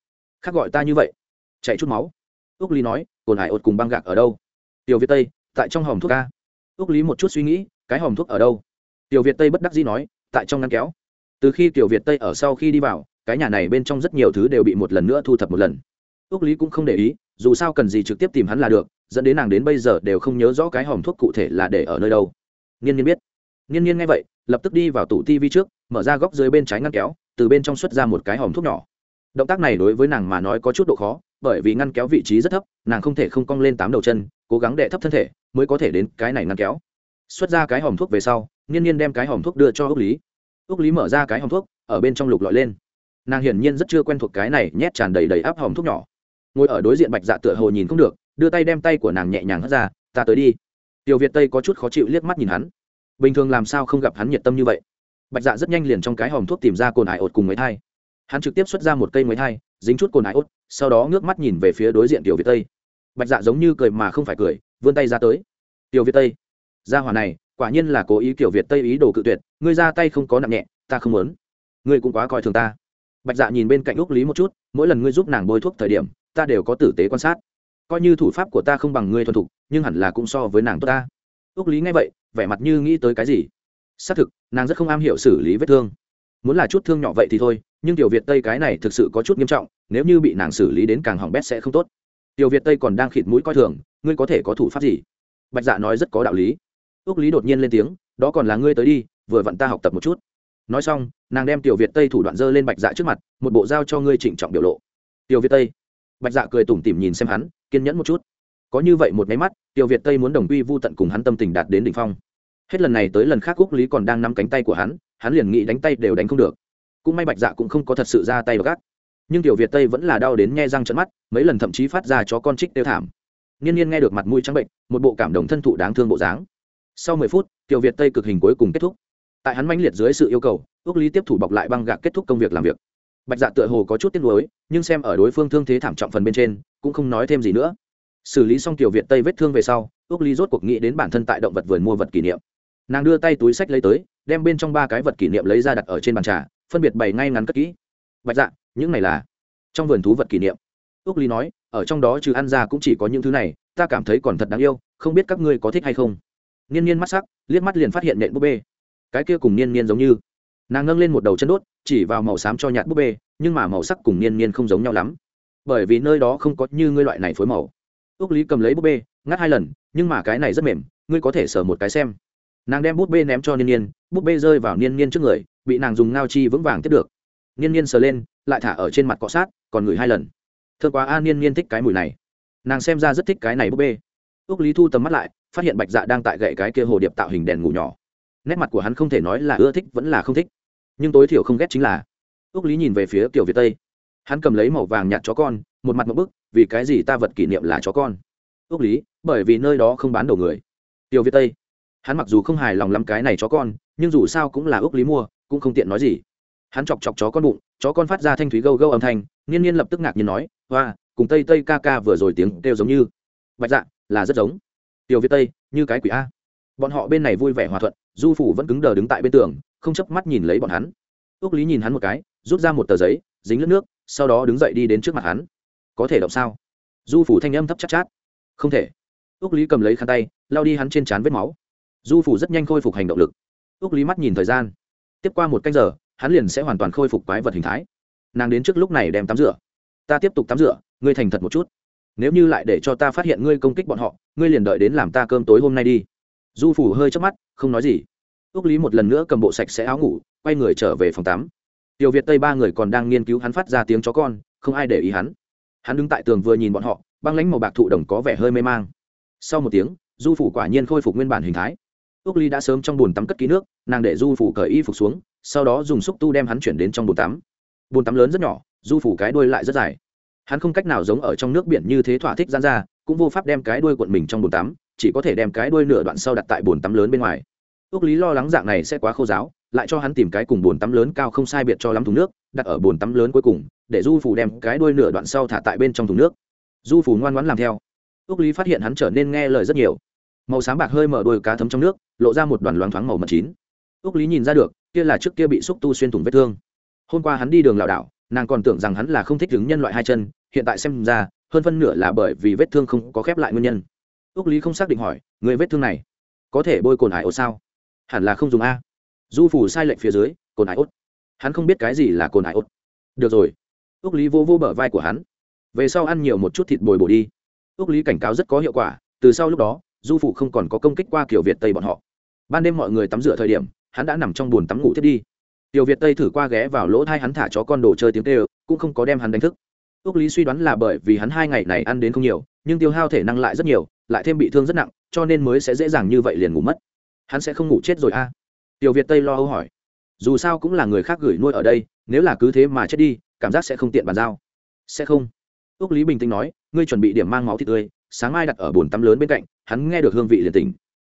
[SPEAKER 1] khác gọi ta như vậy. Chạy chút máu. Ước lý nói, cồn hải ột cùng băng gạc ở đâu? Tiểu việt tây, tại trong hòm thuốc ca. Ước lý một chút suy nghĩ, cái hòm thuốc ở đâu? Tiểu việt tây bất đắc dĩ nói, tại trong ngăn kéo. Từ khi tiểu việt tây ở sau khi đi vào, cái nhà này bên trong rất nhiều thứ đều bị một lần nữa thu thập một lần. Ước lý cũng không để ý, dù sao cần gì trực tiếp tìm hắn là được dẫn đến nàng đến bây giờ đều không nhớ rõ cái hòm thuốc cụ thể là để ở nơi đâu. Nghiên nhiên biết. Nghiên nhiên nghe vậy, lập tức đi vào tủ tv trước, mở ra góc dưới bên trái ngăn kéo, từ bên trong xuất ra một cái hòm thuốc nhỏ. Động tác này đối với nàng mà nói có chút độ khó, bởi vì ngăn kéo vị trí rất thấp, nàng không thể không cong lên tám đầu chân, cố gắng đệ thấp thân thể mới có thể đến cái này ngăn kéo. Xuất ra cái hòm thuốc về sau, nghiên nhiên đem cái hòm thuốc đưa cho ước lý. Ước lý mở ra cái hòm thuốc, ở bên trong lục lọi lên. Nàng hiển nhiên rất chưa quen thuộc cái này nhét tràn đầy đầy áp hòm thuốc nhỏ. Ngồi ở đối diện bạch dạ tựa hồ nhìn không được đưa tay đem tay của nàng nhẹ nhàng hất ra, ta tới đi. Tiểu việt tây có chút khó chịu liếc mắt nhìn hắn. Bình thường làm sao không gặp hắn nhiệt tâm như vậy? Bạch dạ rất nhanh liền trong cái hòm thuốc tìm ra cồn ải ột cùng mấy thai. Hắn trực tiếp xuất ra một cây mấy thai, dính chút cồn ải ốt sau đó ngước mắt nhìn về phía đối diện tiểu việt tây. Bạch dạ giống như cười mà không phải cười, vươn tay ra tới. Tiểu việt tây ra hỏa này, quả nhiên là cố ý tiểu việt tây ý đồ cự tuyệt, ngươi ra tay không có nặng nhẹ, ta không muốn. Ngươi cũng quá coi thường ta. Bạch dạ nhìn bên cạnh úc lý một chút, mỗi lần ngươi giúp nàng bôi thuốc thời điểm, ta đều có tử tế quan sát coi như thủ pháp của ta không bằng ngươi thuần thục, nhưng hẳn là cũng so với nàng tốt ta. Ước lý nghe vậy, vẻ mặt như nghĩ tới cái gì? Xác thực, nàng rất không am hiểu xử lý vết thương. Muốn là chút thương nhỏ vậy thì thôi, nhưng tiểu việt tây cái này thực sự có chút nghiêm trọng, nếu như bị nàng xử lý đến càng hỏng bét sẽ không tốt. Tiểu việt tây còn đang khịt mũi coi thường, ngươi có thể có thủ pháp gì? Bạch dạ nói rất có đạo lý. Ước lý đột nhiên lên tiếng, đó còn là ngươi tới đi, vừa vặn ta học tập một chút. Nói xong, nàng đem tiểu việt tây thủ đoạn dơ lên bạch dạ trước mặt, một bộ giao cho ngươi trịnh trọng biểu lộ. Tiểu việt tây bạch dạ cười tủm tỉm nhìn xem hắn, kiên nhẫn một chút. Có như vậy một máy mắt tiểu việt tây muốn đồng quy vô tận cùng hắn tâm tình đạt đến đỉnh phong. Hết lần này tới lần khác quốc lý còn đang nắm cánh tay của hắn hắn liền nghĩ đánh tay đều đánh không được. Cũng may bạch dạ cũng không có thật sự ra tay gác nhưng tiểu việt tây vẫn là đau đến nghe răng trận mắt, mấy lần thậm chí phát ra cho con trích tiêu thảm. Nghiên nhiên nghe được mặt mũi trắng bệnh, một bộ cảm động thân thụ đáng thương bộ dáng. Sau mười phút tiểu việt tây cực hình cuối cùng kết thúc. Tại hắn mãnh liệt dưới sự yêu cầu ước lý tiếp thủ bọc lại băng gạc kết thúc công việc làm việc bạch dạ tựa hồ có chút tiếc nuối, nhưng xem ở đối phương thương thế thảm trọng phần bên trên, cũng không nói thêm gì nữa. Xử lý xong tiểu việt tây vết thương về sau ước Ly rốt cuộc nghĩ đến bản thân tại động vật vườn mua vật kỷ niệm. Nàng đưa tay túi sách lấy tới, đem bên trong ba cái vật kỷ niệm lấy ra đặt ở trên bàn trà, phân biệt bày ngay ngắn cất kỹ. Bạch dạ những này là trong vườn thú vật kỷ niệm. Ước Ly nói, ở trong đó trừ ăn ra cũng chỉ có những thứ này, ta cảm thấy còn thật đáng yêu, không biết các ngươi có thích hay không? Niên niên mắt sắc, liếc mắt liền phát hiện nện búp bê. Cái kia cùng niên niên giống như. Nàng ngâng lên một đầu chân đốt chỉ vào màu xám cho nhạt búp bê, nhưng mà màu sắc cùng niên niên không giống nhau lắm. Bởi vì nơi đó không có như ngươi loại này phối màu. Ước lý cầm lấy búp bê, ngắt hai lần, nhưng mà cái này rất mềm, ngươi có thể sờ một cái xem. Nàng đem búp bê ném cho niên niên, búp bê rơi vào niên niên trước người, bị nàng dùng ngao chi vững vàng tiếp được. Niên niên sờ lên, lại thả ở trên mặt cọ sát, còn ngửi hai lần. T h ơ quá a, niên niên thích cái mùi này. Nàng xem ra rất thích cái này búp bê. Ước lý thu tầm mắt lại, phát hiện bạch dạ đang tại gậy cái kia hồ điệp tạo hình đèn ngủ nhỏ. Nét mặt của hắn không thể nói là ưa thích vẫn là không thích nhưng tối thiểu không ghét chính là. Ước lý nhìn về phía kiểu việt tây. Hắn cầm lấy màu vàng nhạt chó con, một mặt một bức, vì cái gì ta vật kỷ niệm là chó con? Ước lý, bởi vì nơi đó không bán đầu người. Tiểu việt tây. Hắn mặc dù không hài lòng lắm cái này chó con, nhưng dù sao cũng là ước lý mua, cũng không tiện nói gì. Hắn chọc chọc chó con bụng, chó con phát ra thanh thúy gâu gâu âm thanh niên niên lập tức ngạc nhiên nói hoa cùng tây tây ca ca vừa rồi tiếng kêu giống như. Bạch dạ là rất giống. Tiểu việt tây, như cái quỷ a. Bọn họ bên này vui vẻ hòa thuận, du phủ vẫn cứng đờ đứng tại bên tường không chấp mắt nhìn lấy bọn hắn. Ước lý nhìn hắn một cái rút ra một tờ giấy dính nước nước sau đó đứng dậy đi đến trước mặt hắn. Có thể động sao? Du phủ thanh âm thấp chắc chát, chát. Không thể. Ước lý cầm lấy khăn tay lao đi hắn trên trán vết máu. Du phủ rất nhanh khôi phục hành động lực. Ước lý mắt nhìn thời gian. Tiếp qua một canh giờ hắn liền sẽ hoàn toàn khôi phục quái vật hình thái. Nàng đến trước lúc này đem tắm rửa. Ta tiếp tục tắm rửa ngươi thành thật một chút. Nếu như lại để cho ta phát hiện ngươi công kích bọn họ ngươi liền đợi đến làm ta cơm tối hôm nay đi. Du phủ hơi chớp mắt không nói gì ước lý một lần nữa cầm bộ sạch sẽ áo ngủ, quay người trở về phòng tắm. Tiểu việt tây ba người còn đang nghiên cứu hắn phát ra tiếng chó con, không ai để ý hắn. Hắn đứng tại tường vừa nhìn bọn họ, băng lánh màu bạc thụ đồng có vẻ hơi mê mang. Sau một tiếng, du phủ quả nhiên khôi phục nguyên bản hình thái. Ước ly đã sớm trong bồn tắm cất ký nước, nàng để du phủ cởi y phục xuống, sau đó dùng xúc tu đem hắn chuyển đến trong bồn tắm. Bồn tắm lớn rất nhỏ, du phủ cái đuôi lại rất dài. Hắn không cách nào giống ở trong nước biển như thế thỏa thích gian ra, cũng vô pháp đem cái đuôi cuộn mình trong bồn tắm, chỉ có thể đem cái đuôi nửa đoạn sau đặt tại bồn tắm lớn bên ngoài ước lý lo lắng dạng này sẽ quá khô giáo, lại cho hắn tìm cái cùng bồn tắm lớn cao không sai biệt cho lắm thùng nước, đặt ở bồn tắm lớn cuối cùng, để du phủ đem cái đuôi nửa đoạn sau thả tại bên trong thùng nước. Du phủ ngoan ngoãn làm theo. Ước lý phát hiện hắn trở nên nghe lời rất nhiều. Màu sáng bạc hơi mở đôi cá thấm trong nước, lộ ra một đoàn loáng thoáng màu mật chín. Ước lý nhìn ra được, kia là trước kia bị xúc tu xuyên thủng vết thương. Hôm qua hắn đi đường lảo đảo, nàng còn tưởng rằng hắn là không thích đứng nhân loại hai chân, hiện tại xem ra, hơn phân nửa là bởi vì vết thương không có khép lại nguyên nhân. Ước lý không xác định hỏi, người vết thương này có thể bôi cồn ải ốt sao? Hẳn là không dùng a. Du phủ sai lệnh phía dưới, cồn ải ốt. Hắn không biết cái gì là cồn ải ốt. Được rồi. Ước lý vô vô bờ vai của hắn. Về sau ăn nhiều một chút thịt bồi bổ đi. Ước lý cảnh cáo rất có hiệu quả, từ sau lúc đó, du phủ không còn có công kích qua kiểu việt tây bọn họ. Ban đêm mọi người tắm rửa thời điểm, hắn đã nằm trong b tắm ngủ thiết đi. Tiểu việt tây thử qua ghé vào lỗ thai hắn thả chó con đồ chơi tiếng tê cũng không có đem hắn đánh thức. Ước lý suy đoán là bởi vì hắn hai ngày này ăn đến không nhiều, nhưng tiêu hao thể năng lại rất nhiều, lại thêm bị thương rất nặng, cho nên mới sẽ dễ dàng như vậy liền ngủ mất hắn sẽ không ngủ chết rồi a. À? tiểu việt tây lo âu hỏi. Dù sao cũng là người khác gửi nuôi ở đây, nếu là cứ thế mà chết đi, cảm giác sẽ không tiện bàn giao. Sẽ không. Ước lý bình tĩnh nói, ngươi chuẩn bị điểm mang máu thịt tươi, sáng mai đặt ở bồn tắm lớn bên cạnh, hắn nghe được hương vị liền tỉnh.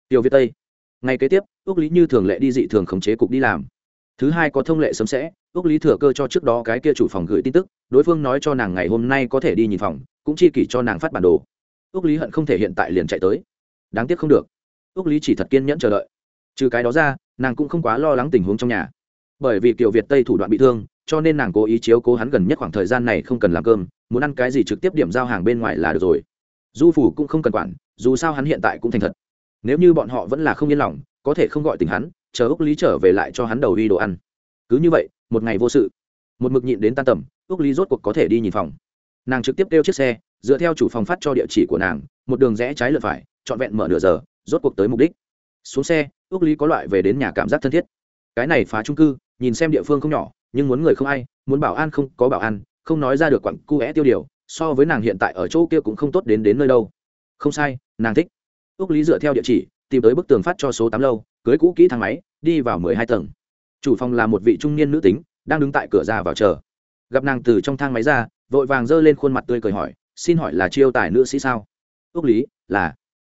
[SPEAKER 1] Tiểu việt tây. Ngày kế tiếp ước lý như thường lệ đi dị thường khống chế cục đi làm. Thứ hai có thông lệ sớm sẽ ước lý thừa cơ cho trước đó cái kia chủ phòng gửi tin tức, đối phương nói cho nàng ngày hôm nay có thể đi nhìn phòng, cũng chi kỷ cho nàng phát bản đồ. Ước lý hận không thể hiện tại liền chạy tới. Đáng tiếc không được ước lý chỉ thật kiên nhẫn chờ đợi. Trừ cái đó ra, nàng cũng không quá lo lắng tình huống trong nhà. Bởi vì kiều việt tây thủ đoạn bị thương, cho nên nàng cố ý chiếu cố hắn gần nhất khoảng thời gian này không cần làm cơm, muốn ăn cái gì trực tiếp điểm giao hàng bên ngoài là được rồi. Du phủ cũng không cần quản, dù sao hắn hiện tại cũng thành thật. Nếu như bọn họ vẫn là không yên lòng, có thể không gọi tình hắn, chờ úc lý trở về lại cho hắn đầu đi đồ ăn. Cứ như vậy, một ngày vô sự. Một mực nhịn đến tan tầm, úc lý rốt cuộc có thể đi nhìn phòng. Nàng trực tiếp kêu chiếc xe, dựa theo chủ phòng phát cho địa chỉ của nàng, một đường rẽ trái lượt phải, trọn vẹn mở nửa giờ rốt cuộc tới mục đích. Xuống xe, ước lý có loại về đến nhà cảm giác thân thiết. Cái này phá trung cư, nhìn xem địa phương không nhỏ, nhưng muốn người không ai, muốn bảo an không có bảo an, không nói ra được quặng cu vẽ tiêu điều, so với nàng hiện tại ở chỗ kia cũng không tốt đến đến nơi đâu. Không sai, nàng thích. Ước lý dựa theo địa chỉ, tìm tới bức tường phát cho số tám lâu, cưới cũ kỹ thang máy, đi vào mười hai tầng. Chủ phòng là một vị trung niên nữ tính, đang đứng tại cửa ra vào chờ. Gặp nàng từ trong thang máy ra, vội vàng giơ lên khuôn mặt tươi cười hỏi, xin hỏi là chiêu tài nữ sĩ sao? Ước lý, là.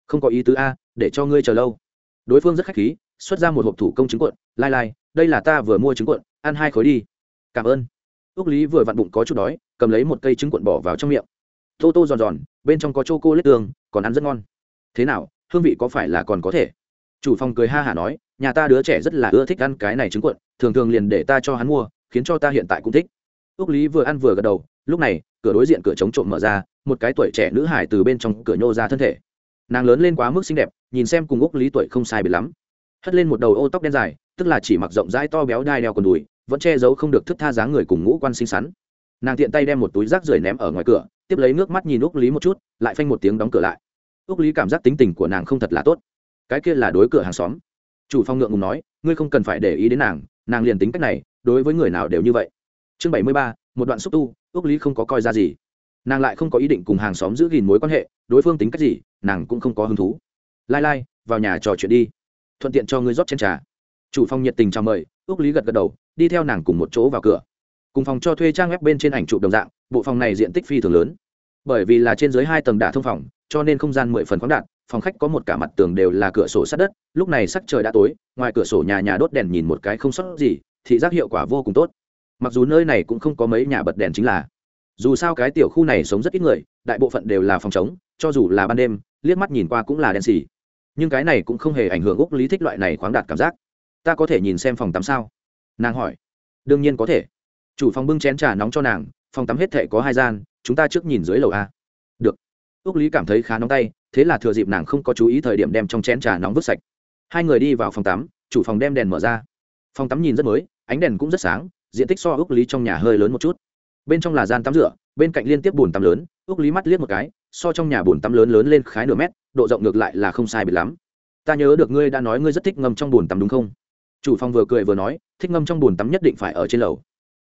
[SPEAKER 1] Không có ý tứ a để cho ngươi chờ lâu. Đối phương rất khách khí, xuất ra một hộp thủ công trứng cuộn, lai lai, đây là ta vừa mua trứng cuộn, ăn hai khối đi. Cảm ơn. Ước lý vừa vặn bụng có chút đói, cầm lấy một cây trứng cuộn bỏ vào trong miệng. Tô tô giòn giòn, bên trong có chô cô lết tương, còn ăn rất ngon. Thế nào, hương vị có phải là còn có thể? Chủ phòng cười ha hả nói, nhà ta đứa trẻ rất là ưa thích ăn cái này trứng cuộn, thường thường liền để ta cho hắn mua, khiến cho ta hiện tại cũng thích. Ước lý vừa ăn vừa gật đầu, lúc này, cửa đối diện cửa chống trộm mở ra, một cái tuổi trẻ nữ hải từ bên trong cửa nhô ra thân thể nàng lớn lên quá mức xinh đẹp, nhìn xem cùng úc lý tuổi không sai biệt lắm. Hất lên một đầu ô tóc đen dài, tức là chỉ mặc rộng rãi to béo đai đeo còn đùi, vẫn che giấu không được thức tha dáng người cùng ngũ quan xinh xắn. Nàng tiện tay đem một túi rác rưởi ném ở ngoài cửa, tiếp lấy nước mắt nhìn úc lý một chút, lại phanh một tiếng đóng cửa lại. Úc lý cảm giác tính tình của nàng không thật là tốt. Cái kia là đối cửa hàng xóm. Chủ phong ngượng ngùng nói, ngươi không cần phải để ý đến nàng nàng liền tính cách này, đối với người nào đều như vậy. Chương bảy mươi ba, một đoạn xúc tu ước lý không có coi ra gì. Nàng lại không có ý định cùng hàng xóm giữ gìn mối quan hệ, đối phương tính cách gì nàng cũng không có hứng thú. Lai lai, vào nhà trò chuyện đi. Thuận tiện cho ngươi rót chén trà. Chủ phòng nhiệt tình chào mời ước lý gật gật đầu, đi theo nàng cùng một chỗ vào cửa. Cùng phòng cho thuê trang web bên trên ảnh chụp đồng dạng, bộ phòng này diện tích phi thường lớn. Bởi vì là trên dưới hai tầng đả thông phòng, cho nên không gian mười phần khoáng đạt, phòng khách có một cả mặt tường đều là cửa sổ sát đất, lúc này sắc trời đã tối, ngoài cửa sổ nhà nhà đốt đèn nhìn một cái không sót gì, thị giác hiệu quả vô cùng tốt. Mặc dù nơi này cũng không có mấy nhà bật đèn chính là. Dù sao cái tiểu khu này sống rất ít người, đại bộ phận đều là phòng chống cho dù là ban đêm liếc mắt nhìn qua cũng là đen xì. Nhưng cái này cũng không hề ảnh hưởng úc lý thích loại này khoáng đạt cảm giác. Ta có thể nhìn xem phòng tắm sao? Nàng hỏi. Đương nhiên có thể. Chủ phòng bưng chén trà nóng cho nàng, phòng tắm hết thệ có hai gian, chúng ta trước nhìn dưới lầu a. Được. Úc lý cảm thấy khá nóng tay, thế là thừa dịp nàng không có chú ý thời điểm đem trong chén trà nóng vứt sạch. Hai người đi vào phòng tắm, chủ phòng đem đèn mở ra. Phòng tắm nhìn rất mới, ánh đèn cũng rất sáng, diện tích so úc lý trong nhà hơi lớn một chút. Bên trong là gian tắm rửa, bên cạnh liên tiếp bùn tắm lớn, úc lý mắt liếc một cái so trong nhà bồn tắm lớn lớn lên khái nửa mét, độ rộng ngược lại là không sai biệt lắm. Ta nhớ được ngươi đã nói ngươi rất thích ngâm trong bồn tắm đúng không? Chủ phòng vừa cười vừa nói, thích ngâm trong bồn tắm nhất định phải ở trên lầu.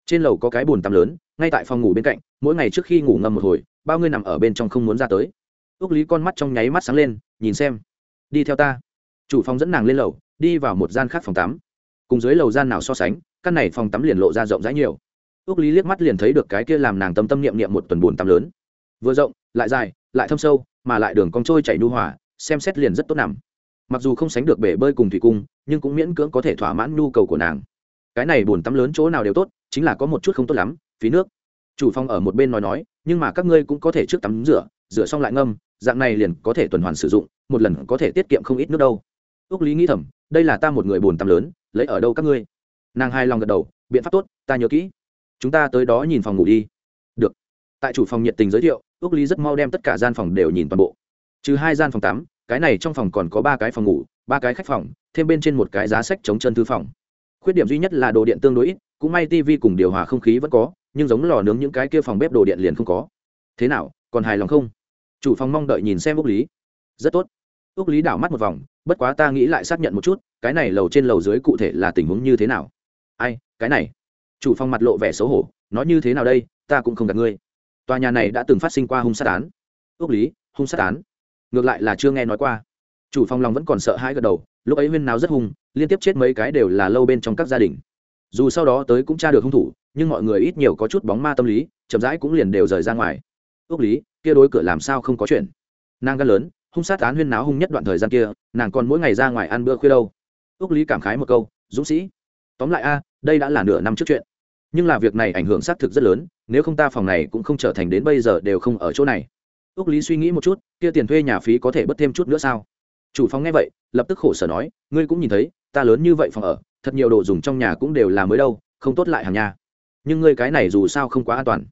[SPEAKER 1] Trên lầu có cái bồn tắm lớn, ngay tại phòng ngủ bên cạnh, mỗi ngày trước khi ngủ ngâm một hồi, bao ngươi nằm ở bên trong không muốn ra tới. Ước lý con mắt trong nháy mắt sáng lên, nhìn xem. Đi theo ta. Chủ phòng dẫn nàng lên lầu, đi vào một gian khác phòng tắm. Cùng dưới lầu gian nào so sánh, căn này phòng tắm liền lộ ra rộng rãi nhiều. Ước lý liếc mắt liền thấy được cái kia làm nàng tâm tâm niệm niệm một tuần bồn tắm lớn. Vừa rộng, lại dài lại thâm sâu, mà lại đường cong trôi chảy nhu hòa, xem xét liền rất tốt nằm. Mặc dù không sánh được bể bơi cùng thủy cung, nhưng cũng miễn cưỡng có thể thỏa mãn nhu cầu của nàng. Cái này buồn tắm lớn chỗ nào đều tốt, chính là có một chút không tốt lắm, phí nước. Chủ phòng ở một bên nói nói, nhưng mà các ngươi cũng có thể trước tắm rửa rửa xong lại ngâm, dạng này liền có thể tuần hoàn sử dụng, một lần có thể tiết kiệm không ít nước đâu. Ước lý nghĩ thầm, đây là ta một người buồn tắm lớn, lấy ở đâu các ngươi? Nàng hai lòng gật đầu, biện pháp tốt, ta nhớ kỹ. Chúng ta tới đó nhìn phòng ngủ đi. Được. Tại chủ phòng nhiệt tình giới thiệu ước lý rất mau đem tất cả gian phòng đều nhìn toàn bộ. Trừ hai gian phòng tắm, cái này trong phòng còn có ba cái phòng ngủ, ba cái khách phòng, thêm bên trên một cái giá sách chống chân thư phòng. Khuyết điểm duy nhất là đồ điện tương đối ít, cũng may tv cùng điều hòa không khí vẫn có, nhưng giống lò nướng những cái kia phòng bếp đồ điện liền không có. Thế nào, còn hài lòng không? Chủ phòng mong đợi nhìn xem úc lý. Rất tốt. Úc lý đảo mắt một vòng, bất quá ta nghĩ lại xác nhận một chút, cái này lầu trên lầu dưới cụ thể là tình huống như thế nào? Ai, cái này? Chủ phòng mặt lộ vẻ xấu hổ, nói như thế nào đây, ta cũng không gặp ngươi tòa nhà này đã từng phát sinh qua hung sát án. Ước lý, hung sát án. Ngược lại là chưa nghe nói qua. Chủ phòng lòng vẫn còn sợ hãi gật đầu, lúc ấy huyên nào rất hung, liên tiếp chết mấy cái đều là lâu bên trong các gia đình. Dù sau đó tới cũng tra được hung thủ, nhưng mọi người ít nhiều có chút bóng ma tâm lý, chậm rãi cũng liền đều rời ra ngoài. Ước lý, kia đối cửa làm sao không có chuyện? Nàng gan lớn, hung sát án huyên náo hung nhất đoạn thời gian kia, nàng còn mỗi ngày ra ngoài ăn bữa khuya đâu. Ước lý cảm khái một câu, dũng sĩ, tóm lại a, đây đã là nửa năm trước chuyện. Nhưng là việc này ảnh hưởng xác thực rất lớn nếu không ta phòng này cũng không trở thành đến bây giờ đều không ở chỗ này. Ước lý suy nghĩ một chút, kia tiền thuê nhà phí có thể bớt thêm chút nữa sao? Chủ phòng nghe vậy, lập tức khổ sở nói, ngươi cũng nhìn thấy, ta lớn như vậy phòng ở, thật nhiều đồ dùng trong nhà cũng đều là mới đâu, không tốt lại hàng nhà. Nhưng ngươi cái này dù sao không quá an toàn.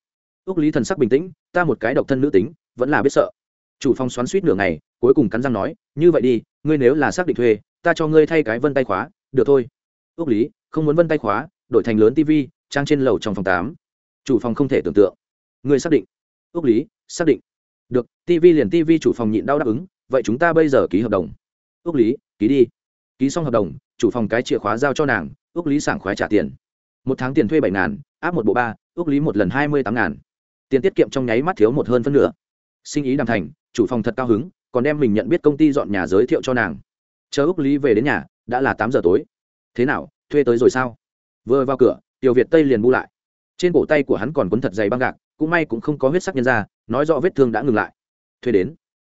[SPEAKER 1] Ước lý thần sắc bình tĩnh, ta một cái độc thân nữ tính, vẫn là biết sợ. Chủ phòng xoắn suýt nửa ngày, cuối cùng cắn răng nói, như vậy đi, ngươi nếu là xác định thuê, ta cho ngươi thay cái vân tay khóa, được thôi. Ước lý, không muốn vân tay khóa, đổi thành lớn tv trang trên lầu trong phòng tám chủ phòng không thể tưởng tượng. Người xác định. Ước lý, xác định. Được tv liền tv chủ phòng nhịn đau đáp ứng, vậy chúng ta bây giờ ký hợp đồng. Ước lý, ký đi. Ký xong hợp đồng, chủ phòng cái chìa khóa giao cho nàng ước lý sảng khoái trả tiền. Một tháng tiền thuê bảy ngàn, áp một bộ ba ước lý một lần hai mươi tám ngàn. Tiền tiết kiệm trong nháy mắt thiếu một hơn phân nửa. Sinh ý đàm thành, chủ phòng thật cao hứng, còn đem mình nhận biết công ty dọn nhà giới thiệu cho nàng. Chờ ước lý về đến nhà, đã là tám giờ tối. Thế nào, thuê tới rồi sao? Vừa vào cửa, tiểu việt tây liền bu lại trên cổ tay của hắn còn quấn thật dày băng gạc cũng may cũng không có huyết sắc nhân ra nói rõ vết thương đã ngừng lại. Thuê đến.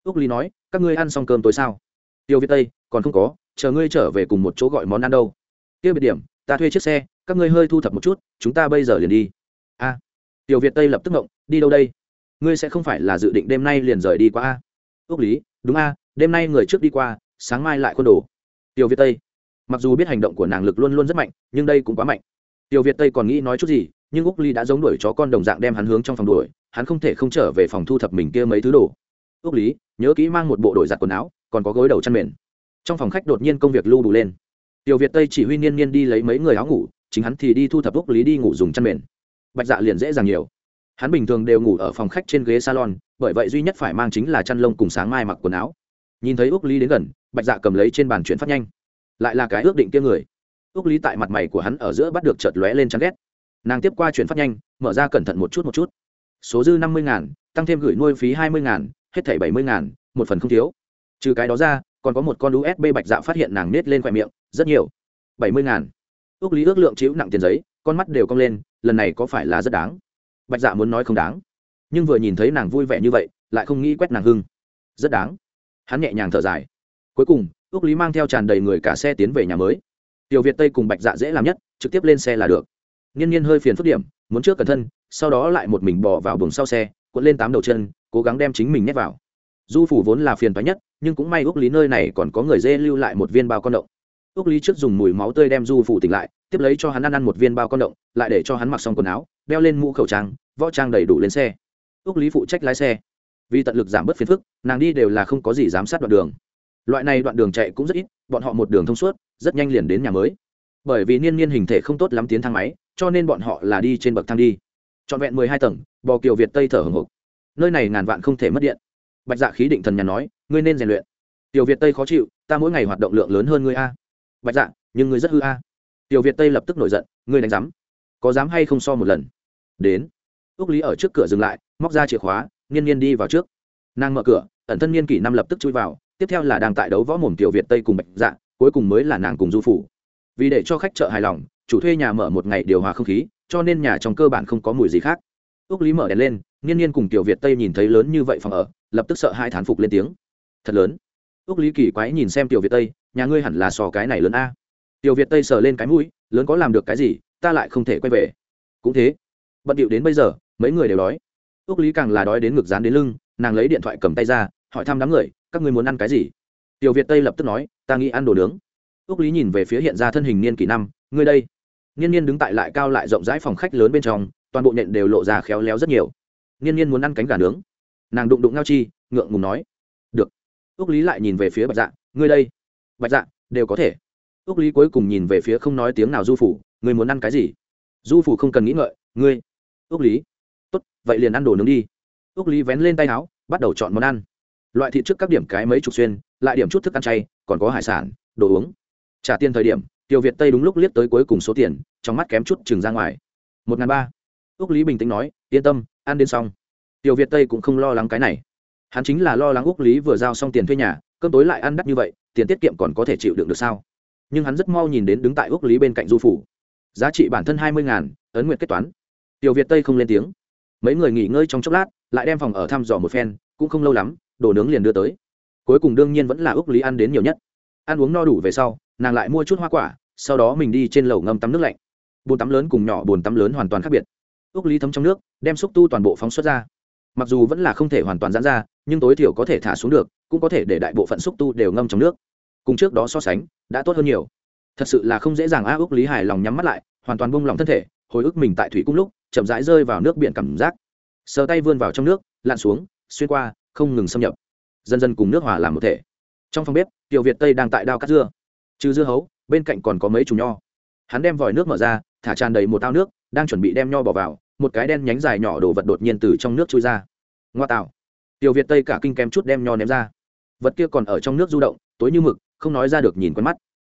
[SPEAKER 1] Úc lý nói các ngươi ăn xong cơm tối sao? Tiêu việt tây còn không có chờ ngươi trở về cùng một chỗ gọi món ăn đâu. Tiêu biệt điểm ta thuê chiếc xe các ngươi hơi thu thập một chút chúng ta bây giờ liền đi. A. À, tiểu việt tây lập tức ngộng đi đâu đây? Ngươi sẽ không phải là dự định đêm nay liền rời đi qua a? Ước lý đúng a đêm nay người trước đi qua sáng mai lại khuôn đồ. Tiểu việt tây. Mặc dù biết hành động của nàng lực luôn luôn rất mạnh nhưng đây cũng quá mạnh. Tiểu việt tây còn nghĩ nói chút gì nhưng úc ly đã giống đuổi chó con đồng dạng đem hắn hướng trong phòng đuổi, hắn không thể không trở về phòng thu thập mình kia mấy thứ đồ. Úc lý, nhớ kỹ mang một bộ đổi giặt quần áo, còn có gối đầu chăn mền. Trong phòng khách đột nhiên công việc lưu đủ lên. Tiểu việt tây chỉ huy niên niên đi lấy mấy người áo ngủ, chính hắn thì đi thu thập úc lý đi ngủ dùng chăn mền. Bạch dạ liền dễ dàng nhiều. Hắn bình thường đều ngủ ở phòng khách trên ghế salon, bởi vậy duy nhất phải mang chính là chăn lông cùng sáng mai mặc quần áo. Nhìn thấy úc lý đến gần, bạch dạ cầm lấy trên bàn chuyển phát nhanh. Lại là cái ước định kia người. Úc lý tại mặt mày của hắn ở giữa bắt được chợt lóe lên chán ghét nàng tiếp qua chuyển phát nhanh, mở ra cẩn thận một chút một chút. Số dư năm mươi ngàn, tăng thêm gửi nuôi phí hai mươi ngàn, hết thảy bảy mươi ngàn, một phần không thiếu. Trừ cái đó ra, còn có một con usb bạch dạ phát hiện nàng nết lên khoe miệng, rất nhiều. bảy mươi ngàn. Ước lý ước lượng chịu nặng tiền giấy, con mắt đều cong lên, lần này có phải là rất đáng? Bạch dạ muốn nói không đáng. Nhưng vừa nhìn thấy nàng vui vẻ như vậy, lại không nghĩ quét nàng hưng. Rất đáng. Hắn nhẹ nhàng thở dài. Cuối cùng, ước lý mang theo tràn đầy người cả xe tiến về nhà mới. Tiểu việt tây cùng bạch dạ dễ làm nhất, trực tiếp lên xe là được nhiên nhiên hơi phiền phức điểm, muốn trước cẩn thân, sau đó lại một mình bỏ vào buồng sau xe, cuộn lên tám đầu chân, cố gắng đem chính mình nhét vào. Du phủ vốn là phiền toái nhất, nhưng cũng may úc lý nơi này còn có người dê lưu lại một viên bao con động. Úc lý trước dùng mùi máu tươi đem du phủ tỉnh lại, tiếp lấy cho hắn ăn ăn một viên bao con động, lại để cho hắn mặc xong quần áo, đeo lên mũ khẩu trang, võ trang đầy đủ lên xe. Úc lý phụ trách lái xe. Vì tận lực giảm bớt phiền phức, nàng đi đều là không có gì giám sát đoạn đường. Loại này đoạn đường chạy cũng rất ít, bọn họ một đường thông suốt, rất nhanh liền đến nhà mới. Bởi vì niên niên hình thể không tốt lắm tiến thang máy cho nên bọn họ là đi trên bậc thang đi. Trọn vẹn mười hai tầng, bò kiều việt tây thở hồng hộc. Nơi này ngàn vạn không thể mất điện. Bạch dạ khí định thần nhà nói, ngươi nên rèn luyện. Tiểu việt tây khó chịu, ta mỗi ngày hoạt động lượng lớn hơn ngươi a. Bạch dạ nhưng ngươi rất hư a. Tiểu việt tây lập tức nổi giận, ngươi đánh giám. Có dám hay không so một lần? Đến. Ước lý ở trước cửa dừng lại, móc ra chìa khóa nghiên nhiên đi vào trước. Nàng mở cửa, ẩn thân niên kỷ năm lập tức chui vào, tiếp theo là đang tại đấu võ mồm tiểu việt tây cùng bạch dạ cuối cùng mới là nàng cùng du phủ. Vì để cho khách chợ hài lòng chủ thuê nhà mở một ngày điều hòa không khí, cho nên nhà trong cơ bản không có mùi gì khác. Ước lý mở đèn lên, nghiên nhiên cùng tiểu việt tây nhìn thấy lớn như vậy phòng ở, lập tức sợ hai thán phục lên tiếng. Thật lớn. Ước lý kỳ quái nhìn xem tiểu việt tây, nhà ngươi hẳn là sò cái này lớn a. Tiểu việt tây sờ lên cái mũi, lớn có làm được cái gì, ta lại không thể quay về. Cũng thế. Bận điệu đến bây giờ, mấy người đều đói. Ước lý càng là đói đến ngực dán đến lưng, nàng lấy điện thoại cầm tay ra, hỏi thăm đám người, các ngươi muốn ăn cái gì? Tiểu việt tây lập tức nói, ta nghĩ ăn đồ nướng. Ước lý nhìn về phía hiện ra thân hình niên kỷ năm, ngươi đây niên niên đứng tại lại cao lại rộng rãi phòng khách lớn bên trong, toàn bộ nhện đều lộ ra khéo léo rất nhiều. Niên niên muốn ăn cánh gà nướng. Nàng đụng đụng ngao chi, ngượng ngùng nói, được. Ước lý lại nhìn về phía bạch dạ ngươi đây. Bạch dạ đều có thể. Ước lý cuối cùng nhìn về phía không nói tiếng nào du phủ, ngươi muốn ăn cái gì? Du phủ không cần nghĩ ngợi, ngươi. Ước lý. Tốt, vậy liền ăn đồ nướng đi. Ước lý vén lên tay áo, bắt đầu chọn món ăn. Loại thịt trước các điểm cái mấy chục xuyên, lại điểm chút thức ăn chay, còn có hải sản, đồ uống. Trả tiền thời điểm tiểu việt tây đúng lúc liếc tới cuối cùng số tiền, trong mắt kém chút chừng ra ngoài. Một ngàn ba. Ước lý bình tĩnh nói, yên tâm, ăn đến xong. Tiểu việt tây cũng không lo lắng cái này. Hắn chính là lo lắng ước lý vừa giao xong tiền thuê nhà, cơm tối lại ăn đắt như vậy, tiền tiết kiệm còn có thể chịu đựng được sao? Nhưng hắn rất mau nhìn đến đứng tại ước lý bên cạnh du phủ. Giá trị bản thân hai mươi ngàn, ấn nguyện kết toán. Tiểu việt tây không lên tiếng. Mấy người nghỉ ngơi trong chốc lát, lại đem phòng ở thăm dò một phen, cũng không lâu lắm, đồ nướng liền đưa tới. Cuối cùng đương nhiên vẫn là ước lý ăn đến nhiều nhất. Ăn uống no đủ về sau nàng lại mua chút hoa quả, sau đó mình đi trên lầu ngâm tắm nước lạnh. Bồn tắm lớn cùng nhỏ bồn tắm lớn hoàn toàn khác biệt. Ước lý thấm trong nước, đem xúc tu toàn bộ phóng xuất ra. Mặc dù vẫn là không thể hoàn toàn giãn ra, nhưng tối thiểu có thể thả xuống được, cũng có thể để đại bộ phận xúc tu đều ngâm trong nước. Cùng trước đó so sánh, đã tốt hơn nhiều. Thật sự là không dễ dàng a ước lý hài lòng nhắm mắt lại, hoàn toàn buông lòng thân thể, hồi ức mình tại thủy cung lúc, chậm rãi rơi vào nước biển cảm giác. Sờ tay vươn vào trong nước, lặn xuống, xuyên qua, không ngừng xâm nhập. Dần dần cùng nước hòa làm một thể. Trong phòng bếp, tiểu việt tây đang tại đao cắt dưa trừ dưa hấu, bên cạnh còn có mấy chùm nho. Hắn đem vòi nước mở ra, thả tràn đầy một ao nước, đang chuẩn bị đem nho bỏ vào, một cái đen nhánh dài nhỏ đồ vật đột nhiên từ trong nước trôi ra. Ngoa tạo. Tiểu việt tây cả kinh kém chút đem nho ném ra. Vật kia còn ở trong nước du động, tối như mực, không nói ra được nhìn quen mắt.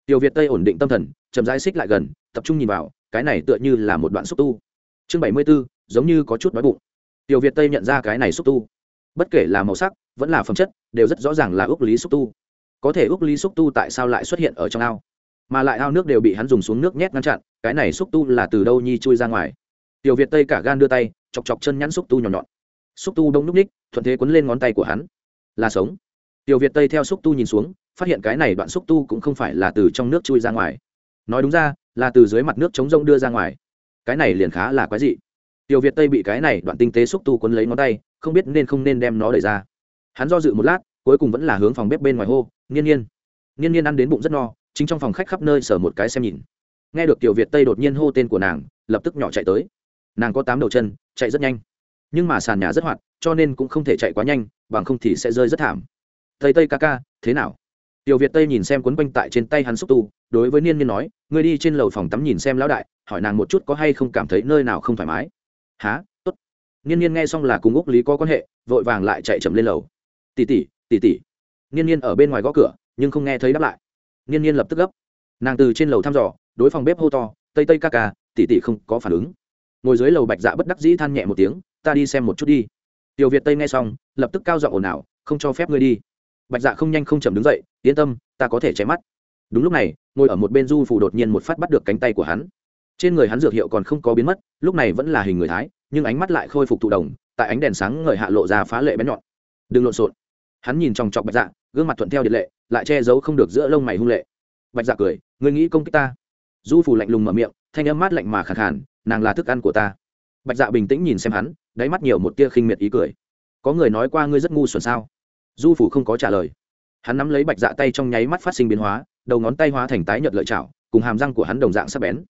[SPEAKER 1] Tiểu việt tây ổn định tâm thần, chậm rãi xích lại gần, tập trung nhìn vào, cái này tựa như là một đoạn xúc tu. Chương bảy mươi b ố giống như có chút đói bụng. Tiểu việt tây nhận ra cái này xúc tu. Bất kể là màu sắc, vẫn là phẩm chất, đều rất rõ ràng là ước lý xúc tu có thể ước lý xúc tu tại sao lại xuất hiện ở trong ao? Mà lại ao nước đều bị hắn dùng xuống nước nhét ngăn chặn, cái này xúc tu là từ đâu nhi chui ra ngoài? Tiểu việt tây cả gan đưa tay, chọc chọc chân nhắn xúc tu nhỏ nhọn. Xúc tu đông núp ních, thuận thế quấn lên ngón tay của hắn. Là sống. Tiểu việt tây theo xúc tu nhìn xuống, phát hiện cái này đoạn xúc tu cũng không phải là từ trong nước chui ra ngoài. Nói đúng ra, là từ dưới mặt nước chống rông đưa ra ngoài. Cái này liền khá là quái dị. Tiểu việt tây bị cái này đoạn tinh tế xúc tu quấn lấy ngón tay, không biết nên không nên đem nó đẩy ra. Hắn do dự một lát, cuối cùng vẫn là hướng phòng bếp bên ngoài hô nghiên nhiên nghiên nhiên ăn đến bụng rất no, chính trong phòng khách khắp nơi sở một cái xem nhìn. Nghe được tiểu việt tây đột nhiên hô tên của nàng, lập tức nhỏ chạy tới. Nàng có tám đầu chân, chạy rất nhanh. Nhưng mà sàn nhà rất hoạt, cho nên cũng không thể chạy quá nhanh, bằng không thì sẽ rơi rất thảm. Tây tây ca ca, thế nào? Tiểu việt tây nhìn xem quấn quanh tại trên tay hắn xúc tu, đối với niên niên nói, ngươi đi trên lầu phòng tắm nhìn xem lão đại, hỏi nàng một chút có hay không cảm thấy nơi nào không thoải mái. Há tốt. Niên niên nghe xong là cùng úc lý có quan hệ, vội vàng lại chạy chậm lên lầu. Tỉ tỉ tỉ tỉ niên niên ở bên ngoài gõ cửa, nhưng không nghe thấy đáp lại. Niên niên lập tức gấp. Nàng từ trên lầu thăm dò, đối phòng bếp hô to, tây tây ca ca tỉ tỉ không có phản ứng. Ngồi dưới lầu bạch dạ bất đắc dĩ than nhẹ một tiếng, ta đi xem một chút đi. Tiểu việt tây nghe xong, lập tức cao giọng ồn ào, không cho phép ngươi đi. Bạch dạ không nhanh không chậm đứng dậy, yên tâm, ta có thể che mắt. Đúng lúc này, ngồi ở một bên du phủ đột nhiên một phát bắt được cánh tay của hắn. Trên người hắn dược hiệu còn không có biến mất, lúc này vẫn là hình người thái, nhưng ánh mắt lại khôi phục thụ đồng tại ánh đèn sáng ngời hạ lộ ra phá lệ bén nhọn. Đừng lộn xộn. Hắn nhìn trong chọc bạch dạ gương mặt thuận theo điện lệ, lại che giấu không được giữa lông mày hung lệ. Bạch dạ cười, ngươi nghĩ công kích ta? Du phủ lạnh lùng mở miệng, thanh âm mát lạnh mà khẳng khàn, nàng là thức ăn của ta. Bạch dạ bình tĩnh nhìn xem hắn, đáy mắt nhiều một tia khinh miệt ý cười. Có người nói qua ngươi rất ngu xuẩn sao? Du phủ không có trả lời. Hắn nắm lấy bạch dạ tay trong nháy mắt phát sinh biến hóa, đầu ngón tay hóa thành tái nhợt lợi chảo, cùng hàm răng của hắn đồng dạng sắc bén.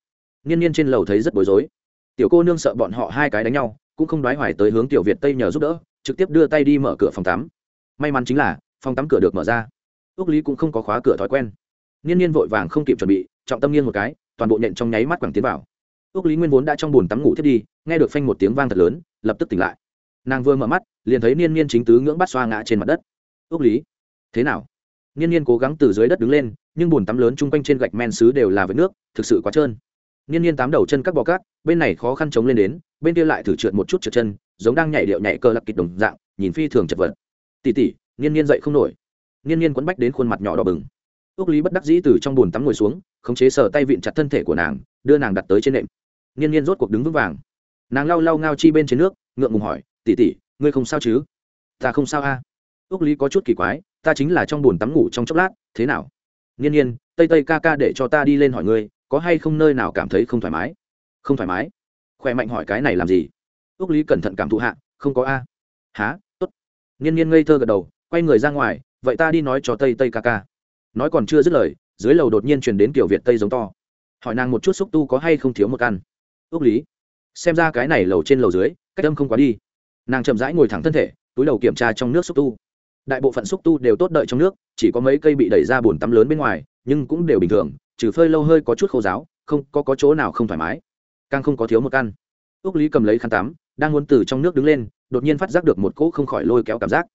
[SPEAKER 1] Niên niên trên lầu thấy rất bối rối. Tiểu cô nương sợ bọn họ hai cái đánh nhau, cũng không đoái hoài tới hướng tiểu việt tây nhờ giúp đỡ, trực tiếp đưa tay đi mở cửa phòng tắm. May mắn chính là phòng tắm cửa được mở ra. Ước lý cũng không có khóa cửa thói quen. Niên niên vội vàng không kịp chuẩn bị, trọng tâm nghiêng một cái, toàn bộ nện trong nháy mắt quẳng tiến vào. Ước lý nguyên vốn đã trong bồn tắm ngủ thiết đi, nghe được phanh một tiếng vang thật lớn, lập tức tỉnh lại. Nàng vừa mở mắt, liền thấy niên niên chính tứ ngưỡng bắt xoa ngã trên mặt đất. Ước lý, thế nào? Niên niên cố gắng từ dưới đất đứng lên, nhưng bồn tắm lớn chung quanh trên gạch men xứ đều là vết nước, thực sự quá trơn. Niên niên tám đầu chân các bò cát, bên này khó khăn chống lên đến, bên kia lại thử trượt một chút trượt chân, giống đang nhảy điệu nhảy cơ lạc kịch đồng dạng, nhìn phi thường chật vật. Tỉ tỉ niên niên dậy không nổi. Niên niên quấn bách đến khuôn mặt nhỏ đỏ bừng. Ước lý bất đắc dĩ từ trong bồn tắm ngồi xuống khống chế sờ tay vịn chặt thân thể của nàng đưa nàng đặt tới trên nệm. Niên niên rốt cuộc đứng vững vàng. Nàng lau lau ngao chi bên trên nước ngượng ngùng hỏi tỉ tỉ ngươi không sao chứ? Ta không sao a. À? ước lý có chút kỳ quái ta chính là trong bồn tắm ngủ trong chốc lát thế nào? Niên niên, tây tây ca ca để cho ta đi lên hỏi ngươi có hay không nơi nào cảm thấy không thoải mái? Không thoải mái? Khỏe mạnh hỏi cái này làm gì? Ước lý cẩn thận cảm thụ hạ không có a. Há t ố t niên niên ngây thơ gật đầu quay người ra ngoài vậy ta đi nói cho tây tây ca ca. Nói còn chưa dứt lời dưới lầu đột nhiên truyền đến kiểu việt tây giống to. Hỏi nàng một chút xúc tu có hay không thiếu một căn. Ước lý xem ra cái này lầu trên lầu dưới cách âm không quá đi. Nàng chậm rãi ngồi thẳng thân thể túi đầu kiểm tra trong nước xúc tu. Đại bộ phận xúc tu đều tốt đợi trong nước chỉ có mấy cây bị đẩy ra bồn tắm lớn bên ngoài nhưng cũng đều bình thường trừ phơi lâu hơi có chút khô giáo không có, có chỗ nào không thoải mái. Càng không có thiếu một căn. Ước lý cầm lấy khăn tắm đang muốn từ trong nước đứng lên đột nhiên phát giác được một cỗ không khỏi lôi kéo cảm giác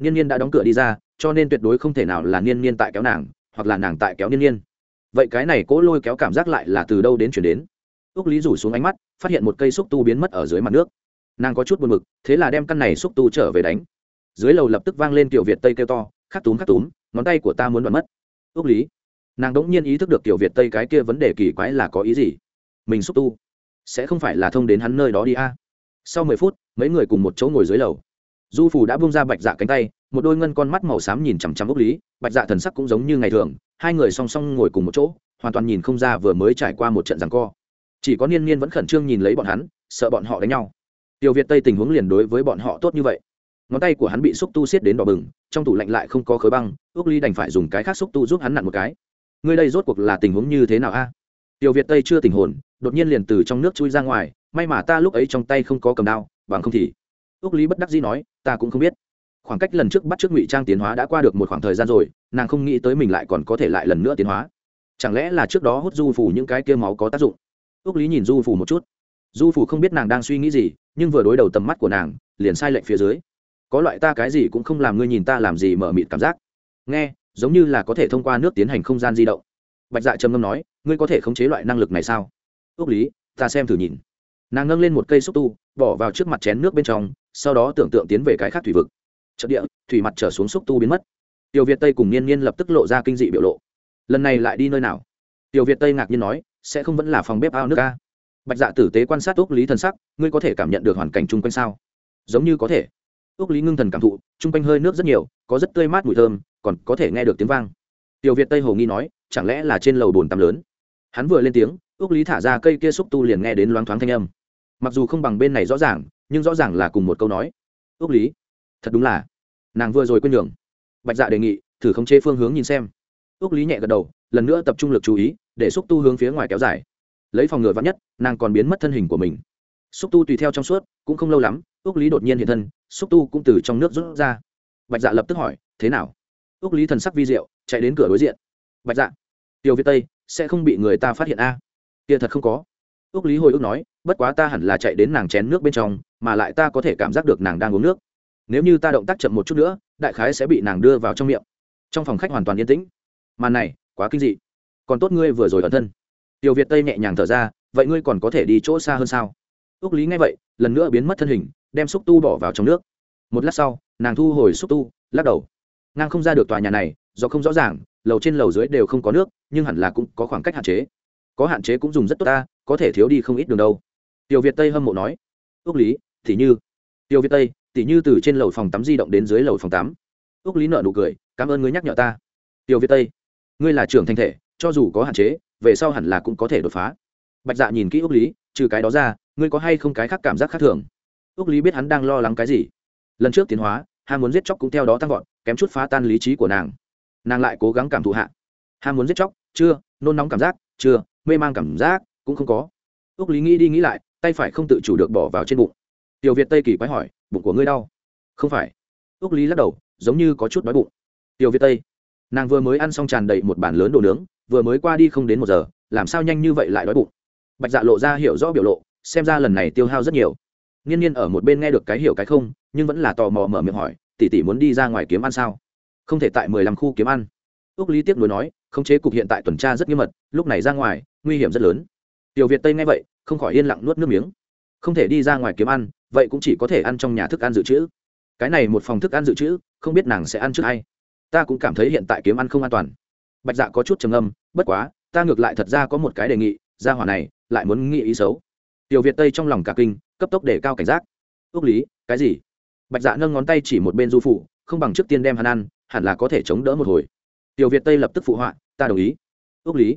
[SPEAKER 1] niên niên đã đóng cửa đi ra, cho nên tuyệt đối không thể nào là niên niên tại kéo nàng, hoặc là nàng tại kéo niên niên. Vậy cái này cỗ lôi kéo cảm giác lại là từ đâu đến chuyển đến? Ước lý rủ xuống ánh mắt, phát hiện một cây xúc tu biến mất ở dưới mặt nước. Nàng có chút buồn mực thế là đem căn này xúc tu trở về đánh. Dưới lầu lập tức vang lên tiểu việt tây kêu to, khắc túm khắc túm, ngón tay của ta muốn đoạn mất. Ước lý. Nàng đỗng nhiên ý thức được tiểu việt tây cái kia vấn đề kỳ quái là có ý gì. Mình xúc tu sẽ không phải là thông đến hắn nơi đó đi a. Sau mười phút, mấy người cùng một chỗ ngồi dưới lầu du phủ đã bung ra bạch dạ cánh tay, một đôi ngân con mắt màu xám nhìn chằm chằm ốc lý. Bạch dạ thần sắc cũng giống như ngày thường, hai người song song ngồi cùng một chỗ, hoàn toàn nhìn không ra vừa mới trải qua một trận rằng co. Chỉ có niên niên vẫn khẩn trương nhìn lấy bọn hắn, sợ bọn họ đánh nhau. Tiểu việt tây tình huống liền đối với bọn họ tốt như vậy. Ngón tay của hắn bị xúc tu xiết đến đỏ bừng, trong tủ lạnh lại không có khối băng ước ly đành phải dùng cái khác xúc tu giúp hắn nặn một cái. Ngươi đây rốt cuộc là tình huống như thế nào a? Tiểu việt tây chưa tình hồn, đột nhiên liền từ trong nước chui ra ngoài, may mà ta lúc ấy trong tay không có cầm đao, bằng không thì ước lý bất đắc dĩ nói, ta cũng không biết. Khoảng cách lần trước bắt trước ngụy trang tiến hóa đã qua được một khoảng thời gian rồi, nàng không nghĩ tới mình lại còn có thể lại lần nữa tiến hóa. Chẳng lẽ là trước đó hút du phủ những cái kia máu có tác dụng? Ước lý nhìn du phủ một chút. Du phủ không biết nàng đang suy nghĩ gì, nhưng vừa đối đầu tầm mắt của nàng, liền sai lệnh phía dưới. Có loại ta cái gì cũng không làm, ngươi nhìn ta làm gì mở mịt cảm giác. Nghe, giống như là có thể thông qua nước tiến hành không gian di động. Bạch dạ trầm ngâm nói, ngươi có thể khống chế loại năng lực này sao? Ước lý, ta xem thử nhìn. Nàng nâng lên một cây xúc tu, bỏ vào trước mặt chén nước bên trong sau đó tưởng tượng tiến về cái khác thủy vực. Trận địa, thủy mặt trở xuống xúc tu biến mất. Tiểu việt tây cùng niên niên lập tức lộ ra kinh dị biểu lộ. Lần này lại đi nơi nào? Tiểu việt tây ngạc nhiên nói, sẽ không vẫn là phòng bếp ao nước ca bạch dạ tử tế quan sát úc lý thần sắc, ngươi có thể cảm nhận được hoàn cảnh chung quanh sao? Giống như có thể. Úc lý ngưng thần cảm thụ, chung quanh hơi nước rất nhiều, có rất tươi mát mùi thơm, còn có thể nghe được tiếng vang. Tiểu việt tây hồ nghi nói, chẳng lẽ là trên lầu bồn tắm lớn? Hắn vừa lên tiếng, úc lý thả ra cây kia xúc tu liền nghe đến loáng thoáng thanh âm. Mặc dù không bằng bên này rõ ràng nhưng rõ ràng là cùng một câu nói. Ước lý, thật đúng là. Nàng vừa rồi quên đường bạch dạ đề nghị, thử khống chế phương hướng nhìn xem. Ước lý nhẹ gật đầu, lần nữa tập trung lực chú ý, để xúc tu hướng phía ngoài kéo dài. Lấy phòng ngừa vắn nhất, nàng còn biến mất thân hình của mình. Xúc tu tùy theo trong suốt, cũng không lâu lắm ước lý đột nhiên hiện thân, xúc tu cũng từ trong nước rút ra. Bạch dạ lập tức hỏi, thế nào? Ước lý thần sắc vi diệu, chạy đến cửa đối diện. Bạch dạ tiêu việt tây, sẽ không bị người ta phát hiện a? À? kia thật không có. Ước lý hồi ước nói bất quá ta hẳn là chạy đến nàng chén nước bên trong, mà lại ta có thể cảm giác được nàng đang uống nước. Nếu như ta động tác chậm một chút nữa, đại khái sẽ bị nàng đưa vào trong miệng. Trong phòng khách hoàn toàn yên tĩnh. Màn này, quá kinh dị. Còn tốt ngươi vừa rồi ẩn thân. Tiểu việt tây nhẹ nhàng thở ra, vậy ngươi còn có thể đi chỗ xa hơn sao? Ước lý nghe vậy, lần nữa biến mất thân hình, đem xúc tu bỏ vào trong nước. Một lát sau, nàng thu hồi xúc tu, lắc đầu. Ngang không ra được tòa nhà này, do không rõ ràng, lầu trên lầu dưới đều không có nước, nhưng hẳn là cũng có khoảng cách hạn chế. Có hạn chế cũng dùng rất tốt ta, có thể thiếu đi không ít đường đâu tiểu việt tây hâm mộ nói ước lý, thì như. Tiểu việt tây tỉ như từ trên lầu phòng tắm di động đến dưới lầu phòng tắm. Ước lý nợ nụ cười, cảm ơn ngươi nhắc nhở ta. Tiểu việt tây, ngươi là trưởng thành thể, cho dù có hạn chế, về sau hẳn là cũng có thể đột phá. Bạch dạ nhìn kỹ ước lý, trừ cái đó ra, ngươi có hay không cái khác cảm giác khác thường? Ước lý biết hắn đang lo lắng cái gì. Lần trước tiến hóa ham muốn giết chóc cũng theo đó tăng vọt, kém chút phá tan lý trí của nàng. Nàng lại cố gắng cảm thụ hạ. Ham muốn giết chóc, chưa, nôn nóng cảm giác, chưa, mê man cảm giác, cũng không có. Ước lý nghĩ đi nghĩ lại tay phải không tự chủ được bỏ vào trên bụng. Tiểu việt tây kỳ quái hỏi, bụng của ngươi đau? Không phải. Ước lý lắc đầu, giống như có chút đói bụng. Tiểu việt tây. Nàng vừa mới ăn xong tràn đầy một bản lớn đồ nướng, vừa mới qua đi không đến một giờ, làm sao nhanh như vậy lại đói bụng? Bạch dạ lộ ra hiểu rõ biểu lộ, xem ra lần này tiêu hao rất nhiều. Nghiên nhiên ở một bên nghe được cái hiểu cái không, nhưng vẫn là tò mò mở miệng hỏi, tỷ tỷ muốn đi ra ngoài kiếm ăn sao? Không thể tại mười lăm khu kiếm ăn. Ước lý tiếc nuối nói, khống chế cục hiện tại tuần tra rất nghiêm mật, lúc này ra ngoài, nguy hiểm rất lớn tiểu việt tây nghe vậy, không khỏi yên lặng nuốt nước miếng. Không thể đi ra ngoài kiếm ăn, vậy cũng chỉ có thể ăn trong nhà thức ăn dự trữ. Cái này một phòng thức ăn dự trữ, không biết nàng sẽ ăn trước hay ta cũng cảm thấy hiện tại kiếm ăn không an toàn. Bạch dạ có chút trầm âm bất quá, ta ngược lại thật ra có một cái đề nghị, gia hỏa này lại muốn nghĩ ý xấu. Tiểu việt tây trong lòng cả kinh, cấp tốc để cao cảnh giác. Ước lý, cái gì? Bạch dạ nâng ngón tay chỉ một bên du phụ không bằng trước tiên đem hắn ăn, hẳn là có thể chống đỡ một hồi. Tiểu việt tây lập tức phụ họa, ta đồng ý. Ước lý.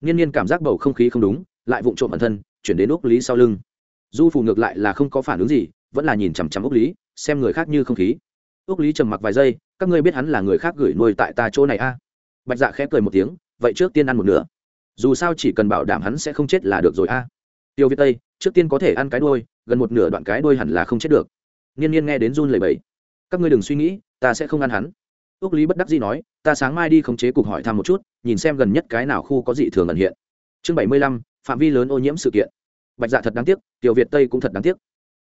[SPEAKER 1] Nghiên nhiên cảm giác bầu không khí không đúng lại vụng trộm bản thân, chuyển đến úc lý sau lưng. Du phù ngược lại là không có phản ứng gì, vẫn là nhìn chằm chằm úc lý, xem người khác như không khí. Úc lý trầm mặc vài giây, các ngươi biết hắn là người khác gửi nuôi tại ta chỗ này a? À? bạch dạ khẽ cười một tiếng, vậy trước tiên ăn một nửa. Dù sao chỉ cần bảo đảm hắn sẽ không chết là được rồi a. À? tiêu viết tây, trước tiên có thể ăn cái đôi gần một nửa đoạn cái đôi hẳn là không chết được. Nghiên nhiên nghe đến run lầy bẫy các ngươi đừng suy nghĩ, ta sẽ không ăn hắn. Ước lý bất đắc dĩ nói, ta sáng mai đi khống chế cục hỏi thăm một chút, nhìn xem gần nhất cái nào khu có dị thường ẩn hiện. Chương bảy mươi lăm phạm vi lớn ô nhiễm sự kiện. Bạch dạ thật đáng tiếc, tiểu việt tây cũng thật đáng tiếc.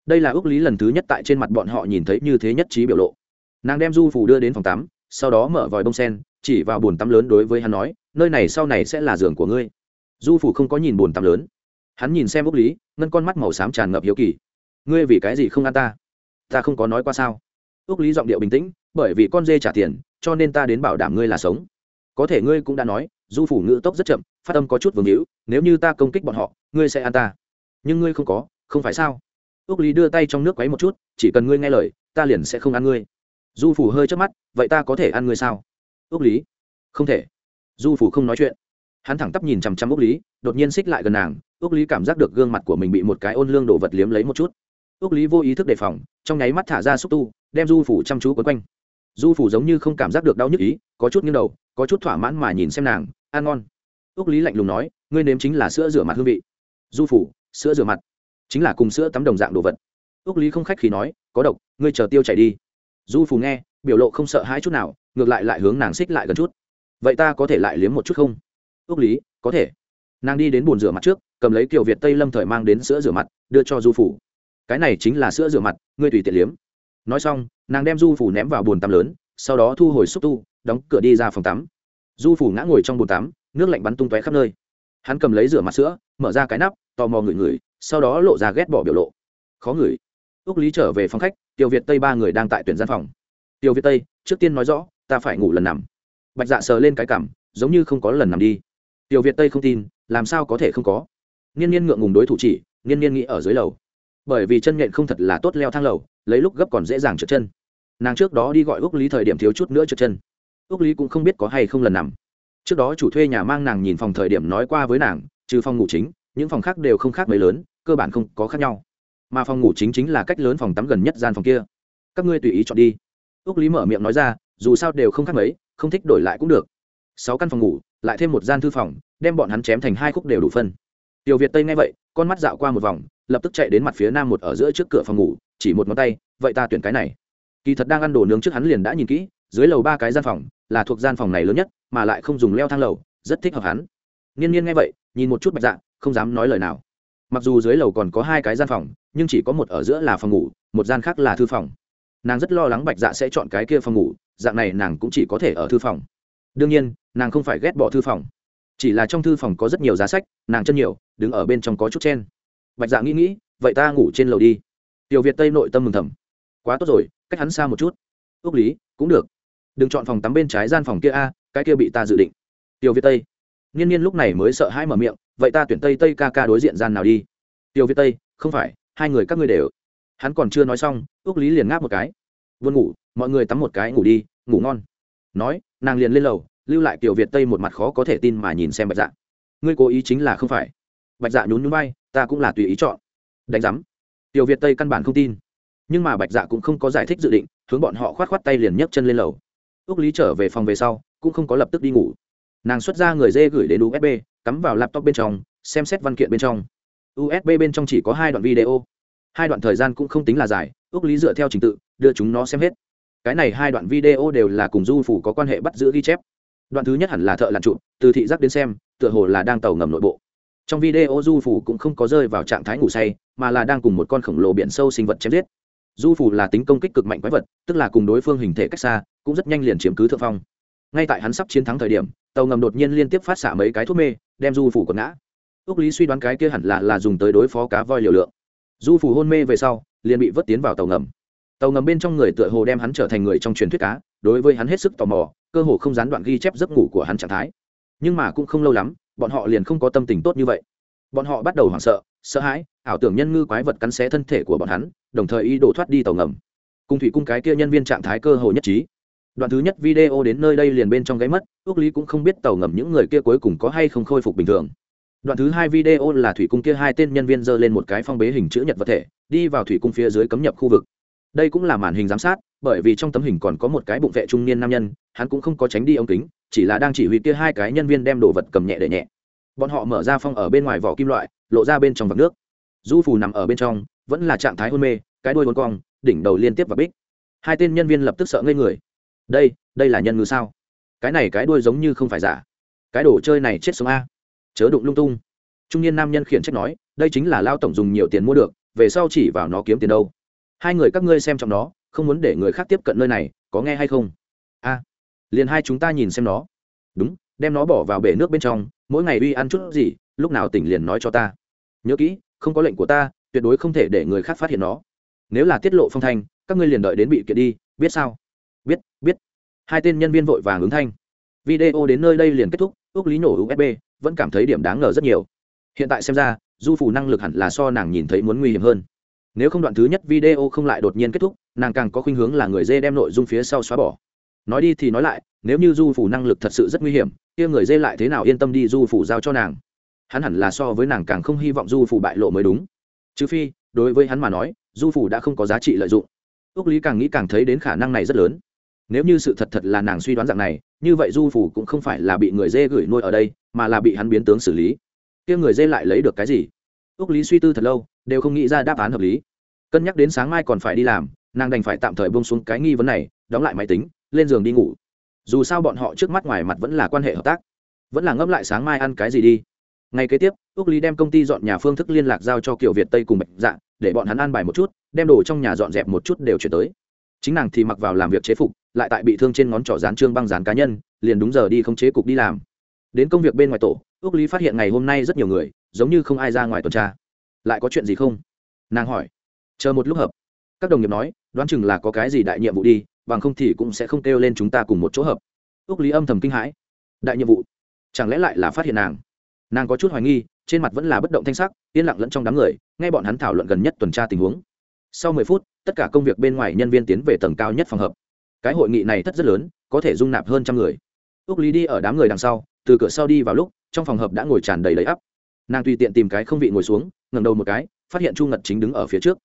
[SPEAKER 1] Đây là ước lý lần thứ nhất tại trên mặt bọn họ nhìn thấy như thế nhất trí biểu lộ. Nàng đem du phủ đưa đến phòng tắm, sau đó mở vòi bông sen, chỉ vào bồn tắm lớn đối với hắn nói, nơi này sau này sẽ là giường của ngươi. Du phủ không có nhìn bồn tắm lớn. Hắn nhìn xem ước lý, ngân con mắt màu xám tràn ngập hiếu kỳ. Ngươi vì cái gì không ăn ta? Ta không có nói qua sao? Ước lý giọng điệu bình tĩnh, bởi vì con dê trả tiền, cho nên ta đến bảo đảm ngươi là sống. Có thể ngươi cũng đã nói, du phủ ngữ tốc rất chậm phát âm có chút vương hữu, nếu như ta công kích bọn họ, ngươi sẽ ăn ta. Nhưng ngươi không có, không phải sao? Ước lý đưa tay trong nước quấy một chút, chỉ cần ngươi nghe lời, ta liền sẽ không ăn ngươi. Du phủ hơi chớp mắt, vậy ta có thể ăn ngươi sao? Ước lý, không thể. Du phủ không nói chuyện. Hắn thẳng tắp nhìn chằm chằm ước lý, đột nhiên xích lại gần nàng ước lý cảm giác được gương mặt của mình bị một cái ôn lương đồ vật liếm lấy một chút. Ước lý vô ý thức đề phòng, trong nháy mắt thả ra xúc tu, đem du phủ chăm chú quấn quanh. Du phủ giống như không cảm giác được đau nhức ý, có chút nghiêng đầu, có chút thỏa mãn mà nhìn xem nàng, ăn ngon ước lý lạnh lùng nói, ngươi nếm chính là sữa rửa mặt hương vị. Du phủ, sữa rửa mặt, chính là cùng sữa tắm đồng dạng đồ vật. Ước lý không khách khi nói, có độc, ngươi chờ tiêu chảy đi. Du Phủ nghe, biểu lộ không sợ hãi chút nào, ngược lại lại hướng nàng xích lại gần chút. Vậy ta có thể lại liếm một chút không? Ước lý, có thể. Nàng đi đến bồn rửa mặt trước, cầm lấy kiều việt tây lâm thời mang đến sữa rửa mặt, đưa cho du phủ. Cái này chính là sữa rửa mặt, ngươi tùy tiện liếm. Nói xong, nàng đem du phủ ném vào bồn tắm lớn, sau đó thu hồi xúc tu, đóng cửa đi ra phòng tắm. Du phủ ngã ngồi trong bồn tắm nước lạnh bắn tung tóe khắp nơi. Hắn cầm lấy rửa mặt sữa, mở ra cái nắp, tò mò ngửi ngửi, sau đó lộ ra ghét bỏ biểu lộ. Khó ngửi. Ước lý trở về phòng khách Tiêu việt tây ba người đang tại tuyển gian phòng. Tiêu việt tây, trước tiên nói rõ, ta phải ngủ lần nằm. Bạch dạ sờ lên cái cảm, giống như không có lần nằm đi. Tiêu việt tây không tin, làm sao có thể không có? Niên niên ngượng ngùng đối thủ chỉ niên niên nghĩ ở dưới lầu. Bởi vì chân nhện không thật là tốt leo thang lầu, lấy lúc gấp còn dễ dàng trượt chân. Nàng trước đó đi gọi ước lý thời điểm thiếu chút nữa trượt chân. Ước lý cũng không biết có hay không lần nằm trước đó chủ thuê nhà mang nàng nhìn phòng thời điểm nói qua với nàng, trừ phòng ngủ chính, những phòng khác đều không khác mấy lớn, cơ bản không có khác nhau. Mà phòng ngủ chính chính là cách lớn phòng tắm gần nhất gian phòng kia. Các ngươi tùy ý chọn đi. Ước lý mở miệng nói ra, dù sao đều không khác mấy, không thích đổi lại cũng được. Sáu căn phòng ngủ, lại thêm một gian thư phòng, đem bọn hắn chém thành hai khúc đều đủ phân. Tiểu việt tây nghe vậy, con mắt dạo qua một vòng, lập tức chạy đến mặt phía nam một ở giữa trước cửa phòng ngủ, chỉ một ngón tay, vậy ta tuyển cái này. Kỳ thật đang ăn đồ nướng trước hắn liền đã nhìn kỹ dưới lầu ba cái gian phòng là thuộc gian phòng này lớn nhất, mà lại không dùng leo thang lầu, rất thích hợp hắn. Nghiên nhiên nghe vậy, nhìn một chút bạch dạ không dám nói lời nào. Mặc dù dưới lầu còn có hai cái gian phòng, nhưng chỉ có một ở giữa là phòng ngủ, một gian khác là thư phòng. Nàng rất lo lắng bạch dạ sẽ chọn cái kia phòng ngủ, dạng này nàng cũng chỉ có thể ở thư phòng. Đương nhiên, nàng không phải ghét bỏ thư phòng. Chỉ là trong thư phòng có rất nhiều giá sách, nàng chân nhiều, đứng ở bên trong có chút chen. Bạch dạ nghĩ nghĩ, vậy ta ngủ trên lầu đi. Tiểu việt tây nội tâm mừng thầm. Quá tốt rồi, cách hắn xa một chút. Ước lý, cũng được đừng chọn phòng tắm bên trái gian phòng kia a, cái kia bị ta dự định. Tiểu việt tây. Nghiên nhiên lúc này mới sợ hai mở miệng, vậy ta tuyển tây tây ca ca đối diện gian nào đi? Tiểu việt tây, không phải, hai người các ngươi đều. Hắn còn chưa nói xong ước lý liền ngáp một cái. Vươn ngủ, mọi người tắm một cái ngủ đi, ngủ ngon. Nói, nàng liền lên lầu, lưu lại tiểu việt tây một mặt khó có thể tin mà nhìn xem bạch dạ. Ngươi cố ý chính là không phải. Bạch dạ nhún nhún bay ta cũng là tùy ý chọn. Đánh giám. Tiểu việt tây căn bản không tin. Nhưng mà bạch dạ cũng không có giải thích dự định, hướng bọn họ khoát khoát tay liền nhấc chân lên lầu ước lý trở về phòng về sau, cũng không có lập tức đi ngủ. Nàng xuất ra người dê gửi đến usb cắm vào laptop bên trong, xem xét văn kiện bên trong. Usb bên trong chỉ có hai đoạn video. Hai đoạn thời gian cũng không tính là dài ước lý dựa theo trình tự, đưa chúng nó xem hết. Cái này hai đoạn video đều là cùng du phủ có quan hệ bắt giữ ghi chép. Đoạn thứ nhất hẳn là thợ làm trụ, từ thị giác đến xem, tựa hồ là đang tàu ngầm nội bộ. Trong video du phủ cũng không có rơi vào trạng thái ngủ say, mà là đang cùng một con khổng lồ biển sâu sinh vật chém giết du phủ là tính công kích cực mạnh quái vật, tức là cùng đối phương hình thể cách xa, cũng rất nhanh liền chiếm cứ thượng phong. Ngay tại hắn sắp chiến thắng thời điểm, tàu ngầm đột nhiên liên tiếp phát xả mấy cái thuốc mê, đem du phủ quật ngã. Ước lý suy đoán cái kia hẳn là là dùng tới đối phó cá voi liều lượng. Du phủ hôn mê về sau, liền bị vớt tiến vào tàu ngầm. Tàu ngầm bên trong người tựa hồ đem hắn trở thành người trong truyền thuyết cá, đối với hắn hết sức tò mò, cơ hồ không gián đoạn ghi chép giấc ngủ của hắn trạng thái. Nhưng mà cũng không lâu lắm, bọn họ liền không có tâm tình tốt như vậy. Bọn họ bắt đầu hoảng sợ sợ hãi, ảo tưởng nhân ngư quái vật cắn xé thân thể của bọn hắn, đồng thời ý đồ thoát đi tàu ngầm. Cùng thủy cung cái kia nhân viên trạng thái cơ hồ nhất trí. Đoạn thứ nhất video đến nơi đây liền bên trong gáy mất ước lý cũng không biết tàu ngầm những người kia cuối cùng có hay không khôi phục bình thường. Đoạn thứ hai video là thủy cung kia hai tên nhân viên giơ lên một cái phong bế hình chữ nhật vật thể, đi vào thủy cung phía dưới cấm nhập khu vực. Đây cũng là màn hình giám sát, bởi vì trong tấm hình còn có một cái bụng vệ trung niên nam nhân, hắn cũng không có tránh đi ống kính, chỉ là đang chỉ huy kia hai cái nhân viên đem đồ vật cầm nhẹ để nhẹ. Bọn họ mở ra phong ở bên ngoài vỏ kim loại lộ ra bên trong vạc nước. Du phù nằm ở bên trong, vẫn là trạng thái hôn mê, cái đuôi vốn cong, đỉnh đầu liên tiếp và bích. Hai tên nhân viên lập tức sợ ngây người. Đây đây là nhân ngư sao? Cái này cái đuôi giống như không phải giả. Cái đồ chơi này chết sống a. Chớ đụng lung tung. Trung niên nam nhân khiển trách nói, đây chính là lao tổng dùng nhiều tiền mua được, về sau chỉ vào nó kiếm tiền đâu. Hai người các ngươi xem trong nó, không muốn để người khác tiếp cận nơi này, có nghe hay không? A. Liền hai chúng ta nhìn xem nó. Đúng, đem nó bỏ vào bể nước bên trong, mỗi ngày uy ăn chút gì, lúc nào tỉnh liền nói cho ta nhớ kỹ, không có lệnh của ta, tuyệt đối không thể để người khác phát hiện nó. Nếu là tiết lộ phong thanh, các ngươi liền đợi đến bị kiện đi, biết sao? Biết biết. Hai tên nhân viên vội vàng ứng thanh. Video đến nơi đây liền kết thúc ước lý nổ usb vẫn cảm thấy điểm đáng ngờ rất nhiều. Hiện tại xem ra, du phủ năng lực hẳn là so nàng nhìn thấy muốn nguy hiểm hơn. Nếu không đoạn thứ nhất video không lại đột nhiên kết thúc, nàng càng có khuynh hướng là người dê đem nội dung phía sau xóa bỏ. Nói đi thì nói lại, nếu như du phủ năng lực thật sự rất nguy hiểm, kia người dê lại thế nào yên tâm đi du phủ giao cho nàng? Hắn hẳn là so với nàng càng không hy vọng du phủ bại lộ mới đúng. Trừ phi, đối với hắn mà nói, du phủ đã không có giá trị lợi dụng. Ước lý càng nghĩ càng thấy đến khả năng này rất lớn. Nếu như sự thật thật là nàng suy đoán dạng này, như vậy du phủ cũng không phải là bị người dê gửi nuôi ở đây, mà là bị hắn biến tướng xử lý. Kia người dê lại lấy được cái gì? Ước lý suy tư thật lâu, đều không nghĩ ra đáp án hợp lý. Cân nhắc đến sáng mai còn phải đi làm, nàng đành phải tạm thời bông xuống cái nghi vấn này, đóng lại máy tính, lên giường đi ngủ. Dù sao bọn họ trước mắt ngoài mặt vẫn là quan hệ hợp tác. Vẫn là ngẫm lại sáng mai ăn cái gì đi ngày kế tiếp ước lý đem công ty dọn nhà phương thức liên lạc giao cho kiểu việt tây cùng bạch dạ để bọn hắn ăn bài một chút, đem đồ trong nhà dọn dẹp một chút đều chuyển tới. Chính nàng thì mặc vào làm việc chế phục, lại tại bị thương trên ngón trỏ dán trương băng dán cá nhân, liền đúng giờ đi không chế cục đi làm. Đến công việc bên ngoài tổ ước lý phát hiện ngày hôm nay rất nhiều người, giống như không ai ra ngoài tuần tra. Lại có chuyện gì không? Nàng hỏi. Chờ một lúc hợp. Các đồng nghiệp nói, đoán chừng là có cái gì đại nhiệm vụ đi, bằng không thì cũng sẽ không kêu lên chúng ta cùng một chỗ hợp. Ước lý âm thầm kinh hãi. Đại nhiệm vụ? Chẳng lẽ lại là phát hiện nàng? Nàng có chút hoài nghi, trên mặt vẫn là bất động thanh sắc, yên lặng lẫn trong đám người, nghe bọn hắn thảo luận gần nhất tuần tra tình huống. Sau mười phút, tất cả công việc bên ngoài nhân viên tiến về tầng cao nhất phòng hợp cái hội nghị này thất rất lớn, có thể dung nạp hơn trăm người. Ước lý đi ở đám người đằng sau, từ cửa sau đi vào lúc, trong phòng hợp đã ngồi tràn đầy đầy ắp. Nàng tùy tiện tìm cái không vị ngồi xuống, ngẩng đầu một cái, phát hiện chu ngật chính đứng ở phía trước.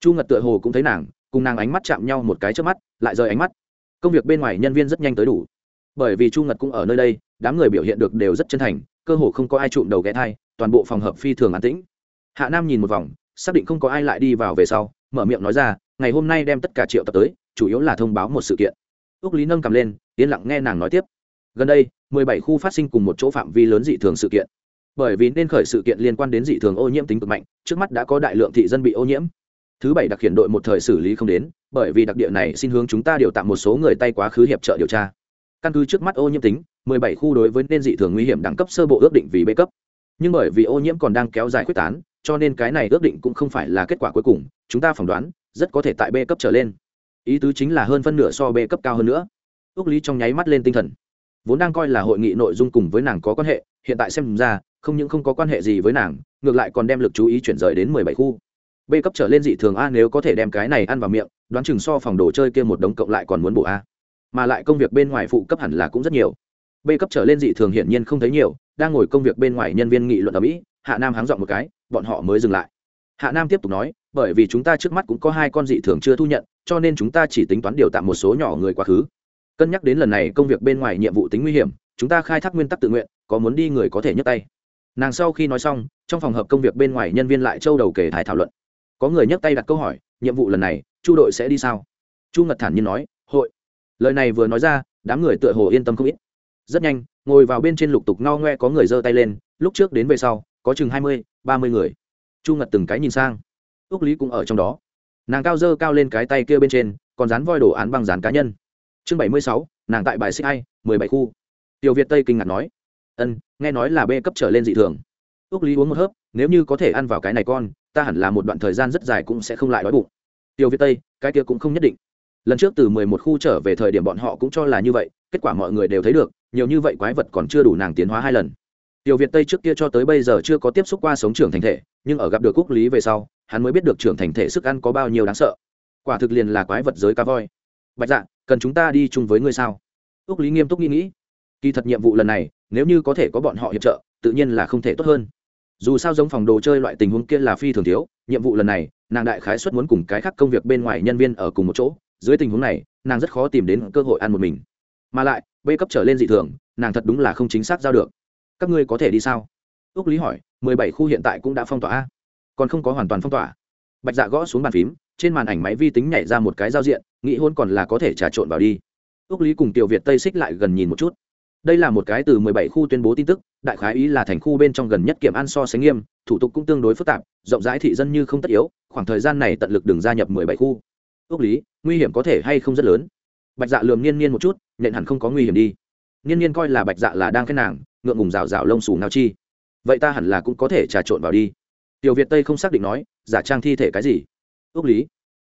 [SPEAKER 1] Chu ngật tựa hồ cũng thấy nàng, cùng nàng ánh mắt chạm nhau một cái trước mắt, lại rời ánh mắt. Công việc bên ngoài nhân viên rất nhanh tới đủ. Bởi vì chu ngật cũng ở nơi đây, đám người biểu hiện được đều rất chân thành cơ hồ không có ai trụm đầu ghé thai, toàn bộ phòng hợp phi thường an tĩnh. Hạ nam nhìn một vòng, xác định không có ai lại đi vào về sau, mở miệng nói ra, ngày hôm nay đem tất cả triệu tập tới, chủ yếu là thông báo một sự kiện. Ước lý nâng cầm lên, yên lặng nghe nàng nói tiếp. Gần đây, mười bảy khu phát sinh cùng một chỗ phạm vi lớn dị thường sự kiện. Bởi vì nên khởi sự kiện liên quan đến dị thường ô nhiễm tính cực mạnh, trước mắt đã có đại lượng thị dân bị ô nhiễm. Thứ bảy đặc hiện đội một thời xử lý không đến, bởi vì đặc địa này xin hướng chúng ta điều tạm một số người tay quá khứ hiệp trợ điều tra căn cứ trước mắt ô nhiễm tính 17 khu đối với nên dị thường nguy hiểm đẳng cấp sơ bộ ước định vì B cấp. Nhưng bởi vì ô nhiễm còn đang kéo dài quyết tán, cho nên cái này ước định cũng không phải là kết quả cuối cùng, chúng ta phỏng đoán, rất có thể tại B cấp trở lên. Ý tứ chính là hơn phân nửa so B cấp cao hơn nữa. Ước lý trong nháy mắt lên tinh thần. Vốn đang coi là hội nghị nội dung cùng với nàng có quan hệ, hiện tại xem ra, không những không có quan hệ gì với nàng, ngược lại còn đem lực chú ý chuyển rời đến 17 khu. B cấp trở lên dị thường a, nếu có thể đem cái này ăn vào miệng, đoán chừng so phòng đồ chơi kia một đống cộng lại còn muốn bổ a mà lại công việc bên ngoài phụ cấp hẳn là cũng rất nhiều. B cấp trở lên dị thường hiển nhiên không thấy nhiều, đang ngồi công việc bên ngoài nhân viên nghị luận ở mỹ, hạ nam háng dọn một cái, bọn họ mới dừng lại. Hạ nam tiếp tục nói, bởi vì chúng ta trước mắt cũng có hai con dị thường chưa thu nhận, cho nên chúng ta chỉ tính toán điều tạm một số nhỏ người quá khứ. Cân nhắc đến lần này công việc bên ngoài nhiệm vụ tính nguy hiểm, chúng ta khai thác nguyên tắc tự nguyện, có muốn đi người có thể nhấc tay. Nàng sau khi nói xong, trong phòng hợp công việc bên ngoài nhân viên lại châu đầu kể thái thảo luận. Có người nhấc tay đặt câu hỏi, nhiệm vụ lần này, chu đội sẽ đi sao? Chu ngật thản nhiên nói, hội lời này vừa nói ra, đám người tựa hồ yên tâm không ít. Rất nhanh, ngồi vào bên trên lục tục no ngoe có người giơ tay lên, lúc trước đến về sau, có chừng hai mươi, ba mươi người. Chu ngật từng cái nhìn sang. Ước lý cũng ở trong đó. Nàng cao dơ cao lên cái tay kia bên trên, còn dán voi đồ án bằng dán cá nhân. Chương bảy mươi sáu, nàng tại bài xích hai, mười bảy khu. Tiểu việt tây kinh ngạc nói. Ân, nghe nói là b cấp trở lên dị thường. Ước lý uống một hớp, nếu như có thể ăn vào cái này con, ta hẳn là một đoạn thời gian rất dài cũng sẽ không lại đói bụng. Tiểu việt tây, cái kia cũng không nhất định lần trước từ mười một khu trở về thời điểm bọn họ cũng cho là như vậy, kết quả mọi người đều thấy được, nhiều như vậy quái vật còn chưa đủ nàng tiến hóa hai lần. Tiểu việt tây trước kia cho tới bây giờ chưa có tiếp xúc qua sống trưởng thành thể, nhưng ở gặp được quốc lý về sau, hắn mới biết được trưởng thành thể sức ăn có bao nhiêu đáng sợ. Quả thực liền là quái vật giới cá voi. Bạch dạ cần chúng ta đi chung với ngươi sao? Quốc lý nghiêm túc nghĩ nghĩ. Kỳ thật nhiệm vụ lần này, nếu như có thể có bọn họ hiệp trợ, tự nhiên là không thể tốt hơn. Dù sao giống phòng đồ chơi loại tình huống kia là phi thường thiếu, nhiệm vụ lần này, nàng đại khái xuất muốn cùng cái khác công việc bên ngoài nhân viên ở cùng một chỗ dưới tình huống này, nàng rất khó tìm đến cơ hội ăn một mình. Mà lại, b cấp trở lên dị thường, nàng thật đúng là không chính xác giao được. Các ngươi có thể đi sao? Ước lý hỏi, mười bảy khu hiện tại cũng đã phong tỏa còn không có hoàn toàn phong tỏa. Bạch dạ gõ xuống bàn phím, trên màn ảnh máy vi tính nhảy ra một cái giao diện, nghĩ hôn còn là có thể trà trộn vào đi. Ước lý cùng tiểu việt tây xích lại gần nhìn một chút. Đây là một cái từ 17 khu tuyên bố tin tức, đại khái ý là thành khu bên trong gần nhất kiểm an so sánh nghiêm, thủ tục cũng tương đối phức tạp, rộng rãi thị dân như không tất yếu, khoảng thời gian này tận lực đừng gia nhập 17 khu. Ước lý nguy hiểm có thể hay không rất lớn. Bạch dạ lườm niên niên một chút, nhện hẳn không có nguy hiểm đi. Niên niên coi là bạch dạ là đang khen nàng, ngượng ngùng rào rào lông xù nào chi. Vậy ta hẳn là cũng có thể trà trộn vào đi. Tiểu việt tây không xác định nói, giả trang thi thể cái gì? Ước lý.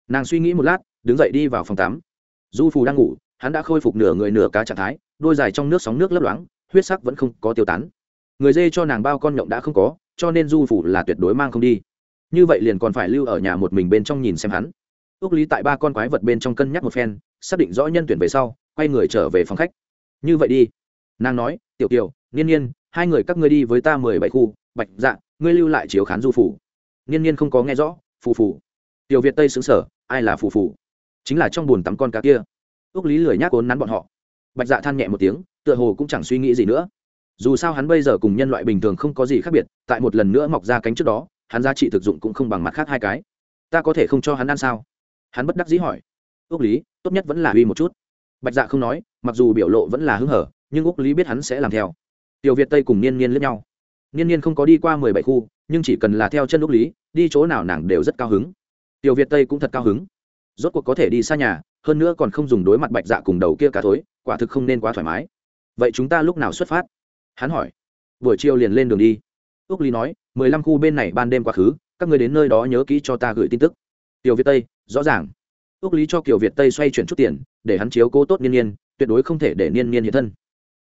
[SPEAKER 1] Nàng suy nghĩ một lát, đứng dậy đi vào phòng tắm. Du phù đang ngủ, hắn đã khôi phục nửa người nửa cá trạng thái, đôi dài trong nước sóng nước lấp loáng, huyết sắc vẫn không có tiêu tán. Người dê cho nàng bao con nhộng đã không có, cho nên du phủ là tuyệt đối mang không đi. Như vậy liền còn phải lưu ở nhà một mình bên trong nhìn xem hắn ước lý tại ba con quái vật bên trong cân nhắc một phen, xác định rõ nhân tuyển về sau, quay người trở về phòng khách. Như vậy đi. Nàng nói, tiểu kiều, niên niên, hai người các ngươi đi với ta mười bảy khu, bạch dạ ngươi lưu lại chiếu khán du phủ. Niên niên không có nghe rõ, phù phù. Tiểu việt tây xứng sở ai là phù phù? Chính là trong buồn tắm con cá kia. Ước lý lười nhác ốn nắn bọn họ. Bạch dạ than nhẹ một tiếng, tựa hồ cũng chẳng suy nghĩ gì nữa. Dù sao hắn bây giờ cùng nhân loại bình thường không có gì khác biệt, tại một lần nữa mọc ra cánh trước đó, hắn giá trị thực dụng cũng không bằng mặt khác hai cái. Ta có thể không cho hắn ăn sao? Hắn bất đắc dĩ hỏi ước lý, tốt nhất vẫn là uy một chút. Bạch dạ không nói, mặc dù biểu lộ vẫn là hứng hở, nhưng ước lý biết hắn sẽ làm theo. Tiểu việt tây cùng niên niên lẫn nhau. Niên niên không có đi qua mười bảy khu, nhưng chỉ cần là theo chân ước lý, đi chỗ nào nàng đều rất cao hứng. Tiểu việt tây cũng thật cao hứng. Rốt cuộc có thể đi xa nhà, hơn nữa còn không dùng đối mặt bạch dạ cùng đầu kia cả thối, quả thực không nên quá thoải mái. Vậy chúng ta lúc nào xuất phát? Hắn hỏi. Buổi chiều liền lên đường đi. Ước Lý nói, mười lăm khu bên này ban đêm quá khứ, các người đến nơi đó nhớ kỹ cho ta gửi tin tức. Tiểu việt tây rõ ràng. Ước lý cho kiều việt tây xoay chuyển chút tiền, để hắn chiếu cố tốt niên niên, tuyệt đối không thể để niên niên hiện thân.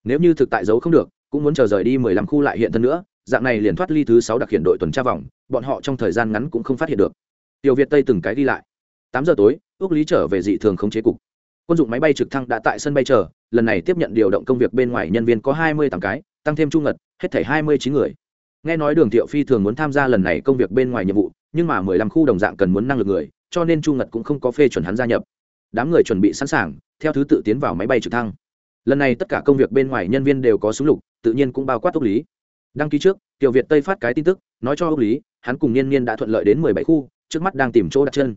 [SPEAKER 1] Nếu như thực tại giấu không được, cũng muốn chờ rời đi mười lăm khu lại hiện thân nữa, dạng này liền thoát ly thứ sáu đặc hiện đội tuần tra vòng, bọn họ trong thời gian ngắn cũng không phát hiện được. Tiểu việt tây từng cái đi lại. Tám giờ tối, ước lý trở về dị thường không chế cục. Quân dụng máy bay trực thăng đã tại sân bay chờ, lần này tiếp nhận điều động công việc bên ngoài nhân viên có hai mươi tám cái, tăng thêm trung ngật, hết thảy hai mươi chín người. Nghe nói đường thiệu phi thường muốn tham gia lần này công việc bên ngoài nhiệm vụ, nhưng mà mười lăm khu đồng dạng cần muốn năng lực người cho nên chu ngật cũng không có phê chuẩn hắn gia nhập. Đám người chuẩn bị sẵn sàng, theo thứ tự tiến vào máy bay trực thăng. Lần này tất cả công việc bên ngoài nhân viên đều có súng lục, tự nhiên cũng bao quát ốc lý. Đăng ký trước, tiểu việt tây phát cái tin tức, nói cho ốc lý, hắn cùng niên niên đã thuận lợi đến mười bảy khu, trước mắt đang tìm chỗ đặt chân.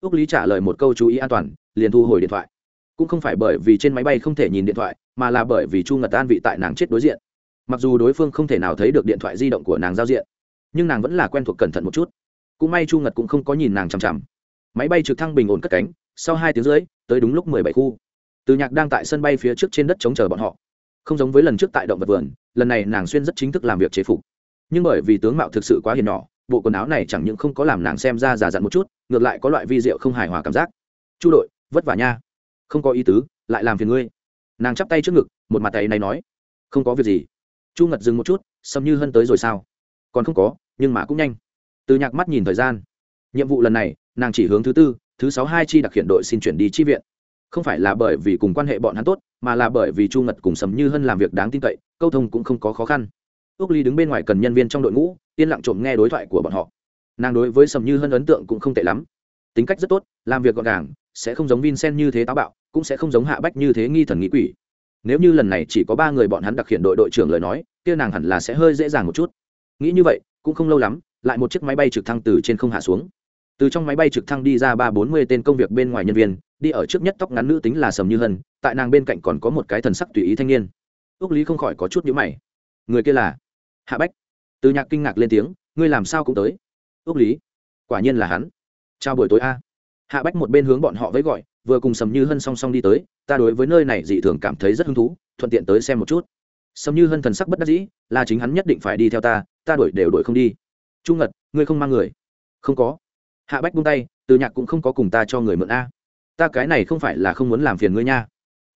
[SPEAKER 1] Ốc lý trả lời một câu chú ý an toàn, liền thu hồi điện thoại. Cũng không phải bởi vì trên máy bay không thể nhìn điện thoại, mà là bởi vì chu ngật an vị tại nàng chết đối diện. Mặc dù đối phương không thể nào thấy được điện thoại di động của nàng giao diện, nhưng nàng vẫn là quen thuộc cẩn thận một chút. Cũng may chu ngật cũng không có nhìn nàng chằm chằm máy bay trực thăng bình ổn cất cánh, sau hai tiếng rưỡi, tới đúng lúc mười bảy khu. Từ nhạc đang tại sân bay phía trước trên đất chống chờ bọn họ. Không giống với lần trước tại động vật vườn, lần này nàng xuyên rất chính thức làm việc chế phục. Nhưng bởi vì tướng mạo thực sự quá hiền nhỏ, bộ quần áo này chẳng những không có làm nàng xem ra già dặn một chút, ngược lại có loại vi rượu không hài hòa cảm giác. Chu đội, vất vả nha. Không có ý tứ, lại làm phiền ngươi. Nàng chắp tay trước ngực, một mặt tay này nói. Không có việc gì. Chu ngật dừng một chút sầm như hân tới rồi sao? Còn không có, nhưng mà cũng nhanh. Từ nhạc mắt nhìn thời gian nhiệm vụ lần này, nàng chỉ hướng thứ tư, thứ sáu hai chi đặc hiện đội xin chuyển đi chi viện. Không phải là bởi vì cùng quan hệ bọn hắn tốt, mà là bởi vì chu ngật cùng sầm như hân làm việc đáng tin cậy, câu thông cũng không có khó khăn. Ước ly đứng bên ngoài cần nhân viên trong đội ngũ, yên lặng trộm nghe đối thoại của bọn họ. Nàng đối với sầm như hân ấn tượng cũng không tệ lắm. Tính cách rất tốt, làm việc gọn gàng, sẽ không giống vincent như thế táo bạo, cũng sẽ không giống hạ bách như thế nghi thần nghĩ quỷ. Nếu như lần này chỉ có ba người bọn hắn đặc hiện đội đội trưởng lời nói, kia nàng hẳn là sẽ hơi dễ dàng một chút. Nghĩ như vậy, cũng không lâu lắm, lại một chiếc máy bay trực thăng từ trên không hạ xuống từ trong máy bay trực thăng đi ra ba bốn mươi tên công việc bên ngoài nhân viên, đi ở trước nhất tóc ngắn nữ tính là sầm như hân, tại nàng bên cạnh còn có một cái thần sắc tùy ý thanh niên. Ước lý không khỏi có chút nhữ mày. Người kia là? Hạ bách. Từ nhạc kinh ngạc lên tiếng, ngươi làm sao cũng tới? Ước lý. Quả nhiên là hắn. Chào buổi tối a. Hạ bách một bên hướng bọn họ với gọi, vừa cùng sầm như hân song song đi tới, ta đối với nơi này dị thường cảm thấy rất hứng thú, thuận tiện tới xem một chút. Sầm như hân thần sắc bất đắc dĩ, là chính hắn nhất định phải đi theo ta ta đuổi đều đuổi không đi. Trung ngật, ngươi không mang người? Không có hạ bách buông tay, từ nhạc cũng không có cùng ta cho người mượn a. Ta cái này không phải là không muốn làm phiền ngươi nha.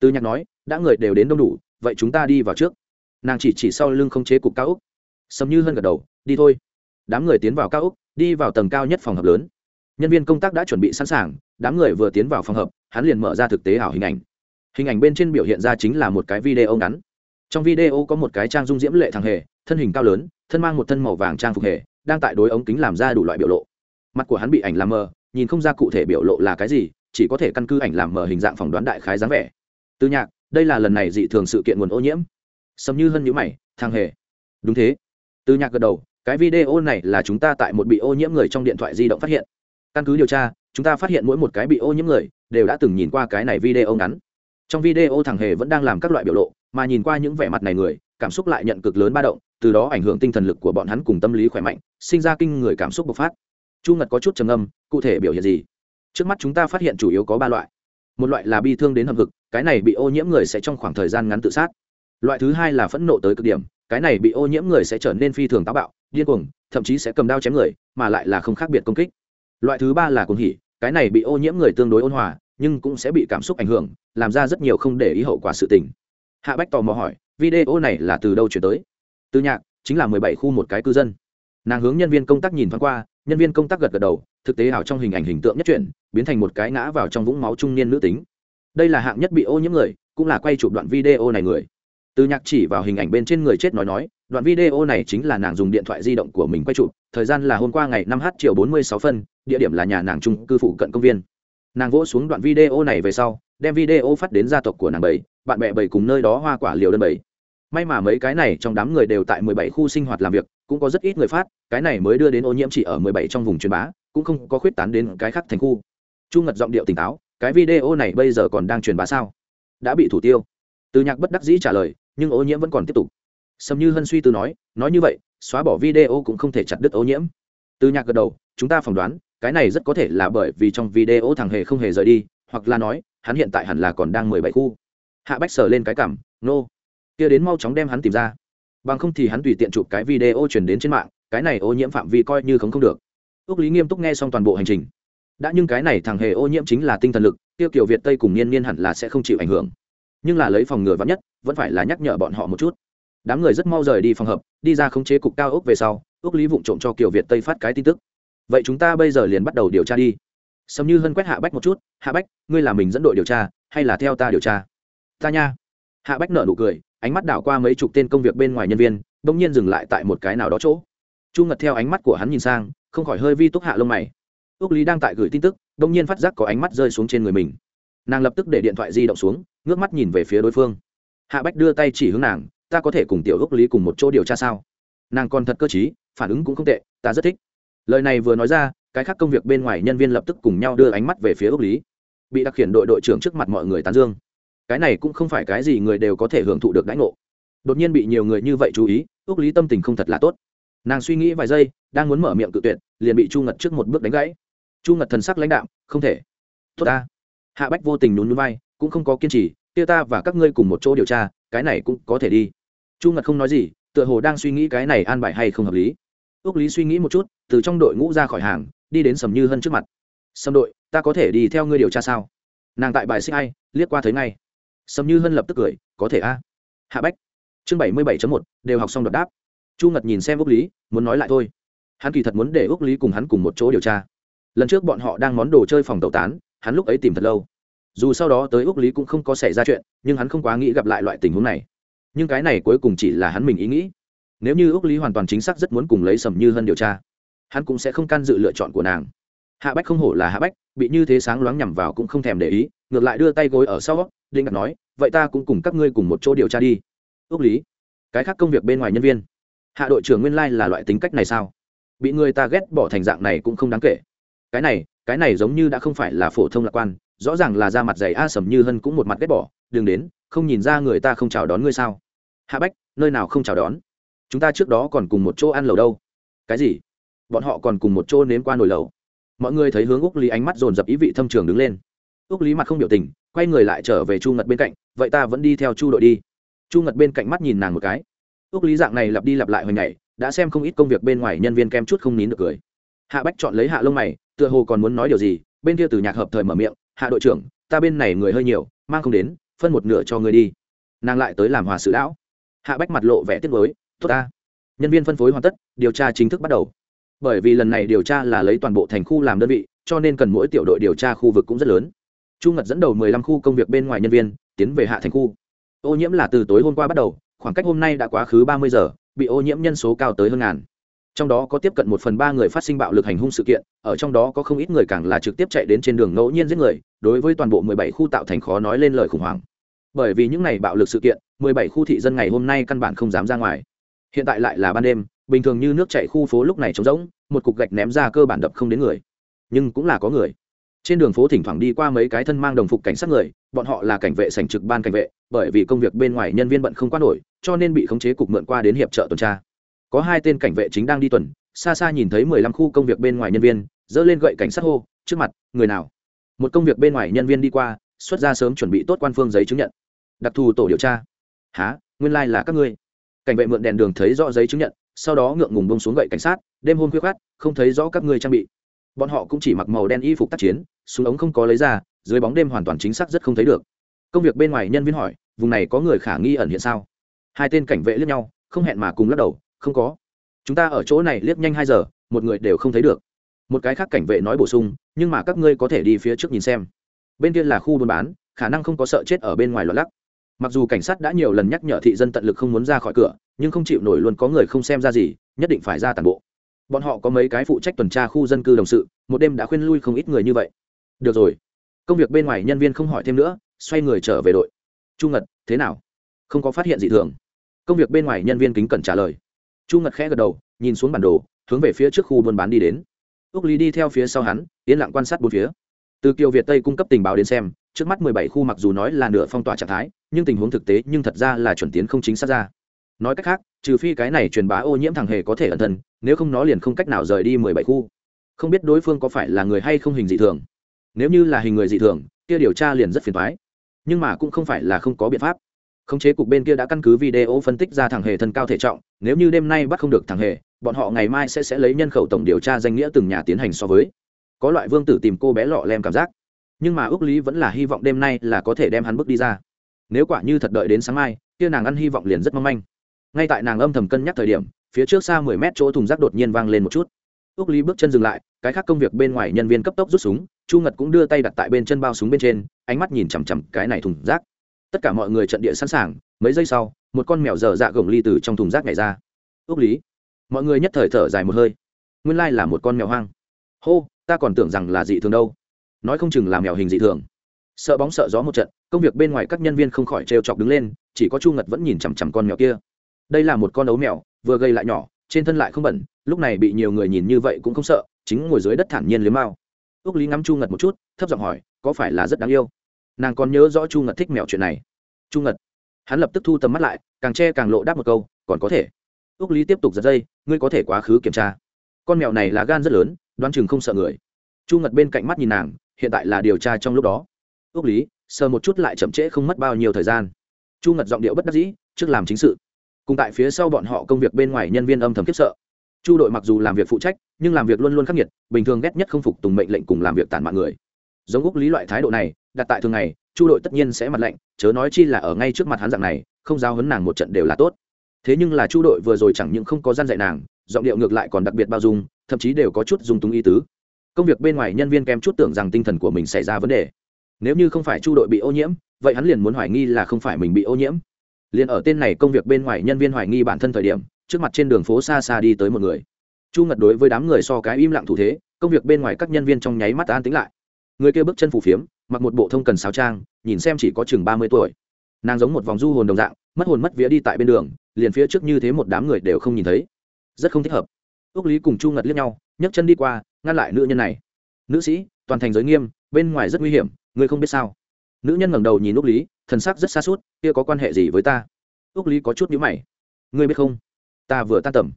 [SPEAKER 1] Từ nhạc nói, đã người đều đến đông đủ, vậy chúng ta đi vào trước. Nàng chỉ chỉ sau lưng không chế cục cao úc. Sầm như hơn gật đầu, đi thôi. Đám người tiến vào cao úc, đi vào tầng cao nhất phòng hợp lớn. Nhân viên công tác đã chuẩn bị sẵn sàng, đám người vừa tiến vào phòng hợp, hắn liền mở ra thực tế ảo hình ảnh. Hình ảnh bên trên biểu hiện ra chính là một cái video ngắn. Trong video có một cái trang dung diễm lệ thằng hề, thân hình cao lớn, thân mang một thân màu vàng trang phục hề, đang tại đối ống kính làm ra đủ loại biểu lộ mặt của hắn bị ảnh làm mờ, nhìn không ra cụ thể biểu lộ là cái gì, chỉ có thể căn cứ ảnh làm mờ hình dạng phỏng đoán đại khái dáng vẻ. Từ nhạc, đây là lần này dị thường sự kiện nguồn ô nhiễm. Sầm như hân nhữ mày, thằng hề. Đúng thế. Từ nhạc gật đầu, cái video này là chúng ta tại một bị ô nhiễm người trong điện thoại di động phát hiện. Căn cứ điều tra, chúng ta phát hiện mỗi một cái bị ô nhiễm người đều đã từng nhìn qua cái này video ngắn. Trong video thằng hề vẫn đang làm các loại biểu lộ, mà nhìn qua những vẻ mặt này người, cảm xúc lại nhận cực lớn ba động, từ đó ảnh hưởng tinh thần lực của bọn hắn cùng tâm lý khỏe mạnh, sinh ra kinh người cảm xúc bộc phát chu ngật có chút trầm âm cụ thể biểu hiện gì? Trước mắt chúng ta phát hiện chủ yếu có ba loại. Một loại là bi thương đến hầm hực, cái này bị ô nhiễm người sẽ trong khoảng thời gian ngắn tự sát. Loại thứ hai là phẫn nộ tới cực điểm, cái này bị ô nhiễm người sẽ trở nên phi thường táo bạo, điên cuồng, thậm chí sẽ cầm đao chém người, mà lại là không khác biệt công kích. Loại thứ ba là cuồng hỉ, cái này bị ô nhiễm người tương đối ôn hòa, nhưng cũng sẽ bị cảm xúc ảnh hưởng, làm ra rất nhiều không để ý hậu quả sự tình. Hạ bách tò mò hỏi, video này là từ đâu chuyển tới? Từ nhạc, chính là mười bảy khu một cái cư dân. Nàng hướng nhân viên công tác nhìn thoáng qua nhân viên công tác gật gật đầu, thực tế ảo trong hình ảnh hình tượng nhất chuyển, biến thành một cái ngã vào trong vũng máu trung niên nữ tính. Đây là hạng nhất bị ô nhiễm người, cũng là quay chụp đoạn video này người. Từ nhạc chỉ vào hình ảnh bên trên người chết nói nói, đoạn video này chính là nàng dùng điện thoại di động của mình quay chụp, thời gian là hôm qua ngày năm h chiều bốn mươi sáu phân, địa điểm là nhà nàng trung cư phụ cận công viên. Nàng vỗ xuống đoạn video này về sau, đem video phát đến gia tộc của nàng bảy, bạn bè bảy cùng nơi đó hoa quả liều đơn bảy may mà mấy cái này trong đám người đều tại mười bảy khu sinh hoạt làm việc, cũng có rất ít người phát, cái này mới đưa đến ô nhiễm chỉ ở mười bảy trong vùng truyền bá, cũng không có khuyết tán đến cái khác thành khu. Chu ngật giọng điệu tỉnh táo, cái video này bây giờ còn đang truyền bá sao? Đã bị thủ tiêu. Từ nhạc bất đắc dĩ trả lời, nhưng ô nhiễm vẫn còn tiếp tục. Sầm như hân suy tư nói nói như vậy, xóa bỏ video cũng không thể chặt đứt ô nhiễm. Từ nhạc gật đầu, chúng ta phỏng đoán, cái này rất có thể là bởi vì trong video thằng hề không hề rời đi, hoặc là nói, hắn hiện tại hẳn là còn đang mười bảy khu. Hạ bách sờ lên cái cảm, nô、no kia đến mau chóng đem hắn tìm ra. Bằng không thì hắn tùy tiện chụp cái video chuyển đến trên mạng, cái này ô nhiễm phạm vi coi như không không được. Ước lý nghiêm túc nghe xong toàn bộ hành trình. Đã nhưng cái này thằng hề ô nhiễm chính là tinh thần lực, tiêu kiểu việt tây cùng niên niên hẳn là sẽ không chịu ảnh hưởng. Nhưng là lấy phòng ngừa vắn nhất, vẫn phải là nhắc nhở bọn họ một chút. Đám người rất mau rời đi phòng hợp đi ra khống chế cục cao ốc về sau ước lý vụng trộm cho kiều việt tây phát cái tin tức. Vậy chúng ta bây giờ liền bắt đầu điều tra đi. Sầm như hân quét hạ bách một chút, hạ bách, ngươi là mình dẫn đội điều tra, hay là theo ta điều tra? Ta nha. Hạ bách nợ nụ cười ánh mắt đảo qua mấy chục tên công việc bên ngoài nhân viên, bỗng nhiên dừng lại tại một cái nào đó chỗ. Chu ngật theo ánh mắt của hắn nhìn sang, không khỏi hơi vi túc hạ lông mày. Ước lý đang tại gửi tin tức đ ỗ n g nhiên phát giác có ánh mắt rơi xuống trên người mình. Nàng lập tức để điện thoại di động xuống, ngước mắt nhìn về phía đối phương. Hạ bách đưa tay chỉ hướng nàng, ta có thể cùng tiểu ước lý cùng một chỗ điều tra sao? Nàng còn thật cơ t phản ứng cũng không tệ, ta rất thích. Lời này vừa nói ra, cái khác công việc bên ngoài nhân viên lập tức cùng nhau đưa ánh mắt về phía ước lý. Bị đặc khiển đội đội trưởng trước mặt mọi người tán dương cái này cũng không phải cái gì người đều có thể hưởng thụ được đãi ngộ. Đột nhiên bị nhiều người như vậy chú ý ước lý tâm tình không thật là tốt. Nàng suy nghĩ vài giây, đang muốn mở miệng cự tuyệt, liền bị chu ngật trước một bước đánh gãy. Chu ngật thần sắc lãnh đạm, không thể. Tốt ta. Hạ bách vô tình nhún nhún vai, cũng không có kiên trì, kia ta và các ngươi cùng một chỗ điều tra, cái này cũng có thể đi. Chu ngật không nói gì, tựa hồ đang suy nghĩ cái này an bài hay không hợp lý. Ước lý suy nghĩ một chút, từ trong đội ngũ ra khỏi hàng, đi đến sầm như hân trước mặt. Sầm đội, ta có thể đi theo ngươi điều tra sao? Nàng tại bài xích ai, liếc qua thấy ngay sầm như hân lập tức cười, có thể a. Hạ bách. Chương bảy mươi bảy một, đều học xong đột đáp. Chu ngật nhìn xem úc lý, muốn nói lại thôi. Hắn kỳ thật muốn để úc lý cùng hắn cùng một chỗ điều tra. Lần trước bọn họ đang món đồ chơi phòng tẩu tán, hắn lúc ấy tìm thật lâu. Dù sau đó tới úc lý cũng không có xảy ra chuyện, nhưng hắn không quá nghĩ gặp lại loại tình huống này. Nhưng cái này cuối cùng chỉ là hắn mình ý nghĩ. Nếu như úc lý hoàn toàn chính xác rất muốn cùng lấy sầm như hân điều tra, hắn cũng sẽ không can dự lựa chọn của nàng. Hạ bách không hổ là hạ bách, bị như thế sáng loáng nhằm vào cũng không thèm để ý ngược lại đưa tay gối ở sau, đinh ngặt nói, vậy ta cũng cùng các ngươi cùng một chỗ điều tra đi. Ước lý, cái khác công việc bên ngoài nhân viên, hạ đội trưởng nguyên lai、like、là loại tính cách này sao? Bị người ta ghét bỏ thành dạng này cũng không đáng kể. Cái này cái này giống như đã không phải là phổ thông lạc quan, rõ ràng là da mặt dày a sầm như hân cũng một mặt ghét bỏ, đừng đến, không nhìn ra người ta không chào đón ngươi sao? Hạ bách, nơi nào không chào đón? Chúng ta trước đó còn cùng một chỗ ăn lầu đâu. Cái gì? Bọn họ còn cùng một chỗ nếm qua nồi lầu mọi người thấy hướng úc lý ánh mắt dồn dập ý vị thâm trường đứng lên úc lý mặt không biểu tình, quay người lại trở về chu ngật bên cạnh, vậy ta vẫn đi theo chu đội đi. Chu ngật bên cạnh mắt nhìn nàng một cái. Úc lý dạng này lặp đi lặp lại hồi ngày, đã xem không ít công việc bên ngoài nhân viên kem chút không nín được cười. Hạ bách chọn lấy hạ lông mày, tựa hồ còn muốn nói điều gì, bên kia từ nhạc hợp thời mở miệng, hạ đội trưởng, ta bên này người hơi nhiều, mang không đến, phân một nửa cho người đi. Nàng lại tới làm hòa sự lão. Hạ bách mặt lộ vẻ tiếc với tốt ta. Nhân viên phân phối hoàn tất, điều tra chính thức bắt đầu. Bởi vì lần này điều tra là lấy toàn bộ thành khu làm đơn vị, cho nên cần mỗi tiểu đội điều tra khu vực cũng rất lớn chu ngật dẫn đầu mười lăm khu công việc bên ngoài nhân viên, tiến về hạ thành khu. Ô nhiễm là từ tối hôm qua bắt đầu, khoảng cách hôm nay đã quá khứ ba mươi giờ, bị ô nhiễm nhân số cao tới hơn ngàn. Trong đó có tiếp cận một phần ba người phát sinh bạo lực hành hung sự kiện, ở trong đó có không ít người càng là trực tiếp chạy đến trên đường ngẫu nhiên giết người, đối với toàn bộ mười bảy khu tạo thành khó nói lên lời khủng hoảng. Bởi vì những này bạo lực sự kiện, mười bảy khu thị dân ngày hôm nay căn bản không dám ra ngoài. Hiện tại lại là ban đêm, bình thường như nước chạy khu phố lúc này trống rỗng, một cục gạch ném ra cơ bản đập không đến người. Nhưng cũng là có người trên đường phố thỉnh thoảng đi qua mấy cái thân mang đồng phục cảnh sát người, bọn họ là cảnh vệ sành trực ban cảnh vệ, bởi vì công việc bên ngoài nhân viên bận không qua nổi, cho nên bị khống chế cục mượn qua đến hiệp trợ tuần tra. Có hai tên cảnh vệ chính đang đi tuần, xa xa nhìn thấy mười lăm khu công việc bên ngoài nhân viên dỡ lên gậy cảnh sát hô, trước mặt, người nào? Một công việc bên ngoài nhân viên đi qua, xuất ra sớm chuẩn bị tốt quan phương giấy chứng nhận. Đặc thù tổ điều tra. Há nguyên lai、like、là các ngươi. Cảnh vệ mượn đèn đường thấy rõ giấy chứng nhận, sau đó ngượng ngùng bông xuống gậy cảnh sát, đêm hôm khuya khát không thấy rõ các ngươi trang bị bọn họ cũng chỉ mặc màu đen y phục tác chiến, súng ống không có lấy ra, dưới bóng đêm hoàn toàn chính xác rất không thấy được. Công việc bên ngoài nhân viên hỏi, vùng này có người khả nghi ẩn hiện sao? Hai tên cảnh vệ liếc nhau, không hẹn mà cùng lắc đầu, không có. Chúng ta ở chỗ này liếc nhanh hai giờ, một người đều không thấy được. Một cái khác cảnh vệ nói bổ sung, nhưng mà các ngươi có thể đi phía trước nhìn xem. Bên kia là khu buôn bán, khả năng không có sợ chết ở bên ngoài loạt lắc. Mặc dù cảnh sát đã nhiều lần nhắc nhở thị dân tận lực không muốn ra khỏi cửa, nhưng không chịu nổi luôn có người không xem ra gì, nhất định phải ra tàn bộ bọn họ có mấy cái phụ trách tuần tra khu dân cư đồng sự, một đêm đã khuyên lui không ít người như vậy. Được rồi. Công việc bên ngoài nhân viên không hỏi thêm nữa, xoay người trở về đội. Chu ngật, thế nào? Không có phát hiện gì thường. Công việc bên ngoài nhân viên kính cẩn trả lời. Chu ngật khẽ gật đầu, nhìn xuống bản đồ, hướng về phía trước khu buôn bán đi đến. Úc lý đi theo phía sau hắn, yên lặng quan sát bốn phía. Từ kiều việt tây cung cấp tình báo đến xem, trước mắt mười bảy khu mặc dù nói là nửa phong tỏa trạng thái, nhưng tình huống thực tế nhưng thật ra là chuẩn tiến không chính xác ra. Nói cách khác trừ phi cái này truyền bá ô nhiễm thằng hề có thể ẩn thân, nếu không nó liền không cách nào rời đi mười bảy khu. Không biết đối phương có phải là người hay không hình dị thường. Nếu như là hình người dị thường, kia điều tra liền rất phiền toái. Nhưng mà cũng không phải là không có biện pháp. Khống chế cục bên kia đã căn cứ video phân tích ra thằng hề thân cao thể trọng, nếu như đêm nay bắt không được thằng hề, bọn họ ngày mai sẽ sẽ lấy nhân khẩu tổng điều tra danh nghĩa từng nhà tiến hành so với. Có loại vương tử tìm cô bé lọ lem cảm giác. Nhưng mà ước lý vẫn là hy vọng đêm nay là có thể đem hắn bước đi ra. Nếu quả như thật đợi đến sáng mai, kia nàng ăn hy vọng liền rất mong manh ngay tại nàng âm thầm cân nhắc thời điểm, phía trước xa mười mét chỗ thùng rác đột nhiên vang lên một chút. Ước lý bước chân dừng lại, cái khác công việc bên ngoài nhân viên cấp tốc rút súng, chu ngật cũng đưa tay đặt tại bên chân bao súng bên trên, ánh mắt nhìn chằm chằm cái này thùng rác. Tất cả mọi người trận địa sẵn sàng, mấy giây sau, một con mèo dở dạ gồng ly từ trong thùng rác nhảy ra. Ước lý. Mọi người nhất thời thở dài một hơi. Nguyên lai là một con mèo hoang. Hô, ta còn tưởng rằng là dị thường đâu. Nói không chừng là mèo hình dị thường. Sợ bóng sợ gió một trận, công việc bên ngoài các nhân viên không khỏi trêu chọc đứng lên, chỉ có chu ngật vẫn nhìn chằm chằm con mèo kia đây là một con ấu mèo, vừa gây lại nhỏ, trên thân lại không bẩn, lúc này bị nhiều người nhìn như vậy cũng không sợ, chính ngồi dưới đất thản nhiên liếm mao ước lý ngắm chu ngật một chút, thấp giọng hỏi, có phải là rất đáng yêu? Nàng còn nhớ rõ chu ngật thích mèo chuyện này. Chu ngật? Hắn lập tức thu tầm mắt lại, càng che càng lộ đáp một câu, còn có thể. Ước lý tiếp tục giật dây, ngươi có thể quá khứ kiểm tra. Con mèo này là gan rất lớn, đoán chừng không sợ người. Chu ngật bên cạnh mắt nhìn nàng, hiện tại là điều tra trong lúc đó. Ước lý, sờ một chút lại chậm trễ không mất bao nhiêu thời gian. Chu ngật giọng điệu bất đắc dĩ, trước làm chính sự cùng tại phía sau bọn họ công việc bên ngoài nhân viên âm thầm khiếp sợ. Chu đội mặc dù làm việc phụ trách, nhưng làm việc luôn luôn khắc nghiệt, bình thường ghét nhất không phục tùng mệnh lệnh cùng làm việc tản mạng người. Giống úc lý loại thái độ này, đặt tại thường ngày, chu đội tất nhiên sẽ mặt lệnh chớ nói chi là ở ngay trước mặt hắn dạng này, không giao hấn nàng một trận đều là tốt. Thế nhưng là chu đội vừa rồi chẳng những không có gian dạy nàng, giọng điệu ngược lại còn đặc biệt bao dung, thậm chí đều có chút dung túng ý tứ. Công việc bên ngoài nhân viên kém chút tưởng rằng tinh thần của mình xảy ra vấn đề. Nếu như không phải chu đội bị ô nhiễm, vậy hắn liền muốn hoài nghi là không phải mình bị ô nhiễm liền ở tên này công việc bên ngoài nhân viên hoài nghi bản thân thời điểm, trước mặt trên đường phố xa xa đi tới một người. Chu ngật đối với đám người so cái im lặng thủ thế, công việc bên ngoài các nhân viên trong nháy mắt an tính lại. Người kia bước chân phủ phiếm, mặc một bộ thông cần sáo trang, nhìn xem chỉ có chừng ba mươi tuổi. Nàng giống một vòng du hồn đồng dạng, mất hồn mất vía đi tại bên đường, liền phía trước như thế một đám người đều không nhìn thấy. Rất không thích hợp. Ước lý cùng chu ngật liếc nhau, nhấc chân đi qua, ngăn lại nữ nhân này. Nữ sĩ, toàn thành giới nghiêm, bên ngoài rất nguy hiểm, ngươi không biết sao? Nữ nhân ngẩng đầu nhìn ước lý thần sắc rất xa suốt, kia có quan hệ gì với ta? Ước lý có chút nhíu mày. Ngươi biết không? Ta vừa tan tầm.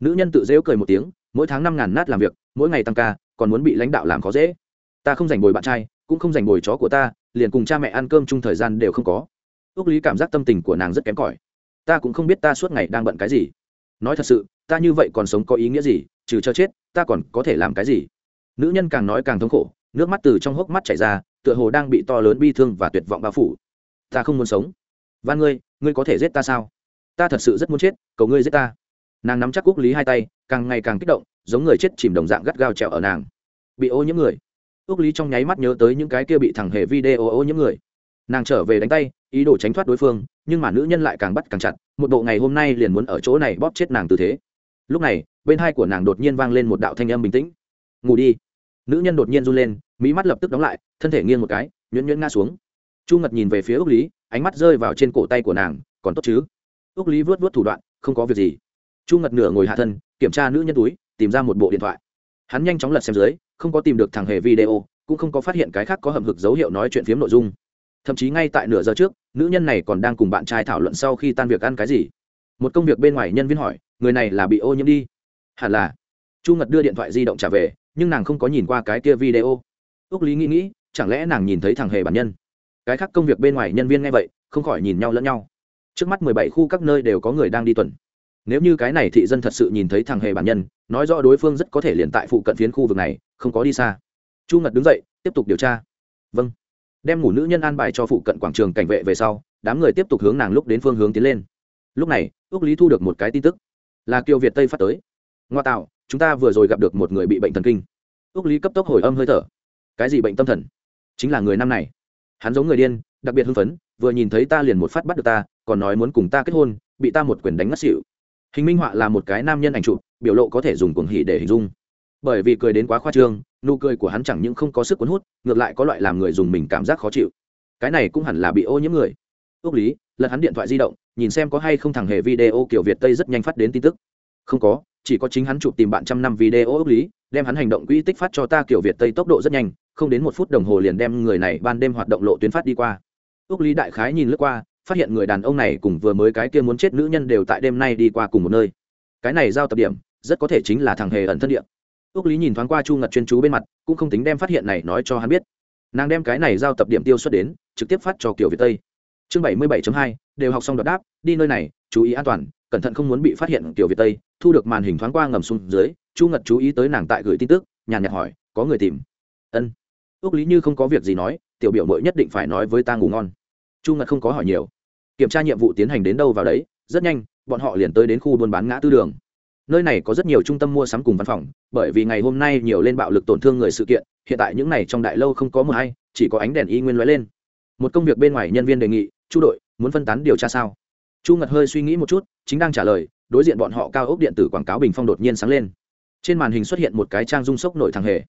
[SPEAKER 1] Nữ nhân tự dễu cười một tiếng, mỗi tháng năm ngàn nát làm việc, mỗi ngày tăng ca, còn muốn bị lãnh đạo làm khó dễ. Ta không dành bồi bạn trai, cũng không dành bồi chó của ta, liền cùng cha mẹ ăn cơm chung thời gian đều không có. Ước lý cảm giác tâm tình của nàng rất kém cỏi. Ta cũng không biết ta suốt ngày đang bận cái gì. Nói thật sự, ta như vậy còn sống có ý nghĩa gì? Trừ cho chết, ta còn có thể làm cái gì? Nữ nhân càng nói càng thống khổ, nước mắt từ trong hốc mắt chảy ra, tựa hồ đang bị to lớn bi thương và tuyệt vọng bao phủ ta không muốn sống. Van ngươi ngươi có thể giết ta sao? Ta thật sự rất muốn chết, cầu ngươi giết ta. Nàng nắm chắc quốc lý hai tay, càng ngày càng kích động, giống người chết chìm đồng dạng gắt gao trèo ở nàng. Bị ô nhiễm người. Ước lý trong nháy mắt nhớ tới những cái kia bị thẳng hề video ô nhiễm người. Nàng trở về đánh tay, ý đồ tránh thoát đối phương, nhưng mà nữ nhân lại càng bắt càng chặt, một bộ ngày hôm nay liền muốn ở chỗ này bóp chết nàng tư thế. Lúc này, bên hai của nàng đột nhiên vang lên một đạo thanh âm bình tĩnh. Ngủ đi. Nữ nhân đột nhiên run lên mỹ mắt lập tức đóng lại, thân thể nghiêng một cái, nhuyễn nhuyễn ngã xuống chu ngật nhìn về phía ước lý, ánh mắt rơi vào trên cổ tay của nàng, còn tốt chứ? Ước lý vớt vớt thủ đoạn, không có việc gì. Chu ngật nửa ngồi hạ thân, kiểm tra nữ nhân túi, tìm ra một bộ điện thoại. Hắn nhanh chóng lật xem dưới, không có tìm được thằng hề video, cũng không có phát hiện cái khác có hầm hực dấu hiệu nói chuyện phiếm nội dung. Thậm chí ngay tại nửa giờ trước, nữ nhân này còn đang cùng bạn trai thảo luận sau khi tan việc ăn cái gì. Một công việc bên ngoài nhân viên hỏi, người này là bị ô nhiễm đi? Hẳn là. Chu ngật đưa điện thoại di động trả về, nhưng nàng không có nhìn qua cái kia video. Ước lý nghĩ nghĩ, chẳng lẽ nàng nhìn thấy thằng hề bản nhân? Cái khác công việc bên ngoài nhân viên nghe vậy, không khỏi nhìn nhau lẫn nhau. Trước mắt mười bảy khu các nơi đều có người đang đi tuần. Nếu như cái này thị dân thật sự nhìn thấy thằng hề bản nhân, nói rõ đối phương rất có thể liền tại phụ cận phiến khu vực này, không có đi xa. Chu ngật đứng dậy, tiếp tục điều tra. Vâng. Đem ngủ nữ nhân an bài cho phụ cận quảng trường cảnh vệ về sau, đám người tiếp tục hướng nàng lúc đến phương hướng tiến lên. Lúc này ước lý thu được một cái tin tức. Là kiều việt tây phát tới. Ngoa tạo, chúng ta vừa rồi gặp được một người bị bệnh thần kinh. Ước lý cấp tốc hồi âm hơi thở. Cái gì bệnh tâm thần? Chính là người năm này hắn giống người điên, đặc biệt hưng phấn, vừa nhìn thấy ta liền một phát bắt được ta, còn nói muốn cùng ta kết hôn, bị ta một quyền đánh ngất xỉu. Hình minh họa là một cái nam nhân ảnh chụp, biểu lộ có thể dùng cuồng hỉ để hình dung. Bởi vì cười đến quá khoa trương, nụ cười của hắn chẳng những không có sức cuốn hút, ngược lại có loại làm người dùng mình cảm giác khó chịu. Cái này cũng hẳn là bị ô nhiễm người. Ước lý, lật hắn điện thoại di động, nhìn xem có hay không thẳng hề video kiểu việt tây rất nhanh phát đến tin tức. Không có, chỉ có chính hắn chụp tìm bạn trăm năm video ước lý đem hắn hành động quỹ tích phát cho ta kiểu việt tây tốc độ rất nhanh, không đến một phút đồng hồ liền đem người này ban đêm hoạt động lộ tuyến phát đi qua. Ước lý đại khái nhìn lướt qua, phát hiện người đàn ông này cùng vừa mới cái kia muốn chết nữ nhân đều tại đêm nay đi qua cùng một nơi. Cái này giao tập điểm, rất có thể chính là thằng hề ẩn thân địa. Ước lý nhìn thoáng qua chu ngật chuyên chú bên mặt, cũng không tính đem phát hiện này nói cho hắn biết. Nàng đem cái này giao tập điểm tiêu xuất đến, trực tiếp phát cho kiểu việt tây. Chương bảy mươi bảy hai, đều học xong đọc đáp, đi nơi này, chú ý an toàn, cẩn thận không muốn bị phát hiện kiểu việt tây, thu được màn hình thoáng qua ngầm xuống dưới chu ngật chú ý tới nàng tại gửi tin tức, nhàn nhạt hỏi, có người tìm? Ân. Ước lý như không có việc gì nói, tiểu biểu mội nhất định phải nói với ta ngủ ngon. Chu ngật không có hỏi nhiều. Kiểm tra nhiệm vụ tiến hành đến đâu vào đấy, rất nhanh, bọn họ liền tới đến khu buôn bán ngã tư đường. Nơi này có rất nhiều trung tâm mua sắm cùng văn phòng, bởi vì ngày hôm nay nhiều lên bạo lực tổn thương người sự kiện, hiện tại những này trong đại lâu không có mờ hay chỉ có ánh đèn y nguyên lóe lên. Một công việc bên ngoài nhân viên đề nghị, chu đội, muốn phân tán điều tra sao? Chu ngật hơi suy nghĩ một chút, chính đang trả lời, đối diện bọn họ cao ốc điện tử quảng cáo bình phong đột nhiên sáng lên trên màn hình xuất hiện một cái trang dung sốc nổi thằng hề.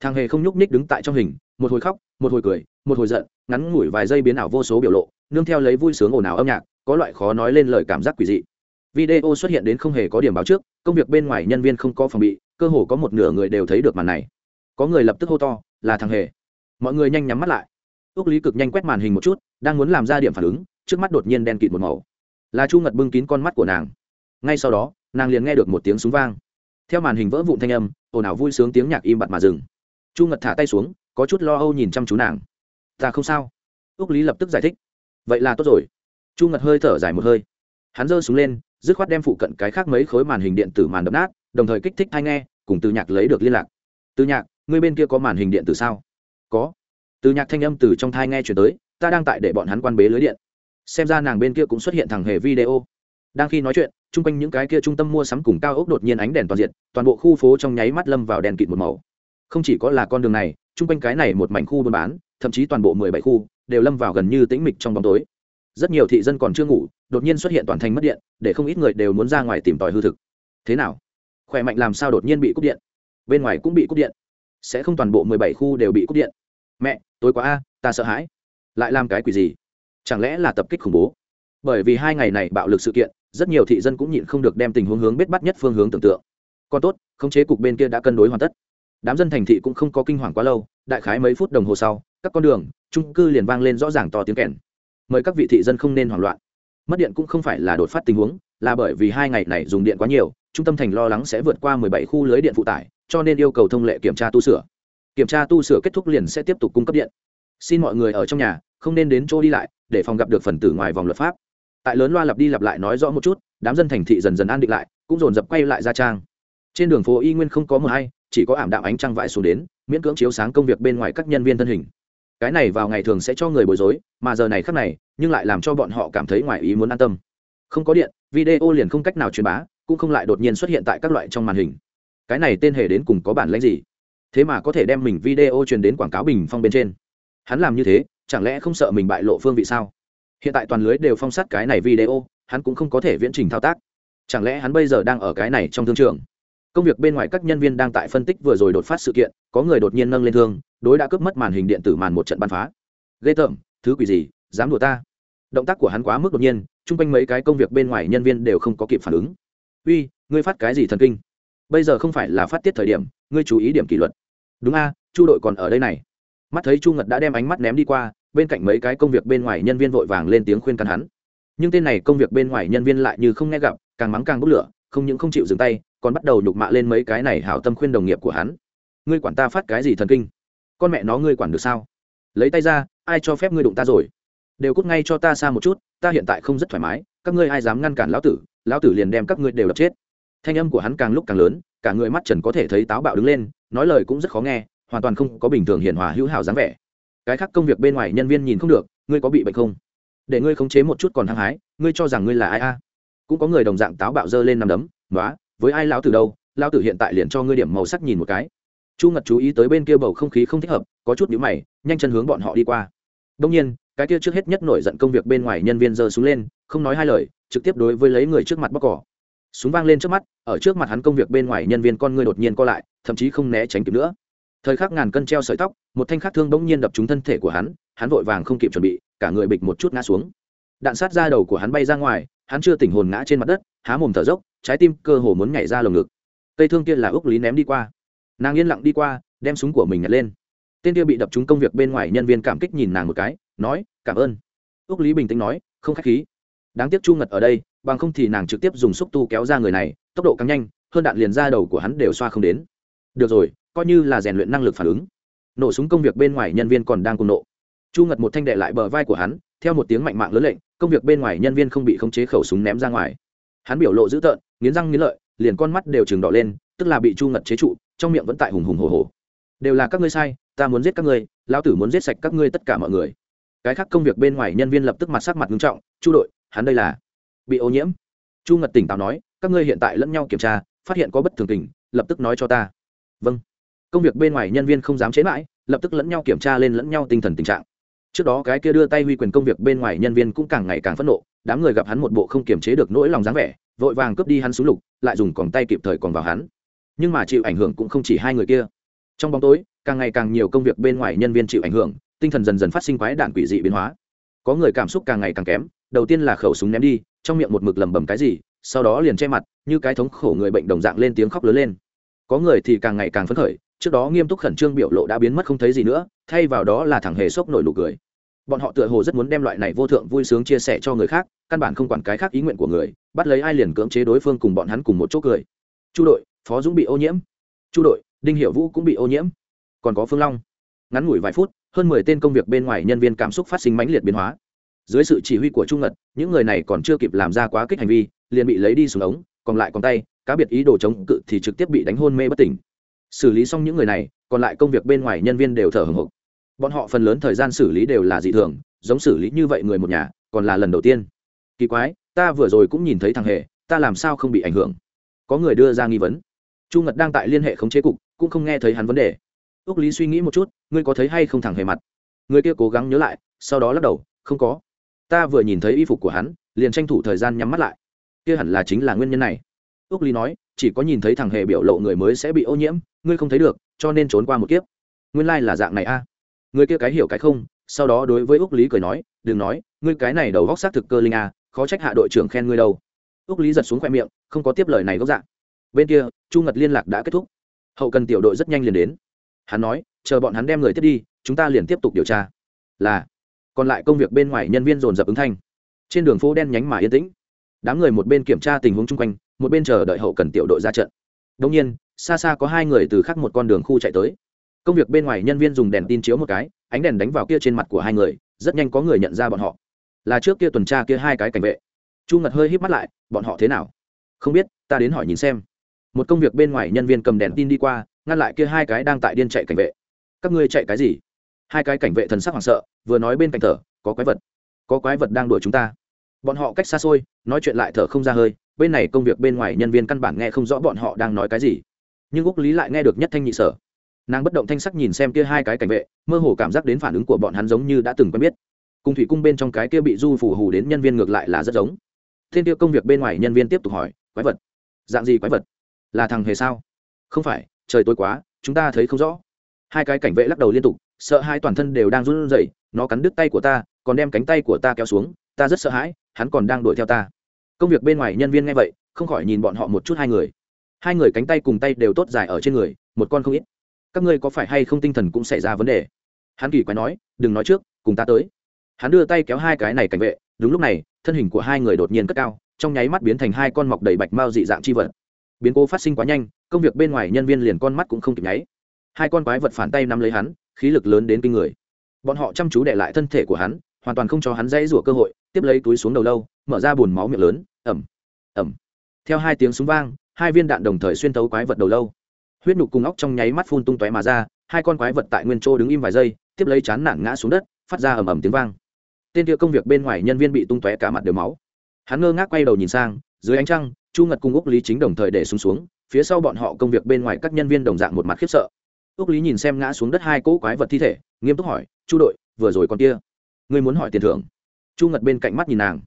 [SPEAKER 1] Thằng hề không nhúc ních đứng tại trong hình, một hồi khóc, một hồi cười, một hồi giận, ngắn ngủi vài giây biến ảo vô số biểu lộ, nương theo lấy vui sướng ồn ào âm nhạc, có loại khó nói lên lời cảm giác quỷ dị. Video xuất hiện đến không hề có điểm báo trước, công việc bên ngoài nhân viên không có phòng bị, cơ hồ có một nửa người đều thấy được màn này. Có người lập tức hô to, là thằng hề. Mọi người nhanh nhắm mắt lại. Ước lý cực nhanh quét màn hình một chút, đang muốn làm ra điểm phản ứng, trước mắt đột nhiên đen kịt một màu. Là chu ngật bưng kín con mắt của nàng. Ngay sau đó, nàng liền nghe được một tiếng súng vang theo màn hình vỡ vụn thanh âm, ồn ào vui sướng tiếng nhạc im bặt mà dừng. Chu ngật thả tay xuống, có chút lo âu nhìn chăm chú nàng. Ta không sao. Ước lý lập tức giải thích. Vậy là tốt rồi. Chu ngật hơi thở dài một hơi. Hắn giơ súng lên, dứt khoát đem phụ cận cái khác mấy khối màn hình điện tử màn đập nát, đồng thời kích thích hay nghe, cùng từ nhạc lấy được liên lạc. Từ nhạc, người bên kia có màn hình điện tử sao? Có. Từ nhạc thanh âm từ trong thai nghe chuyển tới, ta đang tại để bọn hắn quan bế lưới điện. Xem ra nàng bên kia cũng xuất hiện thằng hề video đang khi nói chuyện, chung quanh những cái kia trung tâm mua sắm cùng cao ốc đột nhiên ánh đèn toàn diện, toàn bộ khu phố trong nháy mắt lâm vào đèn kịt một màu. Không chỉ có là con đường này, chung quanh cái này một mảnh khu buôn bán, thậm chí toàn bộ mười bảy khu, đều lâm vào gần như tĩnh mịch trong bóng tối. Rất nhiều thị dân còn chưa ngủ, đột nhiên xuất hiện toàn thành mất điện, để không ít người đều muốn ra ngoài tìm tòi hư thực. Thế nào? Khỏe mạnh làm sao đột nhiên bị cúp điện? Bên ngoài cũng bị cúp điện. Sẽ không toàn bộ mười bảy khu đều bị cúp điện. Mẹ, tối quá a, ta sợ hãi. Lại làm cái quỷ gì? Chẳng lẽ là tập kích khủng bố? Bởi vì hai ngày này bạo lực sự kiện rất nhiều thị dân cũng nhịn không được đem tình huống hướng biết bắt nhất phương hướng tưởng tượng. Còn tốt, khống chế cục bên kia đã cân đối hoàn tất. Đám dân thành thị cũng không có kinh hoàng quá lâu, đại khái mấy phút đồng hồ sau, các con đường trung cư liền vang lên rõ ràng to tiếng kèn. Mời các vị thị dân không nên hoảng loạn. Mất điện cũng không phải là đột phát tình huống, là bởi vì hai ngày này dùng điện quá nhiều, trung tâm thành lo lắng sẽ vượt qua 17 khu lưới điện phụ tải, cho nên yêu cầu thông lệ kiểm tra tu sửa. Kiểm tra tu sửa kết thúc liền sẽ tiếp tục cung cấp điện. Xin mọi người ở trong nhà, không nên đến chỗ đi lại, để phòng gặp được phần tử ngoài vòng luật pháp tại lớn loa lặp đi lặp lại nói rõ một chút, đám dân thành thị dần dần an định lại, cũng dồn dập quay lại ra trang. Trên đường phố y nguyên không có mờ hay, chỉ có ảm đạm ánh trăng vãi xuống đến, miễn cưỡng chiếu sáng công việc bên ngoài các nhân viên thân hình. Cái này vào ngày thường sẽ cho người bối rối, mà giờ này khác này, nhưng lại làm cho bọn họ cảm thấy ngoài ý muốn an tâm. Không có điện, video liền không cách nào truyền bá, cũng không lại đột nhiên xuất hiện tại các loại trong màn hình. Cái này tên hề đến cùng có bản lãnh gì? Thế mà có thể đem mình video truyền đến quảng cáo bình phong bên trên. Hắn làm như thế, chẳng lẽ không sợ mình bại lộ phương vị sao? Hiện tại toàn lưới đều phong sát cái này video, hắn cũng không có thể viễn trình thao tác. Chẳng lẽ hắn bây giờ đang ở cái này trong thương trường? Công việc bên ngoài các nhân viên đang tại phân tích vừa rồi đột phát sự kiện, có người đột nhiên nâng lên thương, đối đã cướp mất màn hình điện tử màn một trận bắn phá. Ghê tởm, thứ quỷ gì, dám đùa ta? Động tác của hắn quá mức đột nhiên, chung quanh mấy cái công việc bên ngoài nhân viên đều không có kịp phản ứng. Uy, ngươi phát cái gì thần kinh? Bây giờ không phải là phát tiết thời điểm, ngươi chú ý điểm kỷ luật. Đúng a, chu đội còn ở đây này. Mắt thấy chu ngật đã đem ánh mắt ném đi qua bên cạnh mấy cái công việc bên ngoài nhân viên vội vàng lên tiếng khuyên can hắn. Nhưng tên này công việc bên ngoài nhân viên lại như không nghe gặp, càng mắng càng bốc lửa, không những không chịu dừng tay, còn bắt đầu nhục mạ lên mấy cái này hảo tâm khuyên đồng nghiệp của hắn. Ngươi quản ta phát cái gì thần kinh? Con mẹ nó ngươi quản được sao? Lấy tay ra, ai cho phép ngươi đụng ta rồi? Đều cút ngay cho ta xa một chút, ta hiện tại không rất thoải mái, các ngươi ai dám ngăn cản lão tử lão tử liền đem các ngươi đều đập chết. Thanh âm của hắn càng lúc càng lớn, cả người mắt trần có thể thấy táo bạo đứng lên, nói lời cũng rất khó nghe, hoàn toàn không có bình thường hiền hòa hữu hảo dáng vẻ cái khác công việc bên ngoài nhân viên nhìn không được, ngươi có bị bệnh không? Để ngươi khống chế một chút còn hăng hái, ngươi cho rằng ngươi là ai a? Cũng có người đồng dạng táo bạo dơ lên nằm đấm nói với ai lão tử đâu? Lão tử hiện tại liền cho ngươi điểm màu sắc nhìn một cái. Chu ngật chú ý tới bên kia bầu không khí không thích hợp, có chút nhíu mày, nhanh chân hướng bọn họ đi qua. Đông nhiên, cái kia trước hết nhất nổi giận công việc bên ngoài nhân viên giơ xuống lên, không nói hai lời, trực tiếp đối với lấy người trước mặt bóc cỏ. Súng vang lên trước mắt, ở trước mặt hắn công việc bên ngoài nhân viên con ngươi đột nhiên co lại, thậm chí không né tránh kịp nữa thời khắc ngàn cân treo sợi tóc, một thanh khắc thương bỗng nhiên đập trúng thân thể của hắn hắn vội vàng không kịp chuẩn bị, cả người bịch một chút ngã xuống. Đạn sát ra đầu của hắn bay ra ngoài, hắn chưa tỉnh hồn ngã trên mặt đất, há mồm thở dốc, trái tim cơ hồ muốn nhảy ra lồng ngực. Cây thương kia là úc lý ném đi qua. Nàng yên lặng đi qua, đem súng của mình nhặt lên. Tên kia bị đập trúng công việc bên ngoài nhân viên cảm kích nhìn nàng một cái, nói, cảm ơn. Úc lý bình tĩnh nói, không k h á c h khí. Đáng tiếc chu ngật ở đây, bằng không thì nàng trực tiếp dùng xúc tu kéo ra người này, tốc độ càng nhanh, hơn đạn liền ra đầu của hắn đều xoa không đến. Được rồi coi như là rèn luyện năng lực phản ứng. Nổ súng công việc bên ngoài nhân viên còn đang cùng nộ. Chu ngật một thanh đệ lại bờ vai của hắn, theo một tiếng mạnh mạng lớn lệnh, công việc bên ngoài nhân viên không bị khống chế khẩu súng ném ra ngoài. Hắn biểu lộ dữ tợn, nghiến răng nghiến lợi, liền con mắt đều chừng đỏ lên, tức là bị chu ngật chế trụ, trong miệng vẫn tại hùng hùng hồ hồ đều là các ngươi sai, ta muốn giết các ngươi, lão tử muốn giết sạch các ngươi tất cả mọi người. Cái khác công việc bên ngoài nhân viên lập tức mặt sắc mặt nghiêm trọng, chu đội, hắn đây là bị ô nhiễm. Chu ngật tỉnh táo nói, các ngươi hiện tại lẫn nhau kiểm tra, phát hiện có bất thường tình, lập tức nói cho ta. Vâng công việc bên ngoài nhân viên không dám chế mãi, lập tức lẫn nhau kiểm tra lên lẫn nhau tinh thần tình trạng. Trước đó cái kia đưa tay huy quyền công việc bên ngoài nhân viên cũng càng ngày càng phẫn nộ, đám người gặp hắn một bộ không kiềm chế được nỗi lòng dáng vẻ, vội vàng cướp đi hắn xuống lục, lại dùng còng tay kịp thời còn vào hắn. Nhưng mà chịu ảnh hưởng cũng không chỉ hai người kia. Trong bóng tối, càng ngày càng nhiều công việc bên ngoài nhân viên chịu ảnh hưởng, tinh thần dần dần phát sinh quái đạn quỷ dị biến hóa. Có người cảm xúc càng ngày càng kém, đầu tiên là khẩu súng ném đi, trong miệng một mực lầm bầm cái gì, sau đó liền che mặt, như cái thống khổ người bệnh đồng dạng lên tiếng khóc lớn lên. Có người thì càng ngày càng phấn khởi trước đó nghiêm túc khẩn trương biểu lộ đã biến mất không thấy gì nữa, thay vào đó là thẳng hề sốc nổi nụ cười. Bọn họ tựa hồ rất muốn đem loại này vô thượng vui sướng chia sẻ cho người khác, căn bản không quản cái khác ý nguyện của người, bắt lấy ai liền cưỡng chế đối phương cùng bọn hắn cùng một chỗ cười. Chu đội, phó dũng bị ô nhiễm. Chu đội, đinh hiệu vũ cũng bị ô nhiễm. Còn có phương long. Ngắn ngủi vài phút, hơn mười tên công việc bên ngoài nhân viên cảm xúc phát sinh mãnh liệt biến hóa. Dưới sự chỉ huy của trung ngật, những người này còn chưa kịp làm ra quá kích hành vi, liền bị lấy đi xuống ống, còn lại còn tay, cá biệt ý đồ chống cự thì trực tiếp bị đánh hôn mê bất tỉnh xử lý xong những người này, còn lại công việc bên ngoài nhân viên đều thở hồng hộc bọn họ phần lớn thời gian xử lý đều là dị thường, giống xử lý như vậy người một nhà, còn là lần đầu tiên. Kỳ quái, ta vừa rồi cũng nhìn thấy thằng hề, ta làm sao không bị ảnh hưởng? Có người đưa ra nghi vấn. Chu ngật đang tại liên hệ khống chế cục, cũng không nghe thấy hắn vấn đề. Ước lý suy nghĩ một chút, ngươi có thấy hay không thẳng hề mặt? Người kia cố gắng nhớ lại, sau đó lắc đầu, không có. Ta vừa nhìn thấy y phục của hắn, liền tranh thủ thời gian nhắm mắt lại. Kia hẳn là chính là nguyên nhân này. Ước lý nói, chỉ có nhìn thấy thằng hề biểu lộ người mới sẽ bị ô nhiễm ngươi không thấy được, cho nên trốn qua một kiếp. Nguyên lai、like、là dạng này a. Người kia cái hiểu cái không, sau đó đối với úc lý cười nói, đừng nói, ngươi cái này đầu góc xác thực cơ linh a, khó trách hạ đội trưởng khen ngươi đâu. Úc lý giật xuống khoe miệng, không có tiếp lời này gốc dạng. Bên kia, chu ngật liên lạc đã kết thúc. Hậu cần tiểu đội rất nhanh liền đến. Hắn nói, chờ bọn hắn đem người tiếp đi, chúng ta liền tiếp tục điều tra. Là, còn lại công việc bên ngoài nhân viên dồn dập ứng thanh. Trên đường phố đen nhánh mà yên tĩnh. Đám người một bên kiểm tra tình huống chung quanh, một bên chờ đợi hậu cần tiểu đội ra trận. Đông nhiên xa xa có hai người từ khắc một con đường khu chạy tới. Công việc bên ngoài nhân viên dùng đèn tin chiếu một cái, ánh đèn đánh vào kia trên mặt của hai người, rất nhanh có người nhận ra bọn họ. Là trước kia tuần tra kia hai cái cảnh vệ. Chu ngật hơi híp mắt lại, bọn họ thế nào? Không biết, ta đến hỏi nhìn xem. Một công việc bên ngoài nhân viên cầm đèn tin đi qua, ngăn lại kia hai cái đang tại điên chạy cảnh vệ. Các ngươi chạy cái gì? Hai cái cảnh vệ thần sắc hoảng sợ, vừa nói bên cạnh thở, có quái vật. Có quái vật đang đuổi chúng ta. Bọn họ cách xa xôi, nói chuyện lại thở không ra hơi, bên này công việc bên ngoài nhân viên căn bản nghe không rõ bọn họ đang nói cái gì nhưng úc lý lại nghe được nhất thanh nhị sở nàng bất động thanh sắc nhìn xem kia hai cái cảnh vệ mơ hồ cảm giác đến phản ứng của bọn hắn giống như đã từng quen biết cùng thủy cung bên trong cái kia bị du phủ hù đến nhân viên ngược lại là rất giống thiên kia công việc bên ngoài nhân viên tiếp tục hỏi quái vật dạng gì quái vật là thằng hề sao không phải trời tối quá chúng ta thấy không rõ hai cái cảnh vệ lắc đầu liên tục sợ hai toàn thân đều đang run rẩy, nó cắn đứt tay của ta còn đem cánh tay của ta kéo xuống ta rất sợ hãi hắn còn đang đuổi theo ta công việc bên ngoài nhân viên nghe vậy không khỏi nhìn bọn họ một chút hai người hai người cánh tay cùng tay đều tốt dài ở trên người, một con không ít. Các ngươi có phải hay không tinh thần cũng xảy ra vấn đề? Hắn kỳ quái nói, đừng nói trước, cùng ta tới. Hắn đưa tay kéo hai cái này cảnh vệ, đúng lúc này, thân hình của hai người đột nhiên cất cao, trong nháy mắt biến thành hai con mọc đầy bạch mao dị dạng chi vật. Biến cố phát sinh quá nhanh, công việc bên ngoài nhân viên liền con mắt cũng không kịp nháy. Hai con quái vật phản tay nắm lấy hắn, khí lực lớn đến kinh người. Bọn họ chăm chú để lại thân thể của hắn, hoàn toàn không cho hắn dãy rủa cơ hội, tiếp lấy túi xuống đầu lâu, mở ra bùn máu miệng lớn ẩm ẩm theo hai tiếng súng vang hai viên đạn đồng thời xuyên tấu quái vật đầu lâu. Huyết nhục cùng óc trong nháy mắt phun tung tóe mà ra, hai con quái vật tại nguyên chỗ đứng im vài giây, tiếp lấy chán nản ngã xuống đất, phát ra ầm ầm tiếng vang. Tên kia công việc bên ngoài nhân viên bị tung tóe cả mặt đều máu. Hắn ngơ ngác quay đầu nhìn sang, dưới ánh trăng, chu ngật cùng úc lý chính đồng thời để xuống xuống, phía sau bọn họ công việc bên ngoài các nhân viên đồng dạng một mặt khiếp sợ. Úc lý nhìn xem ngã xuống đất hai cỗ quái vật thi thể, nghiêm túc hỏi, chu đội, vừa rồi con kia, ngươi muốn hỏi tiền thưởng? Chu ngật bên cạnh mắt nhìn nàng.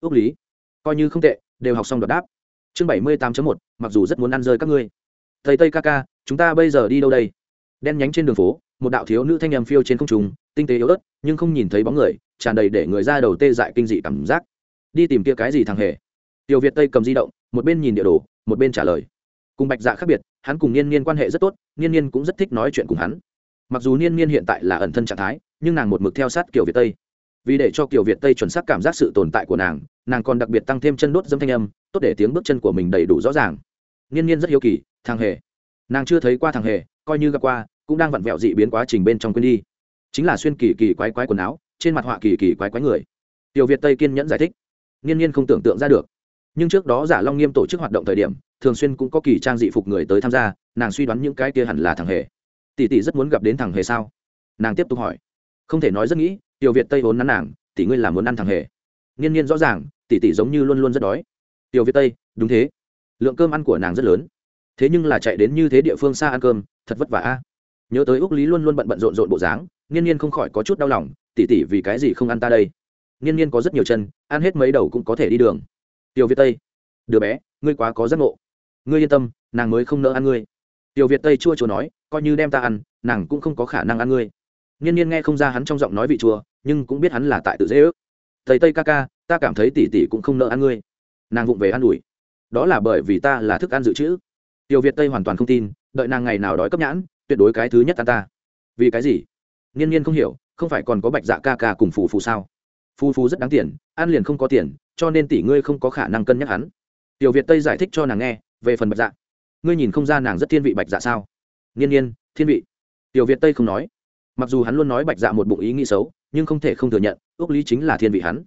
[SPEAKER 1] Úc lý, coi như không tệ, đều học xong đợt đáp. Chương bảy mươi tám một mặc dù rất muốn ăn rơi các ngươi. Thầy tây ca ca, chúng ta bây giờ đi đâu đây? Đen nhánh trên đường phố, một đạo thiếu nữ thanh em phiêu trên không trùng tinh tế yếu ớt, nhưng không nhìn thấy bóng người, tràn đầy để người ra đầu tê dại kinh dị cảm giác. Đi tìm kia cái gì thằng hề? Tiểu việt tây cầm di động, một bên nhìn địa đồ, một bên trả lời. Cùng bạch dạ khác biệt, hắn cùng niên niên quan hệ rất tốt, niên niên cũng rất thích nói chuyện cùng hắn. Mặc dù niên niên hiện tại là ẩn thân trạng thái, nhưng nàng một mực theo sát kiểu việt tây. Vì để cho kiểu việt tây chuẩn xác cảm giác sự tồn tại của nàng nàng còn đặc biệt tăng thêm chân đốt dâm thanh âm, tốt để tiếng bước chân của mình đầy đủ rõ ràng niên niên rất hiếu kỳ, thằng hề. Nàng chưa thấy qua thằng hề, coi như gặp qua, cũng đang vặn vẹo dị biến quá trình bên trong quên đi. Chính là xuyên kỳ kỳ quái quái quần áo, trên mặt họa kỳ kỳ quái quái người. Tiểu việt tây kiên nhẫn giải thích. Nghiên nhiên không tưởng tượng ra được. Nhưng trước đó giả long nghiêm tổ chức hoạt động thời điểm, thường xuyên cũng có kỳ trang dị phục người tới tham gia, nàng suy đoán những cái kia hẳn là thằng hề. Tỷ tỷ rất muốn gặp đến thằng hề sao? Nàng tiếp tục hỏi. Không thể nói rất nghĩ, tiểu việt tây vốn nắn nàng, tỷ ngươi là muốn ăn thằng hề. Nghiên nhiên rõ ràng, tỷ tỷ giống như luôn luôn rất đói. Tiểu việt tây, đúng thế lượng cơm ăn của nàng rất lớn. Thế nhưng là chạy đến như thế địa phương xa ăn cơm, thật vất vả a. Nhớ tới úc lý luôn luôn bận bận rộn rộn bộ dáng nghiên nhiên không khỏi có chút đau lòng tỉ tỉ vì cái gì không ăn ta đây? Nghiên nhiên có rất nhiều chân, ăn hết mấy đầu cũng có thể đi đường. Tiểu việt tây, đứa bé, ngươi quá có giấc ngộ. Ngươi yên tâm, nàng mới không nỡ ăn ngươi. Tiểu việt tây chua chua nói, coi như đem ta ăn, nàng cũng không có khả năng ăn ngươi. Nghiên nhiên nghe không ra hắn trong giọng nói vị chua, nhưng cũng biết hắn là tại tự dễ ước. Thầy tây ca ca, ta cảm thấy tỉ tỉ cũng không nỡ ăn ngươi. Nàng vụng về ăn ủi đó là bởi vì ta là thức ăn dự trữ. Tiểu việt tây hoàn toàn không tin, đợi nàng ngày nào đói cấp nhãn, tuyệt đối cái thứ nhất ăn ta. Vì cái gì? Nghiên nhiên không hiểu, không phải còn có bạch dạ ca ca cùng phù phù sao? Phù phù rất đáng tiền, ăn liền không có tiền, cho nên tỷ ngươi không có khả năng cân nhắc hắn. Tiểu việt tây giải thích cho nàng nghe, về phần bạch dạ. Ngươi nhìn không ra nàng rất thiên vị bạch dạ sao? Nghiên nhiên thiên vị. Tiểu việt tây không nói. Mặc dù hắn luôn nói bạch dạ một bụng ý nghĩ xấu, nhưng không thể không thừa nhận, ước lý chính là thiên vị hắn.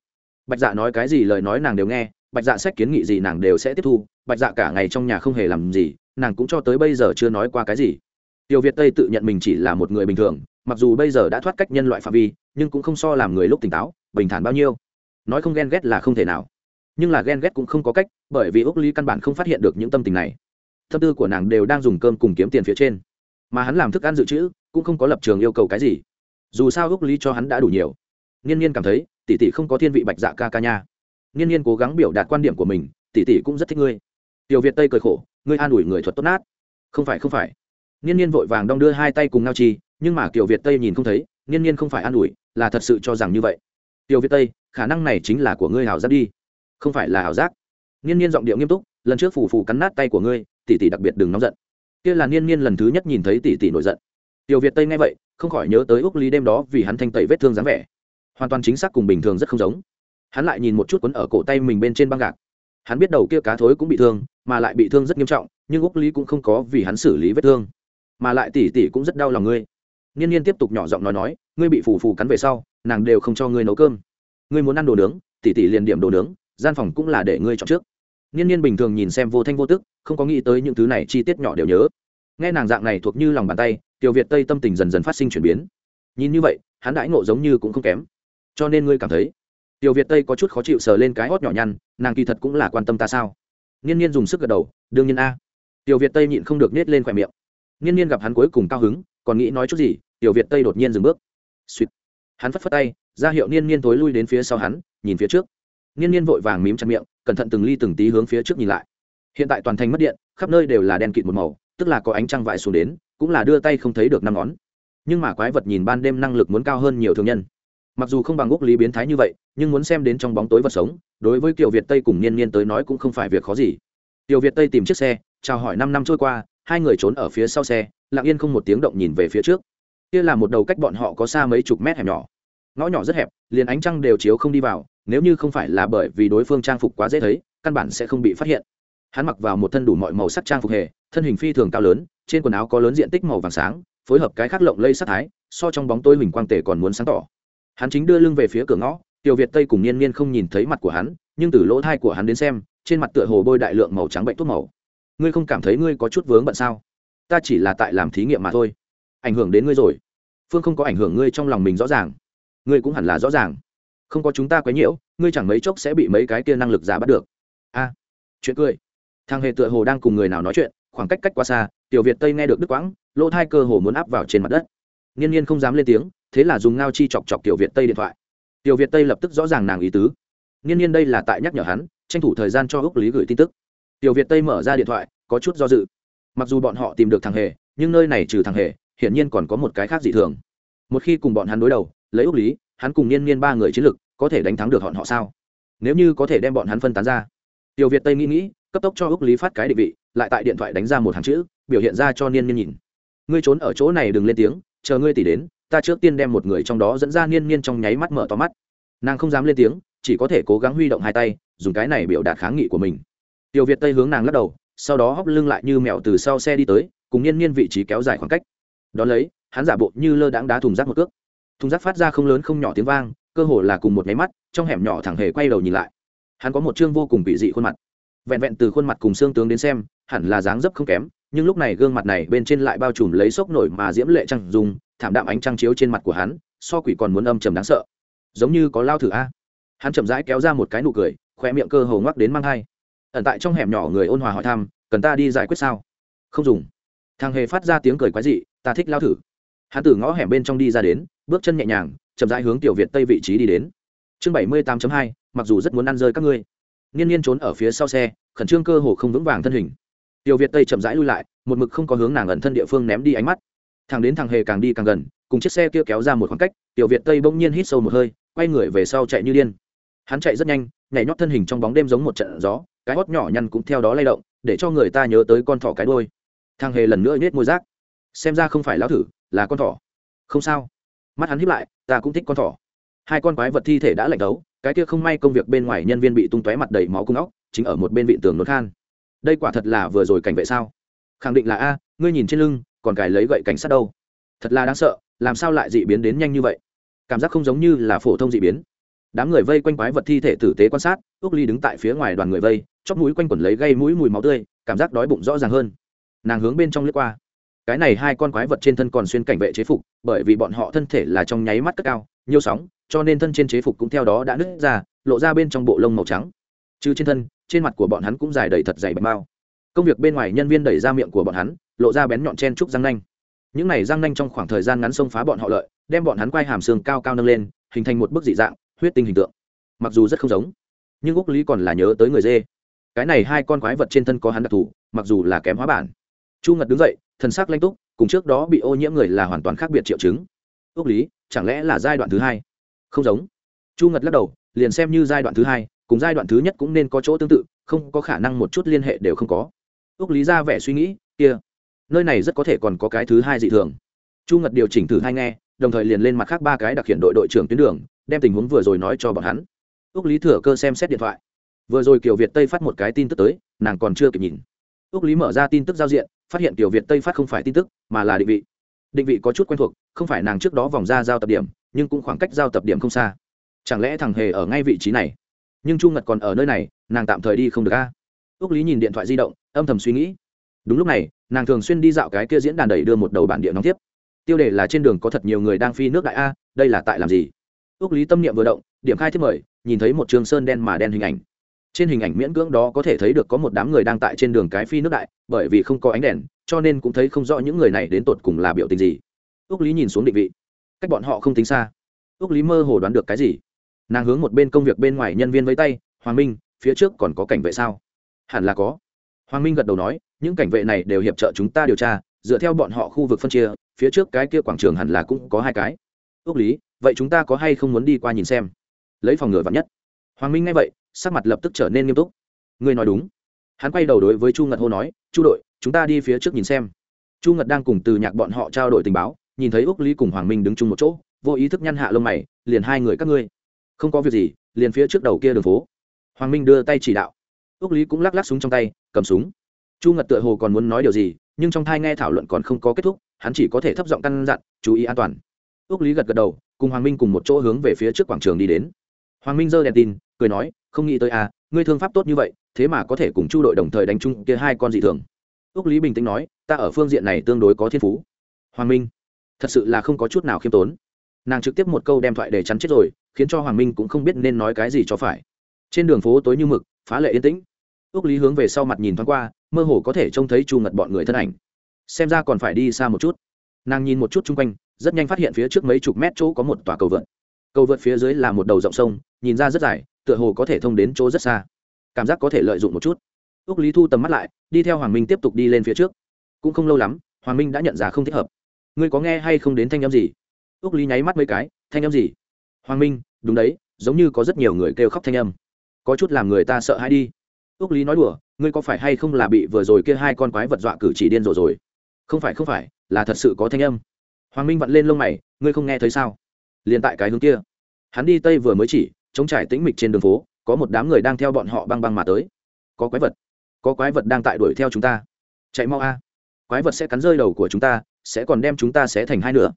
[SPEAKER 1] Bạch dạ nói cái gì lời nói nàng đều nghe bạch dạ sách kiến nghị gì nàng đều sẽ tiếp thu, bạch dạ cả ngày trong nhà không hề làm gì, nàng cũng cho tới bây giờ chưa nói qua cái gì. Tiểu việt tây tự nhận mình chỉ là một người bình thường, mặc dù bây giờ đã thoát cách nhân loại phạm vi, nhưng cũng không so làm người lúc tỉnh táo, bình thản bao nhiêu. Nói không ghen ghét là không thể nào. Nhưng là ghen ghét cũng không có cách, bởi vì úc Ly căn bản không phát hiện được những tâm tình này. Tâm tư của nàng đều đang dùng cơm cùng kiếm tiền phía trên. Mà hắn làm thức ăn dự trữ, cũng không có lập trường yêu cầu cái gì. Dù sao úc Ly cho hắn đã đủ nhiều. Nghiên nhiên cảm thấy, tỷ tỷ không có thiên vị bạch dạ ca ca nha nghiên nhiên cố gắng biểu đạt quan điểm của mình, tỷ tỷ cũng rất thích ngươi. Tiểu việt tây cười khổ, ngươi an ủi người thuật tốt nát. Không phải không phải. Nghiên nhiên vội vàng đong đưa hai tay cùng ngao chi, nhưng mà Tiểu việt tây nhìn không thấy, nghiên nhiên không phải an ủi, là thật sự cho rằng như vậy. Tiểu việt tây, khả năng này chính là của ngươi hảo giác đi. Không phải là hảo giác. Nghiên nhiên giọng điệu nghiêm túc, lần trước phù phù cắn nát tay của ngươi, tỷ tỷ đặc biệt đừng nóng giận. Kia là niên niên lần thứ nhất nhìn thấy tỷ tỷ nổi giận. Tiểu việt tây nghe vậy, không khỏi nhớ tới úc lý đêm đó vì hắn thanh tẩy vết thương dáng vẻ. Hoàn toàn chính xác cùng bình thường rất không giống hắn lại nhìn một chút quấn ở cổ tay mình bên trên băng gạc. Hắn biết đầu kia cá thối cũng bị thương, mà lại bị thương rất nghiêm trọng, nhưng úc lý cũng không có vì hắn xử lý vết thương. Mà lại tỷ tỷ cũng rất đau lòng ngươi. Niên niên tiếp tục nhỏ giọng nói nói, ngươi bị phù phù cắn về sau, nàng đều không cho ngươi nấu cơm. Ngươi muốn ăn đồ nướng, tỷ tỷ liền điểm đồ nướng, gian phòng cũng là để ngươi chọn trước. Niên niên bình thường nhìn xem vô thanh vô tức, không có nghĩ tới những thứ này chi tiết nhỏ đều nhớ. Nghe nàng dạng này thuộc như lòng bàn tay, tiểu việt tây tâm tình dần dần phát sinh chuyển biến. Nhìn như vậy, hắn đãi ngộ giống như cũng không kém. Cho nên ngươi cảm thấy tiểu việt tây có chút khó chịu sờ lên cái hót nhỏ nhăn, nàng kỳ thật cũng là quan tâm ta sao? Niên niên dùng sức gật đầu, đương nhiên a. Tiểu việt tây nhịn không được nết lên khỏe miệng. Niên niên gặp hắn cuối cùng cao hứng, còn nghĩ nói chút gì, tiểu việt tây đột nhiên dừng bước. Suýt. Hắn phất phất tay, ra hiệu niên niên tối lui đến phía sau hắn, nhìn phía trước. Niên niên vội vàng mím chặt miệng, cẩn thận từng ly từng tí hướng phía trước nhìn lại. Hiện tại toàn thành mất điện, khắp nơi đều là đen kịt một màu, tức là có ánh trăng vải xuống đến, cũng là đưa tay không thấy được năm ngón. Nhưng mà quái vật nhìn ban đêm năng lực muốn cao hơn nhiều thường nhân mặc dù không bằng úc lý biến thái như vậy, nhưng muốn xem đến trong bóng tối vật sống, đối với kiều việt tây cùng niên niên tới nói cũng không phải việc khó gì. Kiều việt tây tìm chiếc xe, chào hỏi năm năm trôi qua, hai người trốn ở phía sau xe, lặng yên không một tiếng động nhìn về phía trước. Kia là một đầu cách bọn họ có xa mấy chục mét hẻm nhỏ. Ngõ nhỏ rất hẹp, liền ánh trăng đều chiếu không đi vào, nếu như không phải là bởi vì đối phương trang phục quá dễ thấy, căn bản sẽ không bị phát hiện. Hắn mặc vào một thân đủ mọi màu sắc trang phục hề, thân hình phi thường cao lớn, trên quần áo có lớn diện tích màu vàng sáng, phối hợp cái khác lộng lây sắc thái, so trong bóng tôi huỳnh quang tể còn muốn sáng tỏ hắn chính đưa lưng về phía cửa ngõ, tiểu việt tây cùng niên niên không nhìn thấy mặt của hắn, nhưng từ lỗ thai của hắn đến xem, trên mặt tựa hồ bôi đại lượng màu trắng bệnh thuốc màu. Ngươi không cảm thấy ngươi có chút vướng bận sao? Ta chỉ là tại làm thí nghiệm mà thôi. Ảnh hưởng đến ngươi rồi. Phương không có ảnh hưởng ngươi trong lòng mình rõ ràng. Ngươi cũng hẳn là rõ ràng. Không có chúng ta quấy nhiễu, ngươi chẳng mấy chốc sẽ bị mấy cái kia năng lực giả bắt được. A. Chuyện cười. Thằng hề tựa hồ đang cùng người nào nói chuyện, khoảng cách cách quá xa, tiểu việt tây nghe được đứt quãng, lỗ thai cơ hồ muốn áp vào trên mặt đất nghiên nhiên không dám lên tiếng, thế là dùng ngao chi chọc chọc tiểu việt tây điện thoại. Tiểu việt tây lập tức rõ ràng nàng ý tứ. Nghiên nhiên đây là tại nhắc nhở hắn, tranh thủ thời gian cho úc lý gửi tin tức. Tiểu việt tây mở ra điện thoại, có chút do dự. Mặc dù bọn họ tìm được thằng hề, nhưng nơi này trừ thằng hề, hiển nhiên còn có một cái khác dị thường. Một khi cùng bọn hắn đối đầu, lấy úc lý, hắn cùng niên niên ba người chiến lực có thể đánh thắng được bọn họ sao? Nếu như có thể đem bọn hắn phân tán ra. Tiểu việt tây nghĩ nghĩ, cấp tốc cho úc lý phát cái định vị, lại tại điện thoại đánh ra một hàng chữ, biểu hiện ra cho niên niên nhìn. Ngươi trốn ở chỗ này đừng lên tiếng chờ ngươi tỉ đến, ta trước tiên đem một người trong đó dẫn ra niên niên trong nháy mắt mở to mắt. Nàng không dám lên tiếng, chỉ có thể cố gắng huy động hai tay, dùng cái này biểu đạt kháng nghị của mình. Tiểu việt tây hướng nàng lắc đầu, sau đó hóc lưng lại như mẹo từ sau xe đi tới, cùng niên niên vị trí kéo dài khoảng cách. Đón lấy, hắn giả bộ như lơ đãng đá thùng rác một cước. Thùng rác phát ra không lớn không nhỏ tiếng vang, cơ hồ là cùng một nháy mắt, trong hẻm nhỏ thẳng hề quay đầu nhìn lại. Hắn có một chương vô cùng bị dị khuôn mặt. Vẹn vẹn từ khuôn mặt cùng xương tướng đến xem, hẳn là dáng dấp không kém nhưng lúc này gương mặt này bên trên lại bao trùm lấy sốc nổi mà diễm lệ trăng dùng thảm đạm ánh trăng chiếu trên mặt của hắn, so quỷ còn muốn âm trầm đáng sợ. Giống như có lao thử a. Hắn chậm rãi kéo ra một cái nụ cười khoe miệng cơ hồ ngoắc đến mang hai ẩn tại trong hẻm nhỏ người ôn hòa hỏi thăm, cần ta đi giải quyết sao? Không dùng. Thằng hề phát ra tiếng cười quái dị, ta thích lao thử. Hắn từ ngõ hẻm bên trong đi ra đến, bước chân nhẹ nhàng, chậm rãi hướng tiểu việt tây vị trí đi đến. Chương bảy mươi tám hai, mặc dù rất muốn ăn rơi các ngươi. Nghiên nhiên trốn ở phía sau xe, khẩn trương cơ hồ không vững vàng thân hình tiểu việt tây chậm rãi lui lại, một mực không có hướng nàng ẩn thân địa phương ném đi ánh mắt. Thằng đến thằng hề càng đi càng gần, cùng chiếc xe kia kéo ra một khoảng cách, tiểu việt tây bỗng nhiên hít sâu một hơi, quay người về sau chạy như điên. Hắn chạy rất nhanh, nhảy nhót thân hình trong bóng đêm giống một trận gió, cái hót nhỏ nhăn cũng theo đó lay động, để cho người ta nhớ tới con thỏ cái đôi thằng hề lần nữa nhét môi rác. Xem ra không phải lão thử, là con thỏ. Không sao. Mắt hắn hiếp lại, ta cũng thích con thỏ. Hai con quái vật thi thể đã lạnh đấu, cái kia không may công việc bên ngoài nhân viên bị tung tóe mặt đầy máu cung óc, chính ở một bên vị tường nốt khan đây quả thật là vừa rồi cảnh vệ sao? Khẳng định là a, ngươi nhìn trên lưng, còn cài lấy gậy cảnh sát đâu? Thật là đáng sợ, làm sao lại dị biến đến nhanh như vậy? Cảm giác không giống như là phổ thông dị biến. Đám người vây quanh quái vật thi thể tử tế quan sát ước ly đứng tại phía ngoài đoàn người vây, chóp mũi quanh quẩn lấy gây mũi mùi máu tươi, cảm giác đói bụng rõ ràng hơn. Nàng hướng bên trong lướt qua. Cái này hai con quái vật trên thân còn xuyên cảnh vệ chế phục, bởi vì bọn họ thân thể là trong nháy mắt cất cao, nhiều sóng, cho nên thân trên chế phục cũng theo đó đã nứt ra, lộ ra bên trong bộ lông màu trắng. Chứ trên thân trên mặt của bọn hắn cũng dài đầy thật dày bạch bao công việc bên ngoài nhân viên đẩy ra miệng của bọn hắn, lộ ra bén nhọn chen trúc răng nanh. Những này răng nanh trong khoảng thời gian ngắn xông phá bọn họ lợi, đem bọn hắn quay hàm xương cao cao nâng lên, hình thành một bức dị dạng, huyết tinh hình tượng. Mặc dù rất không giống, nhưng úc lý còn là nhớ tới người dê. Cái này hai con quái vật trên thân có hắn đặc thù, mặc dù là kém hóa bản. Chu ngật đứng dậy thân xác lanh túc, cùng trước đó bị ô nhiễm người là hoàn toàn khác biệt triệu chứng. Ước lý, chẳng lẽ là giai đoạn thứ hai? Không giống. Chu ngật lắc đầu, liền xem như giai đoạn thứ hai cùng giai đoạn thứ nhất cũng nên có chỗ tương tự, không có khả năng một chút liên hệ đều không có. Ước lý ra vẻ suy nghĩ, kia, nơi này rất có thể còn có cái thứ hai dị thường. Chu ngật điều chỉnh thử hai nghe, đồng thời liền lên mặt khác ba cái đặc hiện đội đội trưởng tuyến đường, đem tình huống vừa rồi nói cho bọn hắn. Ước lý thừa cơ xem xét điện thoại. Vừa rồi kiều việt tây phát một cái tin tức tới, nàng còn chưa kịp nhìn. Ước lý mở ra tin tức giao diện, phát hiện Kiều việt tây phát không phải tin tức, mà là định vị. Định vị có chút quen thuộc, không phải nàng trước đó vòng ra giao tập điểm, nhưng cũng khoảng cách giao tập điểm không xa. Chẳng lẽ thằng hề ở ngay vị trí này? Nhưng chu ngật còn ở nơi này nàng tạm thời đi không được a ước lý nhìn điện thoại di động âm thầm suy nghĩ đúng lúc này nàng thường xuyên đi dạo cái kia diễn đàn đẩy đưa một đầu bản địa nóng tiếp tiêu đề là trên đường có thật nhiều người đang phi nước đại a đây là tại làm gì ước lý tâm niệm vừa động điểm khai thiết mời nhìn thấy một trường sơn đen mà đen hình ảnh trên hình ảnh miễn cưỡng đó có thể thấy được có một đám người đang tại trên đường cái phi nước đại bởi vì không có ánh đèn cho nên cũng thấy không rõ những người này đến tột cùng là biểu tình gì ước lý nhìn xuống định vị cách bọn họ không tính xa ước lý mơ hồ đoán được cái gì nàng hướng một bên công việc bên ngoài nhân viên với tay, hoàng minh, phía trước còn có cảnh vệ sao? Hẳn là có. Hoàng minh gật đầu nói, những cảnh vệ này đều hiệp trợ chúng ta điều tra, dựa theo bọn họ khu vực phân chia, phía trước cái kia quảng trường hẳn là cũng có hai cái. Ước lý, vậy chúng ta có hay không muốn đi qua nhìn xem? Lấy phòng ngừa vắn nhất. Hoàng minh nghe vậy, sắc mặt lập tức trở nên nghiêm túc. Ngươi nói đúng. Hắn quay đầu đối với chu ngật hô nói, chu đội, chúng ta đi phía trước nhìn xem. Chu ngật đang cùng từ nhạc bọn họ trao đổi tình báo, nhìn thấy úc lý cùng hoàng minh đứng chung một chỗ, vô ý thức nhăn hạ lông mày, liền hai người các ngươi không có việc gì, liền phía trước đầu kia đường phố. Hoàng minh đưa tay chỉ đạo. Ước lý cũng lắc lắc súng trong tay, cầm súng. Chu ngật tựa hồ còn muốn nói điều gì, nhưng trong thai nghe thảo luận còn không có kết thúc, hắn chỉ có thể thấp giọng căn dặn, chú ý an toàn. Ước lý gật gật đầu, cùng hoàng minh cùng một chỗ hướng về phía trước quảng trường đi đến. Hoàng minh giơ đèn tin, cười nói, không nghĩ tới à ngươi thương pháp tốt như vậy, thế mà có thể cùng chu đội đồng thời đánh chung kia hai con dị thường. Ước lý bình tĩnh nói, ta ở phương diện này tương đối có thiên phú. Hoàng minh, thật sự là không có chút nào khiêm tốn nàng trực tiếp một câu đem thoại để chắn chết rồi, khiến cho hoàng minh cũng không biết nên nói cái gì cho phải. Trên đường phố tối như mực, phá lệ yên tĩnh. Ước lý hướng về sau mặt nhìn thoáng qua, mơ hồ có thể trông thấy chu ngật bọn người thân ảnh. Xem ra còn phải đi xa một chút. Nàng nhìn một chút chung quanh, rất nhanh phát hiện phía trước mấy chục mét chỗ có một tòa cầu vượt. Cầu vượt phía dưới là một đầu dòng sông, nhìn ra rất dài, tựa hồ có thể thông đến chỗ rất xa. Cảm giác có thể lợi dụng một chút. Ước lý thu tầm mắt lại, đi theo hoàng minh tiếp tục đi lên phía trước. Cũng không lâu lắm, hoàng minh đã nhận ra không thích hợp. Ngươi có nghe hay không đến thanh â m gì? Ước lý nháy mắt mấy cái, thanh âm gì? Hoàng minh, đúng đấy, giống như có rất nhiều người kêu khóc thanh âm. Có chút làm người ta sợ hãi đi. Ước lý nói đùa, ngươi có phải hay không là bị vừa rồi kia hai con quái vật dọa cử chỉ điên rồ rồi? Không phải không phải, là thật sự có thanh âm. Hoàng minh vặn lên lông mày, ngươi không nghe thấy sao? Liền tại cái hướng kia. Hắn đi tây vừa mới chỉ, chống trải tĩnh mịch trên đường phố, có một đám người đang theo bọn họ băng băng mà tới. Có quái vật, có quái vật đang tại đuổi theo chúng ta. Chạy mau a. Quái vật sẽ cắn rơi đầu của chúng ta, sẽ còn đem chúng ta xé thành hai nửa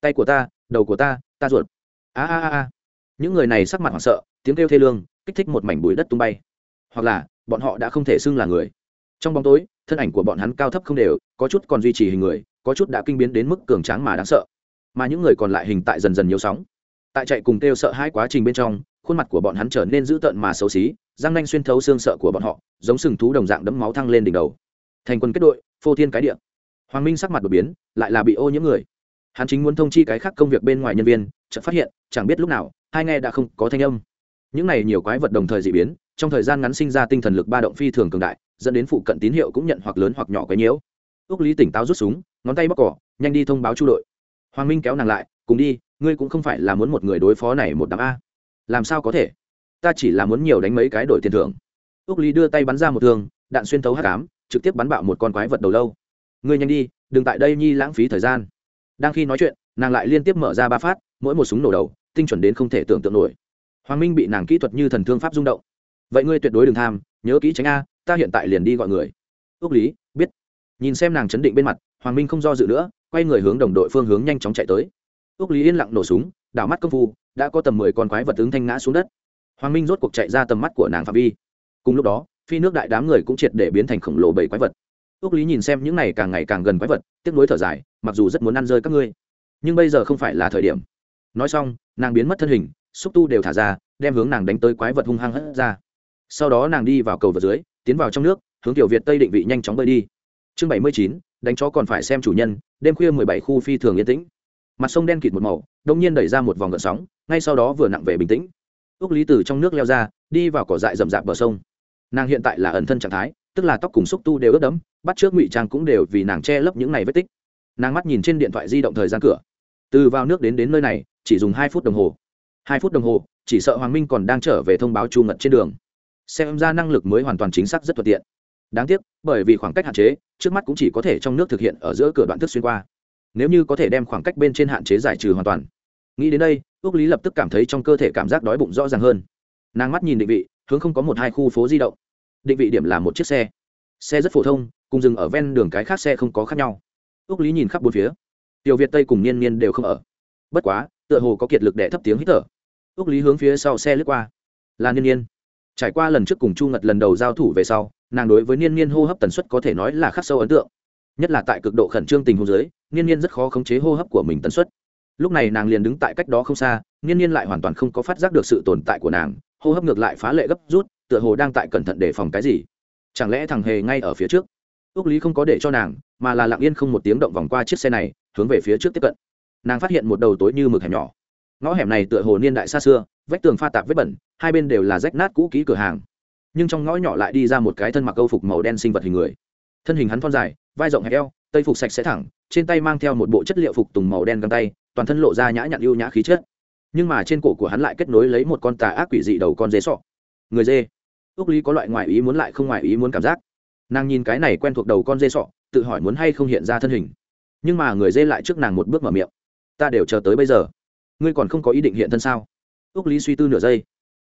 [SPEAKER 1] tay của ta, đầu của ta ta ruột. A a a a. Những người này sắc mặt hoảng sợ, tiếng kêu thê lương, kích thích một mảnh bụi đất tung bay. Hoặc là, bọn họ đã không thể xưng là người. Trong bóng tối, thân ảnh của bọn hắn cao thấp không đều, có chút còn duy trì hình người, có chút đã kinh biến đến mức cường tráng mà đáng sợ. Mà những người còn lại hình tại dần dần nhiều sóng. Tại chạy cùng kêu sợ hai quá trình bên trong, khuôn mặt của bọn hắn trở nên dữ tợn mà xấu xí, răng nanh xuyên thấu xương sợ của bọn họ, giống sừng thú đồng dạng đấm máu thăng lên đỉnh đầu. Thành quân kết đội, phô thiên cái địa. Hoàng minh sắc mặt đột biến, lại là bị ô nhiễm người hắn chính muốn thông chi cái khác công việc bên ngoài nhân viên, chợt phát hiện, chẳng biết lúc nào, hai nghe đã không có thanh âm. Những này nhiều quái vật đồng thời dị biến, trong thời gian ngắn sinh ra tinh thần lực ba động phi thường cường đại, dẫn đến phụ cận tín hiệu cũng nhận hoặc lớn hoặc nhỏ quấy nhiễu. Ước lý tỉnh táo rút súng, ngón tay bóc cỏ, nhanh đi thông báo chu đội. Hoàng minh kéo nàng lại, cùng đi, ngươi cũng không phải là muốn một người đối phó này một đám a. Làm sao có thể? Ta chỉ là muốn nhiều đánh mấy cái đổi tiền thưởng. Ước lý đưa tay bắn ra một thương, đạn xuyên thấu hát cám trực tiếp bắn bạo một con quái vật đầu lâu. Ngươi nhanh đi, đừng tại đây nhi lãng phí thời gian đang khi nói chuyện, nàng lại liên tiếp mở ra ba phát, mỗi một súng nổ đầu, tinh chuẩn đến không thể tưởng tượng nổi. Hoàng minh bị nàng kỹ thuật như thần thương pháp rung động. Vậy ngươi tuyệt đối đừng tham, nhớ kỹ tránh a, ta hiện tại liền đi gọi người. Ước lý, biết. Nhìn xem nàng chấn định bên mặt, hoàng minh không do dự nữa, quay người hướng đồng đội phương hướng nhanh chóng chạy tới. Ước lý yên lặng nổ súng, đảo mắt công phu, đã có tầm mười con quái vật tướng thanh ngã xuống đất. Hoàng minh rốt cuộc chạy ra tầm mắt của nàng phạm vi. Cùng lúc đó, phi nước đại đám người cũng triệt để biến thành khổng lồ bảy quái vật ước lý nhìn xem những này càng ngày càng gần quái vật, tiếc nuối thở dài, mặc dù rất muốn ăn rơi các ngươi, nhưng bây giờ không phải là thời điểm. Nói xong, nàng biến mất thân hình, xúc tu đều thả ra, đem hướng nàng đánh tới quái vật hung hăng hất ra. Sau đó nàng đi vào cầu vật dưới, tiến vào trong nước, hướng tiểu việt tây định vị nhanh chóng bơi đi. Chương bảy mươi chín, đánh chó còn phải xem chủ nhân, đêm khuya mười bảy khu phi thường yên tĩnh. Mặt sông đen kịt một màu, đông nhiên đẩy ra một vòng gợn sóng, ngay sau đó vừa nặng về bình tĩnh. Ước lý từ trong nước leo ra, đi vào cỏ dại rậm rạp bờ sông. Nàng hiện tại là ẩn thân trạng thái tức là tóc cùng xúc tu đều ướt đẫm, bắt trước ngụy trang cũng đều vì nàng che lấp những này vết tích. Nàng mắt nhìn trên điện thoại di động thời gian cửa. Từ vào nước đến đến nơi này, chỉ dùng hai phút đồng hồ. Hai phút đồng hồ, chỉ sợ hoàng minh còn đang trở về thông báo chu ngật trên đường. Xem ra năng lực mới hoàn toàn chính xác rất thuận tiện. Đáng tiếc, bởi vì khoảng cách hạn chế, trước mắt cũng chỉ có thể trong nước thực hiện ở giữa cửa đoạn thức xuyên qua. Nếu như có thể đem khoảng cách bên trên hạn chế giải trừ hoàn toàn. Nghĩ đến đây ước lý lập tức cảm thấy trong cơ thể cảm giác đói bụng rõ ràng hơn. Nàng mắt nhìn định vị, hướng không có một hai khu phố di động định vị điểm là một chiếc xe. Xe rất phổ thông, cùng dừng ở ven đường cái khác xe không có khác nhau. Ước lý nhìn khắp bốn phía. Tiểu việt tây cùng niên niên đều không ở. Bất quá, tựa hồ có kiệt lực để thấp tiếng hít thở. Ước lý hướng phía sau xe lướt qua. Là niên niên. Trải qua lần trước cùng chu ngật lần đầu giao thủ về sau, nàng đối với niên niên hô hấp tần suất có thể nói là khắc sâu ấn tượng. Nhất là tại cực độ khẩn trương tình huống dưới, niên niên rất khó khống chế hô hấp của mình tần suất. Lúc này nàng liền đứng tại cách đó không xa, niên niên lại hoàn toàn không có phát giác được sự tồn tại của nàng, hô hấp ngược lại phá lệ gấp rút tựa hồ đang tại cẩn thận đề phòng cái gì. Chẳng lẽ thằng hề ngay ở phía trước? Ước lý không có để cho nàng, mà là lặng yên không một tiếng động vòng qua chiếc xe này, hướng về phía trước tiếp cận. Nàng phát hiện một đầu tối như mực hẻm nhỏ. Ngõ hẻm này tựa hồ niên đại xa xưa, vách tường pha tạp vết bẩn, hai bên đều là rách nát cũ kỹ cửa hàng. Nhưng trong ngõ nhỏ lại đi ra một cái thân mặc câu phục màu đen sinh vật hình người. Thân hình hắn thon dài, vai rộng hẹp eo, tây phục sạch sẽ thẳng, trên tay mang theo một bộ chất liệu phục tùng màu đen găng tay, toàn thân lộ ra nhã nhặn ưu nhã khí chất. Nhưng mà trên cổ của hắn lại kết nối lấy một con tà ác quỷ dị đầu con dê sọ. Người dê ước lý có loại ngoại ý muốn lại không ngoại ý muốn cảm giác. Nàng nhìn cái này quen thuộc đầu con dê sọ, tự hỏi muốn hay không hiện ra thân hình. Nhưng mà người dê lại trước nàng một bước mở miệng. Ta đều chờ tới bây giờ. Ngươi còn không có ý định hiện thân sao? Ước lý suy tư nửa giây.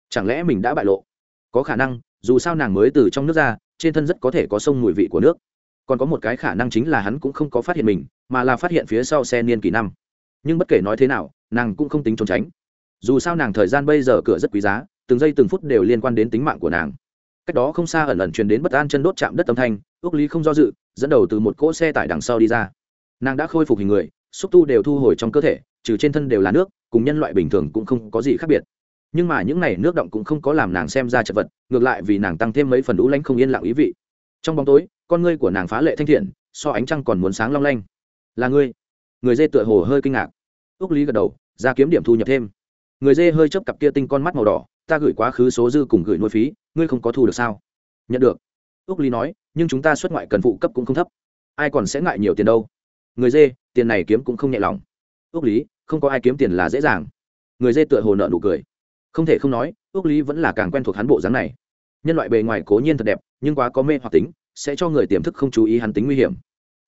[SPEAKER 1] Chẳng lẽ mình đã bại lộ? Có khả năng, dù sao nàng mới từ trong nước ra, trên thân rất có thể có sông mùi vị của nước. Còn có một cái khả năng chính là hắn cũng không có phát hiện mình, mà là phát hiện phía sau xe niên kỳ năm. Nhưng bất kể nói thế nào, nàng cũng không tính trốn tránh. Dù sao nàng thời gian bây giờ cửa rất quý giá, từng giây từng phút đều liên quan đến tính mạng của nàng cách đó không xa ẩn ẩn truyền đến bất an chân đốt chạm đất âm thanh ước lý không do dự, dẫn đầu từ một cỗ xe tải đằng sau đi ra. Nàng đã khôi phục hình người, xúc tu đều thu hồi trong cơ thể, trừ trên thân đều là nước, cùng nhân loại bình thường cũng không có gì khác biệt. Nhưng mà những n à y nước động cũng không có làm nàng xem ra chật vật, ngược lại vì nàng tăng thêm mấy phần lũ lanh không yên lặng ý vị. Trong bóng tối, con ngươi của nàng phá lệ thanh thiện, so ánh trăng còn muốn sáng long lanh. Là ngươi? Người dê tựa hồ hơi kinh ngạc. Ước lý gật đầu, ra kiếm điểm thu nhập thêm. Người dê hơi chấp cặp kia tinh con mắt màu đỏ ta gửi quá khứ số dư cùng gửi nuôi phí, ngươi không có thu được sao? Nhận được. Úc lý nói, nhưng chúng ta xuất ngoại cần phụ cấp cũng không thấp. Ai còn sẽ ngại nhiều tiền đâu? Người dê, tiền này kiếm cũng không nhẹ lòng. Ước lý, không có ai kiếm tiền là dễ dàng. Người dê tựa hồ nợ nụ cười. Không thể không nói ước lý vẫn là càng quen thuộc hắn bộ dáng này. Nhân loại bề ngoài cố nhiên thật đẹp, nhưng quá có mê hoặc tính, sẽ cho người tiềm thức không chú ý hắn tính nguy hiểm.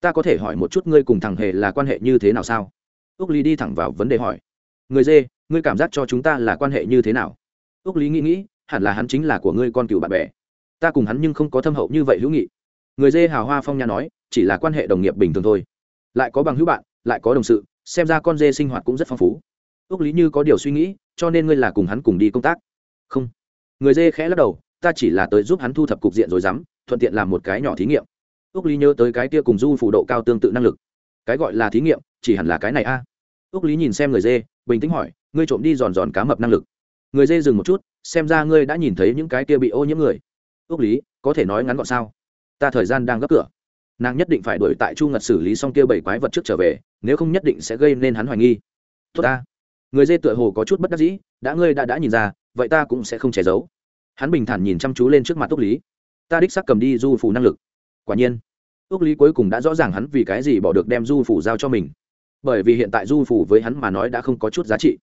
[SPEAKER 1] Ta có thể hỏi một chút ngươi cùng thằng hề là quan hệ như thế nào sao? Ước lý đi thẳng vào vấn đề hỏi. Người dê, ngươi cảm giác cho chúng ta là quan hệ như thế nào? Ước lý nghĩ nghĩ, hẳn là hắn chính là của ngươi con cựu bạn bè. Ta cùng hắn nhưng không có thâm hậu như vậy hữu nghị. Người dê hào hoa phong nha nói, chỉ là quan hệ đồng nghiệp bình thường thôi. Lại có bằng hữu bạn, lại có đồng sự, xem ra con dê sinh hoạt cũng rất phong phú. Ước lý như có điều suy nghĩ, cho nên ngươi là cùng hắn cùng đi công tác. Không. Người dê khẽ lắc đầu, ta chỉ là tới giúp hắn thu thập cục diện rồi dám, thuận tiện làm một cái nhỏ thí nghiệm. Ước lý nhớ tới cái kia cùng du phủ độ cao tương tự năng lực. Cái gọi là thí nghiệm, chỉ hẳn là cái này a. À. ước lý nhìn xem người dê, bình tĩnh hỏi, ngươi trộm đi giòn giòn cá mập năng lực người dê dừng một chút, xem ra ngươi đã nhìn thấy những cái kia bị ô nhiễm người. Ước lý, có thể nói ngắn gọn sao? Ta thời gian đang gấp cửa. Nàng nhất định phải đuổi tại chu ngật xử lý xong kia bảy quái vật trước trở về, nếu không nhất định sẽ gây nên hắn hoài nghi. Tốt ta. Người dê tựa hồ có chút bất đắc dĩ, đã ngươi đã đã nhìn ra, vậy ta cũng sẽ không che giấu. Hắn bình thản nhìn chăm chú lên trước mặt ước lý. Ta đích xác cầm đi du phủ năng lực. Quả nhiên. Ước lý cuối cùng đã rõ ràng hắn vì cái gì bỏ được đem du phủ giao cho mình. Bởi vì hiện tại du phủ với hắn mà nói đã không có chút giá trị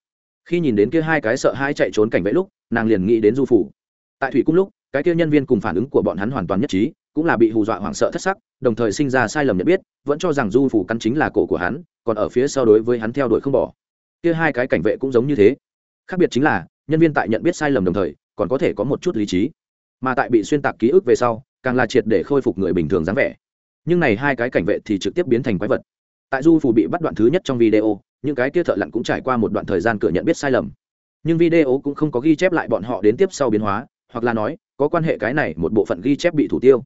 [SPEAKER 1] khi nhìn đến kia hai cái sợ hai chạy trốn cảnh vệ lúc, nàng liền nghĩ đến du phủ. Tại thủy cung lúc, cái kia nhân viên cùng phản ứng của bọn hắn hoàn toàn nhất trí, cũng là bị hù dọa hoảng sợ thất sắc, đồng thời sinh ra sai lầm nhận biết, vẫn cho rằng du phủ căn chính là cổ của hắn, còn ở phía sau đối với hắn theo đuổi không bỏ. Kia hai cái cảnh vệ cũng giống như thế. Khác biệt chính là, nhân viên tại nhận biết sai lầm đồng thời, còn có thể có một chút lý trí. Mà tại bị xuyên tạc ký ức về sau, càng là triệt để khôi phục người bình thường dáng vẻ. Nhưng này hai cái cảnh vệ thì trực tiếp biến thành quái vật. Tại du phủ bị bắt đoạn thứ nhất trong video những cái kia thợ lặn cũng trải qua một đoạn thời gian cửa nhận biết sai lầm. Nhưng video cũng không có ghi chép lại bọn họ đến tiếp sau biến hóa, hoặc là nói, có quan hệ cái này một bộ phận ghi chép bị thủ tiêu.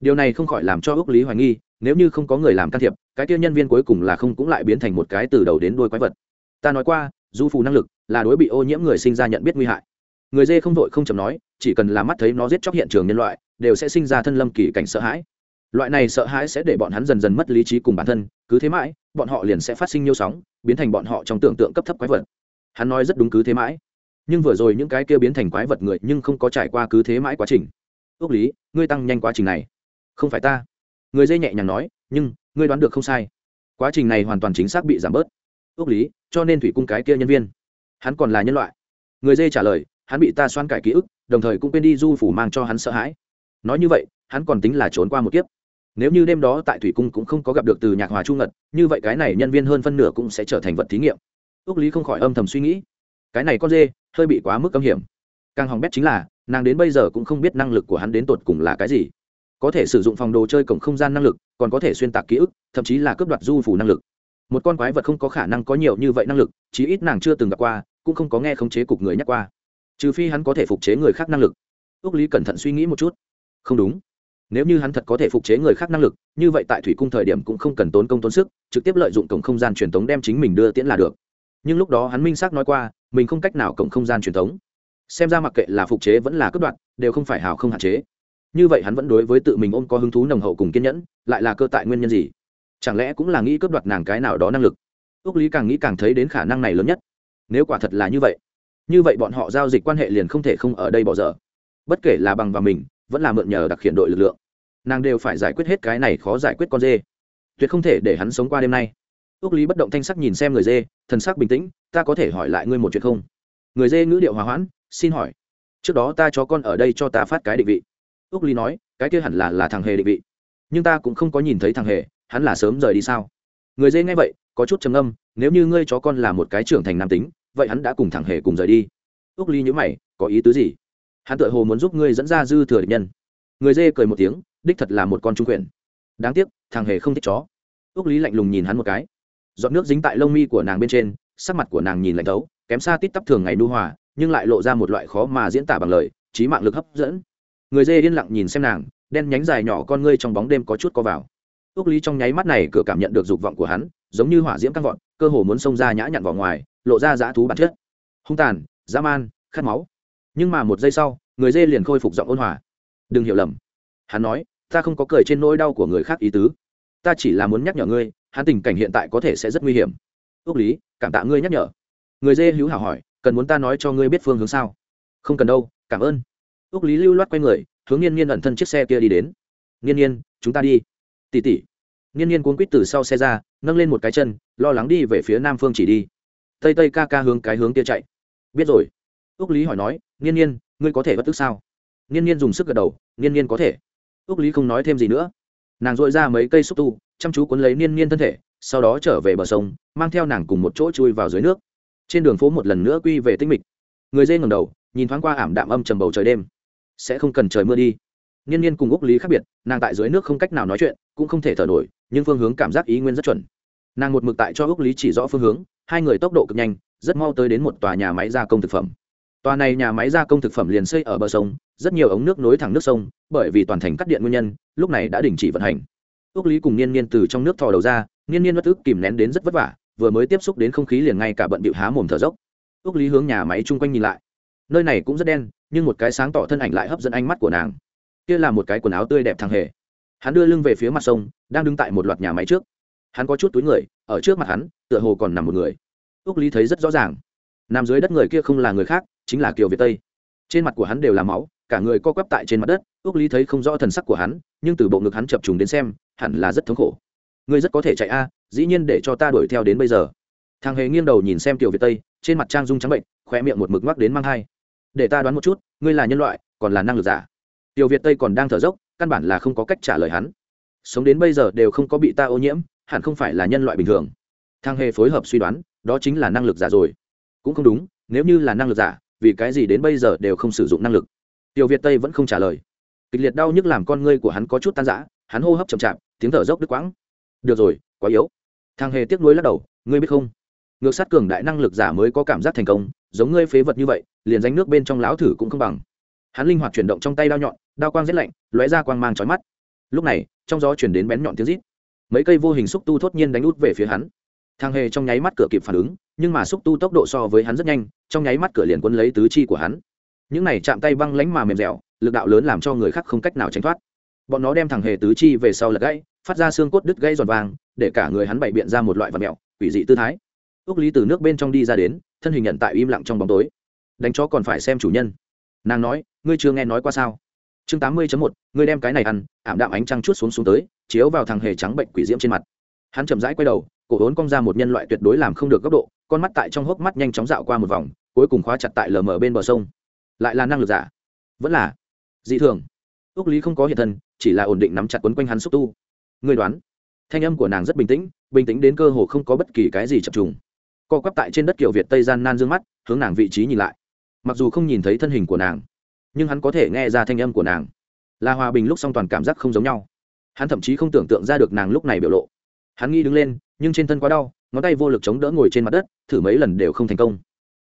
[SPEAKER 1] Điều này không khỏi làm cho ước lý hoài nghi, nếu như không có người làm can thiệp, cái kia nhân viên cuối cùng là không cũng lại biến thành một cái từ đầu đến đôi quái vật. Ta nói qua, du phù năng lực là đối bị ô nhiễm người sinh ra nhận biết nguy hại. Người dê không vội không chầm nói, chỉ cần là mắt thấy nó giết chóc hiện trường nhân loại, đều sẽ sinh ra thân lâm kỳ cảnh sợ hãi loại này sợ hãi sẽ để bọn hắn dần dần mất lý trí cùng bản thân, cứ thế mãi, bọn họ liền sẽ phát sinh nhiều sóng, biến thành bọn họ trong tưởng tượng cấp thấp quái vật. Hắn nói rất đúng cứ thế mãi. Nhưng vừa rồi những cái kia biến thành quái vật người nhưng không có trải qua cứ thế mãi quá trình. Ước lý, ngươi tăng nhanh quá trình này. Không phải ta. Người dây nhẹ nhàng nói, nhưng, ngươi đoán được không sai. Quá trình này hoàn toàn chính xác bị giảm bớt. Ước lý, cho nên thủy cung cái kia nhân viên. Hắn còn là nhân loại. Người dây trả lời, hắn bị ta xoan cải ký ức, đồng thời cũng quên đi du phủ mang cho hắn sợ hãi. Nói như vậy, hắn còn tính là trốn qua một kiếp nếu như đêm đó tại thủy cung cũng không có gặp được từ nhạc hòa trung ngật, như vậy cái này nhân viên hơn phân nửa cũng sẽ trở thành vật thí nghiệm. Ước lý không khỏi âm thầm suy nghĩ. Cái này con dê, hơi bị quá mức âm hiểm. Càng hỏng bét chính là, nàng đến bây giờ cũng không biết năng lực của hắn đến tột cùng là cái gì. Có thể sử dụng phòng đồ chơi cổng không gian năng lực, còn có thể xuyên tạc ký ức, thậm chí là cướp đoạt du phủ năng lực. Một con quái vật không có khả năng có nhiều như vậy năng lực, chí ít nàng chưa từng gặp qua, cũng không có nghe khống chế cục người nhắc qua. Trừ phi hắn có thể phục chế người khác năng lực. Ước lý cẩn thận suy nghĩ một chút. Không đúng nếu như hắn thật có thể phục chế người khác năng lực, như vậy tại thủy cung thời điểm cũng không cần tốn công tốn sức, trực tiếp lợi dụng cổng không gian truyền thống đem chính mình đưa tiễn là được. Nhưng lúc đó hắn minh xác nói qua, mình không cách nào cổng không gian truyền thống xem ra mặc kệ là phục chế vẫn là cướp đoạt, đều không phải hào không hạn chế. Như vậy hắn vẫn đối với tự mình ôm có hứng thú nồng hậu cùng kiên nhẫn, lại là cơ tại nguyên nhân gì? Chẳng lẽ cũng là nghĩ cướp đoạt nàng cái nào đó năng lực? Ước lý càng nghĩ càng thấy đến khả năng này lớn nhất. Nếu quả thật là như vậy như vậy bọn họ giao dịch quan hệ liền không thể không ở đây bỏ dở. Bất kể là bằng và mình, vẫn là mượn nhờ đặc hiện đội lực lượng nàng đều phải giải quyết hết cái này khó giải quyết con dê. Tuyệt không thể để hắn sống qua đêm nay. Ước lý bất động thanh sắc nhìn xem người dê, thần sắc bình tĩnh, ta có thể hỏi lại ngươi một chuyện không? Người dê ngữ điệu hòa hoãn, xin hỏi, trước đó ta cho con ở đây cho ta phát cái định vị. Ước lý nói, cái kia hẳn là là thằng hề định vị. Nhưng ta cũng không có nhìn thấy thằng hề, hắn là sớm rời đi sao? Người dê nghe vậy, có chút trầm âm nếu như ngươi chó con là một cái trưởng thành nam tính, vậy hắn đã cùng thằng hề cùng rời đi. Ước ly nhữ mày, có ý tứ gì? Hắn tự hồ muốn giúp ngươi dẫn ra dư thừa địch nhân. Người dê cười một tiếng đích thật là một con trung quyền. Đáng tiếc, thằng hề không thích chó. Ước lý lạnh lùng nhìn hắn một cái. Giọt nước dính tại lông mi của nàng bên trên, sắc mặt của nàng nhìn lạnh thấu, kém xa tít tắp thường ngày nu hòa, nhưng lại lộ ra một loại khó mà diễn tả bằng lời trí mạng lực hấp dẫn. Người dê yên lặng nhìn xem nàng, đen nhánh dài nhỏ con ngươi trong bóng đêm có chút co vào. Ước lý trong nháy mắt này cửa cảm nhận được dục vọng của hắn, giống như hỏa diễm căng vọt, cơ hồ muốn xông ra nhã nhặn vào ngoài, lộ ra dã thú bản chất. Hung tàn, dã man, khát máu. Nhưng mà một giây sau, người dê liền khôi phục giọng ôn hòa. Đừng hiểu lầm. Hắn nói ta không có cười trên nỗi đau của người khác ý tứ. Ta chỉ là muốn nhắc nhở ngươi, hắn tình cảnh hiện tại có thể sẽ rất nguy hiểm. Ước lý, cảm tạ ngươi nhắc nhở. Người dê hữu hảo hỏi, cần muốn ta nói cho ngươi biết phương hướng sao? Không cần đâu, cảm ơn. Ước lý lưu loát quay người, hướng nhiên nhiên ẩn thân chiếc xe kia đi đến. Nhiên nhiên chúng ta đi. Tỉ tỉ nhiên nhiên cuốn quýt từ sau xe ra, nâng lên một cái chân, lo lắng đi về phía nam phương chỉ đi. Tây tây ca ca hướng cái hướng kia chạy. Biết rồi. Ước lý hỏi nói nhiên nhiên ngươi có thể bất tức sao? Nhiên nhiên dùng sức gật đầu nhiên nhiên có thể ước lý không nói thêm gì nữa. Nàng dội ra mấy cây xúc tu, chăm chú cuốn lấy niên niên thân thể, sau đó trở về bờ sông, mang theo nàng cùng một chỗ chui vào dưới nước. Trên đường phố một lần nữa quy về tinh mịch. Người dê ngầm đầu, nhìn thoáng qua ảm đạm âm trầm bầu trời đêm. Sẽ không cần trời mưa đi. Niên niên cùng úc lý khác biệt, nàng tại dưới nước không cách nào nói chuyện, cũng không thể thở nổi, nhưng phương hướng cảm giác ý nguyên rất chuẩn. Nàng một mực tại cho úc lý chỉ rõ phương hướng, hai người tốc độ cực nhanh, rất mau tới đến một tòa nhà máy gia công thực phẩm. Tòa này nhà máy gia công thực phẩm liền xây ở bờ sông rất nhiều ống nước nối thẳng nước sông, bởi vì toàn thành cắt điện nguyên nhân, lúc này đã đình chỉ vận hành. Ước lý cùng niên niên từ trong nước thò đầu ra, niên niên bất ức kìm nén đến rất vất vả, vừa mới tiếp xúc đến không khí liền ngay cả bận bịu há mồm thở dốc. Ước lý hướng nhà máy chung quanh nhìn lại. Nơi này cũng rất đen, nhưng một cái sáng tỏ thân ảnh lại hấp dẫn ánh mắt của nàng. Kia là một cái quần áo tươi đẹp thằng hề. Hắn đưa lưng về phía mặt sông, đang đứng tại một loạt nhà máy trước. Hắn có chút túi người, ở trước mặt hắn, tựa hồ còn nằm một người. Ước lý thấy rất rõ ràng. Nằm dưới đất người kia không là người khác, chính là kiều việt tây. Trên mặt của hắn đều là máu cả người co quắp tại trên mặt đất ước lý thấy không rõ thần sắc của hắn, nhưng từ bộ ngực hắn chập trùng đến xem, hẳn là rất thống khổ. Ngươi rất có thể chạy a, dĩ nhiên để cho ta đuổi theo đến bây giờ. Thằng hề nghiêng đầu nhìn xem tiểu việt tây, trên mặt trang dung trắng bệnh khoe miệng một mực mắc đến mang hai để ta đoán một chút, ngươi là nhân loại, còn là năng lực giả? Tiểu việt tây còn đang thở dốc, căn bản là không có cách trả lời hắn. Sống đến bây giờ đều không có bị ta ô nhiễm, hẳn không phải là nhân loại bình thường. Thang hề phối hợp suy đoán, đó chính là năng lực giả rồi. Cũng không đúng, nếu như là năng lực giả, vì cái gì đến bây giờ đều không sử dụng năng lực? Tiểu việt tây vẫn không trả lời. Kịch liệt đau nhức làm con ngươi của hắn có chút tan rã, hắn hô hấp chậm chạp, tiếng thở dốc đứt quãng. Được rồi, quá yếu. Thang hề tiếc nuối lắc đầu, ngươi biết không? Ngược sát cường đại năng lực giả mới có cảm giác thành công, giống ngươi phế vật như vậy, liền danh nước bên trong láo thử cũng không bằng. Hắn linh hoạt chuyển động trong tay đao nhọn, đao quang rét lạnh, lóe ra quang mang trói mắt. Lúc này, trong gió chuyển đến bén nhọn tiếng rít. Mấy cây vô hình xúc tu thốt nhiên đánh út về phía hắn. Thang hề trong nháy mắt cửa kịp phản ứng, nhưng mà xúc tu tốc độ so với hắn rất nhanh, trong nháy mắt cửa liền quân lấy tứ chi của hắn những này chạm tay băng lánh mà mềm dẻo, lực đạo lớn làm cho người khác không cách nào tránh thoát. Bọn nó đem thằng hề tứ chi về sau lật gãy, phát ra xương cốt đứt gãy giòn vàng, để cả người hắn bày biện ra một loại vật mẹo, quỷ dị tư thái. Ước lý từ nước bên trong đi ra đến, thân hình nhận tại im lặng trong bóng tối. Đánh chó còn phải xem chủ nhân. Nàng nói, ngươi chưa nghe nói qua sao? Chương tám mươi một, ngươi đem cái này ăn. Ảm đạm ánh trăng chút xuống xuống tới, chiếu vào thằng hề trắng bệnh quỷ diễm trên mặt. Hắn chậm rãi quay đầu, cổ hốn cong ra một nhân loại tuyệt đối làm không được góc độ, con mắt tại trong hốc mắt nhanh chóng dạo qua một vòng, cuối cùng khóa chặt tại lờ mờ bên bờ sông lại là năng lực giả. Vẫn là dị thường. Ước lý không có hiện thân, chỉ là ổn định nắm chặt quấn quanh hắn xúc tu. Người đoán, thanh âm của nàng rất bình tĩnh bình tĩnh đến cơ hồ không có bất kỳ cái gì chập trùng. Co quắp tại trên đất kiểu việt tây gian nan d ư ơ n g mắt, hướng nàng vị trí nhìn lại. Mặc dù không nhìn thấy thân hình của nàng, nhưng hắn có thể nghe ra thanh âm của nàng. Là hòa bình lúc song toàn cảm giác không giống nhau. Hắn thậm chí không tưởng tượng ra được nàng lúc này biểu lộ. Hắn nghĩ đứng lên, nhưng trên thân quá đau, ngón tay vô lực chống đỡ ngồi trên mặt đất, thử mấy lần đều không thành công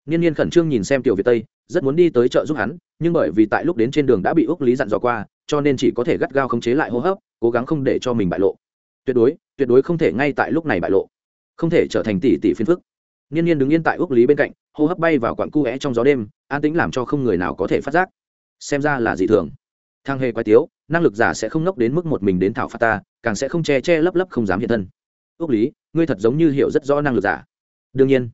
[SPEAKER 1] niên niên khẩn trương nhìn xem tiểu việt tây, rất muốn đi tới chợ giúp hắn, nhưng bởi vì tại lúc đến trên đường đã bị úc lý dặn dò qua, cho nên chỉ có thể gắt gao khống chế lại hô hấp, cố gắng không để cho mình bại lộ. Tuyệt đối tuyệt đối không thể ngay tại lúc này bại lộ. Không thể trở thành tỷ tỷ phiền phức. Niên niên đứng yên tại úc lý bên cạnh, hô hấp bay vào quặng cu vẽ trong gió đêm, an tĩnh làm cho không người nào có thể phát giác. Xem ra là dị thường. Thang hề quái tiếu, năng lực giả sẽ không nốc đến mức một mình đến thảo phạt ta, càng sẽ không che che lấp lấp không dám hiện thân. Ước lý, ngươi thật giống như hiểu rất rõ năng lực giả. Đương nhiên.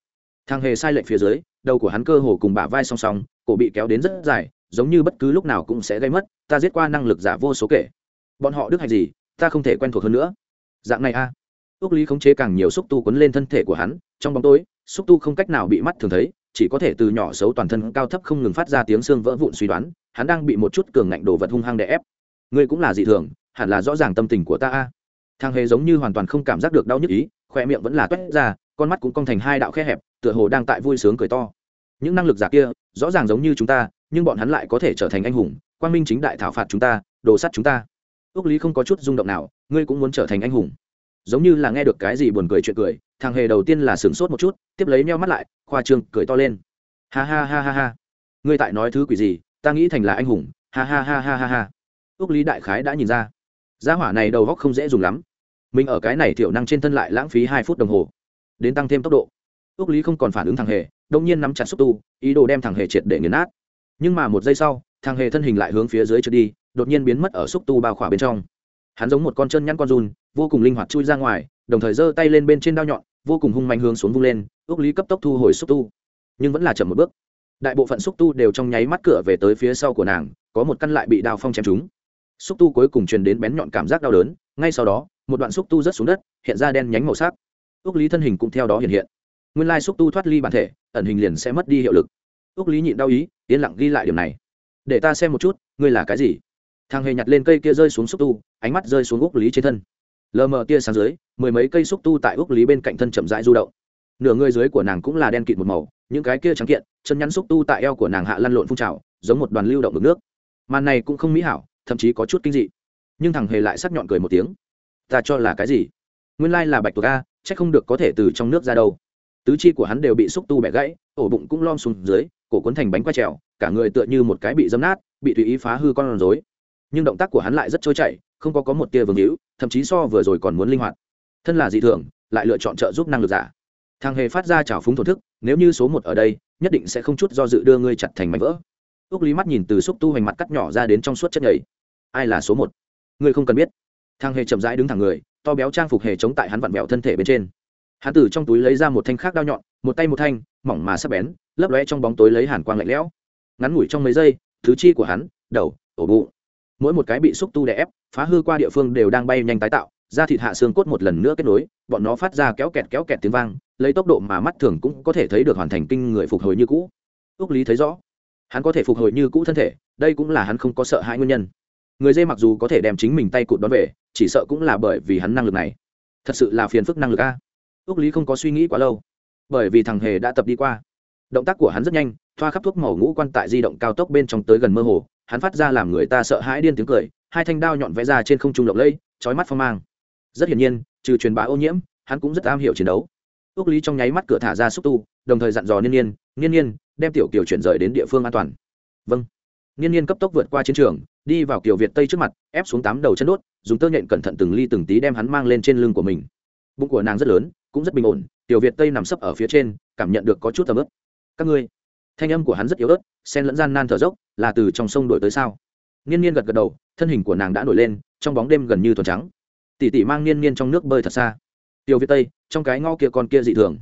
[SPEAKER 1] Thang hề sai lệnh phía dưới đầu của hắn cơ hồ cùng bả vai song song, cổ bị kéo đến rất dài, giống như bất cứ lúc nào cũng sẽ gây mất, ta giết qua năng lực giả vô số kể. Bọn họ đức hạnh gì, ta không thể quen thuộc hơn nữa. Dạng này a. À. ước lý khống chế càng nhiều xúc tu quấn lên thân thể của hắn, trong bóng tối, xúc tu không cách nào bị mắt thường thấy, chỉ có thể từ nhỏ xấu toàn thân cao thấp không ngừng phát ra tiếng xương vỡ vụn suy đoán, hắn đang bị một chút cường ngạnh đồ vật hung hăng đè ép. Ngươi cũng là dị thường, hẳn là rõ ràng tâm tình của ta a. Thang hề giống như hoàn toàn không cảm giác được đau nhức ý, khoe miệng vẫn là toét ra con mắt cũng cong thành hai đạo khe hẹp, tựa hồ đang tại vui sướng cười to. Những năng lực giả kia, rõ ràng giống như chúng ta, nhưng bọn hắn lại có thể trở thành anh hùng quan minh chính đại thảo phạt chúng ta, đồ sắt chúng ta. Ước lý không có chút rung động nào, ngươi cũng muốn trở thành anh hùng. Giống như là nghe được cái gì buồn cười chuyện cười, thằng hề đầu tiên là sửng sốt một chút, tiếp lấy meo mắt lại, khoa trương, cười to lên. Ha ha ha ha ha. Ngươi tại nói thứ quỷ gì, ta nghĩ thành là anh hùng. Ha ha ha ha ha ha. Ước lý đại khái đã nhìn ra. Gia hỏa này đầu góc không dễ dùng lắm. Mình ở cái này thiểu năng trên thân lại lãng phí hai phút đồng hồ đến tăng thêm tốc độ. Ước lý không còn phản ứng thằng hề, đông nhiên nắm chặt xúc tu, ý đồ đem thằng hề triệt để nghiền nát. Nhưng mà một giây sau, thằng hề thân hình lại hướng phía dưới trượt đi, đột nhiên biến mất ở xúc tu bao khỏa bên trong. Hắn giống một con chân nhăn con run, vô cùng linh hoạt chui ra ngoài, đồng thời giơ tay lên bên trên đao nhọn, vô cùng hung mạnh hướng xuống vung lên, ước lý cấp tốc thu hồi xúc tu. Nhưng vẫn là chậm một bước. Đại bộ phận xúc tu đều trong nháy mắt cửa về tới phía sau của nàng, có một căn lại bị đao phong chém trúng. Xúc tu cuối cùng truyền đến bén nhọn cảm giác đau đớn, ngay sau đó, một đoạn xúc tu rớt xuống đất, hiện ra đen nhánh màu sắc ước lý thân hình cũng theo đó hiện hiện. Nguyên lai xúc tu thoát ly bản thể, ẩn hình liền sẽ mất đi hiệu lực. Ước lý nhịn đau ý, yên lặng ghi lại điều này. Để ta xem một chút, ngươi là cái gì? Thằng hề nhặt lên cây kia rơi xuống xúc tu, ánh mắt rơi xuống ước lý trên thân. Lờ mờ tia sáng dưới, mười mấy cây xúc tu tại ước lý bên cạnh thân chậm rãi du động. Nửa người dưới của nàng cũng là đen kịt một màu, những cái kia trắng kiện, chân nhắn xúc tu tại eo của nàng hạ lăn lộn phun trào, giống một đoàn lưu động ngực nước. Màn này cũng không mỹ hảo, thậm chí có chút kinh dị. Nhưng thằng hề lại sắc nhọn cười một tiếng. Ta cho là cái gì? Nguyên lai là bạch tuộc a Chắc không được có thể từ trong nước ra đâu. Tứ chi của hắn đều bị xúc tu bẻ gãy, ổ bụng cũng lom xuống dưới, cổ cuốn thành bánh quay trèo, cả người tựa như một cái bị dấm nát, bị tùy ý phá hư con rối. Nhưng động tác của hắn lại rất trôi chảy, không có có một tia vương hữu, thậm chí so vừa rồi còn muốn linh hoạt. Thân là dị thường, lại lựa chọn trợ giúp năng lực giả. Thằng hề phát ra trào phúng thổ thức, nếu như số một ở đây, nhất định sẽ không chút do dự đưa ngươi chặt thành mảnh vỡ. Ước lý mắt nhìn từ xúc tu hành mặt cắt nhỏ ra đến trong suốt chất nhầy. Ai là số một? Ngươi không cần biết. Thằng hề chậm rãi đứng thẳng người to béo trang phục hề chống tại hắn vặn vẹo thân thể bên trên. Hắn từ trong túi lấy ra một thanh khác đao nhọn, một tay một thanh, mỏng mà sắc bén, lấp lóe trong bóng tối lấy hàn quang lạnh lẽo. Ngắn ngủi trong mấy giây thứ chi của hắn, đầu, ổ bụng, mỗi một cái bị xúc tu đè ép, phá hư qua địa phương đều đang bay nhanh tái tạo, da thịt hạ xương cốt một lần nữa kết nối, bọn nó phát ra kéo kẹt kéo kẹt tiếng vang, lấy tốc độ mà mắt thường cũng có thể thấy được hoàn thành kinh người phục hồi như cũ. Ước lý thấy rõ, hắn có thể phục hồi như cũ thân thể, đây cũng là hắn không có sợ hãi nguyên nhân. Người dê mặc dù có thể đem chính mình tay cụt đón về chỉ sợ cũng là bởi vì hắn năng lực này. Thật sự là phiền phức năng lực a. Ước lý không có suy nghĩ quá lâu bởi vì thằng hề đã tập đi qua. Động tác của hắn rất nhanh thoa khắp thuốc màu ngũ quan tại di động cao tốc bên trong tới gần mơ hồ hắn phát ra làm người ta sợ hãi điên tiếng cười hai thanh đao nhọn vẽ ra trên không trung lộng lẫy, trói mắt phong mang. Rất hiển nhiên trừ truyền bá ô nhiễm hắn cũng rất am hiểu chiến đấu. Ước lý trong nháy mắt cửa thả ra xúc tu đồng thời dặn dò niên niên niên niên đem tiểu kiều chuyển rời đến địa phương an toàn. Vâng. Niên niên cấp tốc vượt qua chiến trường đi vào kiểu việt tây trước mặt, ép xuống tám đầu chân đốt, dùng tơ nhện cẩn thận từng ly từng tí đem hắn mang lên trên lưng của mình. Bụng của nàng rất lớn, cũng rất bình ổn tiểu việt tây nằm sấp ở phía trên, cảm nhận được có chút tầm ướp các ngươi, thanh âm của hắn rất yếu ớt sen lẫn gian nan thở dốc, là từ trong sông đổi tới sao? Niên niên gật gật đầu, thân hình của nàng đã nổi lên, trong bóng đêm gần như thuần trắng. Tỷ tỷ mang niên niên trong nước bơi thật xa. Tiểu việt tây, trong cái ngõ kia con kia dị thường.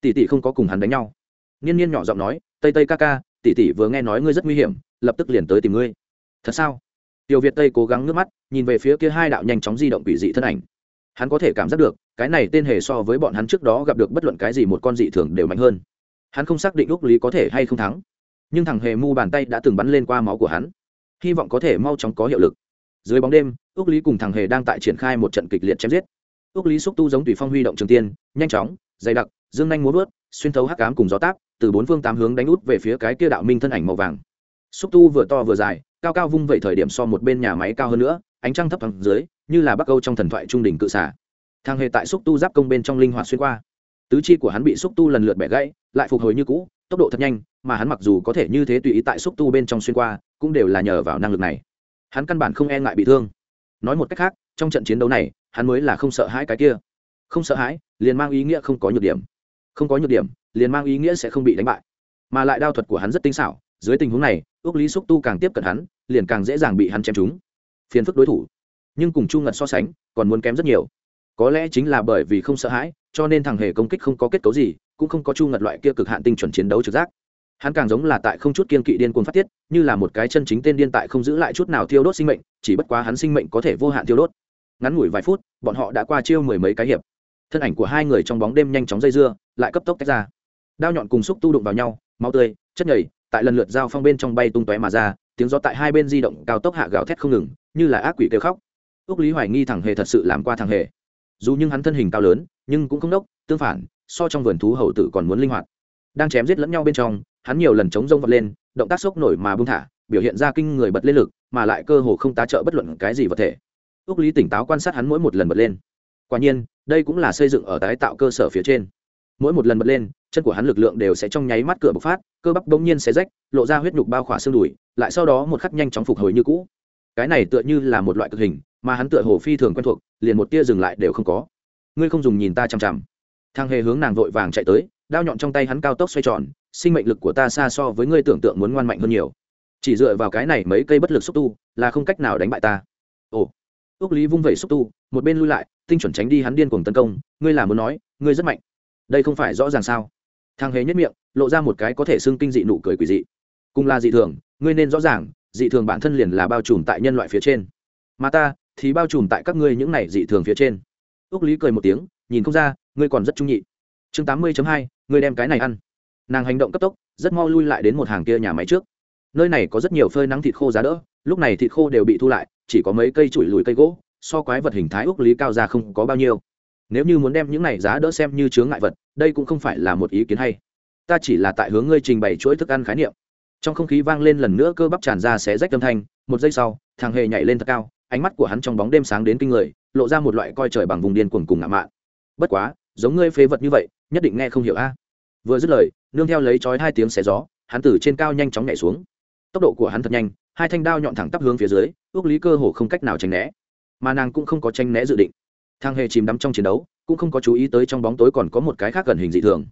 [SPEAKER 1] Tỷ tỷ không có cùng hắn đánh nhau. Niên niên nhỏ giọng nói, tây tây ca ca, tỷ tỷ vừa nghe nói ngươi rất nguy hiểm, lập tức liền tới tìm ngươi. Thật sao? Tiểu việt tây cố gắng nước mắt, nhìn về phía kia hai đạo nhanh chóng di động quỷ dị thân ảnh. Hắn có thể cảm giác được, cái này tên hề so với bọn hắn trước đó gặp được bất luận cái gì một con dị thường đều mạnh hơn. Hắn không xác định úc lý có thể hay không thắng, nhưng thằng hề mu bàn tay đã từng bắn lên qua máu của hắn, hy vọng có thể mau chóng có hiệu lực. Dưới bóng đêm, úc lý cùng thằng hề đang tại triển khai một trận kịch liệt chém giết. Úc lý xúc tu giống tùy phong huy động trường tiên, nhanh chóng, dày đặc, dương nhanh muốn vớt, xuyên thấu hắc cám cùng gió táp, từ bốn phương tám hướng đánh út về phía cái kia đạo minh thân ảnh màu vàng. Xúc tu vừa to vừa dài cao cao vung vẩy thời điểm so một bên nhà máy cao hơn nữa, ánh trăng thấp thẳng dưới, như là bắc âu trong thần thoại trung đỉnh cự xả. Thang hề tại xúc tu giáp công bên trong linh hoạt xuyên qua. Tứ chi của hắn bị xúc tu lần lượt bẻ gãy, lại phục hồi như cũ, tốc độ thật nhanh, mà hắn mặc dù có thể như thế tùy ý tại xúc tu bên trong xuyên qua, cũng đều là nhờ vào năng lực này. Hắn căn bản không e ngại bị thương. Nói một cách khác, trong trận chiến đấu này, hắn mới là không sợ hãi cái kia. Không sợ hãi, liền mang ý nghĩa không có nhược điểm. Không có nhược điểm, liền mang ý nghĩa sẽ không bị đánh bại. Mà lại đao thuật của hắn rất tinh xảo, dưới tình huống này ước lý xúc tu càng tiếp cận hắn liền càng dễ dàng bị hắn chém trúng. Phiền phức đối thủ. Nhưng cùng chu ngật so sánh, còn muốn kém rất nhiều. Có lẽ chính là bởi vì không sợ hãi, cho nên thằng hề công kích không có kết cấu gì, cũng không có chu ngật loại kia cực hạn tinh chuẩn chiến đấu trực giác. Hắn càng giống là tại không chút kiên kỵ điên cuồng phát tiết, như là một cái chân chính tên điên tại không giữ lại chút nào thiêu đốt sinh mệnh, chỉ bất quá hắn sinh mệnh có thể vô hạn thiêu đốt. Ngắn ngủi vài phút, bọn họ đã qua chiêu mười mấy cái hiệp. Thân ảnh của hai người trong bóng đêm nhanh chóng dây dưa, lại cấp tốc tách ra. Đao nhọn cùng xúc tu đụng vào nhau, máu tươi, chất nhầy, tại lần lượt dao phong bên trong bay tung tóe mà ra tiếng gió tại hai bên di động cao tốc hạ gào thét không ngừng, như là ác quỷ kêu khóc. Ước lý hoài nghi thằng hề thật sự làm qua thằng hề. Dù nhưng hắn thân hình cao lớn, nhưng cũng không đốc, tương phản, so trong vườn thú hậu tử còn muốn linh hoạt. Đang chém giết lẫn nhau bên trong, hắn nhiều lần chống rông vật lên, động tác sốc nổi mà bung thả, biểu hiện ra kinh người bật lên lực, mà lại cơ hồ không tá trợ bất luận cái gì vật thể. Ước lý tỉnh táo quan sát hắn mỗi một lần bật lên. Quả nhiên, đây cũng là xây dựng ở tái tạo cơ sở phía trên. Mỗi một lần bật lên chân của hắn lực lượng đều sẽ trong nháy mắt cửa bộc phát, cơ bắp bỗng nhiên sẽ rách, lộ ra huyết nhục bao khỏa xương đùi, lại sau đó một khắc nhanh chóng phục hồi như cũ. Cái này tựa như là một loại cực hình, mà hắn tựa hồ phi thường quen thuộc, liền một tia dừng lại đều không có. Ngươi không dùng nhìn ta chằm chằm. Thang hề hướng nàng vội vàng chạy tới, đao nhọn trong tay hắn cao tốc xoay tròn, sinh mệnh lực của ta xa so với ngươi tưởng tượng muốn ngoan mạnh hơn nhiều. Chỉ dựa vào cái này mấy cây bất lực xúc tu, là không cách nào đánh bại ta. Ồ. Ước lý vung vẩy xúc tu, một bên lui lại, tinh chuẩn tránh đi hắn điên cuồng tấn công, ngươi là muốn nói, ngươi rất mạnh. Đây không phải rõ ràng sao? Thang hề nhất miệng, lộ ra một cái có thể xưng kinh dị nụ cười quỷ dị. Cùng là dị thường, ngươi nên rõ ràng, dị thường bản thân liền là bao trùm tại nhân loại phía trên. Mà ta, thì bao trùm tại các ngươi những này dị thường phía trên. Ước lý cười một tiếng, nhìn không ra, ngươi còn rất trung nhị. Chương tám mươi hai, ngươi đem cái này ăn. Nàng hành động cấp tốc, rất mau lui lại đến một hàng kia nhà máy trước. Nơi này có rất nhiều phơi nắng thịt khô giá đỡ, lúc này thịt khô đều bị thu lại, chỉ có mấy cây chùi lùi cây gỗ, so quái vật hình thái ước lý cao ra không có bao nhiêu nếu như muốn đem những này giá đỡ xem như chướng ngại vật, đây cũng không phải là một ý kiến hay. Ta chỉ là tại hướng ngươi trình bày chuỗi thức ăn khái niệm. Trong không khí vang lên lần nữa cơ bắp tràn ra xé rách âm thanh, một giây sau, thằng hề nhảy lên thật cao, ánh mắt của hắn trong bóng đêm sáng đến kinh người, lộ ra một loại coi trời bằng vùng điên cuồng cùng ngạo mạn. Bất quá, giống ngươi phế vật như vậy, nhất định nghe không hiểu a. À? Vừa dứt lời, nương theo lấy chói hai tiếng xé gió, hắn từ trên cao nhanh chóng nhảy xuống. Tốc độ của hắn thật nhanh, hai thanh đao nhọn thẳng tắp hướng phía dưới, ước lý cơ hồ không cách nào tránh né. Mà nàng cũng không có tranh né dự định thang hề chìm đắm trong chiến đấu, cũng không có chú ý tới trong bóng tối còn có một cái khác gần hình dị thường.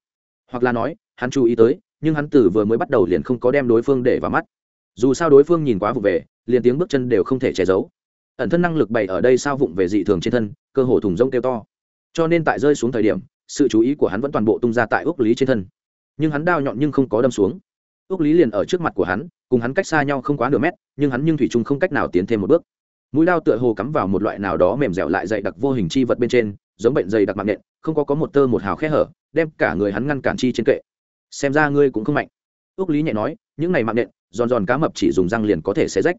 [SPEAKER 1] Hoặc là nói, hắn chú ý tới, nhưng hắn từ vừa mới bắt đầu liền không có đem đối phương để vào mắt. Dù sao đối phương nhìn quá vụ về, liền tiếng bước chân đều không thể che giấu. Ẩn thân năng lực bày ở đây sao vụng về dị thường trên thân, cơ hồ thùng rông kêu to. Cho nên tại rơi xuống thời điểm, sự chú ý của hắn vẫn toàn bộ tung ra tại ước lý trên thân. Nhưng hắn đao nhọn nhưng không có đâm xuống. Ước lý liền ở trước mặt của hắn, cùng hắn cách xa nhau không quá nửa mét, nhưng hắn nhưng thủy chung không cách nào tiến thêm một bước mũi lao tựa hồ cắm vào một loại nào đó mềm dẻo lại dày đặc vô hình chi vật bên trên, giống bệnh dày đặc mạng nện không có có một tơ một hào khe hở, đem cả người hắn ngăn cản chi trên kệ. Xem ra ngươi cũng không mạnh. Ước lý nhẹ nói, những này mạng nện giòn giòn cá mập chỉ dùng răng liền có thể xé rách.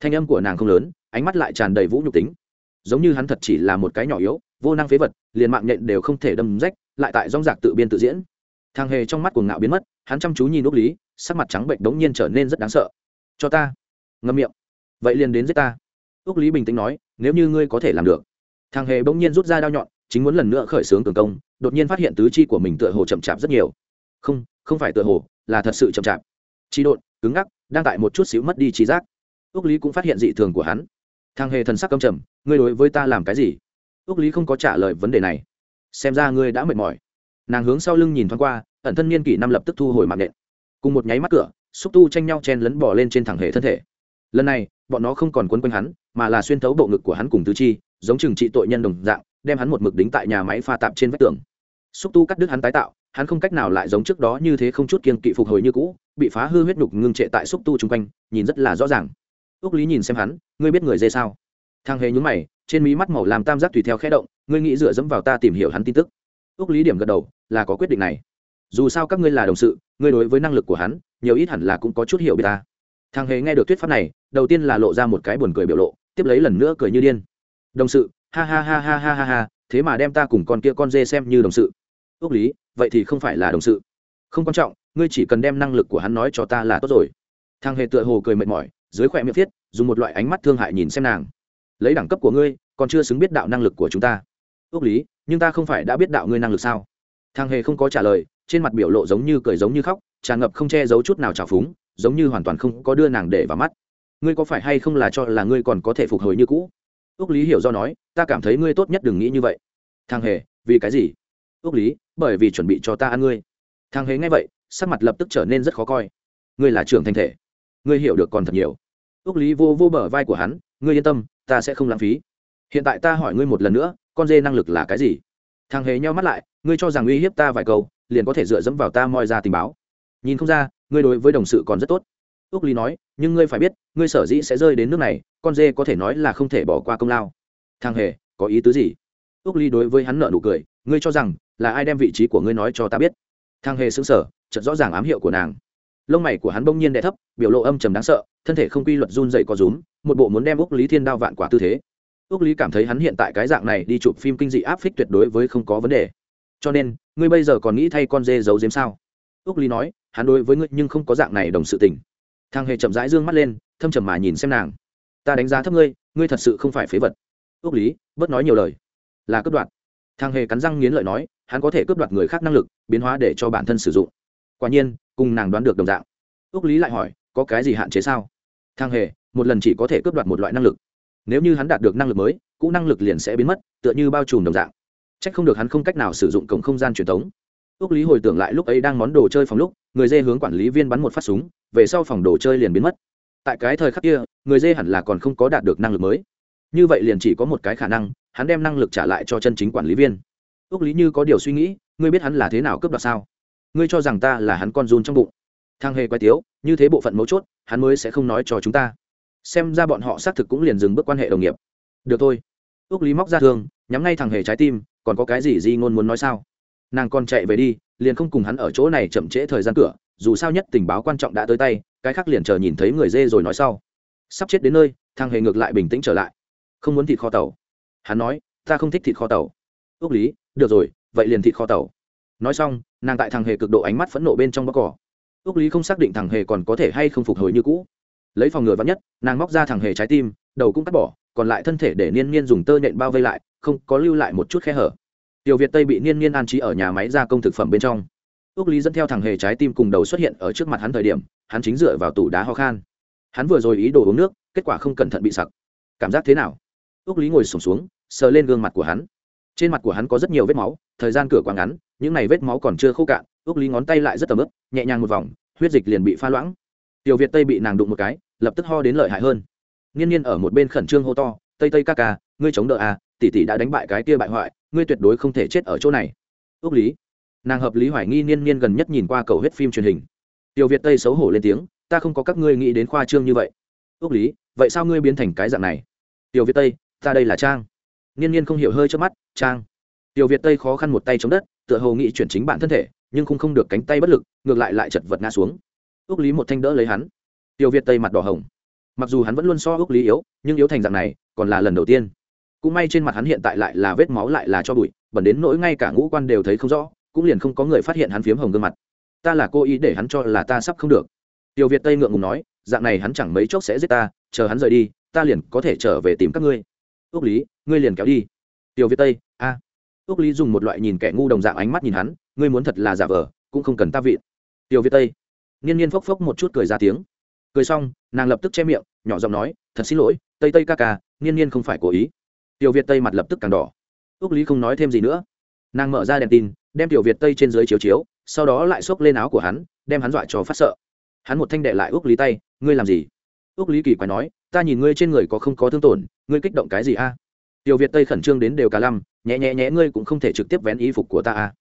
[SPEAKER 1] Thanh âm của nàng không lớn, ánh mắt lại tràn đầy vũ nhục tính. Giống như hắn thật chỉ là một cái nhỏ yếu, vô năng phế vật, liền mạng nhện đều không thể đâm rách, lại tại rong rạc tự biên tự diễn. Thang hề trong mắt cuồng ngạo biến mất, hắn chăm chú nhìn úc lý, sắc mặt trắng bệnh đống nhiên trở nên rất đáng sợ. Cho ta. Ngâm miệng. Vậy liền đến giết ta úc lý bình tĩnh nói, nếu như ngươi có thể làm được. Thằng hề bỗng nhiên rút ra đao nhọn, chính muốn lần nữa khởi xướng cường công, đột nhiên phát hiện tứ chi của mình tựa hồ chậm chạp rất nhiều. Không không phải tựa hồ, là thật sự chậm chạp. Chi độn, cứng ngắc, đang tại một chút xíu mất đi trí giác. Ước lý cũng phát hiện dị thường của hắn. Thằng hề thần sắc căm trầm, ngươi đối với ta làm cái gì? Ước lý không có trả lời vấn đề này. Xem ra ngươi đã mệt mỏi. Nàng hướng sau lưng nhìn thoáng qua, ẩn thân niên kỷ năm lập tức thu hồi mạng nện. Cùng một nháy mắt cửa, xúc tu tranh nhau chen lấn bỏ lên trên thằng hề thân thể. Lần này, bọn nó không còn quấn quanh hắn mà là xuyên thấu bộ ngực của hắn cùng tứ chi, giống chừng trị tội nhân đồng dạng, đem hắn một mực đính tại nhà máy pha tạp trên vách tường. Xúc tu cắt đứt hắn tái tạo, hắn không cách nào lại giống trước đó như thế không chút kiên kỵ phục hồi như cũ, bị phá hư huyết nhục ngưng trệ tại xúc tu chung quanh, nhìn rất là rõ ràng. Ước lý nhìn xem hắn, ngươi biết người dê sao? Thang hề nhúng mày, trên mí mắt màu làm tam giác tùy theo khẽ động, ngươi nghĩ dựa dẫm vào ta tìm hiểu hắn tin tức. Ước lý điểm gật đầu, là có quyết định này. Dù sao các ngươi là đồng sự, ngươi đối với năng lực của hắn, nhiều ít hẳn là cũng có chút hiểu biết ta. Thằng hề nghe được thuyết pháp này, đầu tiên là lộ ra một cái buồn cười biểu lộ tiếp lấy lần nữa cười như điên. Đồng sự, ha ha ha ha ha ha ha, thế mà đem ta cùng con kia con dê xem như đồng sự. Ước lý, vậy thì không phải là đồng sự. Không quan trọng, ngươi chỉ cần đem năng lực của hắn nói cho ta là tốt rồi. Thằng hề tựa hồ cười mệt mỏi, dưới khỏe miệng thiết dùng một loại ánh mắt thương hại nhìn xem nàng. Lấy đẳng cấp của ngươi, còn chưa xứng biết đạo năng lực của chúng ta. Ước lý, nhưng ta không phải đã biết đạo ngươi năng lực sao? Thằng hề không có trả lời, trên mặt biểu lộ giống như cười giống như khóc, tràn ngập không che giấu chút nào trào phúng, giống như hoàn toàn không có đưa nàng để vào mắt ngươi có phải hay không là cho là ngươi còn có thể phục hồi như cũ? Ước lý hiểu do nói, ta cảm thấy ngươi tốt nhất đừng nghĩ như vậy. Thằng hề, vì cái gì? Ước lý, bởi vì chuẩn bị cho ta ăn ngươi. Thằng hề nghe vậy, sắc mặt lập tức trở nên rất khó coi. Ngươi là trưởng thành thể. Ngươi hiểu được còn thật nhiều. Ước lý vô vô bờ vai của hắn, ngươi yên tâm, ta sẽ không lãng phí. Hiện tại ta hỏi ngươi một lần nữa, con dê năng lực là cái gì? Thằng hề nheo mắt lại, ngươi cho rằng uy hiếp ta vài câu, liền có thể dựa dẫm vào ta moi ra tình báo. Nhìn không ra, ngươi đối với đồng sự còn rất tốt ước lý nói, nhưng ngươi phải biết, ngươi sở dĩ sẽ rơi đến nước này, con dê có thể nói là không thể bỏ qua công lao. Thằng hề, có ý tứ gì? Ước lý đối với hắn nợ nụ cười, ngươi cho rằng là ai đem vị trí của ngươi nói cho ta biết? Thằng hề xứng sở chợt rõ ràng ám hiệu của nàng. Lông mày của hắn bỗng nhiên đè thấp, biểu lộ âm trầm đáng sợ, thân thể không quy luật run dậy có rúm, một bộ muốn đem ước lý thiên đao vạn quả tư thế. Ước lý cảm thấy hắn hiện tại cái dạng này đi chụp phim kinh dị áp phích tuyệt đối với không có vấn đề. Cho nên, ngươi bây giờ còn nghĩ thay con dê giấu giếm sao? Ước lý nói, hắn đối với ngươi nhưng không có dạng này đồng sự tình thang hề chậm rãi dương mắt lên, thâm trầm mà nhìn xem nàng. Ta đánh giá thấp ngươi ngươi thật sự không phải phế vật. Ước lý, bớt nói nhiều lời. Là cướp đoạt. Thang hề cắn răng nghiến lợi nói, hắn có thể cướp đoạt người khác năng lực, biến hóa để cho bản thân sử dụng. Quả nhiên, cùng nàng đoán được đồng dạng. Ước lý lại hỏi, có cái gì hạn chế sao? Thang hề, một lần chỉ có thể cướp đoạt một loại năng lực. Nếu như hắn đạt được năng lực mới, cũ năng lực liền sẽ biến mất, tựa như bao trùm đồng dạng. C h ắ c không được hắn không cách nào sử dụng cổng không gian truyền thống ước lý hồi tưởng lại lúc ấy đang món đồ chơi phòng lúc, người dê hướng quản lý viên bắn một phát súng, về sau phòng đồ chơi liền biến mất. Tại cái thời khắc kia, người dê hẳn là còn không có đạt được năng lực mới. Như vậy liền chỉ có một cái khả năng, hắn đem năng lực trả lại cho chân chính quản lý viên. Ước lý như có điều suy nghĩ, ngươi biết hắn là thế nào cướp đoạt sao? Ngươi cho rằng ta là hắn con run trong bụng. Thang hề quay tiếu, như thế bộ phận mấu chốt, hắn mới sẽ không nói cho chúng ta. Xem ra bọn họ xác thực cũng liền dừng bước quan hệ đồng nghiệp. Được thôi. Ước lý móc ra thương nhắm ngay thằng hề trái tim, còn có cái gì di ngôn muốn nói sao? Nàng còn chạy về đi, liền không cùng hắn ở chỗ này chậm trễ thời gian cửa, dù sao nhất tình báo quan trọng đã tới tay, cái khác liền chờ nhìn thấy người dê rồi nói sau. Sắp chết đến nơi, thằng hề ngược lại bình tĩnh trở lại. Không muốn thịt kho tàu. Hắn nói, ta không thích thịt kho tàu. Ước lý, được rồi, vậy liền thịt kho tàu. Nói xong, nàng tại thằng hề cực độ ánh mắt phẫn nộ bên trong bóc cỏ. Ước lý không xác định thằng hề còn có thể hay không phục hồi như cũ. Lấy phòng ngừa vắn nhất, nàng móc ra thằng hề trái tim, đầu cũng cắt bỏ, còn lại thân thể để niên niên dùng tơ nhện bao vây lại, không có lưu lại một chút khe hở tiểu việt tây bị niên niên an trí ở nhà máy gia công thực phẩm bên trong. Ước lý dẫn theo thằng hề trái tim cùng đầu xuất hiện ở trước mặt hắn thời điểm, hắn chính dựa vào tủ đá ho khan. Hắn vừa rồi ý đồ uống nước, kết quả không cẩn thận bị sặc. Cảm giác thế nào? Ước lý ngồi sổm xuống, sờ lên gương mặt của hắn. Trên mặt của hắn có rất nhiều vết máu, thời gian cửa quá ngắn, những n à y vết máu còn chưa khô cạn ước lý ngón tay lại rất tầm ướp nhẹ nhàng một vòng, huyết dịch liền bị pha loãng. Tiểu việt tây bị nàng đụng một cái, lập tức ho đến lợi hại hơn. Nghiên nhiên ở một bên khẩn trương hô to, tây tây ca ca, ngươi chống đỡ à tỷ tỷ đã đánh bại cái kia bại hoại ngươi tuyệt đối không thể chết ở chỗ này. Ước lý. Nàng hợp lý hoài nghi niên niên gần nhất nhìn qua cầu hết phim truyền hình. Tiểu việt tây xấu hổ lên tiếng, ta không có các ngươi nghĩ đến khoa trương như vậy. Ước lý, vậy sao ngươi biến thành cái dạng này? Tiểu việt tây, ta đây là trang. Niên niên không hiểu hơi trước mắt, trang. Tiểu việt tây khó khăn một tay chống đất, tựa hồ nghĩ chuyển chính bản thân thể, nhưng cũng không được cánh tay bất lực, ngược lại lại chật vật ngã xuống. Ước lý một thanh đỡ lấy hắn. Tiểu việt tây mặt đỏ hồng. Mặc dù hắn vẫn luôn so ước lý yếu, nhưng yếu thành dạng này, còn là lần đầu tiên cũng may trên mặt hắn hiện tại lại là vết máu lại là cho bụi, bẩn đến nỗi ngay cả ngũ quan đều thấy không rõ, cũng liền không có người phát hiện hắn phiếm hồng gương mặt. Ta là cô ý để hắn cho là ta sắp không được. Tiểu việt tây ngượng ngùng nói, dạng này hắn chẳng mấy chốc sẽ giết ta, chờ hắn rời đi, ta liền có thể trở về tìm các ngươi. Ước lý, ngươi liền kéo đi. Tiểu việt tây, a. À. ước lý dùng một loại nhìn kẻ ngu đồng dạng ánh mắt nhìn hắn, ngươi muốn thật là giả vờ, cũng không cần ta vịn. Tiểu việt tây, nghiên nhiên phốc phốc một chút cười ra tiếng. Cười xong, nàng lập tức che miệng, nhỏ giọng nói, thật xin lỗi, tây tây ca ca, nghiên nhiên không phải cố ý tiểu việt tây mặt lập tức càng đỏ. Ước lý không nói thêm gì nữa. Nàng mở ra đèn tin, đem tiểu việt tây trên dưới chiếu chiếu, sau đó lại xốc lên áo của hắn, đem hắn dọa cho phát sợ. Hắn một thanh đệ lại ước lý tay, ngươi làm gì? Ước lý kỳ quái nói, ta nhìn ngươi trên người có không có thương tổn, ngươi kích động cái gì a? Tiểu việt tây khẩn trương đến đều cả lăm, nhẹ nhẹ nhẹ, ngươi cũng không thể trực tiếp vén y phục của ta a.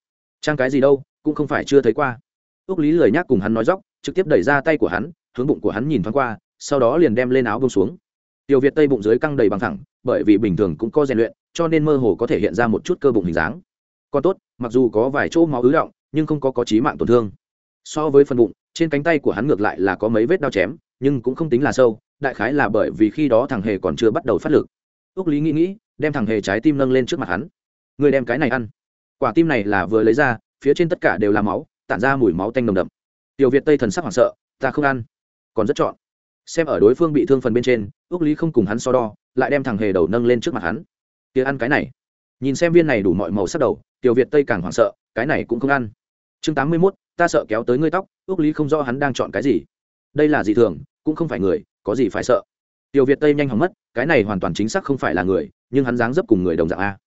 [SPEAKER 1] Trang cái gì đâu, cũng không phải chưa thấy qua. Ước lý lười nhác cùng hắn nói dóc, trực tiếp đẩy ra tay của hắn, hướng bụng của hắn nhìn thoáng qua, sau đó liền đem lên áo bông xuống tiểu việt tây bụng dưới căng đầy bằng thẳng, bởi vì bình thường cũng có rèn luyện, cho nên mơ hồ có thể hiện ra một chút cơ bụng hình dáng. Còn tốt, mặc dù có vài chỗ máu ứ động, nhưng không có có trí mạng tổn thương. So với phần bụng, trên cánh tay của hắn ngược lại là có mấy vết đau chém, nhưng cũng không tính là sâu, đại khái là bởi vì khi đó thằng hề còn chưa bắt đầu phát lực. Ước lý nghĩ nghĩ, đem thằng hề trái tim nâng lên trước mặt hắn. Người đem cái này ăn. Quả tim này là vừa lấy ra, phía trên tất cả đều là máu, tản ra mùi máu tanh nồng đậm. Tiểu việt tây thần sắc hoảng sợ, ta không ăn. Còn rất chọn xem ở đối phương bị thương phần bên trên ước lý không cùng hắn so đo, lại đem thằng hề đầu nâng lên trước mặt hắn. Kia ăn cái này. Nhìn xem viên này đủ mọi màu sắc đầu, tiểu việt tây càng hoảng sợ, cái này cũng không ăn. Chương tám mươi mốt, ta sợ kéo tới ngươi tóc ước lý không rõ hắn đang chọn cái gì. Đây là gì thường, cũng không phải người, có gì phải sợ. Tiểu việt tây nhanh hỏng mất, cái này hoàn toàn chính xác không phải là người, nhưng hắn dáng dấp cùng người đồng dạng a.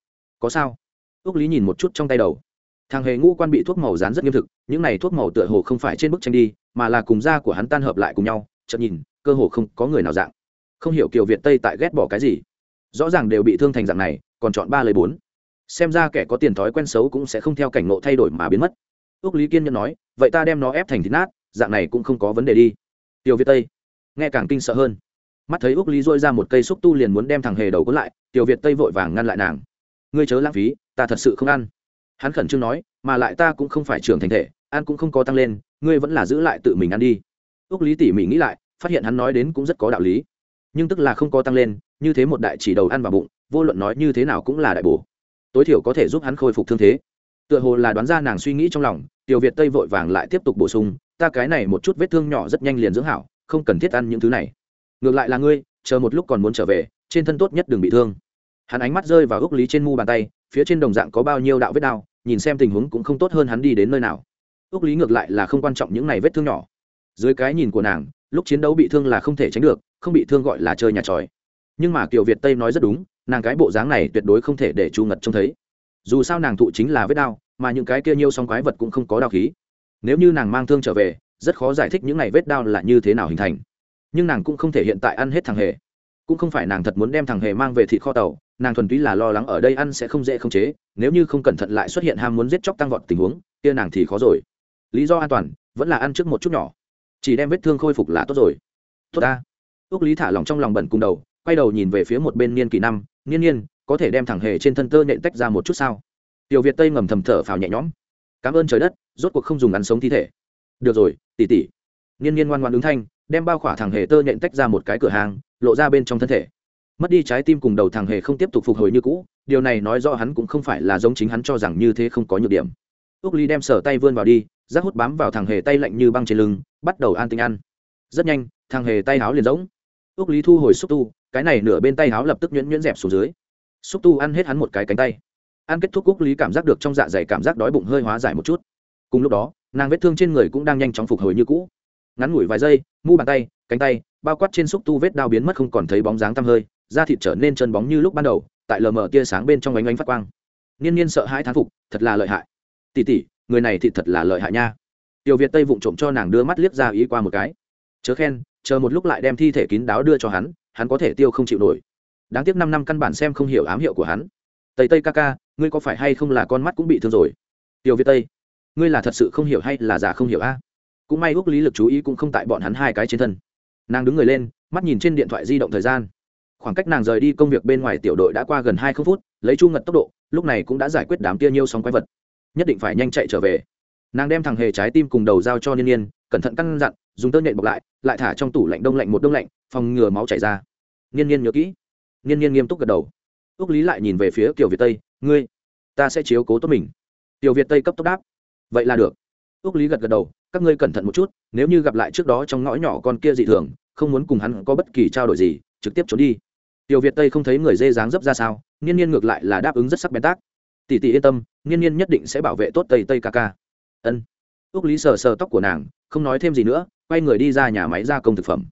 [SPEAKER 1] Có sao? Ước lý nhìn một chút trong tay đầu. Thằng hề ngũ quan bị thuốc màu dán rất nghiêm thực, những này thuốc màu tựa hồ không phải trên bức tranh đi, mà là cùng da của hắn tan hợp lại cùng nhau chậm nhìn cơ hồ không có người nào dạng. Không hiểu kiều việt tây tại ghét bỏ cái gì. Rõ ràng đều bị thương thành dạng này, còn chọn ba lời bốn. Xem ra kẻ có tiền thói quen xấu cũng sẽ không theo cảnh ngộ thay đổi mà biến mất. Ước lý kiên nhẫn nói, vậy ta đem nó ép thành thịt nát, dạng này cũng không có vấn đề đi. Tiểu việt tây, nghe càng kinh sợ hơn. Mắt thấy ước lý dôi ra một cây xúc tu liền muốn đem thằng hề đầu cuốn lại tiểu việt tây vội vàng ngăn lại nàng. Ngươi chớ lãng phí, ta thật sự không ăn. Hắn khẩn trương nói, mà lại ta cũng không phải trưởng thành thể, ăn cũng không có tăng lên, ngươi vẫn là giữ lại tự mình ăn đi. Ước lý tỉ mỉ nghĩ lại phát hiện hắn nói đến cũng rất có đạo lý. Nhưng tức là không có tăng lên, như thế một đại chỉ đầu ăn vào bụng, vô luận nói như thế nào cũng là đại bổ. Tối thiểu có thể giúp hắn khôi phục thương thế. Tựa hồ là đoán ra nàng suy nghĩ trong lòng, tiểu việt tây vội vàng lại tiếp tục bổ sung, ta cái này một chút vết thương nhỏ rất nhanh liền dưỡng hảo, không cần thiết ăn những thứ này. Ngược lại là ngươi, chờ một lúc còn muốn trở về, trên thân tốt nhất đừng bị thương. Hắn ánh mắt rơi vào gốc lý trên mu bàn tay, phía trên đồng dạng có bao nhiêu đạo vết đao nhìn xem tình huống cũng không tốt hơn hắn đi đến nơi nào. Ước lý ngược lại là không quan trọng những này vết thương nhỏ. Dưới cái nhìn của nàng lúc chiến đấu bị thương là không thể tránh được, không bị thương gọi là chơi nhà tròi. Nhưng mà kiều việt tây nói rất đúng, nàng cái bộ dáng này tuyệt đối không thể để chu ngật trông thấy. Dù sao nàng thụ chính là vết đao mà những cái kia nhiêu song quái vật cũng không có đao khí. Nếu như nàng mang thương trở về, rất khó giải thích những này vết đao là như thế nào hình thành. Nhưng nàng cũng không thể hiện tại ăn hết thằng hề. Cũng không phải nàng thật muốn đem thằng hề mang về thịt kho tàu, nàng thuần túy là lo lắng ở đây ăn sẽ không dễ không chế, nếu như không cẩn thận lại xuất hiện ham muốn giết chóc tăng vọt tình huống, kia nàng thì khó rồi. Lý do an toàn, vẫn là ăn trước một chút nhỏ chỉ đem vết thương khôi phục là tốt rồi. Tốt ta. Ước lý thả lòng trong lòng bẩn cùng đầu, quay đầu nhìn về phía một bên niên kỳ năm. Niên niên, có thể đem thẳng hề trên thân tơ nhện tách ra một chút sao? Tiểu việt tây ngầm thầm thở phào nhẹ nhõm. Cảm ơn trời đất, rốt cuộc không dùng ăn sống thi thể. Được rồi tỉ tỉ niên niên ngoan ngoan ứng thanh, đem bao khỏa thằng hề tơ nhện tách ra một cái cửa hàng, lộ ra bên trong thân thể. Mất đi trái tim cùng đầu thằng hề không tiếp tục phục hồi như cũ, điều này nói rõ hắn cũng không phải là giống chính hắn cho rằng như thế không có nhược điểm. Ước ly đem sở tay vươn vào đi rác hút bám vào thằng hề tay lạnh như băng trên lưng, bắt đầu an tinh ăn. Rất nhanh, thằng hề tay háo liền rỗng. Ước lý thu hồi xúc tu, cái này nửa bên tay háo lập tức nhuyễn nhuyễn dẹp xuống dưới. Xúc tu ăn hết hắn một cái cánh tay. Ăn kết thúc úc lý cảm giác được trong dạ dày cảm giác đói bụng hơi hóa giải một chút. Cùng lúc đó, nàng vết thương trên người cũng đang nhanh chóng phục hồi như cũ. Ngắn ngủi vài giây, mu bàn tay, cánh tay, bao quát trên xúc tu vết đao biến mất không còn thấy bóng dáng tăm hơi, da thịt trở nên chân bóng như lúc ban đầu, tại lờ mờ tia sáng bên trong ánh ánh phát quang. Niên niên sợ hãi thán phục, thật là lợi hại. Tỉ tỉ người này thì thật là lợi hại nha. Tiểu việt tây vụng trộm cho nàng đưa mắt liếc ra ý qua một cái. Chớ khen, chờ một lúc lại đem thi thể kín đáo đưa cho hắn hắn có thể tiêu không chịu nổi. Đáng tiếc năm năm căn bản xem không hiểu ám hiệu của hắn. Tây tây ca ca, ngươi có phải hay không là con mắt cũng bị thương rồi? Tiểu việt tây, ngươi là thật sự không hiểu hay là giả không hiểu a? Cũng may úc lý lực chú ý cũng không tại bọn hắn hai cái trên thân. Nàng đứng người lên, mắt nhìn trên điện thoại di động thời gian. Khoảng cách nàng rời đi công việc bên ngoài tiểu đội đã qua gần hai phút, lấy chu ngật tốc độ, lúc này cũng đã giải quyết đám tia nhiêu sóng quái vật nhất định phải nhanh chạy trở về. Nàng đem thằng hề trái tim cùng đầu giao cho niên niên, cẩn thận căn dặn, dùng tơ nhện bọc lại lại thả trong tủ lạnh đông lạnh một đông lạnh, phòng ngừa máu chảy ra. Niên niên nhớ kỹ. Niên niên nghiêm túc gật đầu. Ước lý lại nhìn về phía tiểu việt tây, ngươi, ta sẽ chiếu cố tốt mình. Tiểu việt tây cấp tốc đáp, vậy là được. Ước lý gật gật đầu, các ngươi cẩn thận một chút, nếu như gặp lại trước đó trong ngõ nhỏ con kia dị thường, không muốn cùng hắn có bất kỳ trao đổi gì, trực tiếp trốn đi. Tiểu việt tây không thấy người dê dáng dấp ra sao, niên niên ngược lại là đáp ứng rất sắc bén tác. Tỷ tỷ yên tâm nghiên nhiên nhất định sẽ bảo vệ tốt tây tây ca ca. Ân. Ước lý sờ sờ tóc của nàng, không nói thêm gì nữa, quay người đi ra nhà máy gia công thực phẩm.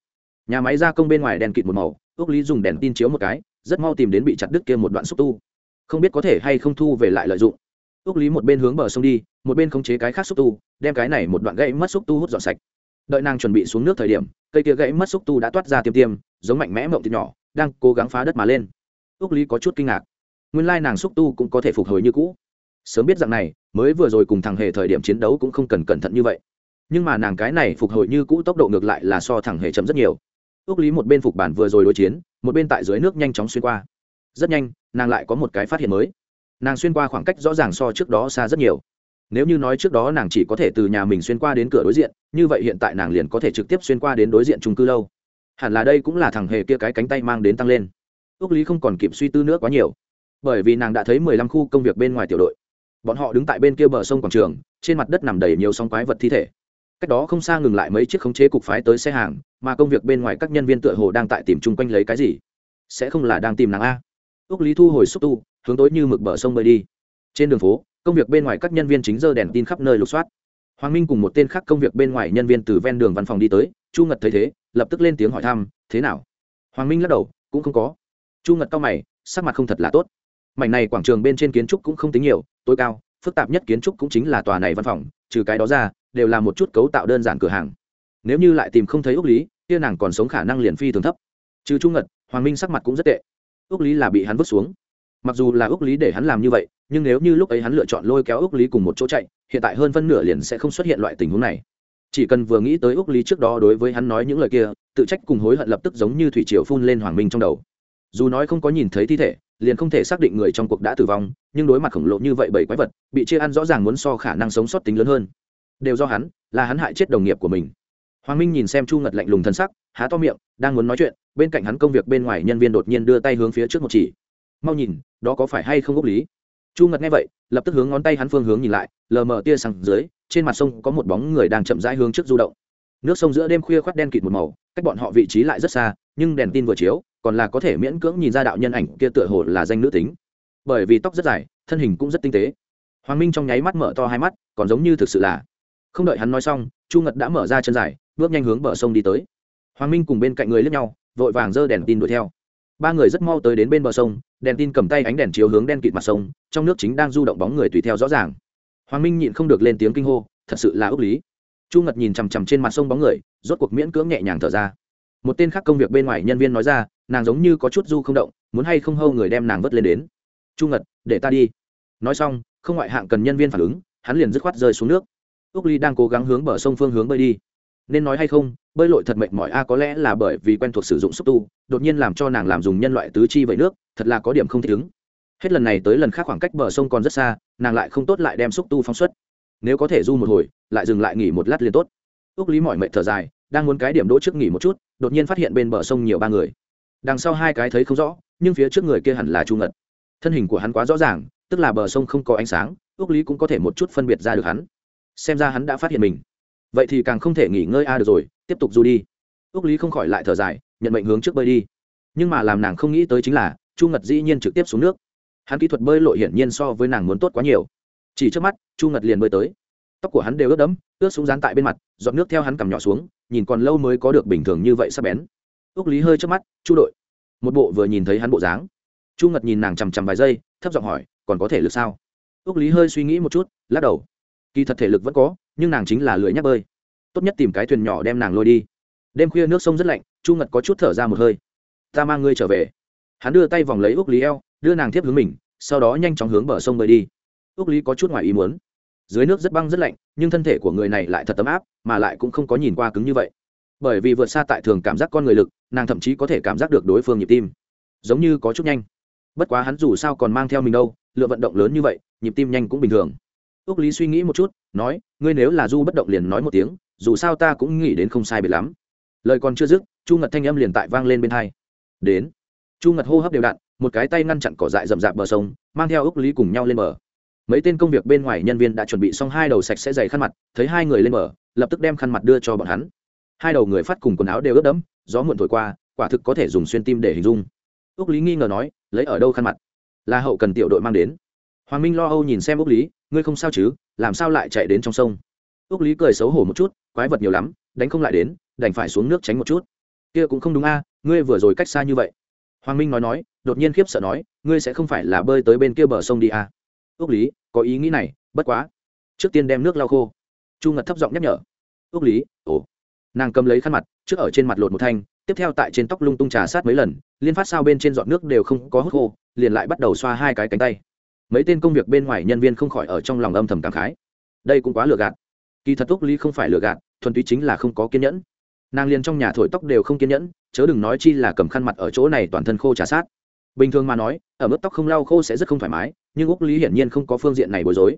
[SPEAKER 1] Nhà máy gia công bên ngoài đèn kịt một màu ước lý dùng đèn tin chiếu một cái, rất mau tìm đến bị chặt đứt kia một đoạn xúc tu. Không biết có thể hay không thu về lại lợi dụng. Ước lý một bên hướng bờ sông đi, một bên khống chế cái khác xúc tu, đem cái này một đoạn gãy mất xúc tu hút dọn sạch. Đợi nàng chuẩn bị xuống nước thời điểm, cây kia gãy mất xúc tu đã toát ra tiêm tiêm, giống mạnh mẽ mộng thịt nhỏ, đang cố gắng phá đất mà lên. Ước lý có chút kinh ngạc. Nguyên lai nàng xúc tu cũng có thể phục hồi như cũ sớm biết rằng này, mới vừa rồi cùng thằng hề thời điểm chiến đấu cũng không cần cẩn thận như vậy. Nhưng mà nàng cái này phục hồi như cũ tốc độ ngược lại là so thằng hề chậm rất nhiều. Ước lý một bên phục bản vừa rồi đối chiến, một bên tại dưới nước nhanh chóng xuyên qua. Rất nhanh, nàng lại có một cái phát hiện mới. Nàng xuyên qua khoảng cách rõ ràng so trước đó xa rất nhiều. Nếu như nói trước đó nàng chỉ có thể từ nhà mình xuyên qua đến cửa đối diện, như vậy hiện tại nàng liền có thể trực tiếp xuyên qua đến đối diện trung cư lâu. Hẳn là đây cũng là thằng hề kia cái cánh tay mang đến tăng lên. Ước lý không còn kịp suy tư nữa quá nhiều. Bởi vì nàng đã thấy mười lăm khu công việc bên ngoài tiểu đội bọn họ đứng tại bên kia bờ sông quảng trường, trên mặt đất nằm đầy nhiều sóng quái vật thi thể. Cách đó không xa ngừng lại mấy chiếc khống chế cục phái tới xe hàng, mà công việc bên ngoài các nhân viên tựa hồ đang tại tìm chung quanh lấy cái gì. Sẽ không là đang tìm nàng a. Ước lý thu hồi xúc tu, hướng tối như mực bờ sông bơi đi. Trên đường phố, công việc bên ngoài các nhân viên chính dơ đèn tin khắp nơi lục soát. Hoàng minh cùng một tên khác công việc bên ngoài nhân viên từ ven đường văn phòng đi tới, chu ngật thấy thế, lập tức lên tiếng hỏi thăm, thế nào? Hoàng minh lắc đầu, cũng không có. Chu ngật cao mày, sắc mặt không thật là tốt mảnh này quảng trường bên trên kiến trúc cũng không tính nhiều, tối cao, phức tạp nhất kiến trúc cũng chính là tòa này văn phòng, trừ cái đó ra, đều là một chút cấu tạo đơn giản cửa hàng. Nếu như lại tìm không thấy úc lý, kia nàng còn sống khả năng liền phi thường thấp. Trừ trung ngật, hoàng minh sắc mặt cũng rất tệ. Úc lý là bị hắn vứt xuống. Mặc dù là ước lý để hắn làm như vậy, nhưng nếu như lúc ấy hắn lựa chọn lôi kéo ước lý cùng một chỗ chạy, hiện tại hơn phân nửa liền sẽ không xuất hiện loại tình huống này. Chỉ cần vừa nghĩ tới ước lý trước đó đối với hắn nói những lời kia, tự trách cùng hối hận lập tức giống như thủy triều phun lên hoàng minh trong đầu dù nói không có nhìn thấy thi thể, liền không thể xác định người trong cuộc đã tử vong, nhưng đối mặt khổng lồ như vậy bảy quái vật, bị chia ăn rõ ràng muốn so khả năng sống sót tính lớn hơn. Đều do hắn, là hắn hại chết đồng nghiệp của mình. Hoàng minh nhìn xem chu ngật lạnh lùng thân sắc, há to miệng, đang muốn nói chuyện, bên cạnh hắn công việc bên ngoài nhân viên đột nhiên đưa tay hướng phía trước một chỉ. Mau nhìn, đó có phải hay không gốc lý? Chu ngật nghe vậy, lập tức hướng ngón tay hắn phương hướng nhìn lại, lờ mờ tia sang dưới, trên mặt sông có một bóng người đang chậm rãi hướng trước du động. Nước sông giữa đêm khuya khoác đen kịt một màu, cách bọn họ vị trí lại rất xa, nhưng đèn tin vừa chiếu còn là có thể miễn cưỡng nhìn ra đạo nhân ảnh kia tựa hồ là danh nữ tính. Bởi vì tóc rất dài, thân hình cũng rất tinh tế. Hoàng minh trong nháy mắt mở to hai mắt, còn giống như thực sự là. Không đợi hắn nói xong, chu ngật đã mở ra chân dài, bước nhanh hướng bờ sông đi tới. Hoàng minh cùng bên cạnh người lướt nhau, vội vàng giơ đèn tin đuổi theo. Ba người rất mau tới đến bên bờ sông, đèn tin cầm tay ánh đèn chiếu hướng đen kịt mặt sông, trong nước chính đang du động bóng người tùy theo rõ ràng. Hoàng minh nhịn không được lên tiếng kinh hô, thật sự là ước lý. Chu ngật nhìn chằm chằm trên mặt sông bóng người, rốt cuộc miễn cưỡng nhẹ nhàng thở ra. Một tên khác công việc bên ngoài nhân viên nói ra nàng giống như có chút du không động, muốn hay không hâu người đem nàng vớt lên đến. Chu ngật, để ta đi. Nói xong, không ngoại hạng cần nhân viên phản ứng, hắn liền dứt khoát rơi xuống nước. Úc ly đang cố gắng hướng bờ sông phương hướng bơi đi. Nên nói hay không, bơi lội thật mệt mỏi a, có lẽ là bởi vì quen thuộc sử dụng xúc tu, đột nhiên làm cho nàng làm dùng nhân loại tứ chi vậy nước, thật là có điểm không thích ứng. Hết lần này tới lần khác khoảng cách bờ sông còn rất xa, nàng lại không tốt lại đem xúc tu phóng xuất. Nếu có thể du một hồi, lại dừng lại nghỉ một lát liền tốt. Ước lý mỏi mệt thở dài, đang muốn cái điểm đỗ trước nghỉ một chút, đột nhiên phát hiện bên bờ sông nhiều ba người đằng sau hai cái thấy không rõ, nhưng phía trước người kia hẳn là chu ngật. Thân hình của hắn quá rõ ràng, tức là bờ sông không có ánh sáng ước lý cũng có thể một chút phân biệt ra được hắn. Xem ra hắn đã phát hiện mình. Vậy thì càng không thể nghỉ ngơi a được rồi, tiếp tục du đi. Ước lý không khỏi lại thở dài, nhận mệnh hướng trước bơi đi. Nhưng mà làm nàng không nghĩ tới chính là, chu ngật dĩ nhiên trực tiếp xuống nước. Hắn kỹ thuật bơi lội hiển nhiên so với nàng muốn tốt quá nhiều. Chỉ trước mắt, chu ngật liền bơi tới. Tóc của hắn đều ướt đẫm, ướt xuống dán tại bên mặt, giọt nước theo hắn cầm nhỏ xuống, nhìn còn lâu mới có được bình thường như vậy sắp bén ước lý hơi chớp mắt, chu đội. Một bộ vừa nhìn thấy hắn bộ dáng. Chu ngật nhìn nàng chằm chằm vài giây, thấp giọng hỏi, còn có thể lực sao? Ước lý hơi suy nghĩ một chút, lắc đầu. Kỳ thật thể lực vẫn có, nhưng nàng chính là lười nhắc bơi. Tốt nhất tìm cái thuyền nhỏ đem nàng lôi đi. Đêm khuya nước sông rất lạnh, chu ngật có chút thở ra một hơi. Ta mang ngươi trở về. Hắn đưa tay vòng lấy ước lý eo, đưa nàng tiếp hướng mình, sau đó nhanh chóng hướng bờ sông bơi đi. Ước lý có chút ngoài ý muốn. Dưới nước rất băng rất lạnh, nhưng thân thể của người này lại thật tấm áp, mà lại cũng không có nhìn qua cứng như vậy bởi vì vượt xa tại thường cảm giác con người lực, nàng thậm chí có thể cảm giác được đối phương nhịp tim. Giống như có chút nhanh. Bất quá hắn dù sao còn mang theo mình đâu, lựa vận động lớn như vậy, nhịp tim nhanh cũng bình thường. Ước lý suy nghĩ một chút, nói, ngươi nếu là du bất động liền nói một tiếng, dù sao ta cũng nghĩ đến không sai biệt lắm. Lời còn chưa dứt, chu ngật thanh âm liền tại vang lên bên hai. Đến. Chu ngật hô hấp đều đặn, một cái tay ngăn chặn cỏ dại rậm rạp bờ sông, mang theo ước lý cùng nhau lên bờ. Mấy tên công việc bên ngoài nhân viên đã chuẩn bị xong hai đầu sạch sẽ dày khăn mặt, thấy hai người lên bờ, lập tức đem khăn mặt đưa cho bọn hắn hai đầu người phát cùng quần áo đều ướt đẫm, gió muộn thổi qua, quả thực có thể dùng xuyên tim để hình dung. Úc lý nghi ngờ nói, lấy ở đâu khăn mặt? Là hậu cần tiểu đội mang đến. Hoàng minh lo âu nhìn xem úc lý, ngươi không sao chứ? Làm sao lại chạy đến trong sông? Úc lý cười xấu hổ một chút, quái vật nhiều lắm, đánh không lại đến, đành phải xuống nước tránh một chút. Kia cũng không đúng a, ngươi vừa rồi cách xa như vậy. Hoàng minh nói nói, đột nhiên khiếp sợ nói, ngươi sẽ không phải là bơi tới bên kia bờ sông đi a? Ước lý, có ý nghĩ này, bất quá. Trước tiên đem nước lau khô. Chu ngật thấp giọng nhắc nhở. Ước lý, ồ nàng cầm lấy khăn mặt, trước ở trên mặt lột một thanh, tiếp theo tại trên tóc lung tung trà sát mấy lần, liên phát sao bên trên giọt nước đều không có hút khô, liền lại bắt đầu xoa hai cái cánh tay. Mấy tên công việc bên ngoài nhân viên không khỏi ở trong lòng âm thầm cảm khái. Đây cũng quá lừa gạt. Kỳ thật úc lý không phải lừa gạt, thuần túy chính là không có kiên nhẫn. Nàng liền trong nhà thổi tóc đều không kiên nhẫn, chớ đừng nói chi là cầm khăn mặt ở chỗ này toàn thân khô trà sát. Bình thường mà nói, ở mức tóc không lau khô sẽ rất không thoải mái, nhưng úc lý hiển nhiên không có phương diện này bối rối.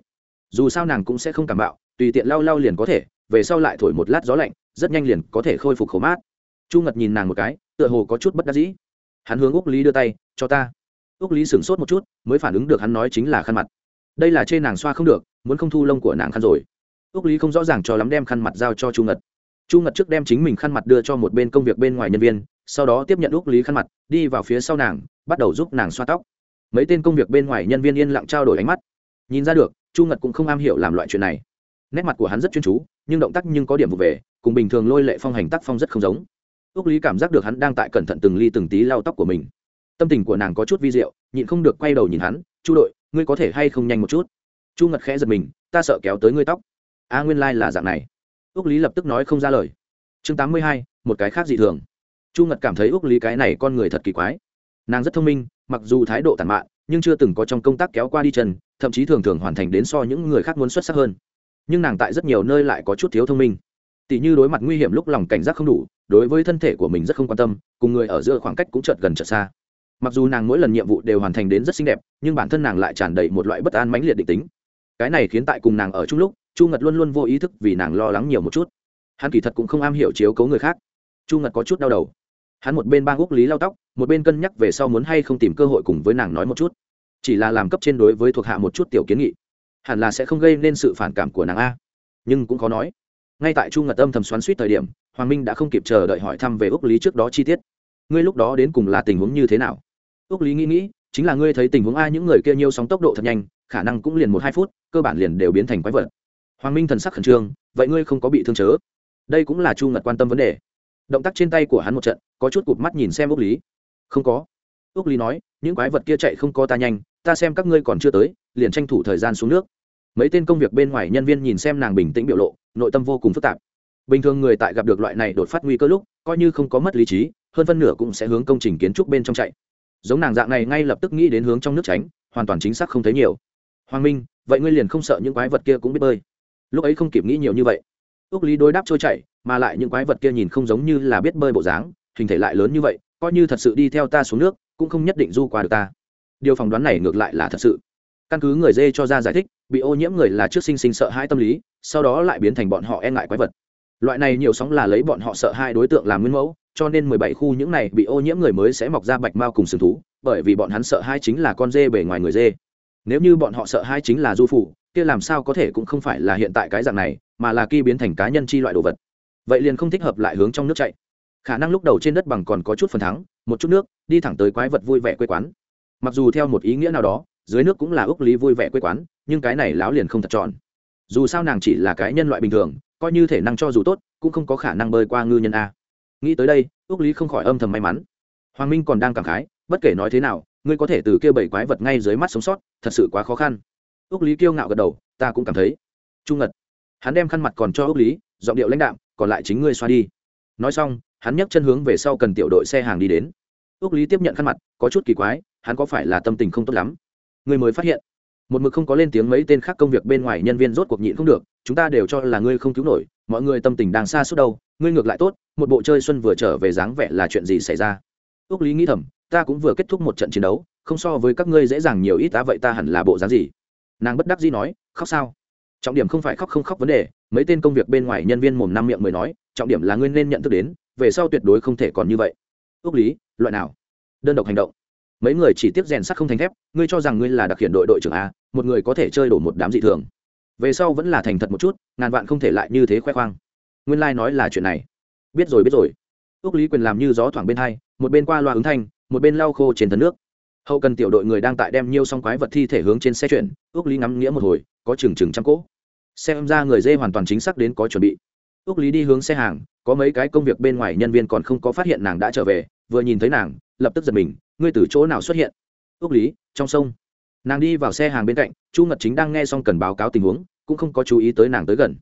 [SPEAKER 1] Dù sao nàng cũng sẽ không cảm bạo, tùy tiện lau lau liền có thể, về sau lại thổi một lát gió lạnh rất nhanh liền có thể khôi phục khổ mát. Chu ngật nhìn nàng một cái, tựa hồ có chút bất đắc dĩ. Hắn hướng úc lý đưa tay, cho ta. Úc lý sửng sốt một chút, mới phản ứng được hắn nói chính là khăn mặt. Đây là chê nàng xoa không được, muốn không thu lông của nàng khăn rồi. Úc lý không rõ ràng cho lắm đem khăn mặt giao cho chu ngật. Chu ngật trước đem chính mình khăn mặt đưa cho một bên công việc bên ngoài nhân viên, sau đó tiếp nhận úc lý khăn mặt, đi vào phía sau nàng, bắt đầu giúp nàng xoa tóc. Mấy tên công việc bên ngoài nhân viên yên lặng trao đổi ánh mắt. Nhìn ra được, chu ngật cũng không am hiểu làm loại chuyện này. Nét mặt của hắn rất chuyên chú, nhưng động tác nhưng có điểm vụ về cùng bình thường lôi lệ phong hành tác phong rất không giống. Ước lý cảm giác được hắn đang tại cẩn thận từng ly từng tí lau tóc của mình. Tâm tình của nàng có chút vi diệu, nhịn không được quay đầu nhìn hắn, chu đội, ngươi có thể hay không nhanh một chút? Chu ngật khẽ giật mình, ta sợ kéo tới ngươi tóc. A, nguyên lai、like、là dạng này. Ước lý lập tức nói không ra lời. Chương tám mươi hai, một cái khác dị thường. Chu ngật cảm thấy ước lý cái này con người thật kỳ quái. Nàng rất thông minh, mặc dù thái độ tàn mạn, nhưng chưa từng có trong công tác kéo qua đi chân, thậm chí thường thường hoàn thành đến so những người khác muốn xuất sắc hơn. Nhưng nàng tại rất nhiều nơi lại có chút thiếu thông minh tỷ như đối mặt nguy hiểm lúc lòng cảnh giác không đủ, đối với thân thể của mình rất không quan tâm, cùng người ở giữa khoảng cách cũng chợt gần chợt xa. Mặc dù nàng mỗi lần nhiệm vụ đều hoàn thành đến rất xinh đẹp, nhưng bản thân nàng lại tràn đầy một loại bất an mãnh liệt định tính. Cái này khiến tại cùng nàng ở chung lúc, chu ngật luôn luôn vô ý thức vì nàng lo lắng nhiều một chút. Hắn kỳ thật cũng không am hiểu chiếu cấu người khác. Chu ngật có chút đau đầu. Hắn một bên bang úc lý lao tóc, một bên cân nhắc về sau muốn hay không tìm cơ hội cùng với nàng nói một chút. Chỉ là làm cấp trên đối với thuộc hạ một chút tiểu kiến nghị. Hẳn là sẽ không gây nên sự phản cảm của nàng a. Nhưng cũng khó nói ngay tại chu ngật âm thầm xoắn suýt thời điểm, hoàng minh đã không kịp chờ đợi hỏi thăm về úc lý trước đó chi tiết. Ngươi lúc đó đến cùng là tình huống như thế nào? Úc lý nghĩ nghĩ, chính là ngươi thấy tình huống ai, những người kia nhiêu sóng tốc độ thật nhanh, khả năng cũng liền một hai phút, cơ bản liền đều biến thành quái vật. Hoàng minh thần sắc khẩn trương, vậy ngươi không có bị thương chớ? Đây cũng là chu ngật quan tâm vấn đề. Động tác trên tay của hắn một trận, có chút cụp mắt nhìn xem úc lý. Không có. Úc lý nói, những quái vật kia chạy không có ta nhanh, ta xem các ngươi còn chưa tới, liền tranh thủ thời gian xuống nước. Mấy tên công việc bên ngoài nhân viên nhìn xem nàng bình tĩnh biểu lộ nội tâm vô cùng phức tạp. Bình thường người tại gặp được loại này đột phát nguy cơ lúc, coi như không có mất lý trí, hơn phân nửa cũng sẽ hướng công trình kiến trúc bên trong chạy. Giống nàng dạng này ngay lập tức nghĩ đến hướng trong nước tránh, hoàn toàn chính xác không thấy nhiều. Hoàng minh, vậy ngươi liền không sợ những quái vật kia cũng biết bơi? Lúc ấy không kịp nghĩ nhiều như vậy. Ước lý đối đáp trôi chạy mà lại những quái vật kia nhìn không giống như là biết bơi bộ dáng, hình thể lại lớn như vậy, coi như thật sự đi theo ta xuống nước, cũng không nhất định du qua được ta. Điều phỏng đoán này ngược lại là thật sự. Căn cứ người dê cho ra giải thích, bị ô nhiễm người là trước sinh sinh sợ hãi tâm lý sau đó lại biến thành bọn họ e ngại quái vật. Loại này nhiều sóng là lấy bọn họ sợ hai đối tượng làm nguyên mẫu, cho nên mười bảy khu những này bị ô nhiễm người mới sẽ mọc ra bạch mao cùng sừng thú, bởi vì bọn hắn sợ hai chính là con dê bề ngoài người dê. Nếu như bọn họ sợ hai chính là du phủ kia làm sao có thể cũng không phải là hiện tại cái dạng này, mà là khi biến thành cá nhân chi loại đồ vật. Vậy liền không thích hợp lại hướng trong nước chạy. Khả năng lúc đầu trên đất bằng còn có chút phần thắng, một chút nước, đi thẳng tới quái vật vui vẻ quê quán. Mặc dù theo một ý nghĩa nào đó, dưới nước cũng là ước lý vui vẻ quê quán, nhưng cái này láo liền không thật tròn dù sao nàng chỉ là cái nhân loại bình thường, coi như thể năng cho dù tốt, cũng không có khả năng bơi qua ngư nhân a. Nghĩ tới đây ước lý không khỏi âm thầm may mắn. Hoàng minh còn đang cảm khái, bất kể nói thế nào, ngươi có thể từ kia bảy quái vật ngay dưới mắt sống sót, thật sự quá khó khăn. Ước lý kiêu ngạo gật đầu, ta cũng cảm thấy. Trung ngật, hắn đem khăn mặt còn cho ước lý, giọng điệu lãnh đạm, còn lại chính ngươi xoa đi. Nói xong, hắn nhấc chân hướng về sau cần tiểu đội xe hàng đi đến. Ước lý tiếp nhận khăn mặt, có chút kỳ quái, hắn có phải là tâm tình không tốt lắm? Ngươi mới phát hiện một mực không có lên tiếng mấy tên khác công việc bên ngoài nhân viên rốt cuộc nhịn không được, chúng ta đều cho là ngươi không cứu nổi, mọi người tâm tình đang xa suốt đâu, ngươi ngược lại tốt, một bộ chơi xuân vừa trở về dáng vẻ là chuyện gì xảy ra? Ước lý nghĩ thầm, ta cũng vừa kết thúc một trận chiến đấu, không so với các ngươi dễ dàng nhiều ít ta vậy ta hẳn là bộ dáng gì? Nàng bất đắc dĩ nói, khóc sao? Trọng điểm không phải khóc không khóc vấn đề, mấy tên công việc bên ngoài nhân viên mồm năm miệng mới nói, trọng điểm là ngươi nên nhận thức đến, về sau tuyệt đối không thể còn như vậy. Ước lý, loại nào? Đơn độc hành động mấy người chỉ tiếp rèn sắt không thành thép, ngươi cho rằng ngươi là đặc hiện đội đội trưởng a, một người có thể chơi đổ một đám dị thường. Về sau vẫn là thành thật một chút, ngàn vạn không thể lại như thế khoe khoang. Nguyên lai、like、nói là chuyện này. Biết rồi biết rồi. Ước lý quyền làm như gió thoảng bên hai, một bên qua loa ứng thanh, một bên lau khô trên tấn nước. Hậu cần tiểu đội người đang tại đem nhiêu xong quái vật thi thể hướng trên xe chuyển, ước lý ngắm nghĩa một hồi, có chừng chừng trăm cỗ. Xem ra người dê hoàn toàn chính xác đến có chuẩn bị. Ước lý đi hướng xe hàng, có mấy cái công việc bên ngoài nhân viên còn không có phát hiện nàng đã trở về vừa nhìn thấy nàng, lập tức giật mình, ngươi từ chỗ nào xuất hiện? Ước lý, trong sông. Nàng đi vào xe hàng bên cạnh, chu ngật chính đang nghe xong cần báo cáo tình huống, cũng không có chú ý tới nàng tới gần.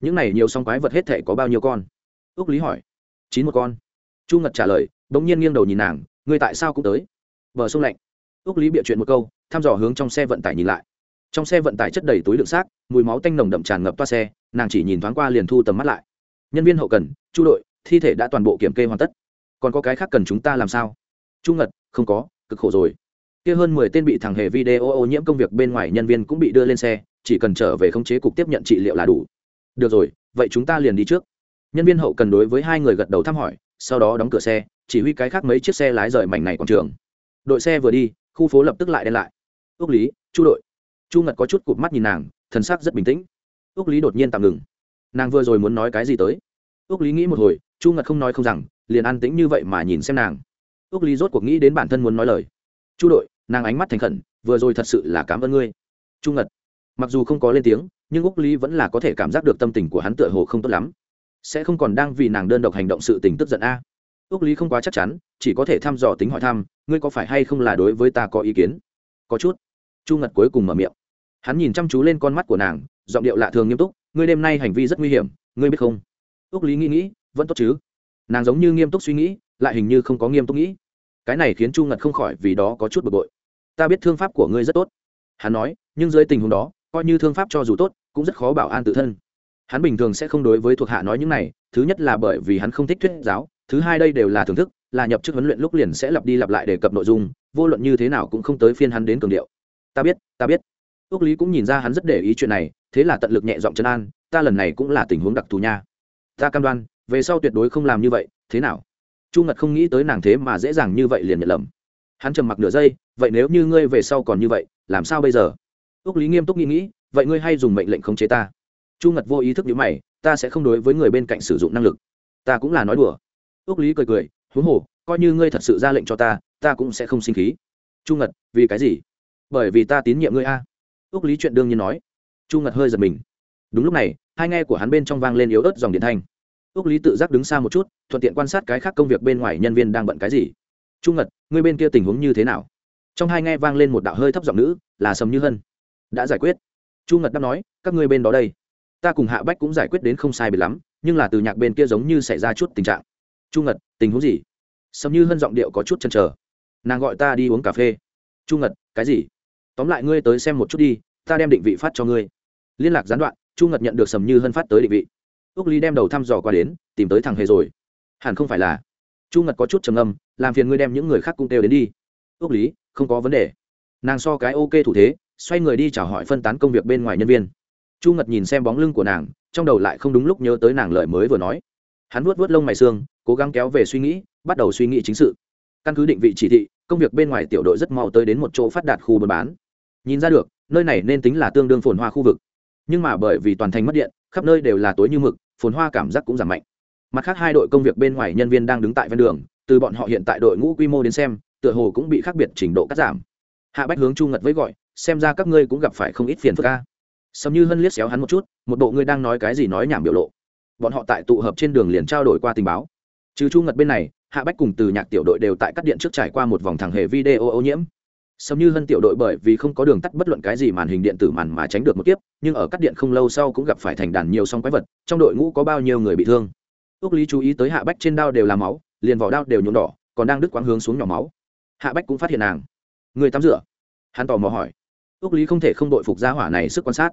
[SPEAKER 1] Những này nhiều song quái vật hết thể có bao nhiêu con? Ước lý hỏi. Chín một con. Chu ngật trả lời đ ỗ n g nhiên nghiêng đầu nhìn nàng, ngươi tại sao cũng tới? Bờ sông lạnh. Ước lý bịa chuyện một câu, thăm dò hướng trong xe vận tải nhìn lại. Trong xe vận tải chất đầy túi đựng xác, mùi máu tanh nồng đậm tràn ngập toa xe, nàng chỉ nhìn thoáng qua liền thu tầm mắt lại. Nhân viên hậu cần, chu đội, thi thể đã toàn bộ kiểm kê hoàn tất còn có cái khác cần chúng ta làm sao? Chu ngật không có, cực khổ rồi. Kia hơn mười tên bị thằng hề video ô nhiễm công việc bên ngoài nhân viên cũng bị đưa lên xe, chỉ cần trở về khống chế cục tiếp nhận trị liệu là đủ. Được rồi, vậy chúng ta liền đi trước. Nhân viên hậu cần đối với hai người gật đầu thăm hỏi, sau đó đóng cửa xe, chỉ huy cái khác mấy chiếc xe lái rời mảnh này quảng trường. Đội xe vừa đi, khu phố lập tức lại đen lại. Ước lý, chu đội. Chu ngật có chút cụt mắt nhìn nàng, thần sắc rất bình tĩnh. Ước lý đột nhiên tạm ngừng. Nàng vừa rồi muốn nói cái gì tới? Ước lý nghĩ một hồi, chu ngật không nói không rằng liền an tĩnh như vậy mà nhìn xem nàng. Ước ly rốt cuộc nghĩ đến bản thân muốn nói lời. Chu đội, nàng ánh mắt thành khẩn, vừa rồi thật sự là cảm ơn ngươi. Chu ngật, mặc dù không có lên tiếng, nhưng úc lý vẫn là có thể cảm giác được tâm tình của hắn tựa hồ không tốt lắm. Sẽ không còn đang vì nàng đơn độc hành động sự tình tức giận a? Úc lý không quá chắc chắn, chỉ có thể thăm dò tính hỏi thăm, ngươi có phải hay không là đối với ta có ý kiến? Có chút. Chu ngật cuối cùng mở miệng. Hắn nhìn chăm chú lên con mắt của nàng, giọng điệu lạ thường nghiêm túc, ngươi đêm nay hành vi rất nguy hiểm, ngươi biết không? Úc lý nghĩ nghĩ, vẫn tốt chứ nàng giống như nghiêm túc suy nghĩ, lại hình như không có nghiêm túc nghĩ. Cái này khiến chu ngật không khỏi vì đó có chút bực bội. Ta biết thương pháp của ngươi rất tốt. Hắn nói, nhưng dưới tình huống đó, coi như thương pháp cho dù tốt, cũng rất khó bảo an tự thân. Hắn bình thường sẽ không đối với thuộc hạ nói những này, thứ nhất là bởi vì hắn không thích thuyết giáo, thứ hai đây đều là thưởng thức, là nhập chức huấn luyện lúc liền sẽ lặp đi lặp lại đề cập nội dung, vô luận như thế nào cũng không tới phiên hắn đến cường điệu. Ta biết ta biết. Ước lý cũng nhìn ra hắn rất để ý chuyện này, thế là tận lực nhẹ giọng chân an, ta lần này cũng là tình huống đặc thù nha. Ta cam đoan về sau tuyệt đối không làm như vậy, thế nào? Chu ngật không nghĩ tới nàng thế mà dễ dàng như vậy liền nhận lầm. Hắn trầm mặc nửa giây, vậy nếu như ngươi về sau còn như vậy, làm sao bây giờ? Ước lý nghiêm túc nghĩ nghĩ, vậy ngươi hay dùng mệnh lệnh khống chế ta. Chu ngật vô ý thức nhữ mày, ta sẽ không đối với người bên cạnh sử dụng năng lực. Ta cũng là nói đùa. Ước lý cười cười, huống hồ, coi như ngươi thật sự ra lệnh cho ta ta cũng sẽ không sinh khí. Chu ngật, vì cái gì? Bởi vì ta tín nhiệm ngươi a. Ước lý chuyện đương nhiên nói. Chu ngật hơi giật mình. Đúng lúc này, hai nghe của hắn bên trong vang lên yếu ớt dòng điện thanh ước lý tự giác đứng xa một chút, thuận tiện quan sát cái khác công việc bên ngoài nhân viên đang bận cái gì. Trung ngật ngươi bên kia tình huống như thế nào? Trong hai nghe vang lên một đạo hơi thấp giọng nữ, là sầm như hân. Đã giải quyết. Chu ngật đáp nói, các ngươi bên đó đây. Ta cùng hạ bách cũng giải quyết đến không sai bị lắm, nhưng là từ nhạc bên kia giống như xảy ra chút tình trạng. Chu ngật, tình huống gì? Sầm như hân giọng điệu có chút chăn trở nàng gọi ta đi uống cà phê. Chu ngật, cái gì? Tóm lại ngươi tới xem một chút đi, ta đem định vị phát cho ngươi. Liên lạc gián đoạn chu ngật nhận được sầm như hân phát tới định vị ước lý đem đầu thăm dò qua đến, tìm tới thằng hề rồi. Hẳn không phải là. Chu ngật có chút trầm âm làm phiền ngươi đem những người khác cũng kêu đến đi. Ước lý, không có vấn đề. Nàng so cái ok thủ thế, xoay người đi chào hỏi phân tán công việc bên ngoài nhân viên. Chu ngật nhìn xem bóng lưng của nàng, trong đầu lại không đúng lúc nhớ tới nàng lời mới vừa nói. Hắn vuốt vuốt lông mày xương, cố gắng kéo về suy nghĩ, bắt đầu suy nghĩ chính sự. Căn cứ định vị chỉ thị, công việc bên ngoài tiểu đội rất mau tới đến một chỗ phát đạt khu buôn bán. Nhìn ra được, nơi này nên tính là tương đương phồn hoa khu vực. Nhưng mà bởi vì toàn thành mất điện khắp nơi đều là tối như mực, phồn hoa cảm giác cũng giảm mạnh. Mặt khác hai đội công việc bên ngoài nhân viên đang đứng tại ven đường, từ bọn họ hiện tại đội ngũ quy mô đến xem, tựa hồ cũng bị khác biệt trình độ cắt giảm. Hạ bách hướng chu ngật với gọi, xem ra các ngươi cũng gặp phải không ít phiền phức ca sầm như hân liếc xéo hắn một chút, một bộ ngươi đang nói cái gì nói nhảm biểu lộ. Bọn họ tại tụ hợp trên đường liền trao đổi qua tình báo. Trừ chu ngật bên này, hạ bách cùng từ nhạc tiểu đội đều tại cắt điện trước trải qua một vòng thẳng hề video ô nhiễm sầm như hân tiểu đội bởi vì không có đường tắt bất luận cái gì màn hình điện tử màn mà tránh được một kiếp nhưng ở cắt điện không lâu sau cũng gặp phải thành đàn nhiều song quái vật trong đội ngũ có bao nhiêu người bị thương. Úc lý chú ý tới hạ bách trên đao đều là máu liền vỏ đao đều nhuộm đỏ còn đang đứt quãng hướng xuống nhỏ máu. Hạ bách cũng phát hiện nàng. Người tắm rửa? Hắn tò mò hỏi. Úc lý không thể không đội phục gia hỏa này sức quan sát.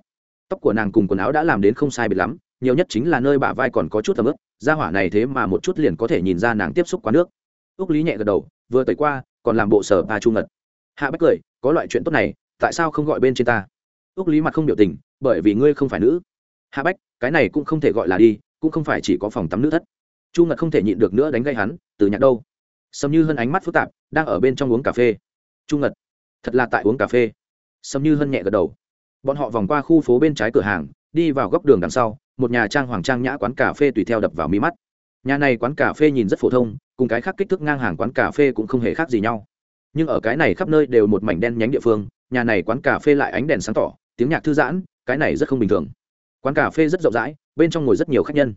[SPEAKER 1] Tóc của nàng cùng quần áo đã làm đến không sai biệt lắm nhiều nhất chính là nơi bả vai còn có chút tầm ướt, gia hỏa này thế mà một chút liền có thể nhìn ra nàng tiếp xúc quá nước. Úc lý nhẹ gật đầu vừa tẩy qua còn làm bộ sở ba chu ngật hạ bách cười, có loại chuyện tốt này, tại sao không gọi bên trên ta? Ước lý mặt không biểu tình, bởi vì ngươi không phải nữ. Hạ bách, cái này cũng không thể gọi là đi, cũng không phải chỉ có phòng tắm nữ thất. Chu ngật không thể nhịn được nữa đánh gây hắn, từ nhạc đâu? Sầm như hân ánh mắt phức tạp, đang ở bên trong uống cà phê. Chu ngật, thật là tại uống cà phê. Sầm như hân nhẹ gật đầu. Bọn họ vòng qua khu phố bên trái cửa hàng, đi vào góc đường đằng sau, một nhà trang hoàng trang nhã quán cà phê tùy theo đập vào mi mắt. Nhà này quán cà phê nhìn rất phổ thông, cùng cái khác kích thước ngang hàng quán cà phê cũng không hề khác gì nhau nhưng ở cái này khắp nơi đều một mảnh đen nhánh địa phương, nhà này quán cà phê lại ánh đèn sáng tỏ, tiếng nhạc thư giãn, cái này rất không bình thường. Quán cà phê rất rộng rãi, bên trong ngồi rất nhiều khách nhân.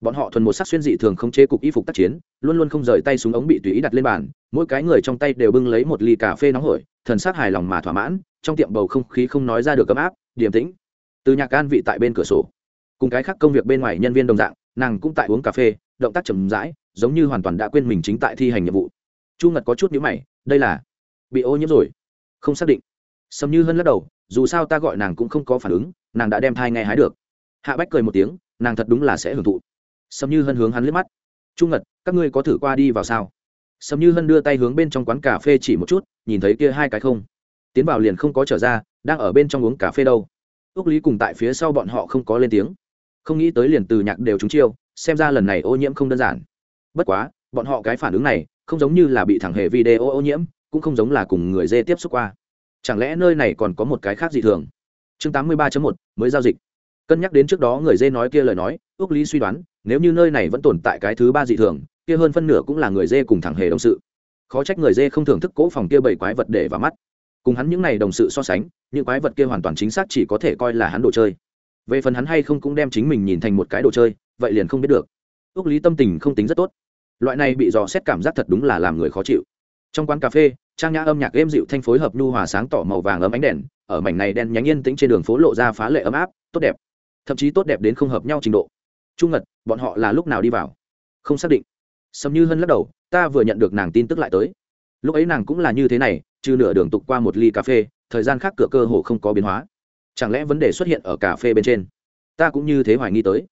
[SPEAKER 1] Bọn họ thuần một sắc xuyên dị thường không chế cục y phục tác chiến, luôn luôn không rời tay súng ống bị tùy ý đặt lên bàn, mỗi cái người trong tay đều bưng lấy một ly cà phê nóng hổi, thần sắc hài lòng mà thỏa mãn, trong tiệm bầu không khí không nói ra được ấm áp, điềm tĩnh. Từ nhạc an vị tại bên cửa sổ, cùng cái khác công việc bên ngoài nhân viên đồng dạng, nàng cũng tại uống cà phê, động tác chầm rãi, giống như hoàn toàn đã quên mình chính tại thi hành nhiệm vụ chu ngật có chút nhữ mày, đây là bị ô nhiễm rồi. Không xác định. Sầm như hân lắc đầu, dù sao ta gọi nàng cũng không có phản ứng, nàng đã đem thai nghe hái được. Hạ bách cười một tiếng, nàng thật đúng là sẽ hưởng thụ. Sầm như hân hướng hắn liếc mắt. Trung ngật, các ngươi có thử qua đi vào sao? Sầm như hân đưa tay hướng bên trong quán cà phê chỉ một chút, nhìn thấy kia hai cái không. Tiến vào liền không có trở ra, đang ở bên trong uống cà phê đâu. Ước lý cùng tại phía sau bọn họ không có lên tiếng. Không nghĩ tới liền từ nhạc đều trúng chiêu, xem ra lần này ô nhiễm không đơn giản. Bất quá, bọn họ cái phản ứng này không giống như là bị thẳng hề video ô nhiễm, cũng không giống là cùng người dê tiếp xúc qua. Chẳng lẽ nơi này còn có một cái khác dị thường? Chương tám mươi ba một, mới giao dịch. Cân nhắc đến trước đó người dê nói kia lời nói ước lý suy đoán, nếu như nơi này vẫn tồn tại cái thứ ba dị thường, kia hơn phân nửa cũng là người dê cùng thẳng hề đồng sự. Khó trách người dê không thưởng thức cỗ phòng kia bảy quái vật để vào mắt. Cùng hắn những n à y đồng sự so sánh, những quái vật kia hoàn toàn chính xác chỉ có thể coi là hắn đồ chơi. Về phần hắn hay không cũng đem chính mình nhìn thành một cái đồ chơi, vậy liền không biết được. Ước lý tâm tình không tính rất tốt loại này bị dò xét cảm giác thật đúng là làm người khó chịu. Trong quán cà phê, trang nhã âm nhạc êm dịu thanh phối hợp nhu hòa sáng tỏ màu vàng ấm ánh đèn, ở mảnh này đen nhánh yên tĩnh trên đường phố lộ ra phá lệ ấm áp, tốt đẹp. Thậm chí tốt đẹp đến không hợp nhau trình độ. Trung ngật, bọn họ là lúc nào đi vào? Không xác định. Sầm như hân lắc đầu, ta vừa nhận được nàng tin tức lại tới. Lúc ấy nàng cũng là như thế này, trừ nửa đường tục qua một ly cà phê, thời gian khác cửa cơ hồ không có biến hóa. Chẳng lẽ vấn đề xuất hiện ở cà phê bên trên? Ta cũng như thế hoài nghi tới.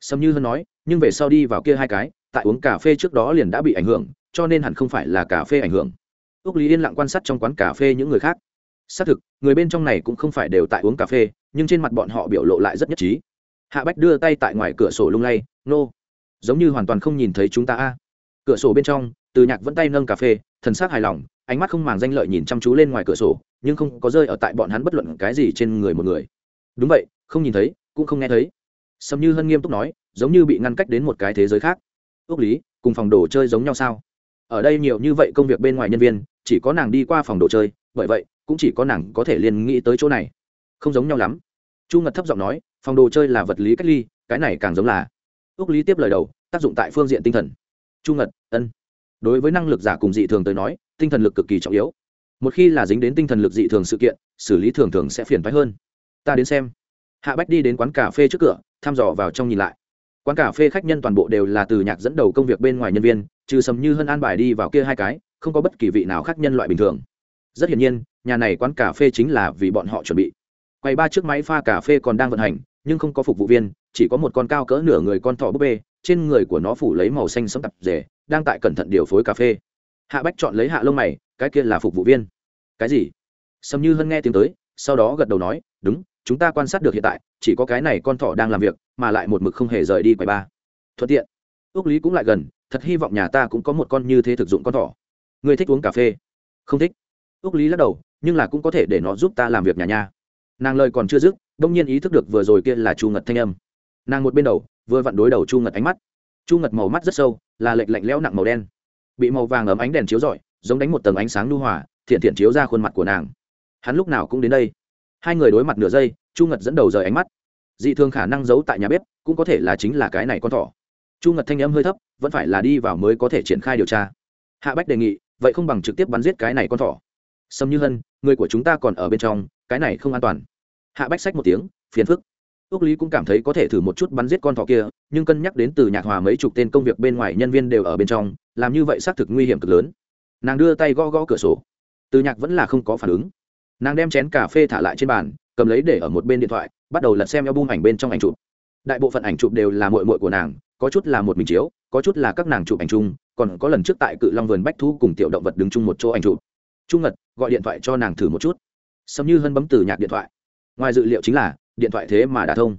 [SPEAKER 1] Sầm như hân nói, nhưng về sau đi vào kia hai cái tại uống cà phê trước đó liền đã bị ảnh hưởng, cho nên hẳn không phải là cà phê ảnh hưởng. Ước lý yên lặng quan sát trong quán cà phê những người khác. Xác thực, người bên trong này cũng không phải đều tại uống cà phê, nhưng trên mặt bọn họ biểu lộ lại rất nhất trí. Hạ bách đưa tay tại ngoài cửa sổ lung lay, nô、no. giống như hoàn toàn không nhìn thấy chúng ta a. Cửa sổ bên trong, từ nhạc vẫn tay nâng cà phê, thần s á c hài lòng, ánh mắt không màng danh lợi nhìn chăm chú lên ngoài cửa sổ, nhưng không có rơi ở tại bọn hắn bất luận cái gì trên người một người. Đúng vậy, không nhìn thấy, cũng không nghe thấy. Sầm như hân nghiêm túc nói, giống như bị ngăn cách đến một cái thế giới khác ước lý, cùng phòng đồ chơi giống nhau sao? Ở đây nhiều như vậy công việc bên ngoài nhân viên, chỉ có nàng đi qua phòng đồ chơi, bởi vậy, cũng chỉ có nàng có thể liền nghĩ tới chỗ này. Không giống nhau lắm. Chu ngật thấp giọng nói, phòng đồ chơi là vật lý cách ly, cái này càng giống là. Ước lý tiếp lời đầu, tác dụng tại phương diện tinh thần. Chu ngật, ân. Đối với năng lực giả cùng dị thường tới nói, tinh thần lực cực kỳ trọng yếu. Một khi là dính đến tinh thần lực dị thường sự kiện, xử lý thường thường sẽ phiền phái hơn. Ta đến xem. Hạ bách đi đến quán cà phê trước cửa, thăm dò vào trong nhìn lại quán cà phê khách nhân toàn bộ đều là từ nhạc dẫn đầu công việc bên ngoài nhân viên, trừ sầm như hơn an bài đi vào kia hai cái, không có bất kỳ vị nào khác nhân loại bình thường. Rất hiển nhiên, nhà này quán cà phê chính là vì bọn họ chuẩn bị. Quầy ba chiếc máy pha cà phê còn đang vận hành, nhưng không có phục vụ viên, chỉ có một con cao cỡ nửa người con thỏ búp bê, trên người của nó phủ lấy màu xanh sẫm tập rể, đang tại cẩn thận điều phối cà phê. Hạ bách chọn lấy hạ lông mày, cái kia là phục vụ viên. Cái gì? Sầm như hân nghe tiếng tới sau đó gật đầu nói, đúng, chúng ta quan sát được hiện tại, chỉ có cái này con thỏ đang làm việc, mà lại một mực không hề rời đi quầy ba. Thuận tiện. Ước lý cũng lại gần, thật hy vọng nhà ta cũng có một con như thế thực dụng con thỏ. Người thích uống cà phê? Không thích. Ước lý lắc đầu, nhưng là cũng có thể để nó giúp ta làm việc nhà nha. Nàng lời còn chưa dứt, đông nhiên ý thức được vừa rồi kia là chu ngật thanh âm. Nàng một bên đầu, vừa vặn đối đầu chu ngật ánh mắt. Chu ngật màu mắt rất sâu, là lệch lạnh lẽo nặng màu đen. Bị màu vàng ấm ánh đèn chiếu rọi, giống đánh một tầng ánh sáng lưu hòa, thiện thiện chiếu ra khuôn mặt của nàng hắn lúc nào cũng đến đây. Hai người đối mặt nửa giây, chu ngật dẫn đầu rời ánh mắt. Dị thường khả năng giấu tại nhà bếp, cũng có thể là chính là cái này con thỏ. Chu ngật thanh âm hơi thấp, vẫn phải là đi vào mới có thể triển khai điều tra. Hạ bách đề nghị, vậy không bằng trực tiếp bắn giết cái này con thỏ. Sâm như hân, người của chúng ta còn ở bên trong, cái này không an toàn. Hạ bách sách một tiếng, phiền phức. Ước lý cũng cảm thấy có thể thử một chút bắn giết con thỏ kia, nhưng cân nhắc đến từ nhạc hòa mấy chục tên công việc bên ngoài nhân viên đều ở bên trong, làm như vậy xác thực nguy hiểm cực lớn. Nàng đưa tay gõ gõ cửa sổ. Từ nhạc vẫn là không có phản ứng nàng đem chén cà phê thả lại trên bàn, cầm lấy để ở một bên điện thoại, bắt đầu lật xem eo bung ảnh bên trong ảnh chụp. Đại bộ phận ảnh chụp đều là mội mội của nàng, có chút là một mình chiếu, có chút là các nàng chụp ảnh chung, còn có lần trước tại cự long vườn bách thu cùng tiểu động vật đứng chung một chỗ ảnh chụp. Trung ngật, gọi điện thoại cho nàng thử một chút. Sâm như hân bấm từ nhạc điện thoại. Ngoài dự liệu chính là, điện thoại thế mà đã thông.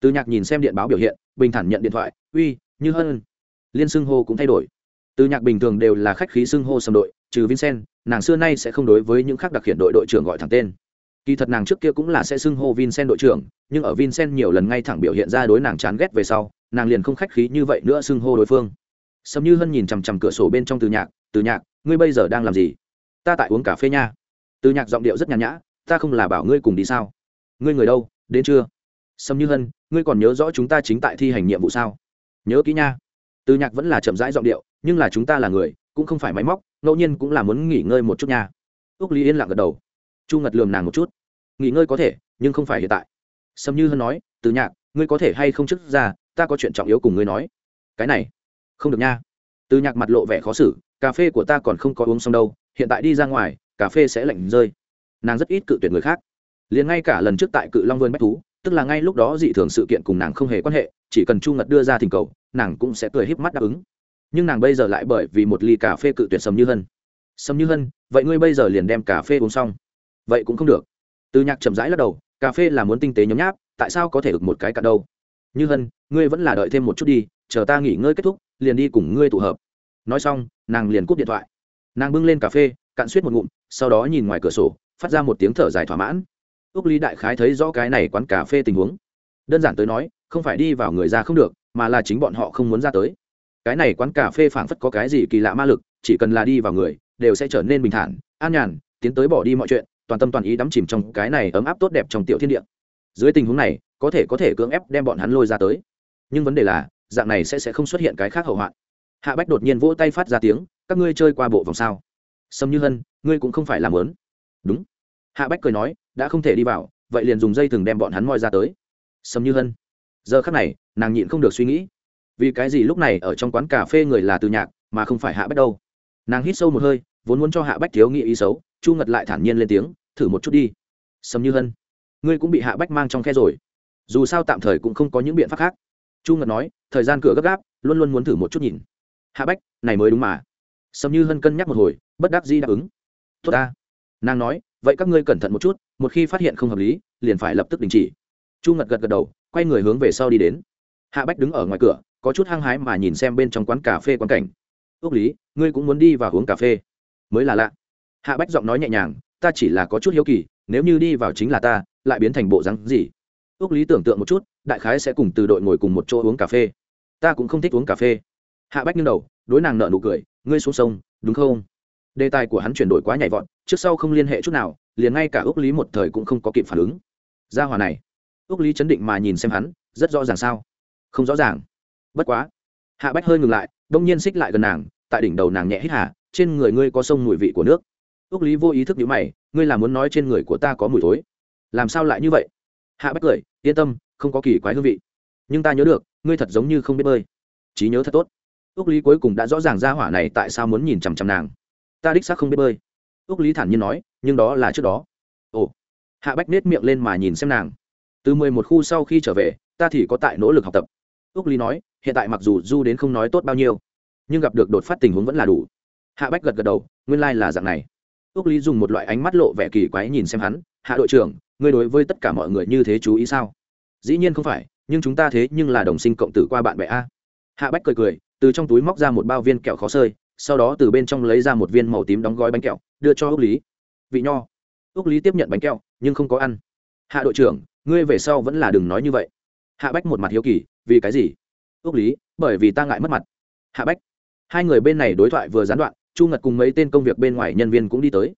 [SPEAKER 1] Từ nhạc nhìn xem điện báo biểu hiện, bình thản nhận điện thoại, uy, như hân. Liên xưng hô cũng thay đổi. Từ nhạc bình thường đều là khách khí xưng hô sầm đội trừ vincent, nàng xưa nay sẽ không đối với những khác đặc hiện đội đội trưởng gọi thẳng tên. Kỳ thật nàng trước kia cũng là sẽ xưng hô vincent đội trưởng, nhưng ở vincent nhiều lần ngay thẳng biểu hiện ra đối nàng chán ghét về sau, nàng liền không khách khí như vậy nữa xưng hô đối phương. Sầm như hân nhìn chằm chằm cửa sổ bên trong từ nhạc từ nhạc, ngươi bây giờ đang làm gì? Ta tại uống cà phê nha. Từ nhạc giọng điệu rất nhàn nhã, ta không là bảo ngươi cùng đi sao? Ngươi người đâu, đến chưa? Sầm như hân, ngươi còn nhớ rõ chúng ta chính tại thi hành nhiệm vụ sao? Nhớ kỹ nha. Từ nhạc vẫn là chậm rãi giọng điệu, nhưng là chúng ta là người, cũng không phải máy móc ngẫu nhiên cũng là muốn nghỉ ngơi một chút nha. Úc lý yên lặng gật đầu. Chu ngật lườm nàng một chút. Nghỉ ngơi có thể, nhưng không phải hiện tại. Sầm như hân nói, từ nhạc, ngươi có thể hay không chức ra, ta có chuyện trọng yếu cùng ngươi nói. Cái này? Không được nha. Từ nhạc mặt lộ vẻ khó xử, cà phê của ta còn không có uống xong đâu, hiện tại đi ra ngoài, cà phê sẽ lạnh rơi. Nàng rất ít cự tuyệt người khác. Liền ngay cả lần trước tại cự long vườn bách thú, tức là ngay lúc đó dị thường sự kiện cùng nàng không hề quan hệ, chỉ cần chu ngật đưa ra thỉnh cầu, nàng cũng sẽ cười híp mắt đáp ứng nhưng nàng bây giờ lại bởi vì một ly cà phê cự tuyệt sầm như hân. Sầm như hân, vậy ngươi bây giờ liền đem cà phê uống xong. Vậy cũng không được. Từ nhạc chậm rãi lắc đầu, cà phê là muốn tinh tế nhấm nháp, tại sao có thể được một cái cả đâu? Như hân, ngươi vẫn là đợi thêm một chút đi, chờ ta nghỉ ngơi kết thúc, liền đi cùng ngươi tụ hợp. Nói xong, nàng liền cúp điện thoại. Nàng bưng lên cà phê, cạn suýt một ngụm, sau đó nhìn ngoài cửa sổ, phát ra một tiếng thở dài thỏa mãn. Ước lý đại khái thấy rõ cái này quán cà phê tình huống. Đơn giản tới nói, không phải đi vào người ra không được, mà là chính bọn họ không muốn ra tới cái này quán cà phê phảng phất có cái gì kỳ lạ ma lực, chỉ cần là đi vào người, đều sẽ trở nên bình thản, an nhàn, tiến tới bỏ đi mọi chuyện, toàn tâm toàn ý đắm chìm trong cái này ấm áp tốt đẹp trong tiểu thiên địa. Dưới tình huống này, có thể có thể cưỡng ép đem bọn hắn lôi ra tới. Nhưng vấn đề là, dạng này sẽ sẽ không xuất hiện cái khác hậu hoạn. Hạ bách đột nhiên vỗ tay phát ra tiếng, các ngươi chơi qua bộ vòng sao? Sâm như hân, ngươi cũng không phải làm lớn. Đúng. Hạ bách cười nói, đã không thể đi vào, vậy liền dùng dây thừng đem bọn hắn moi ra tới. Sâm như hân. Giờ khắc này, nàng nhịn không được suy nghĩ vì cái gì lúc này ở trong quán cà phê người là từ nhạc, mà không phải hạ bách đâu? Nàng hít sâu một hơi, vốn muốn cho hạ bách thiếu nghĩ ý xấu, chu ngật lại thản nhiên lên tiếng, thử một chút đi. Sầm như hân, ngươi cũng bị hạ bách mang trong khe rồi. Dù sao tạm thời cũng không có những biện pháp khác. Chu ngật nói, thời gian cửa gấp gáp, luôn luôn muốn thử một chút nhìn. Hạ bách, này mới đúng mà. Sầm như hân cân nhắc một hồi, bất đắc di đáp ứng. Tốt ta. Nàng nói, vậy các ngươi cẩn thận một chút, một khi phát hiện không hợp lý, liền phải lập tức đình chỉ. Chu ngật gật gật đầu, quay người hướng về sau đi đến. Hạ bách đứng ở ngoài cửa có chút hăng hái mà nhìn xem bên trong quán cà phê quán cảnh. Ước lý, ngươi cũng muốn đi vào uống cà phê? Mới là lạ. Hạ bách giọng nói nhẹ nhàng, ta chỉ là có chút hiếu kỳ, nếu như đi vào chính là ta, lại biến thành bộ rắn gì? Ước lý tưởng tượng một chút, đại khái sẽ cùng từ đội ngồi cùng một chỗ uống cà phê. Ta cũng không thích uống cà phê. Hạ bách nghiêng đầu, đối nàng nợ nụ cười, ngươi xuống sông, đúng không? Đề tài của hắn chuyển đổi quá nhảy vọt, trước sau không liên hệ chút nào, liền ngay cả ước lý một thời cũng không có kịp phản ứng. Ra hòa này. Ước lý chấn định mà nhìn xem hắn, rất rõ ràng sao? Không rõ ràng bất quá. Hạ bách hơi ngừng lại, đông nhiên xích lại gần nàng, tại đỉnh đầu nàng nhẹ hít hà, trên người ngươi có sông mùi vị của nước. Ước lý vô ý thức nhữ mày, ngươi là muốn nói trên người của ta có mùi thối. Làm sao lại như vậy? Hạ bách cười, yên tâm, không có kỳ quái hương vị. Nhưng ta nhớ được, ngươi thật giống như không biết bơi. Trí nhớ thật tốt. Ước lý cuối cùng đã rõ ràng ra hỏa này tại sao muốn nhìn chằm chằm nàng. Ta đích xác không biết bơi. Ước lý thản nhiên nói, nhưng đó là trước đó. Ồ. Hạ bách nết miệng lên mà nhìn xem nàng. Từ mười một khu sau khi trở về, ta thì có tại nỗ lực học tập ước lý nói, hiện tại mặc dù du đến không nói tốt bao nhiêu, nhưng gặp được đột phát tình huống vẫn là đủ. Hạ bách gật gật đầu, nguyên lai、like、là dạng này. Ước lý dùng một loại ánh mắt lộ vẻ kỳ quái nhìn xem hắn, hạ đội trưởng, ngươi đối với tất cả mọi người như thế chú ý sao? Dĩ nhiên không phải, nhưng chúng ta thế nhưng là đồng sinh cộng tử qua bạn bè a. Hạ bách cười cười, từ trong túi móc ra một bao viên kẹo khó sơi, sau đó từ bên trong lấy ra một viên màu tím đóng gói bánh kẹo, đưa cho ước lý. Vị nho. Ước lý tiếp nhận bánh kẹo, nhưng không có ăn. Hạ đội trưởng, ngươi về sau vẫn là đừng nói như vậy hạ bách một mặt hiếu kỳ, vì cái gì? Ước lý, bởi vì ta ngại mất mặt. Hạ bách. Hai người bên này đối thoại vừa gián đoạn, chu ngật cùng mấy tên công việc bên ngoài nhân viên cũng đi tới.